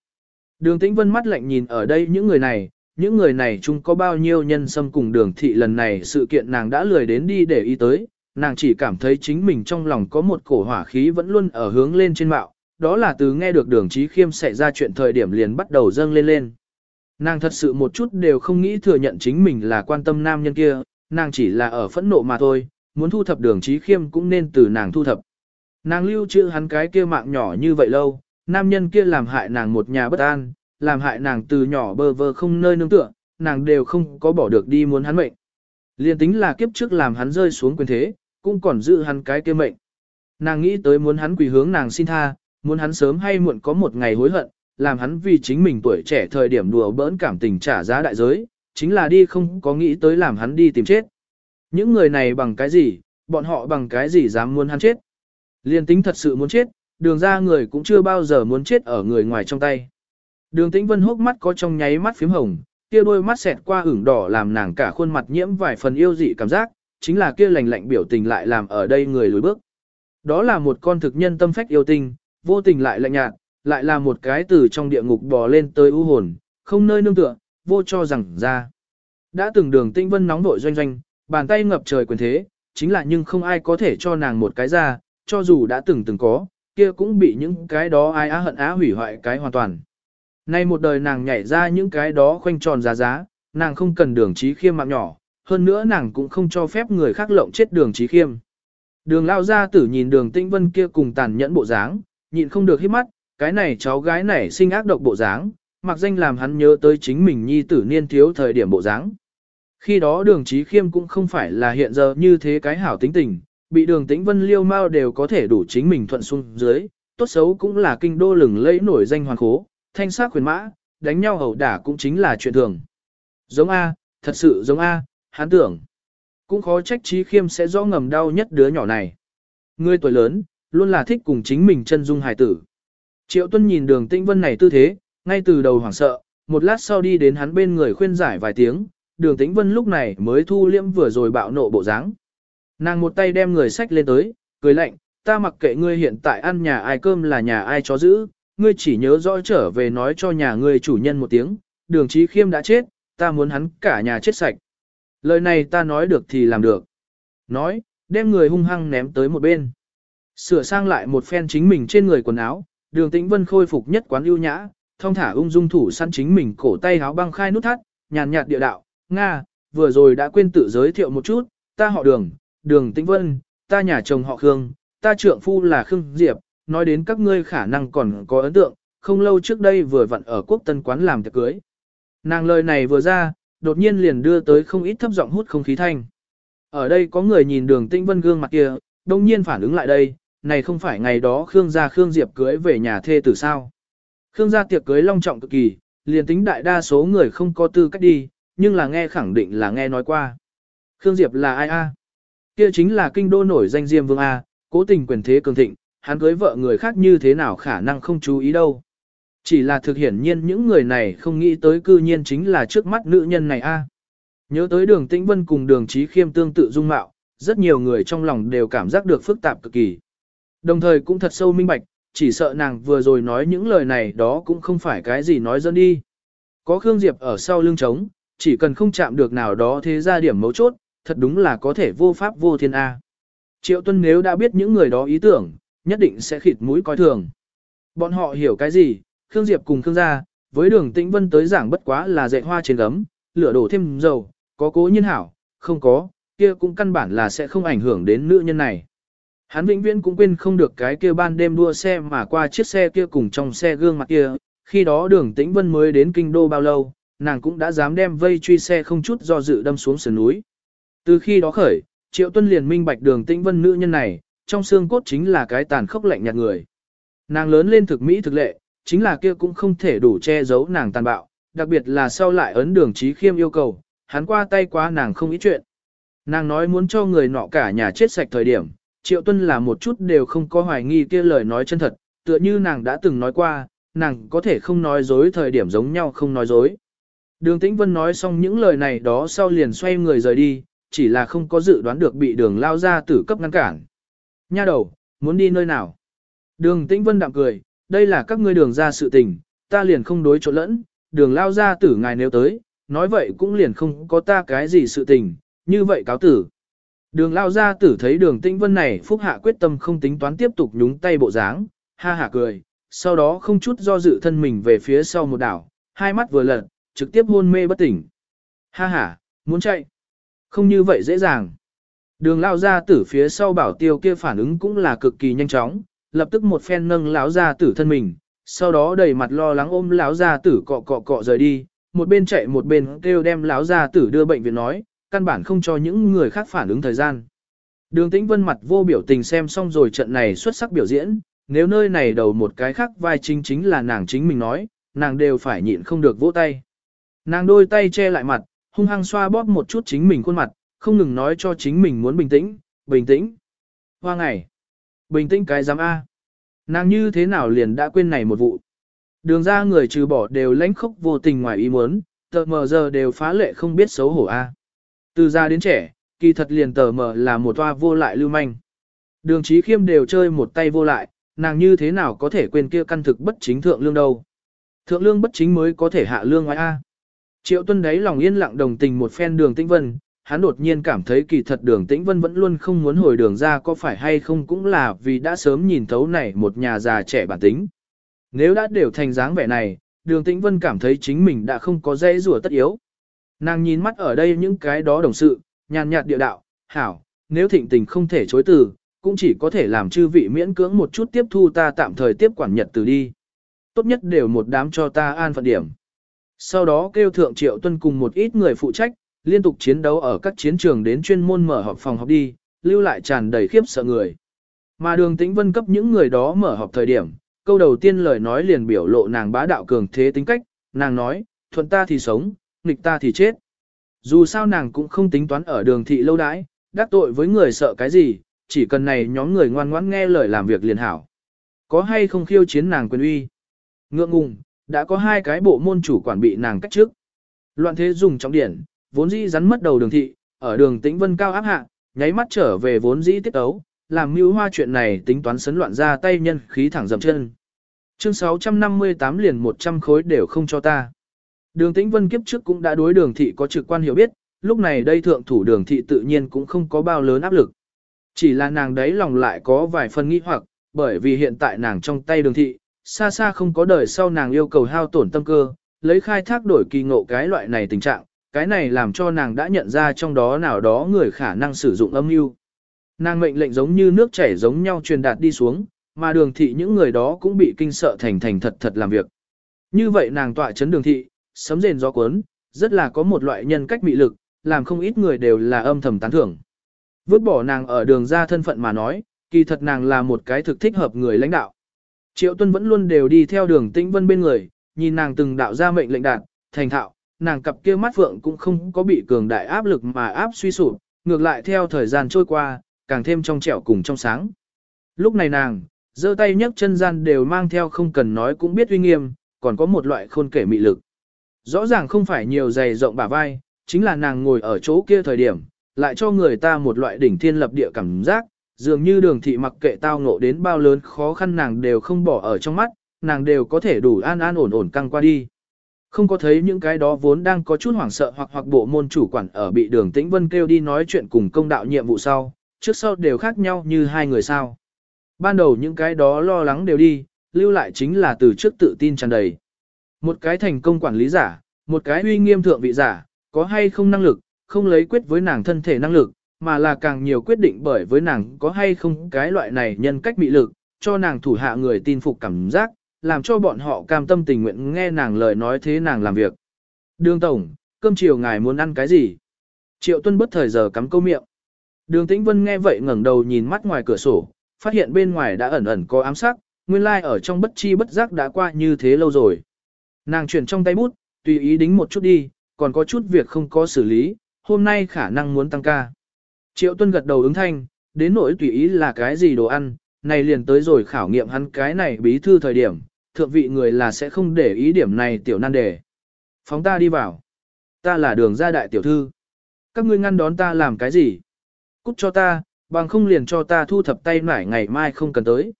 Đường tĩnh vân mắt lạnh nhìn ở đây những người này, những người này chung có bao nhiêu nhân xâm cùng đường thị lần này sự kiện nàng đã lười đến đi để ý tới, nàng chỉ cảm thấy chính mình trong lòng có một cổ hỏa khí vẫn luôn ở hướng lên trên mạo, đó là từ nghe được đường trí khiêm xảy ra chuyện thời điểm liền bắt đầu dâng lên lên. Nàng thật sự một chút đều không nghĩ thừa nhận chính mình là quan tâm nam nhân kia, nàng chỉ là ở phẫn nộ mà thôi, muốn thu thập đường trí khiêm cũng nên từ nàng thu thập. Nàng lưu trữ hắn cái kia mạng nhỏ như vậy lâu, nam nhân kia làm hại nàng một nhà bất an, làm hại nàng từ nhỏ bơ vơ không nơi nương tựa, nàng đều không có bỏ được đi muốn hắn mệnh. Liên tính là kiếp trước làm hắn rơi xuống quyền thế, cũng còn giữ hắn cái kia mệnh. Nàng nghĩ tới muốn hắn quỳ hướng nàng xin tha, muốn hắn sớm hay muộn có một ngày hối hận, làm hắn vì chính mình tuổi trẻ thời điểm đùa bỡn cảm tình trả giá đại giới, chính là đi không có nghĩ tới làm hắn đi tìm chết. Những người này bằng cái gì, bọn họ bằng cái gì dám muốn hắn chết. Liên tính thật sự muốn chết, đường ra người cũng chưa bao giờ muốn chết ở người ngoài trong tay. Đường tĩnh vân hốc mắt có trong nháy mắt phím hồng, kia đôi mắt xẹt qua ửng đỏ làm nàng cả khuôn mặt nhiễm vài phần yêu dị cảm giác, chính là kia lành lạnh biểu tình lại làm ở đây người lùi bước. Đó là một con thực nhân tâm phách yêu tình, vô tình lại lạnh nhạt, lại là một cái từ trong địa ngục bò lên tới u hồn, không nơi nương tựa, vô cho rằng ra. Đã từng đường tinh vân nóng vội doanh doanh, bàn tay ngập trời quyền thế, chính là nhưng không ai có thể cho nàng một cái ra, cho dù đã từng từng có, kia cũng bị những cái đó ai á hận á hủy hoại cái hoàn toàn. Nay một đời nàng nhảy ra những cái đó khoanh tròn giá giá, nàng không cần đường trí khiêm mạng nhỏ, hơn nữa nàng cũng không cho phép người khác lộng chết đường trí khiêm. Đường lao ra tử nhìn đường tĩnh vân kia cùng tàn nhẫn bộ dáng, nhịn không được hít mắt, cái này cháu gái này sinh ác độc bộ dáng, mặc danh làm hắn nhớ tới chính mình nhi tử niên thiếu thời điểm bộ dáng. Khi đó đường trí khiêm cũng không phải là hiện giờ như thế cái hảo tính tình, bị đường tĩnh vân liêu mau đều có thể đủ chính mình thuận xuống dưới, tốt xấu cũng là kinh đô lừng lẫy nổi danh hoàn khố, thanh sát quyền mã, đánh nhau hầu đả cũng chính là chuyện thường. Giống A, thật sự giống A, hắn tưởng. Cũng khó trách trí khiêm sẽ do ngầm đau nhất đứa nhỏ này. Người tuổi lớn, luôn là thích cùng chính mình chân dung hài tử. Triệu tuân nhìn đường tĩnh vân này tư thế, ngay từ đầu hoảng sợ, một lát sau đi đến hắn bên người khuyên giải vài tiếng, đường tĩnh vân lúc này mới thu liễm vừa rồi bạo nộ bộ dáng. Nàng một tay đem người sách lên tới, cười lạnh, ta mặc kệ ngươi hiện tại ăn nhà ai cơm là nhà ai chó giữ, ngươi chỉ nhớ rõ trở về nói cho nhà ngươi chủ nhân một tiếng, đường trí khiêm đã chết, ta muốn hắn cả nhà chết sạch. Lời này ta nói được thì làm được. Nói, đem người hung hăng ném tới một bên. Sửa sang lại một phen chính mình trên người quần áo, đường tĩnh vân khôi phục nhất quán ưu nhã, thông thả ung dung thủ săn chính mình cổ tay áo băng khai nút thắt, nhàn nhạt địa đạo, Nga, vừa rồi đã quên tự giới thiệu một chút, ta họ đường, đường tĩnh vân, ta nhà chồng họ Khương, ta trượng phu là Khương Diệp, nói đến các ngươi khả năng còn có ấn tượng, không lâu trước đây vừa vặn ở quốc tân quán làm tiệc cưới. Nàng lời này vừa ra, đột nhiên liền đưa tới không ít thấp giọng hút không khí thanh. Ở đây có người nhìn đường tĩnh vân gương mặt kia, đông nhiên phản ứng lại đây, này không phải ngày đó Khương gia Khương Diệp cưới về nhà thê tử sao. Khương gia tiệc cưới long trọng cực kỳ, liền tính đại đa số người không có tư cách đi, nhưng là nghe khẳng định là nghe nói qua. Khương Diệp là ai a? Kia chính là kinh đô nổi danh Diêm Vương A, cố tình quyền thế cường thịnh, hắn cưới vợ người khác như thế nào khả năng không chú ý đâu. Chỉ là thực hiển nhiên những người này không nghĩ tới cư nhiên chính là trước mắt nữ nhân này a. Nhớ tới đường tĩnh vân cùng đường trí khiêm tương tự dung mạo, rất nhiều người trong lòng đều cảm giác được phức tạp cực kỳ. Đồng thời cũng thật sâu minh bạch, chỉ sợ nàng vừa rồi nói những lời này đó cũng không phải cái gì nói dẫn đi. Có Khương Diệp ở sau lưng trống, chỉ cần không chạm được nào đó thế ra điểm mấu chốt, thật đúng là có thể vô pháp vô thiên A. Triệu Tuân nếu đã biết những người đó ý tưởng, nhất định sẽ khịt mũi coi thường. Bọn họ hiểu cái gì, Khương Diệp cùng Khương gia, với đường tĩnh vân tới giảng bất quá là dạy hoa trên gấm, lửa đổ thêm dầu, có cố nhiên hảo, không có, kia cũng căn bản là sẽ không ảnh hưởng đến nữ nhân này. Hắn vĩnh viễn cũng quên không được cái kia ban đêm đua xe mà qua chiếc xe kia cùng trong xe gương mặt kia, khi đó đường tĩnh vân mới đến kinh đô bao lâu, nàng cũng đã dám đem vây truy xe không chút do dự đâm xuống sườn núi. Từ khi đó khởi, Triệu Tuân liền minh bạch đường tĩnh vân nữ nhân này, trong xương cốt chính là cái tàn khốc lạnh nhạt người. Nàng lớn lên thực mỹ thực lệ, chính là kia cũng không thể đủ che giấu nàng tàn bạo, đặc biệt là sau lại ấn đường trí khiêm yêu cầu, hắn qua tay quá nàng không ý chuyện. Nàng nói muốn cho người nọ cả nhà chết sạch thời điểm, Triệu Tuân là một chút đều không có hoài nghi kia lời nói chân thật, tựa như nàng đã từng nói qua, nàng có thể không nói dối thời điểm giống nhau không nói dối. Đường Tĩnh Vân nói xong những lời này đó sau liền xoay người rời đi, chỉ là không có dự đoán được bị đường lao ra tử cấp ngăn cản. Nha đầu, muốn đi nơi nào? Đường Tĩnh Vân đạm cười, đây là các ngươi đường ra sự tình, ta liền không đối chỗ lẫn, đường lao ra tử ngài nếu tới, nói vậy cũng liền không có ta cái gì sự tình, như vậy cáo tử. Đường lao ra tử thấy đường tĩnh vân này phúc hạ quyết tâm không tính toán tiếp tục nhúng tay bộ dáng, ha hạ cười, sau đó không chút do dự thân mình về phía sau một đảo, hai mắt vừa lật, trực tiếp hôn mê bất tỉnh. Ha ha, muốn chạy. Không như vậy dễ dàng. Đường lao ra tử phía sau bảo tiêu kia phản ứng cũng là cực kỳ nhanh chóng, lập tức một phen nâng lão ra tử thân mình, sau đó đầy mặt lo lắng ôm lão ra tử cọ cọ cọ rời đi, một bên chạy một bên kêu đem lão ra tử đưa bệnh viện nói, căn bản không cho những người khác phản ứng thời gian. Đường tĩnh vân mặt vô biểu tình xem xong rồi trận này xuất sắc biểu diễn, nếu nơi này đầu một cái khác vai chính chính là nàng chính mình nói, nàng đều phải nhịn không được vỗ tay. Nàng đôi tay che lại mặt, hung hăng xoa bóp một chút chính mình khuôn mặt, không ngừng nói cho chính mình muốn bình tĩnh, bình tĩnh. Hoa ngày, bình tĩnh cái giám A. Nàng như thế nào liền đã quên này một vụ. Đường ra người trừ bỏ đều lãnh khốc vô tình ngoài ý muốn, tờ mờ giờ đều phá lệ không biết xấu hổ A. Từ già đến trẻ, kỳ thật liền tờ mờ là một toa vô lại lưu manh. Đường trí khiêm đều chơi một tay vô lại, nàng như thế nào có thể quên kia căn thực bất chính thượng lương đâu. Thượng lương bất chính mới có thể hạ lương ngoài A. Triệu tuân đấy lòng yên lặng đồng tình một phen đường tĩnh vân, hắn đột nhiên cảm thấy kỳ thật đường tĩnh vân vẫn luôn không muốn hồi đường ra có phải hay không cũng là vì đã sớm nhìn thấu này một nhà già trẻ bản tính. Nếu đã đều thành dáng vẻ này, đường tĩnh vân cảm thấy chính mình đã không có dễ rùa tất yếu. Nàng nhìn mắt ở đây những cái đó đồng sự, nhàn nhạt địa đạo, hảo, nếu thịnh tình không thể chối từ, cũng chỉ có thể làm chư vị miễn cưỡng một chút tiếp thu ta tạm thời tiếp quản nhật từ đi. Tốt nhất đều một đám cho ta an phận điểm. Sau đó kêu thượng triệu tuân cùng một ít người phụ trách, liên tục chiến đấu ở các chiến trường đến chuyên môn mở họp phòng họp đi, lưu lại tràn đầy khiếp sợ người. Mà đường tĩnh vân cấp những người đó mở họp thời điểm, câu đầu tiên lời nói liền biểu lộ nàng bá đạo cường thế tính cách, nàng nói, thuận ta thì sống, nghịch ta thì chết. Dù sao nàng cũng không tính toán ở đường thị lâu đãi, đắc tội với người sợ cái gì, chỉ cần này nhóm người ngoan ngoãn nghe lời làm việc liền hảo. Có hay không khiêu chiến nàng quyền uy? Ngượng ngùng, đã có hai cái bộ môn chủ quản bị nàng cách trước. Loạn thế dùng trọng điển, vốn dĩ rắn mất đầu đường thị, ở đường tĩnh vân cao áp hạ, nháy mắt trở về vốn dĩ tiết ấu, làm mưu hoa chuyện này tính toán sấn loạn ra tay nhân khí thẳng dầm chân. Chương 658 liền 100 khối đều không cho ta. Đường tĩnh vân kiếp trước cũng đã đối đường thị có trực quan hiểu biết, lúc này đây thượng thủ đường thị tự nhiên cũng không có bao lớn áp lực. Chỉ là nàng đấy lòng lại có vài phần nghi hoặc, bởi vì hiện tại nàng trong tay đường thị, xa xa không có đời sau nàng yêu cầu hao tổn tâm cơ, lấy khai thác đổi kỳ ngộ cái loại này tình trạng, cái này làm cho nàng đã nhận ra trong đó nào đó người khả năng sử dụng âm mưu. Nàng mệnh lệnh giống như nước chảy giống nhau truyền đạt đi xuống, mà đường thị những người đó cũng bị kinh sợ thành thành thật thật làm việc. Như vậy nàng tọa chấn đường thị, sấm rền gió cuốn, rất là có một loại nhân cách mị lực, làm không ít người đều là âm thầm tán thưởng. Vứt bỏ nàng ở đường ra thân phận mà nói, kỳ thật nàng là một cái thực thích hợp người lãnh đạo. Triệu Tuân vẫn luôn đều đi theo đường tĩnh vân bên người, nhìn nàng từng đạo ra mệnh lệnh đạt, thành thạo, nàng cặp kia mắt phượng cũng không có bị cường đại áp lực mà áp suy sụp, ngược lại theo thời gian trôi qua, càng thêm trong trẻo cùng trong sáng. Lúc này nàng, giơ tay nhấc chân gian đều mang theo không cần nói cũng biết uy nghiêm, còn có một loại khôn kể mị lực. Rõ ràng không phải nhiều dày rộng bả vai, chính là nàng ngồi ở chỗ kia thời điểm, lại cho người ta một loại đỉnh thiên lập địa cảm giác, dường như đường thị mặc kệ tao ngộ đến bao lớn khó khăn nàng đều không bỏ ở trong mắt, nàng đều có thể đủ an an ổn ổn căng qua đi. Không có thấy những cái đó vốn đang có chút hoảng sợ hoặc hoặc bộ môn chủ quản ở bị đường tĩnh vân kêu đi nói chuyện cùng công đạo nhiệm vụ sau, trước sau đều khác nhau như hai người sao. Ban đầu những cái đó lo lắng đều đi, lưu lại chính là từ trước tự tin tràn đầy. Một cái thành công quản lý giả, một cái uy nghiêm thượng vị giả, có hay không năng lực, không lấy quyết với nàng thân thể năng lực, mà là càng nhiều quyết định bởi với nàng có hay không cái loại này nhân cách bị lực, cho nàng thủ hạ người tin phục cảm giác, làm cho bọn họ cam tâm tình nguyện nghe nàng lời nói thế nàng làm việc. Đường Tổng, cơm chiều ngài muốn ăn cái gì? Triệu Tuân bất thời giờ cắm câu miệng. Đường Tĩnh Vân nghe vậy ngẩng đầu nhìn mắt ngoài cửa sổ, phát hiện bên ngoài đã ẩn ẩn có ám sắc, nguyên lai like ở trong bất chi bất giác đã qua như thế lâu rồi. Nàng chuyển trong tay bút, tùy ý đính một chút đi, còn có chút việc không có xử lý, hôm nay khả năng muốn tăng ca. Triệu Tuân gật đầu ứng thanh, đến nỗi tùy ý là cái gì đồ ăn, này liền tới rồi khảo nghiệm hắn cái này bí thư thời điểm, thượng vị người là sẽ không để ý điểm này tiểu nan đề. Phóng ta đi vào. Ta là đường gia đại tiểu thư. Các ngươi ngăn đón ta làm cái gì? Cút cho ta, bằng không liền cho ta thu thập tay nải ngày mai không cần tới.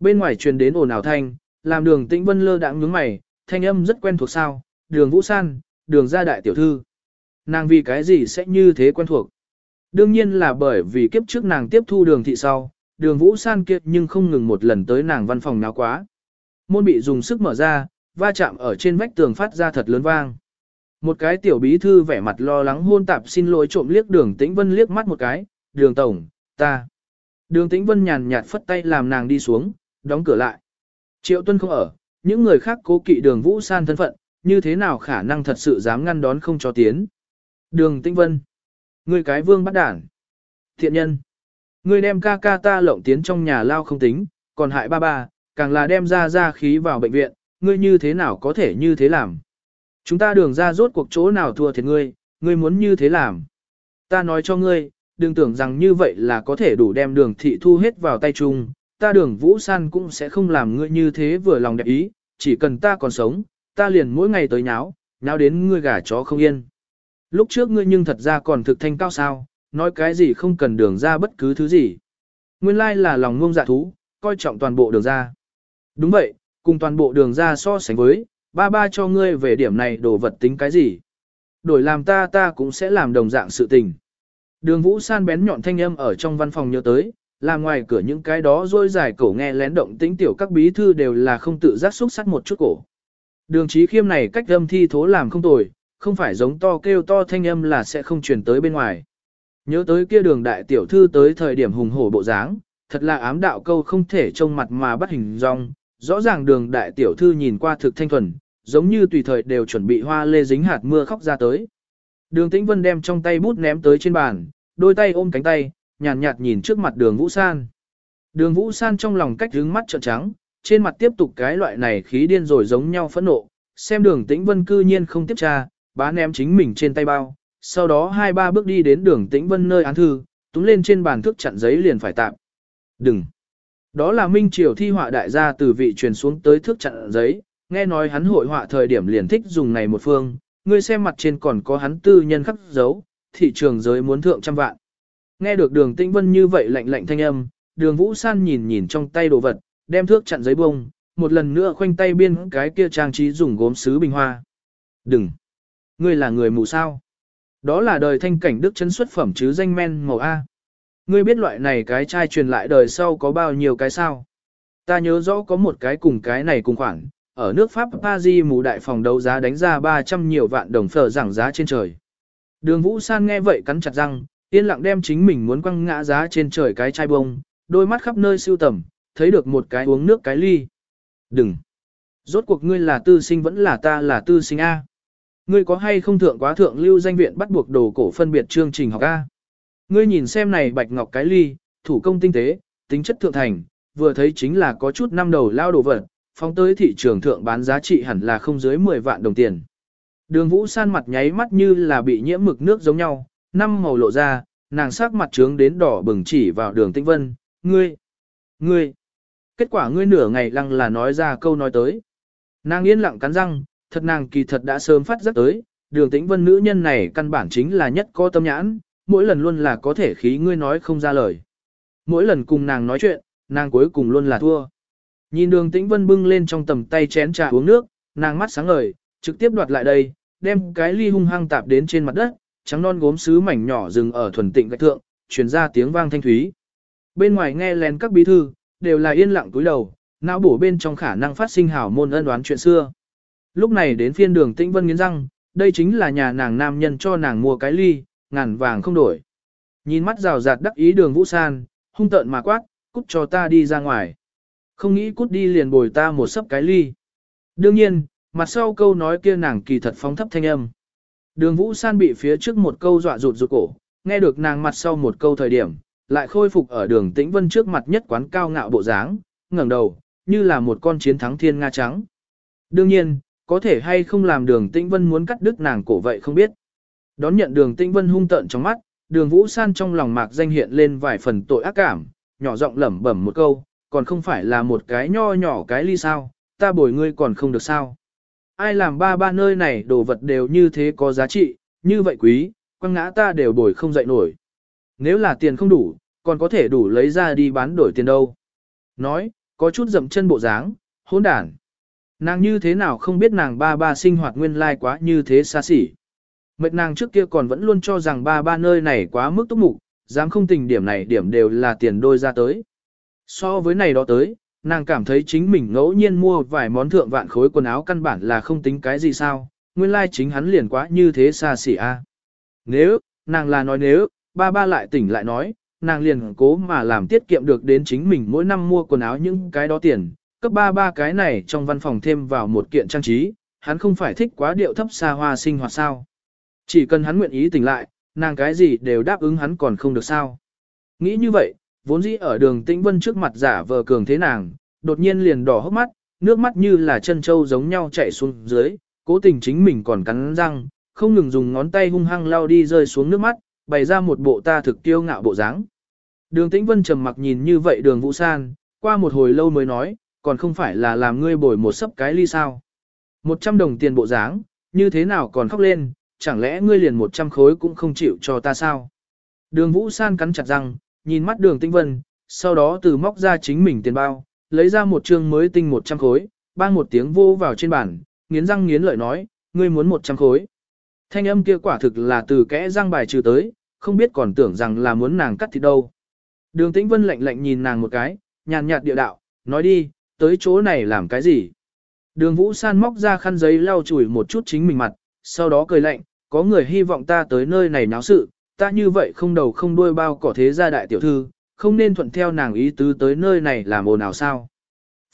Bên ngoài truyền đến ồn ào thanh, làm đường tĩnh vân lơ đãng nhướng mày, thanh âm rất quen thuộc sao, đường vũ san, đường gia đại tiểu thư. Nàng vì cái gì sẽ như thế quen thuộc? Đương nhiên là bởi vì kiếp trước nàng tiếp thu đường thị sau, đường vũ san kiệt nhưng không ngừng một lần tới nàng văn phòng nào quá. Môn bị dùng sức mở ra, va chạm ở trên vách tường phát ra thật lớn vang. Một cái tiểu bí thư vẻ mặt lo lắng hôn tạp xin lỗi trộm liếc đường tĩnh vân liếc mắt một cái, đường tổng, ta. Đường tĩnh vân nhàn nhạt phất tay làm nàng đi xuống, đóng cửa lại. Triệu tuân không ở, những người khác cố kỵ đường vũ san thân phận, như thế nào khả năng thật sự dám ngăn đón không cho tiến. Đường tĩnh vân. Ngươi cái vương bắt đản. Thiện nhân. Ngươi đem ca ca ta lộng tiến trong nhà lao không tính, còn hại ba ba, càng là đem ra ra khí vào bệnh viện, ngươi như thế nào có thể như thế làm. Chúng ta đường ra rốt cuộc chỗ nào thua thiệt ngươi, ngươi muốn như thế làm. Ta nói cho ngươi, đừng tưởng rằng như vậy là có thể đủ đem đường thị thu hết vào tay chung, ta đường vũ san cũng sẽ không làm ngươi như thế vừa lòng đẹp ý, chỉ cần ta còn sống, ta liền mỗi ngày tới nháo, nháo đến ngươi gà chó không yên. Lúc trước ngươi nhưng thật ra còn thực thanh cao sao, nói cái gì không cần đường ra bất cứ thứ gì. Nguyên lai là lòng ngông dạ thú, coi trọng toàn bộ đường ra. Đúng vậy, cùng toàn bộ đường ra so sánh với, ba ba cho ngươi về điểm này đồ vật tính cái gì. Đổi làm ta ta cũng sẽ làm đồng dạng sự tình. Đường vũ san bén nhọn thanh âm ở trong văn phòng nhớ tới, là ngoài cửa những cái đó rôi dài cổ nghe lén động tĩnh tiểu các bí thư đều là không tự giác xúc sắt một chút cổ. Đường trí khiêm này cách âm thi thố làm không tồi, không phải giống to kêu to thanh âm là sẽ không truyền tới bên ngoài. Nhớ tới kia đường đại tiểu thư tới thời điểm hùng hổ bộ dáng, thật là ám đạo câu không thể trông mặt mà bắt hình dong. Rõ ràng đường đại tiểu thư nhìn qua thực thanh thuần, giống như tùy thời đều chuẩn bị hoa lê dính hạt mưa khóc ra tới. Đường tĩnh vân đem trong tay bút ném tới trên bàn, đôi tay ôm cánh tay, nhàn nhạt, nhạt nhìn trước mặt đường Vũ San. Đường Vũ San trong lòng cách hướng mắt trợn trắng, trên mặt tiếp tục cái loại này khí điên rồi giống nhau phẫn nộ, xem đường tĩnh vân cư nhiên không tiếp tra, bá ném chính mình trên tay bao, sau đó hai ba bước đi đến đường tĩnh vân nơi án thư, túm lên trên bàn thức chặn giấy liền phải tạm. Đừng! Đó là Minh Triều thi họa đại gia từ vị truyền xuống tới thước chặn giấy, nghe nói hắn hội họa thời điểm liền thích dùng này một phương, ngươi xem mặt trên còn có hắn tư nhân khắc dấu, thị trường giới muốn thượng trăm vạn. Nghe được đường tĩnh vân như vậy lạnh lạnh thanh âm, đường vũ san nhìn nhìn trong tay đồ vật, đem thước chặn giấy bông, một lần nữa khoanh tay biên cái kia trang trí dùng gốm sứ bình hoa. Đừng! Ngươi là người mù sao? Đó là đời thanh cảnh đức chân xuất phẩm chứ danh men màu A. Ngươi biết loại này cái chai truyền lại đời sau có bao nhiêu cái sao? Ta nhớ rõ có một cái cùng cái này cùng khoảng, ở nước Pháp Paris mù đại phòng đấu giá đánh ra 300 nhiều vạn đồng phở giảng giá trên trời. Đường Vũ San nghe vậy cắn chặt răng, yên lặng đem chính mình muốn quăng ngã giá trên trời cái chai bông, đôi mắt khắp nơi siêu tầm, thấy được một cái uống nước cái ly. Đừng! Rốt cuộc ngươi là tư sinh vẫn là ta là tư sinh A. Ngươi có hay không thượng quá thượng lưu danh viện bắt buộc đồ cổ phân biệt chương trình học A. Ngươi nhìn xem này bạch ngọc cái ly, thủ công tinh tế, tính chất thượng thành, vừa thấy chính là có chút năm đầu lao đồ vật, phóng tới thị trường thượng bán giá trị hẳn là không dưới 10 vạn đồng tiền. Đường vũ san mặt nháy mắt như là bị nhiễm mực nước giống nhau, năm màu lộ ra, nàng sắc mặt trướng đến đỏ bừng chỉ vào đường tĩnh vân, ngươi, ngươi. Kết quả ngươi nửa ngày lăng là nói ra câu nói tới. Nàng yên lặng cắn răng, thật nàng kỳ thật đã sớm phát giác tới, đường tĩnh vân nữ nhân này căn bản chính là nhất có tâm nhãn, mỗi lần luôn là có thể khí ngươi nói không ra lời. mỗi lần cùng nàng nói chuyện, nàng cuối cùng luôn là thua. Nhìn đường tĩnh vân bưng lên trong tầm tay chén trà uống nước, nàng mắt sáng ngời, trực tiếp đoạt lại đây, đem cái ly hung hăng tạp đến trên mặt đất, trắng non gốm sứ mảnh nhỏ dừng ở thuần tịnh gạch thượng, truyền ra tiếng vang thanh thúy. Bên ngoài nghe lén các bí thư, đều là yên lặng túi đầu, não bổ bên trong khả năng phát sinh hảo môn ân đoán chuyện xưa. Lúc này đến phiên đường tĩnh vân nghiến răng, đây chính là nhà nàng nam nhân cho nàng mua cái ly, ngàn vàng không đổi. Nhìn mắt rào rạt đắc ý đường vũ san, hung tợn mà quát, cút cho ta đi ra ngoài. Không nghĩ cút đi liền bồi ta một sấp cái ly. Đương nhiên, mặt sau câu nói kia nàng kỳ thật phóng thấp thanh âm. Đường vũ san bị phía trước một câu dọa rụt rụt cổ, nghe được nàng mặt sau một câu thời điểm, lại khôi phục ở đường tĩnh vân trước mặt nhất quán cao ngạo bộ dáng, ngẩng đầu, như là một con chiến thắng thiên nga trắng. Đương nhiên, có thể hay không làm đường tĩnh vân muốn cắt đứt nàng cổ vậy không biết. Đón nhận đường tĩnh vân hung tợn trong mắt, đường vũ san trong lòng mạc danh hiện lên vài phần tội ác cảm, nhỏ giọng lẩm bẩm một câu, còn không phải là một cái nho nhỏ cái ly sao, ta bồi ngươi còn không được sao. Ai làm ba ba nơi này đồ vật đều như thế có giá trị, như vậy quý, quăng ngã ta đều bồi không dậy nổi. Nếu là tiền không đủ, còn có thể đủ lấy ra đi bán đổi tiền đâu. Nói, có chút dậm chân bộ dáng, hỗn đản. Nàng như thế nào không biết nàng ba ba sinh hoạt nguyên lai quá như thế xa xỉ. Mệt nàng trước kia còn vẫn luôn cho rằng ba ba nơi này quá mức túc mục, dám không tình điểm này điểm đều là tiền đôi ra tới. So với này đó tới, nàng cảm thấy chính mình ngẫu nhiên mua vài món thượng vạn khối quần áo căn bản là không tính cái gì sao, nguyên lai chính hắn liền quá như thế xa xỉ a. Nếu, nàng là nói nếu, ba ba lại tỉnh lại nói, nàng liền cố mà làm tiết kiệm được đến chính mình mỗi năm mua quần áo những cái đó tiền, cấp ba ba cái này trong văn phòng thêm vào một kiện trang trí, hắn không phải thích quá điệu thấp xa hoa sinh hoạt sao. Chỉ cần hắn nguyện ý tỉnh lại, nàng cái gì đều đáp ứng hắn còn không được sao. Nghĩ như vậy, vốn dĩ ở đường tĩnh vân trước mặt giả vờ cường thế nàng, đột nhiên liền đỏ hốc mắt, nước mắt như là chân trâu giống nhau chảy xuống dưới, cố tình chính mình còn cắn răng, không ngừng dùng ngón tay hung hăng lao đi rơi xuống nước mắt, bày ra một bộ ta thực tiêu ngạo bộ dáng. Đường tĩnh vân trầm mặc nhìn như vậy đường vũ san, qua một hồi lâu mới nói, còn không phải là làm ngươi bồi một sấp cái ly sao. Một trăm đồng tiền bộ dáng, như thế nào còn khóc lên, chẳng lẽ ngươi liền một trăm khối cũng không chịu cho ta sao? Đường Vũ San cắn chặt răng, nhìn mắt đường tinh vân, sau đó từ móc ra chính mình tiền bao, lấy ra một trương mới tinh một trăm khối, bang một tiếng vô vào trên bàn, nghiến răng nghiến lợi nói, ngươi muốn một trăm khối. Thanh âm kia quả thực là từ kẽ răng bài trừ tới, không biết còn tưởng rằng là muốn nàng cắt thịt đâu. Đường Tĩnh Vân lạnh lạnh nhìn nàng một cái, nhàn nhạt địa đạo, nói đi, tới chỗ này làm cái gì? Đường Vũ San móc ra khăn giấy lau chùi một chút chính mình mặt, sau đó cười lạnh, có người hy vọng ta tới nơi này náo sự, ta như vậy không đầu không đuôi bao cỏ thế gia đại tiểu thư, không nên thuận theo nàng ý tứ tới nơi này làm ồn nào sao.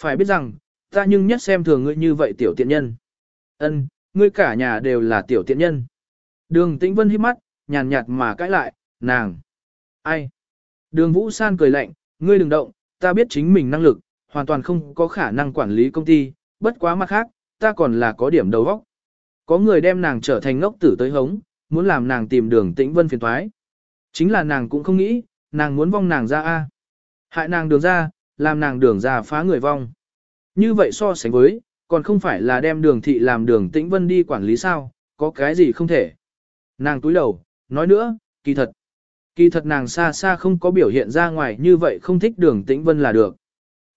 Phải biết rằng, ta nhưng nhất xem thường ngươi như vậy tiểu tiện nhân. Ân, ngươi cả nhà đều là tiểu tiện nhân. Đường Tĩnh Vân hít mắt, nhàn nhạt mà cãi lại, nàng. Ai? Đường Vũ San cười lạnh, ngươi đừng động, ta biết chính mình năng lực, hoàn toàn không có khả năng quản lý công ty, bất quá mặt khác, ta còn là có điểm đầu óc. Có người đem nàng trở thành ngốc tử tới hống, muốn làm nàng tìm đường tĩnh vân phiền thoái. Chính là nàng cũng không nghĩ, nàng muốn vong nàng ra A. Hại nàng đường ra, làm nàng đường ra phá người vong. Như vậy so sánh với, còn không phải là đem đường thị làm đường tĩnh vân đi quản lý sao, có cái gì không thể. Nàng túi đầu, nói nữa, kỳ thật. Kỳ thật nàng xa xa không có biểu hiện ra ngoài như vậy không thích đường tĩnh vân là được.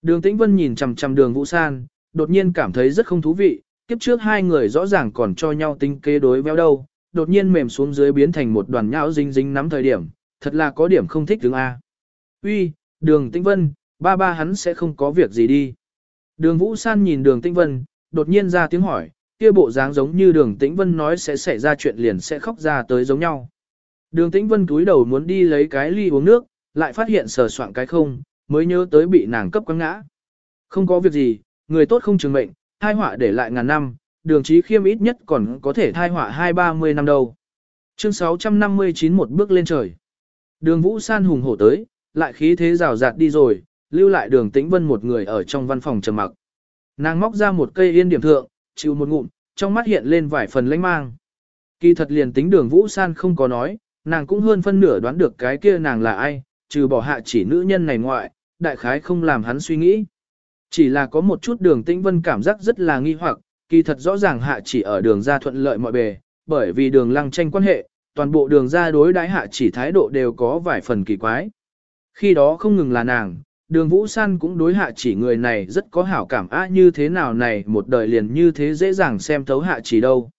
Đường tĩnh vân nhìn chằm chằm đường vũ san, đột nhiên cảm thấy rất không thú vị, kiếp trước hai người rõ ràng còn cho nhau tính kế đối véo đâu, đột nhiên mềm xuống dưới biến thành một đoàn nhão dính dính nắm thời điểm, thật là có điểm không thích đứng A. Uy, đường tĩnh vân, ba ba hắn sẽ không có việc gì đi. Đường Vũ San nhìn đường tĩnh vân, đột nhiên ra tiếng hỏi, kia bộ dáng giống như đường tĩnh vân nói sẽ xảy ra chuyện liền sẽ khóc ra tới giống nhau. Đường tĩnh vân cúi đầu muốn đi lấy cái ly uống nước, lại phát hiện sờ soạn cái không, mới nhớ tới bị nàng cấp quăng ngã. Không có việc gì, người tốt không trường mệnh, thai họa để lại ngàn năm, đường trí khiêm ít nhất còn có thể thai họa hai ba mươi năm đâu. Chương 659 một bước lên trời. Đường Vũ San hùng hổ tới, lại khí thế rào rạt đi rồi, lưu lại đường tĩnh vân một người ở trong văn phòng trầm mặc. Nàng móc ra một cây yên điểm thượng, chịu một ngụm, trong mắt hiện lên vài phần lãnh mang. Kỳ thật liền tính đường Vũ San không có nói, nàng cũng hơn phân nửa đoán được cái kia nàng là ai, trừ bỏ hạ chỉ nữ nhân này ngoại, đại khái không làm hắn suy nghĩ. Chỉ là có một chút đường tĩnh vân cảm giác rất là nghi hoặc, kỳ thật rõ ràng hạ chỉ ở đường ra thuận lợi mọi bề, bởi vì đường lăng tranh quan hệ, toàn bộ đường ra đối đãi hạ chỉ thái độ đều có vài phần kỳ quái. Khi đó không ngừng là nàng, đường Vũ San cũng đối hạ chỉ người này rất có hảo cảm á như thế nào này một đời liền như thế dễ dàng xem thấu hạ chỉ đâu.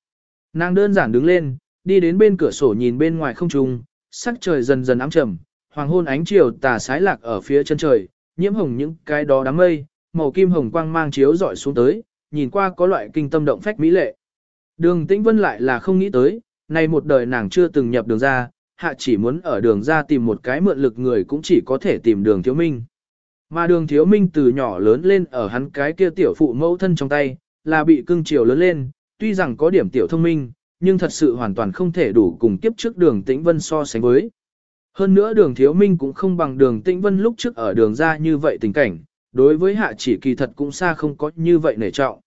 Nàng đơn giản đứng lên, đi đến bên cửa sổ nhìn bên ngoài không trung, sắc trời dần dần ám trầm, hoàng hôn ánh chiều tà sái lạc ở phía chân trời, nhiễm hồng những cái đó đám mây, màu kim hồng quang mang chiếu dọi xuống tới, nhìn qua có loại kinh tâm động phách mỹ lệ. Đường Tĩnh Vân lại là không nghĩ tới, nay một đời nàng chưa từng nhập đường ra, hạ chỉ muốn ở đường ra tìm một cái mượn lực người cũng chỉ có thể tìm đường thiếu minh. Mà đường thiếu minh từ nhỏ lớn lên ở hắn cái kia tiểu phụ mẫu thân trong tay, là bị cưng chiều lớn lên, tuy rằng có điểm tiểu thông minh, nhưng thật sự hoàn toàn không thể đủ cùng kiếp trước đường tĩnh vân so sánh với. Hơn nữa đường thiếu minh cũng không bằng đường tĩnh vân lúc trước ở đường ra như vậy tình cảnh, đối với hạ chỉ kỳ thật cũng xa không có như vậy nể trọng.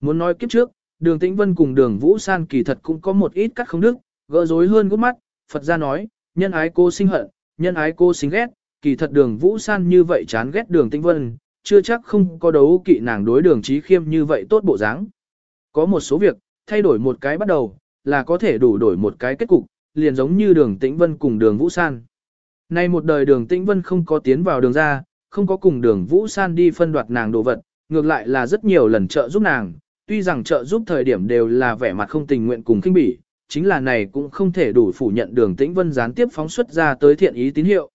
Muốn nói kiếp trước, đường tĩnh vân cùng đường vũ san kỳ thật cũng có một ít cắt không đức, gỡ rối hơn gút mắt, Phật ra nói, nhân ái cô sinh hận, nhân ái cô sinh ghét, kỳ thật đường vũ san như vậy chán ghét đường tĩnh vân, chưa chắc không có đấu kỵ nàng đối đường trí khiêm như vậy tốt bộ dáng. Có một số việc, thay đổi một cái bắt đầu, là có thể đủ đổi một cái kết cục, liền giống như đường tĩnh vân cùng đường vũ san. Nay một đời đường tĩnh vân không có tiến vào đường ra, không có cùng đường vũ san đi phân đoạt nàng đồ vật, ngược lại là rất nhiều lần trợ giúp nàng, tuy rằng trợ giúp thời điểm đều là vẻ mặt không tình nguyện cùng kinh bỉ, chính là này cũng không thể đủ phủ nhận đường tĩnh vân gián tiếp phóng xuất ra tới thiện ý tín hiệu.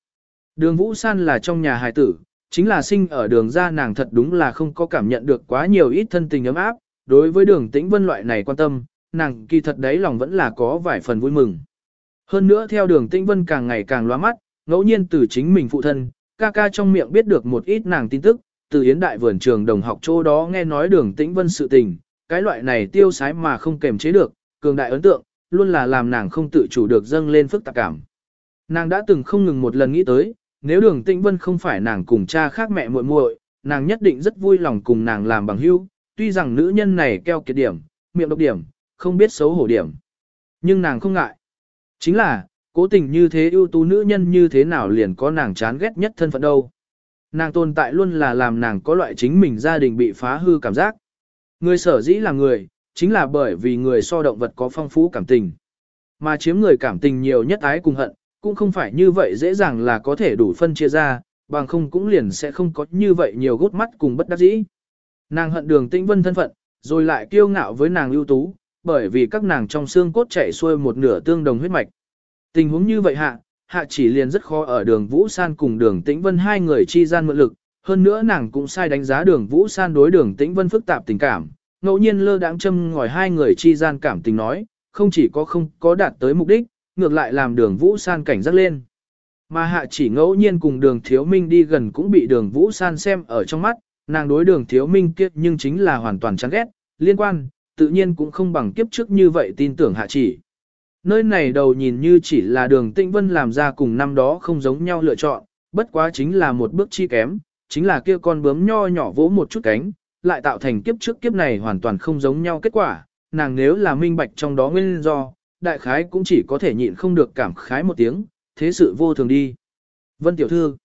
Đường Vũ San là trong nhà hài tử, chính là sinh ở đường ra nàng thật đúng là không có cảm nhận được quá nhiều ít thân tình ấm áp, đối với đường tĩnh vân loại này quan tâm, nàng kỳ thật đấy lòng vẫn là có vài phần vui mừng. Hơn nữa theo đường tĩnh vân càng ngày càng loa mắt, ngẫu nhiên từ chính mình phụ thân, ca ca trong miệng biết được một ít nàng tin tức, từ yến đại vườn trường đồng học chỗ đó nghe nói đường tĩnh vân sự tình, cái loại này tiêu sái mà không kềm chế được, cường đại ấn tượng, luôn là làm nàng không tự chủ được dâng lên phức tạp cảm. Nàng đã từng không ngừng một lần nghĩ tới, nếu đường tĩnh vân không phải nàng cùng cha khác mẹ muội muội, nàng nhất định rất vui lòng cùng nàng làm bằng hữu, tuy rằng nữ nhân này keo kiệt điểm, miệng độc điểm, không biết xấu hổ điểm. Nhưng nàng không ngại. Chính là, cố tình như thế ưu tú nữ nhân như thế nào liền có nàng chán ghét nhất thân phận đâu. Nàng tồn tại luôn là làm nàng có loại chính mình gia đình bị phá hư cảm giác. Người sở dĩ là người, chính là bởi vì người so động vật có phong phú cảm tình. Mà chiếm người cảm tình nhiều nhất ái cùng hận, cũng không phải như vậy dễ dàng là có thể đủ phân chia ra, bằng không cũng liền sẽ không có như vậy nhiều gút mắt cùng bất đắc dĩ. Nàng hận đường tĩnh vân thân phận, rồi lại kiêu ngạo với nàng ưu tú, bởi vì các nàng trong xương cốt chảy xuôi một nửa tương đồng huyết mạch. Tình huống như vậy hạ, hạ chỉ liền rất khó ở đường Vũ San cùng đường Tĩnh Vân hai người chi gian mượn lực, hơn nữa nàng cũng sai đánh giá đường Vũ San đối đường Tĩnh Vân phức tạp tình cảm, ngẫu nhiên lơ đãng châm ngòi hai người chi gian cảm tình nói, không chỉ có không có đạt tới mục đích, ngược lại làm đường Vũ San cảnh giác lên. Mà hạ chỉ ngẫu nhiên cùng đường Thiếu Minh đi gần cũng bị đường Vũ San xem ở trong mắt, nàng đối đường Thiếu Minh kiếp nhưng chính là hoàn toàn chán ghét, liên quan, tự nhiên cũng không bằng kiếp trước như vậy tin tưởng hạ chỉ. Nơi này đầu nhìn như chỉ là đường Tĩnh Vân làm ra cùng năm đó không giống nhau lựa chọn, bất quá chính là một bước chi kém, chính là kia con bướm nho nhỏ vỗ một chút cánh, lại tạo thành kiếp trước kiếp này hoàn toàn không giống nhau kết quả, nàng nếu là minh bạch trong đó nguyên do, đại khái cũng chỉ có thể nhịn không được cảm khái một tiếng, thế sự vô thường đi. Vân tiểu thư,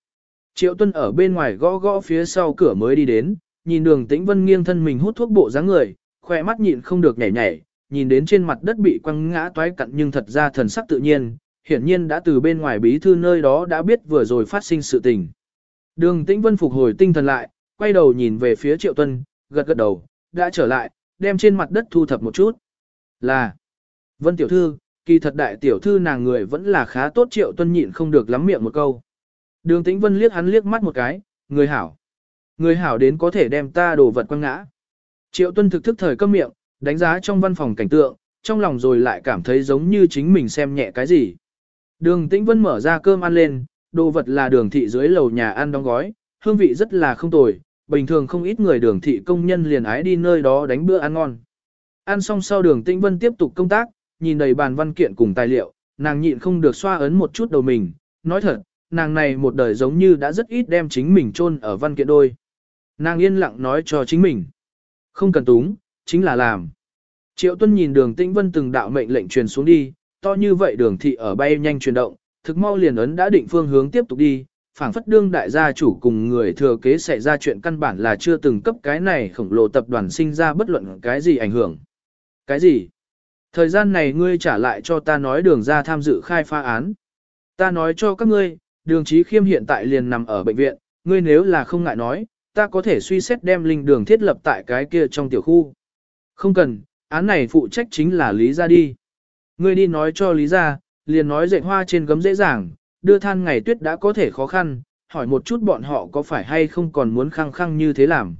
Triệu Tuân ở bên ngoài gõ gõ phía sau cửa mới đi đến, nhìn đường tĩnh vân nghiêng thân mình hút thuốc bộ dáng người, khoe mắt nhịn không được nhảy nhảy, nhìn đến trên mặt đất bị quăng ngã toái cặn nhưng thật ra thần sắc tự nhiên, hiển nhiên đã từ bên ngoài bí thư nơi đó đã biết vừa rồi phát sinh sự tình. Đường tĩnh vân phục hồi tinh thần lại, quay đầu nhìn về phía Triệu Tuân, gật gật đầu, đã trở lại, đem trên mặt đất thu thập một chút. Là, Vân tiểu thư, kỳ thật đại tiểu thư nàng người vẫn là khá tốt triệu tuân nhịn không được lắm miệng một câu. Đường tĩnh vân liếc hắn liếc mắt một cái, người hảo. Người hảo đến có thể đem ta đồ vật quăng ngã. Triệu tuân thực thức thời câm miệng, đánh giá trong văn phòng cảnh tượng, trong lòng rồi lại cảm thấy giống như chính mình xem nhẹ cái gì. Đường tĩnh vân mở ra cơm ăn lên, đồ vật là đường thị dưới lầu nhà ăn đóng gói, hương vị rất là không tồi, bình thường không ít người đường thị công nhân liền ái đi nơi đó đánh bữa ăn ngon. Ăn xong sau đường tĩnh vân tiếp tục công tác, nhìn đầy bàn văn kiện cùng tài liệu, nàng nhịn không được xoa ấn một chút đầu mình, nói thật, nàng này một đời giống như đã rất ít đem chính mình chôn ở văn kiện đôi. Nàng yên lặng nói cho chính mình. Không cần túng, chính là làm. Triệu Tuân nhìn đường Tĩnh Vân từng đạo mệnh lệnh truyền xuống đi, to như vậy đường thị ở bay nhanh chuyển động, thực mau liền ấn đã định phương hướng tiếp tục đi, phảng phất đương đại gia chủ cùng người thừa kế xảy ra chuyện căn bản là chưa từng cấp cái này khổng lồ tập đoàn sinh ra bất luận cái gì ảnh hưởng. Cái gì? Thời gian này ngươi trả lại cho ta nói đường ra tham dự khai phá án. Ta nói cho các ngươi, đường trí khiêm hiện tại liền nằm ở bệnh viện, ngươi nếu là không ngại nói, ta có thể suy xét đem linh đường thiết lập tại cái kia trong tiểu khu. Không cần, án này phụ trách chính là Lý gia đi. Ngươi đi nói cho Lý gia, liền nói dạy hoa trên gấm dễ dàng, đưa than ngày tuyết đã có thể khó khăn, hỏi một chút bọn họ có phải hay không còn muốn khăng khăng như thế làm.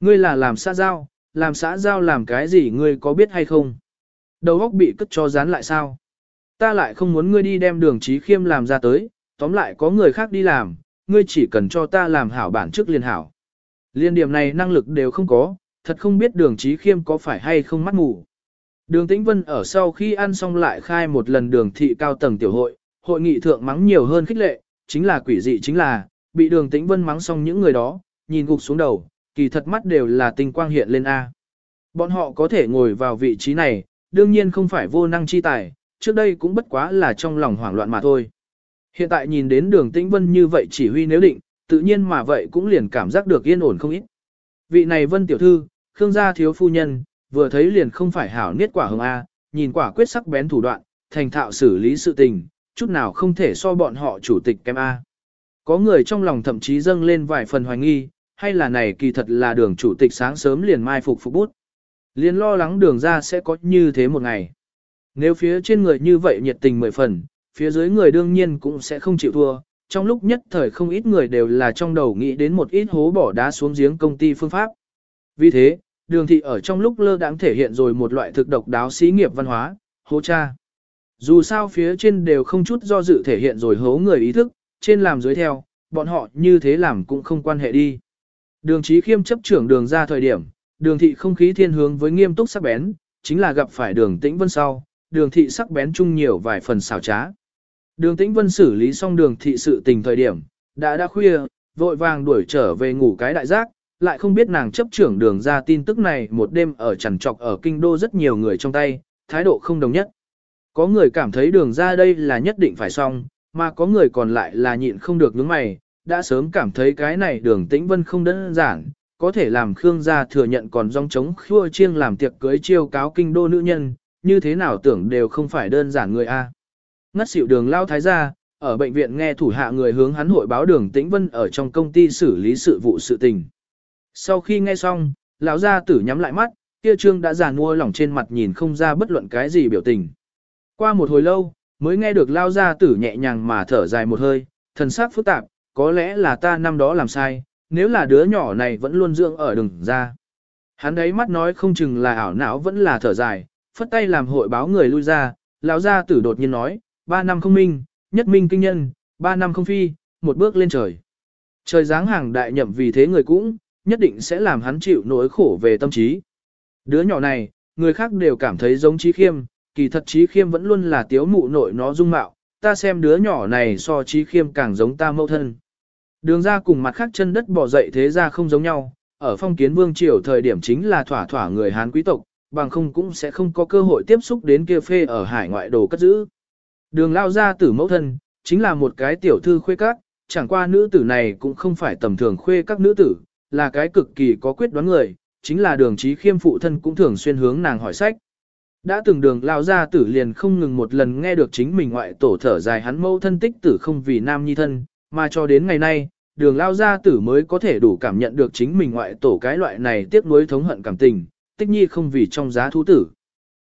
Ngươi là làm xã giao, làm xã giao làm cái gì ngươi có biết hay không? Đầu óc bị cất cho dán lại sao? Ta lại không muốn ngươi đi đem đường trí khiêm làm ra tới, tóm lại có người khác đi làm, ngươi chỉ cần cho ta làm hảo bản trước liên hảo. Liên điểm này năng lực đều không có, thật không biết đường trí khiêm có phải hay không mắt ngủ. Đường Tĩnh Vân ở sau khi ăn xong lại khai một lần đường thị cao tầng tiểu hội, hội nghị thượng mắng nhiều hơn khích lệ, chính là quỷ dị chính là, bị đường Tĩnh Vân mắng xong những người đó, nhìn gục xuống đầu, kỳ thật mắt đều là tinh quang hiện lên A. Bọn họ có thể ngồi vào vị trí này, đương nhiên không phải vô năng chi tài, trước đây cũng bất quá là trong lòng hoảng loạn mà thôi. Hiện tại nhìn đến đường Tĩnh Vân như vậy chỉ huy nếu định, tự nhiên mà vậy cũng liền cảm giác được yên ổn không ít. Vị này Vân tiểu thư, Khương gia thiếu phu nhân, vừa thấy liền không phải hảo niết quả hồng A, nhìn quả quyết sắc bén thủ đoạn, thành thạo xử lý sự tình, chút nào không thể so bọn họ chủ tịch kém A. Có người trong lòng thậm chí dâng lên vài phần hoài nghi, hay là này kỳ thật là đường chủ tịch sáng sớm liền mai phục phục bút. Liền lo lắng đường ra sẽ có như thế một ngày. Nếu phía trên người như vậy nhiệt tình mười phần, phía dưới người đương nhiên cũng sẽ không chịu thua. Trong lúc nhất thời không ít người đều là trong đầu nghĩ đến một ít hố bỏ đá xuống giếng công ty phương pháp. Vì thế, đường thị ở trong lúc lơ đãng thể hiện rồi một loại thực độc đáo xí nghiệp văn hóa, hố cha. Dù sao phía trên đều không chút do dự thể hiện rồi hố người ý thức, trên làm dưới theo, bọn họ như thế làm cũng không quan hệ đi. Đường trí khiêm chấp trưởng đường ra thời điểm, đường thị không khí thiên hướng với nghiêm túc sắc bén, chính là gặp phải đường tĩnh vân sau, đường thị sắc bén chung nhiều vài phần xảo trá. Đường tĩnh vân xử lý xong đường thị sự tình thời điểm, đã đã khuya, vội vàng đuổi trở về ngủ cái đại giác, lại không biết nàng chấp trưởng đường ra tin tức này một đêm ở chằn trọc ở kinh đô rất nhiều người trong tay, thái độ không đồng nhất. Có người cảm thấy đường ra đây là nhất định phải xong, mà có người còn lại là nhịn không được nhướng mày, đã sớm cảm thấy cái này đường tĩnh vân không đơn giản, có thể làm Khương gia thừa nhận còn rong chống khua chiêng làm tiệc cưới chiêu cáo kinh đô nữ nhân, như thế nào tưởng đều không phải đơn giản người A. Ngất xỉu đường lao thái gia, ở bệnh viện nghe thủ hạ người hướng hắn hội báo đường tĩnh vân ở trong công ty xử lý sự vụ sự tình. Sau khi nghe xong, lão gia tử nhắm lại mắt, kia trương đã già mua lỏng trên mặt nhìn không ra bất luận cái gì biểu tình. Qua một hồi lâu, mới nghe được lao gia tử nhẹ nhàng mà thở dài một hơi, thần sắc phức tạp, có lẽ là ta năm đó làm sai, nếu là đứa nhỏ này vẫn luôn dưỡng ở đường ra. Hắn ấy mắt nói không chừng là ảo não vẫn là thở dài, phất tay làm hội báo người lui ra, lão gia tử đột nhiên nói, ba năm không minh, nhất minh kinh nhân, ba năm không phi, một bước lên trời. Trời dáng hàng đại nhậm vì thế người cũng, nhất định sẽ làm hắn chịu nỗi khổ về tâm trí. Đứa nhỏ này, người khác đều cảm thấy giống trí khiêm, kỳ thật trí khiêm vẫn luôn là tiếu mụ nội nó dung mạo, ta xem đứa nhỏ này so trí khiêm càng giống ta mẫu thân. Đường ra cùng mặt khác chân đất bỏ dậy thế ra không giống nhau, ở phong kiến vương triều thời điểm chính là thỏa thỏa người Hán quý tộc, bằng không cũng sẽ không có cơ hội tiếp xúc đến kia phê ở hải ngoại đồ cất giữ. Đường lao ra tử mẫu thân, chính là một cái tiểu thư khuê các, chẳng qua nữ tử này cũng không phải tầm thường khuê các nữ tử, là cái cực kỳ có quyết đoán người, chính là đường trí khiêm phụ thân cũng thường xuyên hướng nàng hỏi sách. Đã từng đường lao ra tử liền không ngừng một lần nghe được chính mình ngoại tổ thở dài hắn mẫu thân tích tử không vì nam nhi thân, mà cho đến ngày nay, đường lao gia tử mới có thể đủ cảm nhận được chính mình ngoại tổ cái loại này tiếc nuối thống hận cảm tình, tích nhi không vì trong giá thú tử.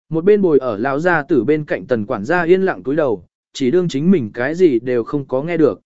Một bên bồi ở lao gia tử bên cạnh tần quản gia yên lặng cúi đầu, chỉ đương chính mình cái gì đều không có nghe được.